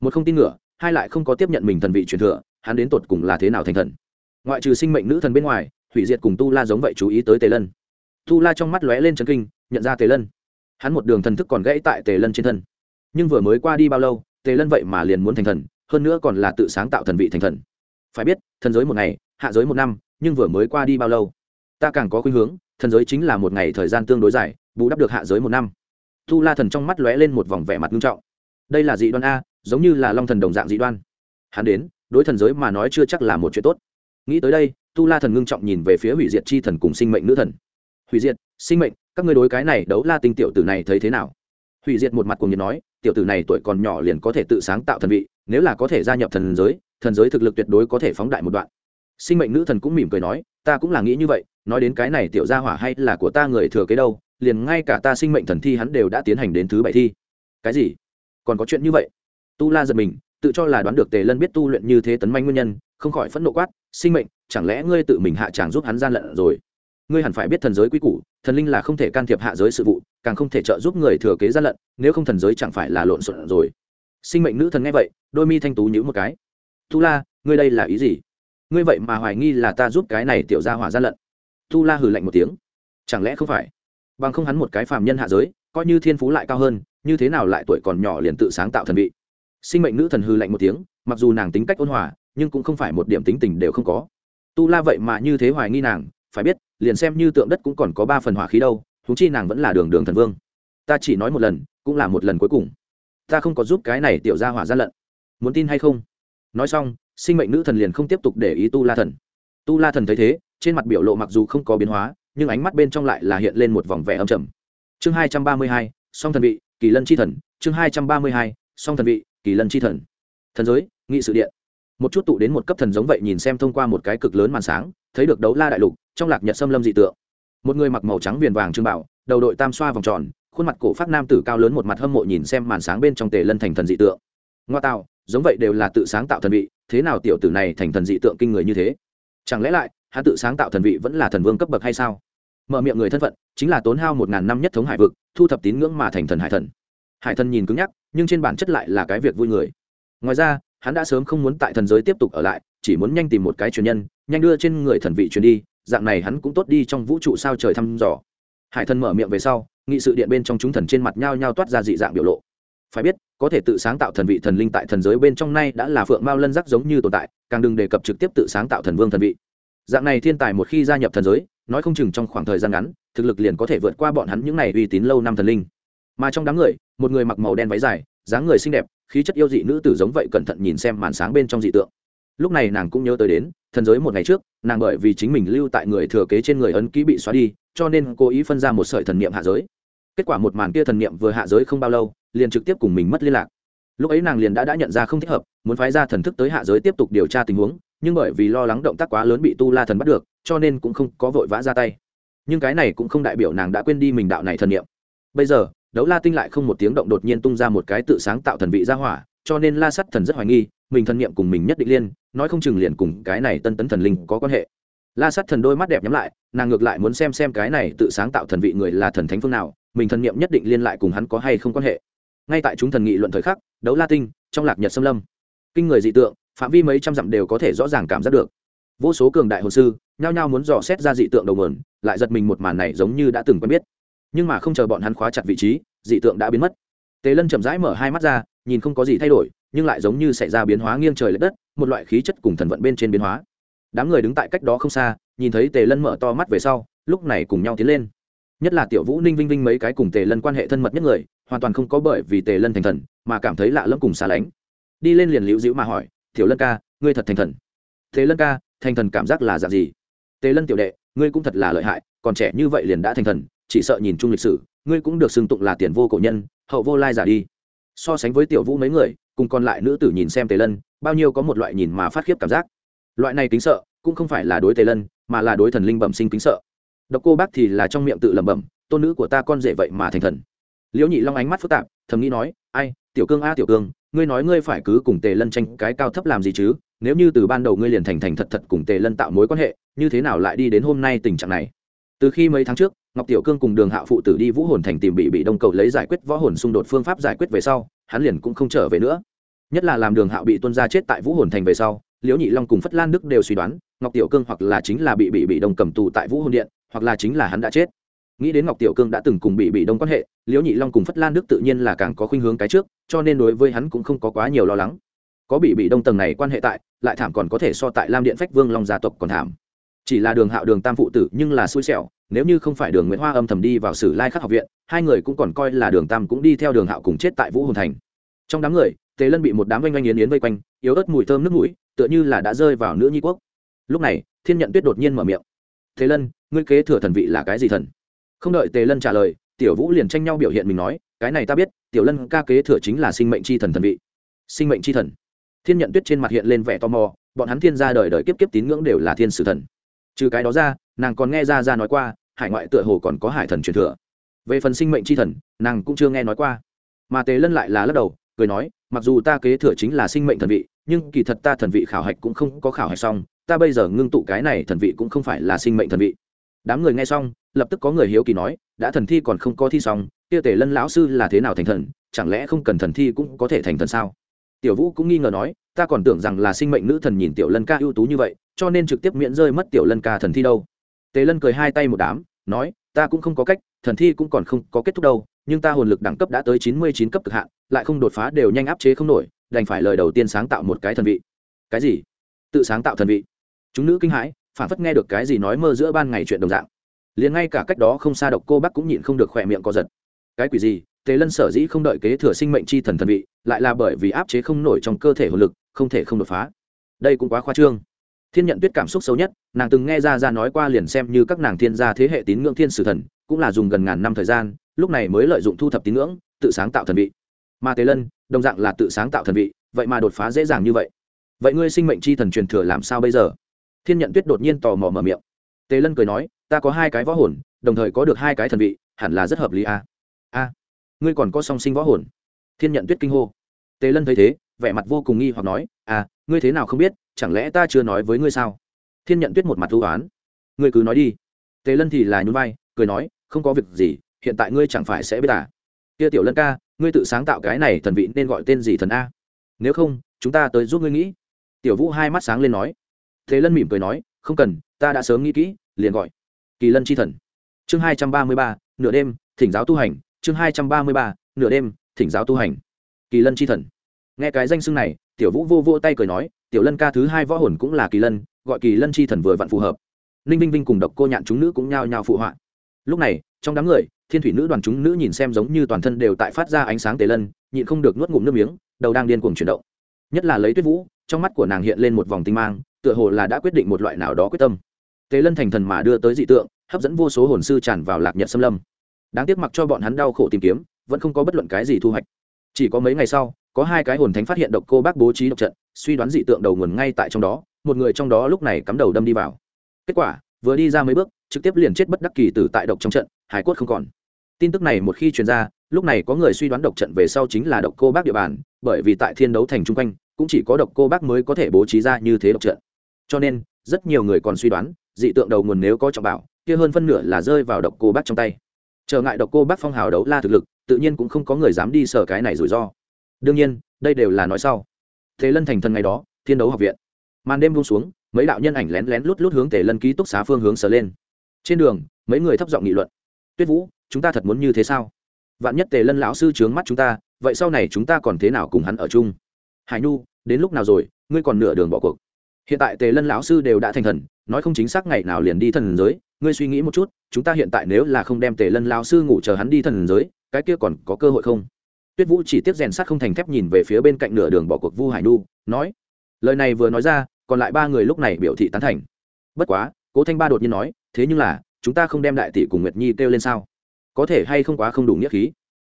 Một không tin ngựa, hai lại không có tiếp nhận mình thần vị truyền thừa, hắn đến tột cùng là thế nào thành thần? Ngoại trừ sinh mệnh nữ thần bên ngoài, hủy diệt cùng tu la giống vậy chú ý tới tề lân. Tu la trong mắt lóe lên chân kinh, nhận ra tề lân hắn một đường thần thức còn gãy tại tề lân trên thân. Nhưng vừa mới qua đi bao lâu, tề lân vậy mà liền muốn thành thần, hơn nữa còn là tự sáng tạo thần vị thành thần. Phải biết, thần giới một ngày, hạ giới một năm, nhưng vừa mới qua đi bao lâu? Ta càng có khuynh hướng, thần giới chính là một ngày thời gian tương đối dài, bù đắp được hạ giới một năm. Tu la thần trong mắt lóe lên một vòng vẻ mặt nghiêm trọng. Đây là dị đoan a, giống như là long thần đồng dạng dị đoan. Hắn đến, đối thần giới mà nói chưa chắc là một chuyện tốt. Nghĩ tới đây tu la thần ngưng trọng nhìn về phía hủy diệt chi thần cùng sinh mệnh nữ thần. Hủy diệt, sinh mệnh các ngươi đối cái này đấu la tinh tiểu tử này thấy thế nào? Hủy diệt một mặt cùng nhiệt nói, tiểu tử này tuổi còn nhỏ liền có thể tự sáng tạo thần vị, nếu là có thể gia nhập thần giới thần giới thực lực tuyệt đối có thể phóng đại một đoạn. Sinh mệnh nữ thần cũng mỉm cười nói, ta cũng là nghĩ như vậy, nói đến cái này tiểu gia hỏa hay là của ta người thừa kế đâu, liền ngay cả ta sinh mệnh thần thi hắn đều đã tiến hành đến thứ bảy thi. Cái gì? Còn có chuyện như vậy? Tu la giật mình, tự cho là đoán được tề lân biết tu luyện như thế tấn manh nguyên nhân, không khỏi phẫn nộ quát, sinh mệnh, chẳng lẽ ngươi tự mình hạ tràng giúp hắn gian lận rồi? Ngươi hẳn phải biết thần giới quy củ, thần linh là không thể can thiệp hạ giới sự vụ, càng không thể trợ giúp người thừa kế gian lận, nếu không thần giới chẳng phải là lộn xộn rồi. Sinh mệnh nữ thần nghe vậy, đôi mi thanh tú nhữ một cái. Tu la, ngươi đây là ý gì? Ngươi vậy mà hoài nghi là ta giúp cái này tiểu ra hỏa gian lận. Tu la hừ lạnh một tiếng. Chẳng lẽ không phải? Bằng không hắn một cái phàm nhân hạ giới, coi như thiên phú lại cao hơn, như thế nào lại tuổi còn nhỏ liền tự sáng tạo thần vị? Sinh mệnh nữ thần hư lạnh một tiếng, mặc dù nàng tính cách ôn hòa, nhưng cũng không phải một điểm tính tình đều không có. Tu la vậy mà như thế hoài nghi nàng phải biết, liền xem như tượng đất cũng còn có ba phần hỏa khí đâu thú chi nàng vẫn là đường đường thần vương. Ta chỉ nói một lần, cũng là một lần cuối cùng. Ta không có giúp cái này tiểu ra hỏa gian lận. Muốn tin hay không? Nói xong, sinh mệnh nữ thần liền không tiếp tục để ý tu la thần. Tu la thần thấy thế, trên mặt biểu lộ mặc dù không có biến hóa, nhưng ánh mắt bên trong lại là hiện lên một vòng vẻ âm trầm. Chương hai trăm ba mươi hai, song thần vị, kỳ lân chi thần. Chương hai trăm ba mươi hai, song thần vị, kỳ lân chi thần. Thần giới, nghị sự điện. Một chút tụ đến một cấp thần giống vậy nhìn xem thông qua một cái cực lớn màn sáng, thấy được đấu la đại lục trong lạc nhật xâm lâm dị tượng. Một người mặc màu trắng viền vàng trương bảo, đầu đội tam xoa vòng tròn, khuôn mặt cổ phát nam tử cao lớn một mặt hâm mộ nhìn xem màn sáng bên trong tề lân thành thần dị tượng. Ngoa tạo, giống vậy đều là tự sáng tạo thần vị, thế nào tiểu tử này thành thần dị tượng kinh người như thế? Chẳng lẽ lại, hắn tự sáng tạo thần vị vẫn là thần vương cấp bậc hay sao? Mở miệng người thân phận, chính là tốn hao một ngàn năm nhất thống hải vực, thu thập tín ngưỡng mà thành thần hải thần. Hải thần nhìn cứng nhắc, nhưng trên bản chất lại là cái việc vui người. Ngoài ra, hắn đã sớm không muốn tại thần giới tiếp tục ở lại, chỉ muốn nhanh tìm một cái truyền nhân, nhanh đưa trên người thần vị truyền đi dạng này hắn cũng tốt đi trong vũ trụ sao trời thăm dò. Hải thần mở miệng về sau, nghị sự điện bên trong chúng thần trên mặt nhao nhao toát ra dị dạng biểu lộ. Phải biết, có thể tự sáng tạo thần vị thần linh tại thần giới bên trong nay đã là phượng mao lân giác giống như tồn tại, càng đừng đề cập trực tiếp tự sáng tạo thần vương thần vị. Dạng này thiên tài một khi gia nhập thần giới, nói không chừng trong khoảng thời gian ngắn, thực lực liền có thể vượt qua bọn hắn những n à y uy tín lâu năm thần linh. Mà trong đám người, một người mặc màu đen váy dài, dáng người xinh đẹp, khí chất yêu dị nữ tử giống vậy cẩn thận nhìn xem màn sáng bên trong dị tượng. Lúc này nàng cũng nhớ tới đến thần giới một ngày trước, nàng bởi vì chính mình lưu tại người thừa kế trên người ấn ký bị xóa đi, cho nên cố ý phân ra một sợi thần niệm hạ giới. Kết quả một màn kia thần niệm vừa hạ giới không bao lâu, liền trực tiếp cùng mình mất liên lạc. Lúc ấy nàng liền đã đã nhận ra không thích hợp, muốn phái ra thần thức tới hạ giới tiếp tục điều tra tình huống, nhưng bởi vì lo lắng động tác quá lớn bị tu la thần bắt được, cho nên cũng không có vội vã ra tay. Nhưng cái này cũng không đại biểu nàng đã quên đi mình đạo này thần niệm. Bây giờ, đấu la tinh lại không một tiếng động đột nhiên tung ra một cái tự sáng tạo thần vị ra hỏa, cho nên la sắt thần rất hoài nghi, mình thần niệm cùng mình nhất định liên nói không chừng liền cùng cái này tân tấn thần linh có quan hệ. La sát thần đôi mắt đẹp nhắm lại, nàng ngược lại muốn xem xem cái này tự sáng tạo thần vị người là thần thánh phương nào, mình thần niệm nhất định liên lại cùng hắn có hay không quan hệ. Ngay tại chúng thần nghị luận thời khắc, đấu la tinh, trong lạc nhật xâm lâm. Kinh người dị tượng, phạm vi mấy trăm dặm đều có thể rõ ràng cảm giác được. Vô số cường đại hồ sư, nhao nhao muốn dò xét ra dị tượng đầu nguồn, lại giật mình một màn này giống như đã từng quen biết. Nhưng mà không chờ bọn hắn khóa chặt vị trí, dị tượng đã biến mất. Tề lân chậm rãi mở hai mắt ra, nhìn không có gì thay đổi nhưng lại giống như xảy ra biến hóa nghiêng trời l ệ đất, một loại khí chất cùng thần vận bên trên biến hóa. Đám người đứng tại cách đó không xa, nhìn thấy tề lân mở to mắt về sau, lúc này cùng nhau tiến lên. Nhất là tiểu vũ ninh vinh vinh mấy cái cùng tề lân quan hệ thân mật nhất người, hoàn toàn không có bởi vì tề lân thành thần, mà cảm thấy lạ lẫm cùng xa lánh. Đi lên liền liễu dĩu mà hỏi, tiểu lân ca, ngươi thật thành thần? Thế lân ca, thành thần cảm giác là dạng gì? Tề lân tiểu đệ, ngươi cũng thật là lợi hại, còn trẻ như vậy liền đã thành thần, chỉ sợ nhìn chung lịch sử, ngươi cũng được xưng tụng là tiền vô cổ nhân, hậu vô lai giả đi. So sánh với tiểu vũ mấy người cùng còn lại nữ tử nhìn xem tề lân, bao nhiêu có một loại nhìn mà phát khiếp cảm giác. Loại này kính sợ, cũng không phải là đối tề lân, mà là đối thần linh bẩm sinh kính sợ. Độc cô bác thì là trong miệng tự lẩm bẩm, tôn nữ của ta con rể vậy mà thành thần. Liễu nhị long ánh mắt phức tạp, thầm nghĩ nói, ai, tiểu cương a, tiểu cương, ngươi nói ngươi phải cứ cùng tề lân tranh cái cao thấp làm gì chứ? Nếu như từ ban đầu ngươi liền thành thành thật thật cùng tề lân tạo mối quan hệ, như thế nào lại đi đến hôm nay tình trạng này? Từ khi mấy tháng trước, ngọc tiểu cương cùng đường hạ phụ tử đi vũ hồn thành tìm bị bị đông cầu lấy giải quyết võ hồn xung đột phương pháp giải quyết về sau hắn liền cũng không trở về nữa. Nhất là làm đường hạo bị tuân ra chết tại vũ hồn thành về sau, liễu nhị long cùng phất lan đức đều suy đoán, ngọc tiểu cương hoặc là chính là bị bị bị đông cầm tù tại vũ hồn điện, hoặc là chính là hắn đã chết. Nghĩ đến ngọc tiểu cương đã từng cùng bị bị đông quan hệ, liễu nhị long cùng phất lan đức tự nhiên là càng có khuynh hướng cái trước, cho nên đối với hắn cũng không có quá nhiều lo lắng. Có bị bị đông tầng này quan hệ tại, lại thảm còn có thể so tại lam điện phách vương long gia tộc còn thảm chỉ là đường hạo đường tam phụ tử nhưng là xui xẻo, nếu như không phải đường nguyễn hoa âm thầm đi vào sử lai khắc học viện, hai người cũng còn coi là đường tam cũng đi theo đường hạo cùng chết tại vũ hồn thành. Trong đám người, tề lân bị một đám oanh oanh yến yến vây quanh, yếu ớt mùi thơm nước mũi, tựa như là đã rơi vào nữ nhi quốc. Lúc này, thiên nhận tuyết đột nhiên mở miệng. Thế lân, ngươi kế thừa thần vị là cái gì thần? Không đợi tề lân trả lời, tiểu vũ liền tranh nhau biểu hiện mình nói, cái này ta biết, tiểu lân ca kế thừa chính là sinh mệnh c h i thần thần vị. Sinh mệnh c h i thần? Thiên nhận tuyết trên mặt hiện lên vẻ tò mò, bọn hắn thiên gia đời đời kiếp kiếp tín ngưỡng đều là thiên sử thần trừ cái đó ra, nàng còn nghe ra ra nói qua, hải ngoại tựa hồ còn có hải thần truyền thừa. Về phần sinh mệnh c h i thần, nàng cũng chưa nghe nói qua. Mà tề lân lại là lắc đầu, cười nói, mặc dù ta kế thừa chính là sinh mệnh thần vị, nhưng kỳ thật ta thần vị khảo hạch cũng không có khảo hạch xong, ta bây giờ ngưng tụ cái này thần vị cũng không phải là sinh mệnh thần vị. Đám người nghe xong, lập tức có người hiếu kỳ nói, đã thần thi còn không có thi xong, kia tể lân lão sư là thế nào thành thần, chẳng lẽ không cần thần thi cũng có thể thành thần sao? Tiểu vũ cũng nghi ngờ nói, ta còn tưởng rằng là sinh mệnh nữ thần nhìn tiểu lân ca ưu tú như vậy, cho nên trực tiếp miễn rơi mất tiểu lân ca thần thi đâu. Tề lân cười hai tay một đám, nói, ta cũng không có cách, thần thi cũng còn không có kết thúc đâu, nhưng ta hồn lực đẳng cấp đã tới chín mươi chín cấp cực hạn, lại không đột phá đều nhanh áp chế không nổi, đành phải lời đầu tiên sáng tạo một cái thần vị. Cái gì? Tự sáng tạo thần vị. Chúng nữ kinh hãi, phản phất nghe được cái gì nói mơ giữa ban ngày chuyện đồng dạng. Liền ngay cả cách đó không xa độc cô bắc cũng nhịn không được khỏe miệng co giật. Cái quỷ gì? Tề lân sở dĩ không đợi kế thừa sinh mệnh c h i thần thần vị, lại là bởi vì áp chế không nổi trong cơ thể hồn lực, không thể không đột phá. Đây cũng quá khoa trương. Thiên nhận tuyết cảm xúc xấu nhất, nàng từng nghe ra ra nói qua liền xem như các nàng thiên gia thế hệ tín ngưỡng thiên sử thần, cũng là dùng gần ngàn năm thời gian, lúc này mới lợi dụng thu thập tín ngưỡng, tự sáng tạo thần vị. Mà tề lân, đồng dạng là tự sáng tạo thần vị, vậy mà đột phá dễ dàng như vậy. Vậy ngươi sinh mệnh c h i thần truyền thừa làm sao bây giờ? Thiên nhận tuyết đột nhiên tò mò mở miệng. Tề lân cười nói, ta có hai cái võ hồn, đồng thời có được hai cái thần vị, hẳn là rất hợp lý a a ngươi còn có song sinh võ hồn. Thiên nhận tuyết kinh hô. Tề lân thấy thế, vẻ mặt vô cùng nghi hoặc nói à ngươi thế nào không biết, chẳng lẽ ta chưa nói với ngươi sao? Thiên nhận tuyết một mặt thú oán. Ngươi cứ nói đi. Tề lân thì là nhún vai, cười nói, không có việc gì, hiện tại ngươi chẳng phải sẽ biết à? Kia tiểu lân ca, ngươi tự sáng tạo cái này thần vị nên gọi tên gì thần a? Nếu không, chúng ta tới giúp ngươi nghĩ. Tiểu vũ hai mắt sáng lên nói. Thế lân mỉm cười nói, không cần, ta đã sớm nghĩ kỹ, liền gọi kỳ lân c h i thần. Chương hai trăm ba mươi ba, nửa đêm, thỉnh giáo tu hành chương hai trăm ba mươi ba, nửa đêm, thỉnh giáo tu hành. Kỳ lân c h i thần. Nghe cái danh xưng này, tiểu vũ vô vô tay cười nói, tiểu lân ca thứ hai võ hồn cũng là kỳ lân, gọi kỳ lân c h i thần vừa vặn phù hợp. Ninh vinh vinh cùng độc cô nhạn chúng nữ cũng nhao nhao phụ họa. Lúc này, trong đám người, thiên thủy nữ đoàn chúng nữ nhìn xem giống như toàn thân đều tại phát ra ánh sáng tề lân, nhịn không được nuốt ngụm nước miếng, đầu đang điên cuồng chuyển động. Nhất là lấy tuyết vũ, trong mắt của nàng hiện lên một vòng tinh mang, tựa hồ là đã quyết định một loại nào đó quyết tâm. Tề lân thành thần mà đưa tới dị tượng, hấp dẫn vô số hồn sư tràn vào lạc nhật xâm lâm đáng tiếc mặc cho bọn hắn đau khổ tìm kiếm, vẫn không có bất luận cái gì thu hoạch. Chỉ có mấy ngày sau, có hai cái hồn thánh phát hiện độc cô bác bố trí độc trận, suy đoán dị tượng đầu nguồn ngay tại trong đó, một người trong đó lúc này cắm đầu đâm đi vào. Kết quả, vừa đi ra mấy bước, trực tiếp liền chết bất đắc kỳ tử tại độc trong trận, hải cốt không còn. Tin tức này một khi truyền ra, lúc này có người suy đoán độc trận về sau chính là độc cô bác địa bàn, bởi vì tại thiên đấu thành chung quanh, cũng chỉ có độc cô bác mới có thể bố trí ra như thế độc trận. Cho nên, rất nhiều người còn suy đoán, dị tượng đầu nguồn nếu có trọng bảo, kia hơn phân nửa là rơi vào độc cô bác trong tay trở ngại độc cô bác phong hào đấu la thực lực, tự nhiên cũng không có người dám đi sở cái này rủi ro. Đương nhiên, đây đều là nói sau. Thế lân thành thần ngày đó, thiên đấu học viện. Màn đêm buông xuống, mấy đạo nhân ảnh lén lén lút lút hướng tề lân ký túc xá phương hướng sờ lên. Trên đường, mấy người thấp giọng nghị luận. Tuyết vũ, chúng ta thật muốn như thế sao? Vạn nhất tề lân lão sư trướng mắt chúng ta, vậy sau này chúng ta còn thế nào cùng hắn ở chung? Hải nhu, đến lúc nào rồi? Ngươi còn nửa đường bỏ cuộc. Hiện tại tề lân lão sư đều đã thành thần, nói không chính xác ngày nào liền đi thần giới ngươi suy nghĩ một chút, chúng ta hiện tại nếu là không đem tề lân lão sư ngủ chờ hắn đi thần giới, cái kia còn có cơ hội không? Tuyết vũ chỉ tiếp rèn sắt không thành thép nhìn về phía bên cạnh nửa đường bỏ cuộc vu hải Nu nói, lời này vừa nói ra, còn lại ba người lúc này biểu thị tán thành. Bất quá, cố thanh ba đột nhiên nói, thế nhưng là, chúng ta không đem đại tỷ cùng nguyệt nhi kêu lên sao? Có thể hay không quá không đủ nghĩa khí?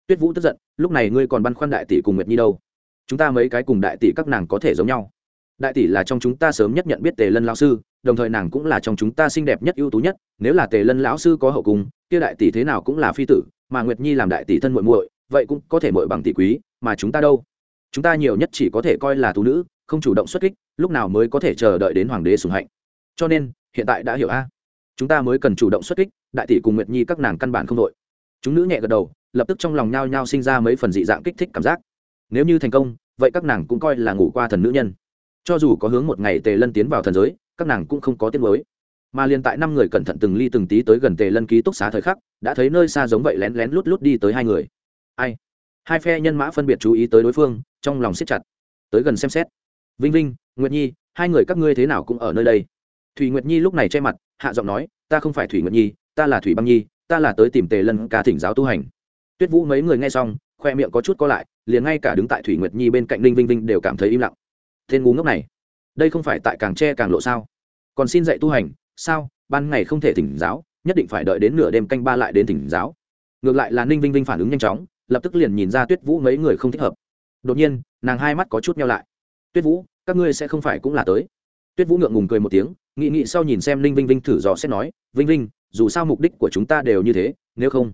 Tuyết vũ tức giận, lúc này ngươi còn băn khoăn đại tỷ cùng nguyệt nhi đâu? Chúng ta mấy cái cùng đại tỷ các nàng có thể giống nhau. Đại tỷ là trong chúng ta sớm nhất nhận biết tề lân lão sư đồng thời nàng cũng là trong chúng ta xinh đẹp nhất ưu tú nhất, nếu là tề lân lão sư có hậu cung, kia đại tỷ thế nào cũng là phi tử, mà nguyệt nhi làm đại tỷ thân muội muội, vậy cũng có thể muội bằng tỷ quý, mà chúng ta đâu? Chúng ta nhiều nhất chỉ có thể coi là tú nữ, không chủ động xuất kích, lúc nào mới có thể chờ đợi đến hoàng đế sùng hạnh. Cho nên, hiện tại đã hiểu a. Chúng ta mới cần chủ động xuất kích, đại tỷ cùng nguyệt nhi các nàng căn bản không đội. Chúng nữ nhẹ gật đầu, lập tức trong lòng nhao nhao sinh ra mấy phần dị dạng kích thích cảm giác. Nếu như thành công, vậy các nàng cũng coi là ngủ qua thần nữ nhân. Cho dù có hướng một ngày tề lân tiến vào thần giới các nàng cũng không có tiết mới. Mà liền tại năm người cẩn thận từng ly từng tí tới gần tề lân ký túc xá thời khắc, đã thấy nơi xa giống vậy lén lén lút lút đi tới hai người. Ai? Hai phe nhân mã phân biệt chú ý tới đối phương, trong lòng siết chặt. Tới gần xem xét. Vinh vinh, nguyệt nhi, hai người các ngươi thế nào cũng ở nơi đây. Thủy nguyệt nhi lúc này che mặt, hạ giọng nói, ta không phải thủy nguyệt nhi, ta là thủy băng nhi, ta là tới tìm tề lân ca thỉnh giáo tu hành. Tuyết vũ mấy người nghe xong, khoe miệng có chút co lại, liền ngay cả đứng tại thủy nguyệt nhi bên cạnh ninh vinh vinh đều cảm thấy im lặng. Tên ngu ngốc này đây không phải tại càng tre càng lộ sao? Còn xin dạy tu hành, sao? Ban ngày không thể thỉnh giáo, nhất định phải đợi đến nửa đêm canh ba lại đến thỉnh giáo. Ngược lại là ninh vinh vinh phản ứng nhanh chóng, lập tức liền nhìn ra tuyết vũ mấy người không thích hợp. Đột nhiên, nàng hai mắt có chút nhau lại. Tuyết vũ, các ngươi sẽ không phải cũng là tới. Tuyết vũ ngượng ngùng cười một tiếng nghị nghị sau nhìn xem ninh vinh vinh thử dò xét nói, vinh vinh, dù sao mục đích của chúng ta đều như thế, nếu không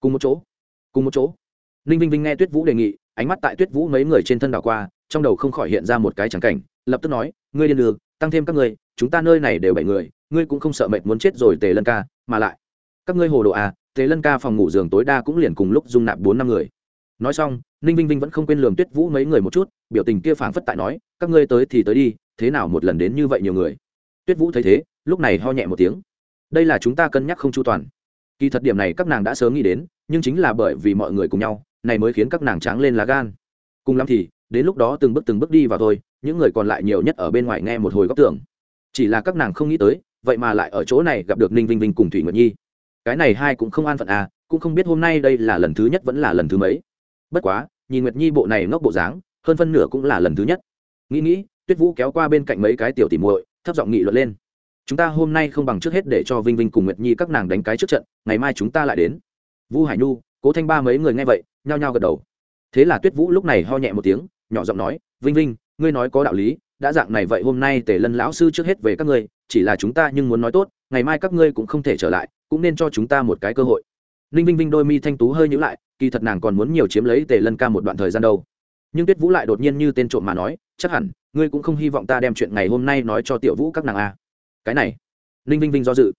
cùng một chỗ, cùng một chỗ. Ninh vinh vinh nghe tuyết vũ đề nghị, ánh mắt tại tuyết vũ mấy người trên thân đảo qua, trong đầu không khỏi hiện ra một cái trắng cảnh lập tức nói, ngươi điên đường tăng thêm các ngươi, chúng ta nơi này đều bảy người, ngươi cũng không sợ mệt muốn chết rồi tề lân ca, mà lại, các ngươi hồ đồ à tề lân ca phòng ngủ giường tối đa cũng liền cùng lúc dung nạp bốn năm người. Nói xong, ninh vinh vinh vẫn không quên lường tuyết vũ mấy người một chút, biểu tình kia phảng phất tại nói, các ngươi tới thì tới đi, thế nào một lần đến như vậy nhiều người? Tuyết vũ thấy thế, lúc này ho nhẹ một tiếng, đây là chúng ta cân nhắc không chu toàn. Kỳ thật điểm này các nàng đã sớm nghĩ đến, nhưng chính là bởi vì mọi người cùng nhau, này mới khiến các nàng tráng lên lá gan. Cùng lắm thì đến lúc đó từng bước từng bước đi vào thôi, những người còn lại nhiều nhất ở bên ngoài nghe một hồi góc tưởng chỉ là các nàng không nghĩ tới, vậy mà lại ở chỗ này gặp được ninh vinh vinh cùng thủy nguyệt nhi. Cái này hai cũng không an phận à cũng không biết hôm nay đây là lần thứ nhất vẫn là lần thứ mấy. Bất quá, nhìn nguyệt nhi bộ này ngốc bộ dáng, hơn phân nửa cũng là lần thứ nhất. Nghĩ nghĩ, tuyết vũ kéo qua bên cạnh mấy cái tiểu tỉ muội, thấp giọng nghị luận lên. Chúng ta hôm nay không bằng trước hết để cho vinh vinh cùng nguyệt nhi các nàng đánh cái trước trận, ngày mai chúng ta lại đến. Vu hải nhu, cố thanh ba mấy người nghe vậy, nhao nhao gật đầu. Thế là tuyết vũ lúc này ho nhẹ một tiếng nhỏ giọng nói, vinh vinh, ngươi nói có đạo lý, đã dạng này vậy hôm nay tề lân lão sư trước hết về các ngươi, chỉ là chúng ta nhưng muốn nói tốt, ngày mai các ngươi cũng không thể trở lại, cũng nên cho chúng ta một cái cơ hội. Ninh vinh vinh đôi mi thanh tú hơi nhữ lại, kỳ thật nàng còn muốn nhiều chiếm lấy tề lân ca một đoạn thời gian đâu. Nhưng tuyết vũ lại đột nhiên như tên trộm mà nói, chắc hẳn, ngươi cũng không hy vọng ta đem chuyện ngày hôm nay nói cho tiểu vũ các nàng a à. cái này, ninh vinh vinh do dự.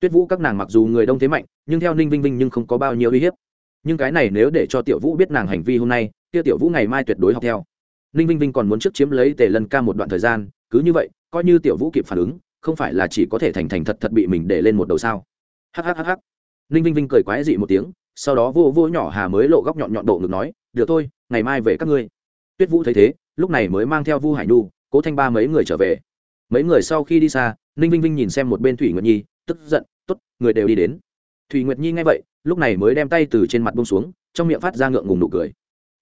Tuyết vũ các nàng mặc dù người đông thế mạnh, nhưng theo ninh vinh vinh nhưng không có bao nhiêu uy hiếp. Nhưng cái này nếu để cho tiểu vũ biết nàng hành vi hôm nay, kia tiểu vũ ngày mai tuyệt đối học theo ninh vinh vinh còn muốn trước chiếm lấy tề lân ca một đoạn thời gian, cứ như vậy, coi như tiểu vũ kịp phản ứng, không phải là chỉ có thể thành thành thật thật bị mình để lên một đầu sao? Hhhh ninh vinh vinh cười quái dị một tiếng, sau đó vô vô nhỏ hà mới lộ góc nhọn nhọn độ ngực nói, được thôi, ngày mai về các ngươi. Tuyết vũ thấy thế, lúc này mới mang theo vu hải nhu, cố thanh ba mấy người trở về. Mấy người sau khi đi xa, ninh vinh vinh nhìn xem một bên thủy nguyệt nhi, tức giận t ố t người đều đi đến. Thủy nguyệt nhi nghe vậy, lúc này mới đem tay từ trên mặt bông xuống, trong miệng phát ra ngượng ngùng nụ cười.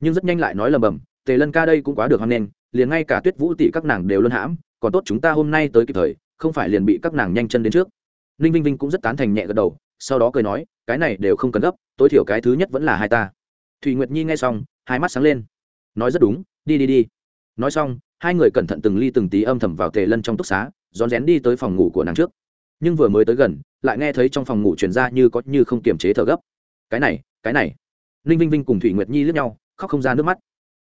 Nhưng rất nhanh lại nói lầm bầm tề lân ca đây cũng quá được hoan nghênh, liền ngay cả tuyết vũ tỷ các nàng đều luân hãm, còn tốt chúng ta hôm nay tới kịp thời, không phải liền bị các nàng nhanh chân đến trước. Ninh vinh vinh cũng rất tán thành nhẹ gật đầu, sau đó cười nói, cái này đều không cần gấp, tối thiểu cái thứ nhất vẫn là hai ta. Thùy nguyệt nhi nghe xong, hai mắt sáng lên. Nói rất đúng, đi đi đi. Nói xong, hai người cẩn thận từng ly từng tí âm thầm vào tề lân trong túc xá, rón rén đi tới phòng ngủ của nàng trước. Nhưng vừa mới tới gần, lại nghe thấy trong phòng ngủ truyền ra như có như không kiềm chế thở gấp. Cái này cái này. Ninh vinh vinh cùng thủy nguyệt nhi lướt nhau, khóc không ra nước mắt.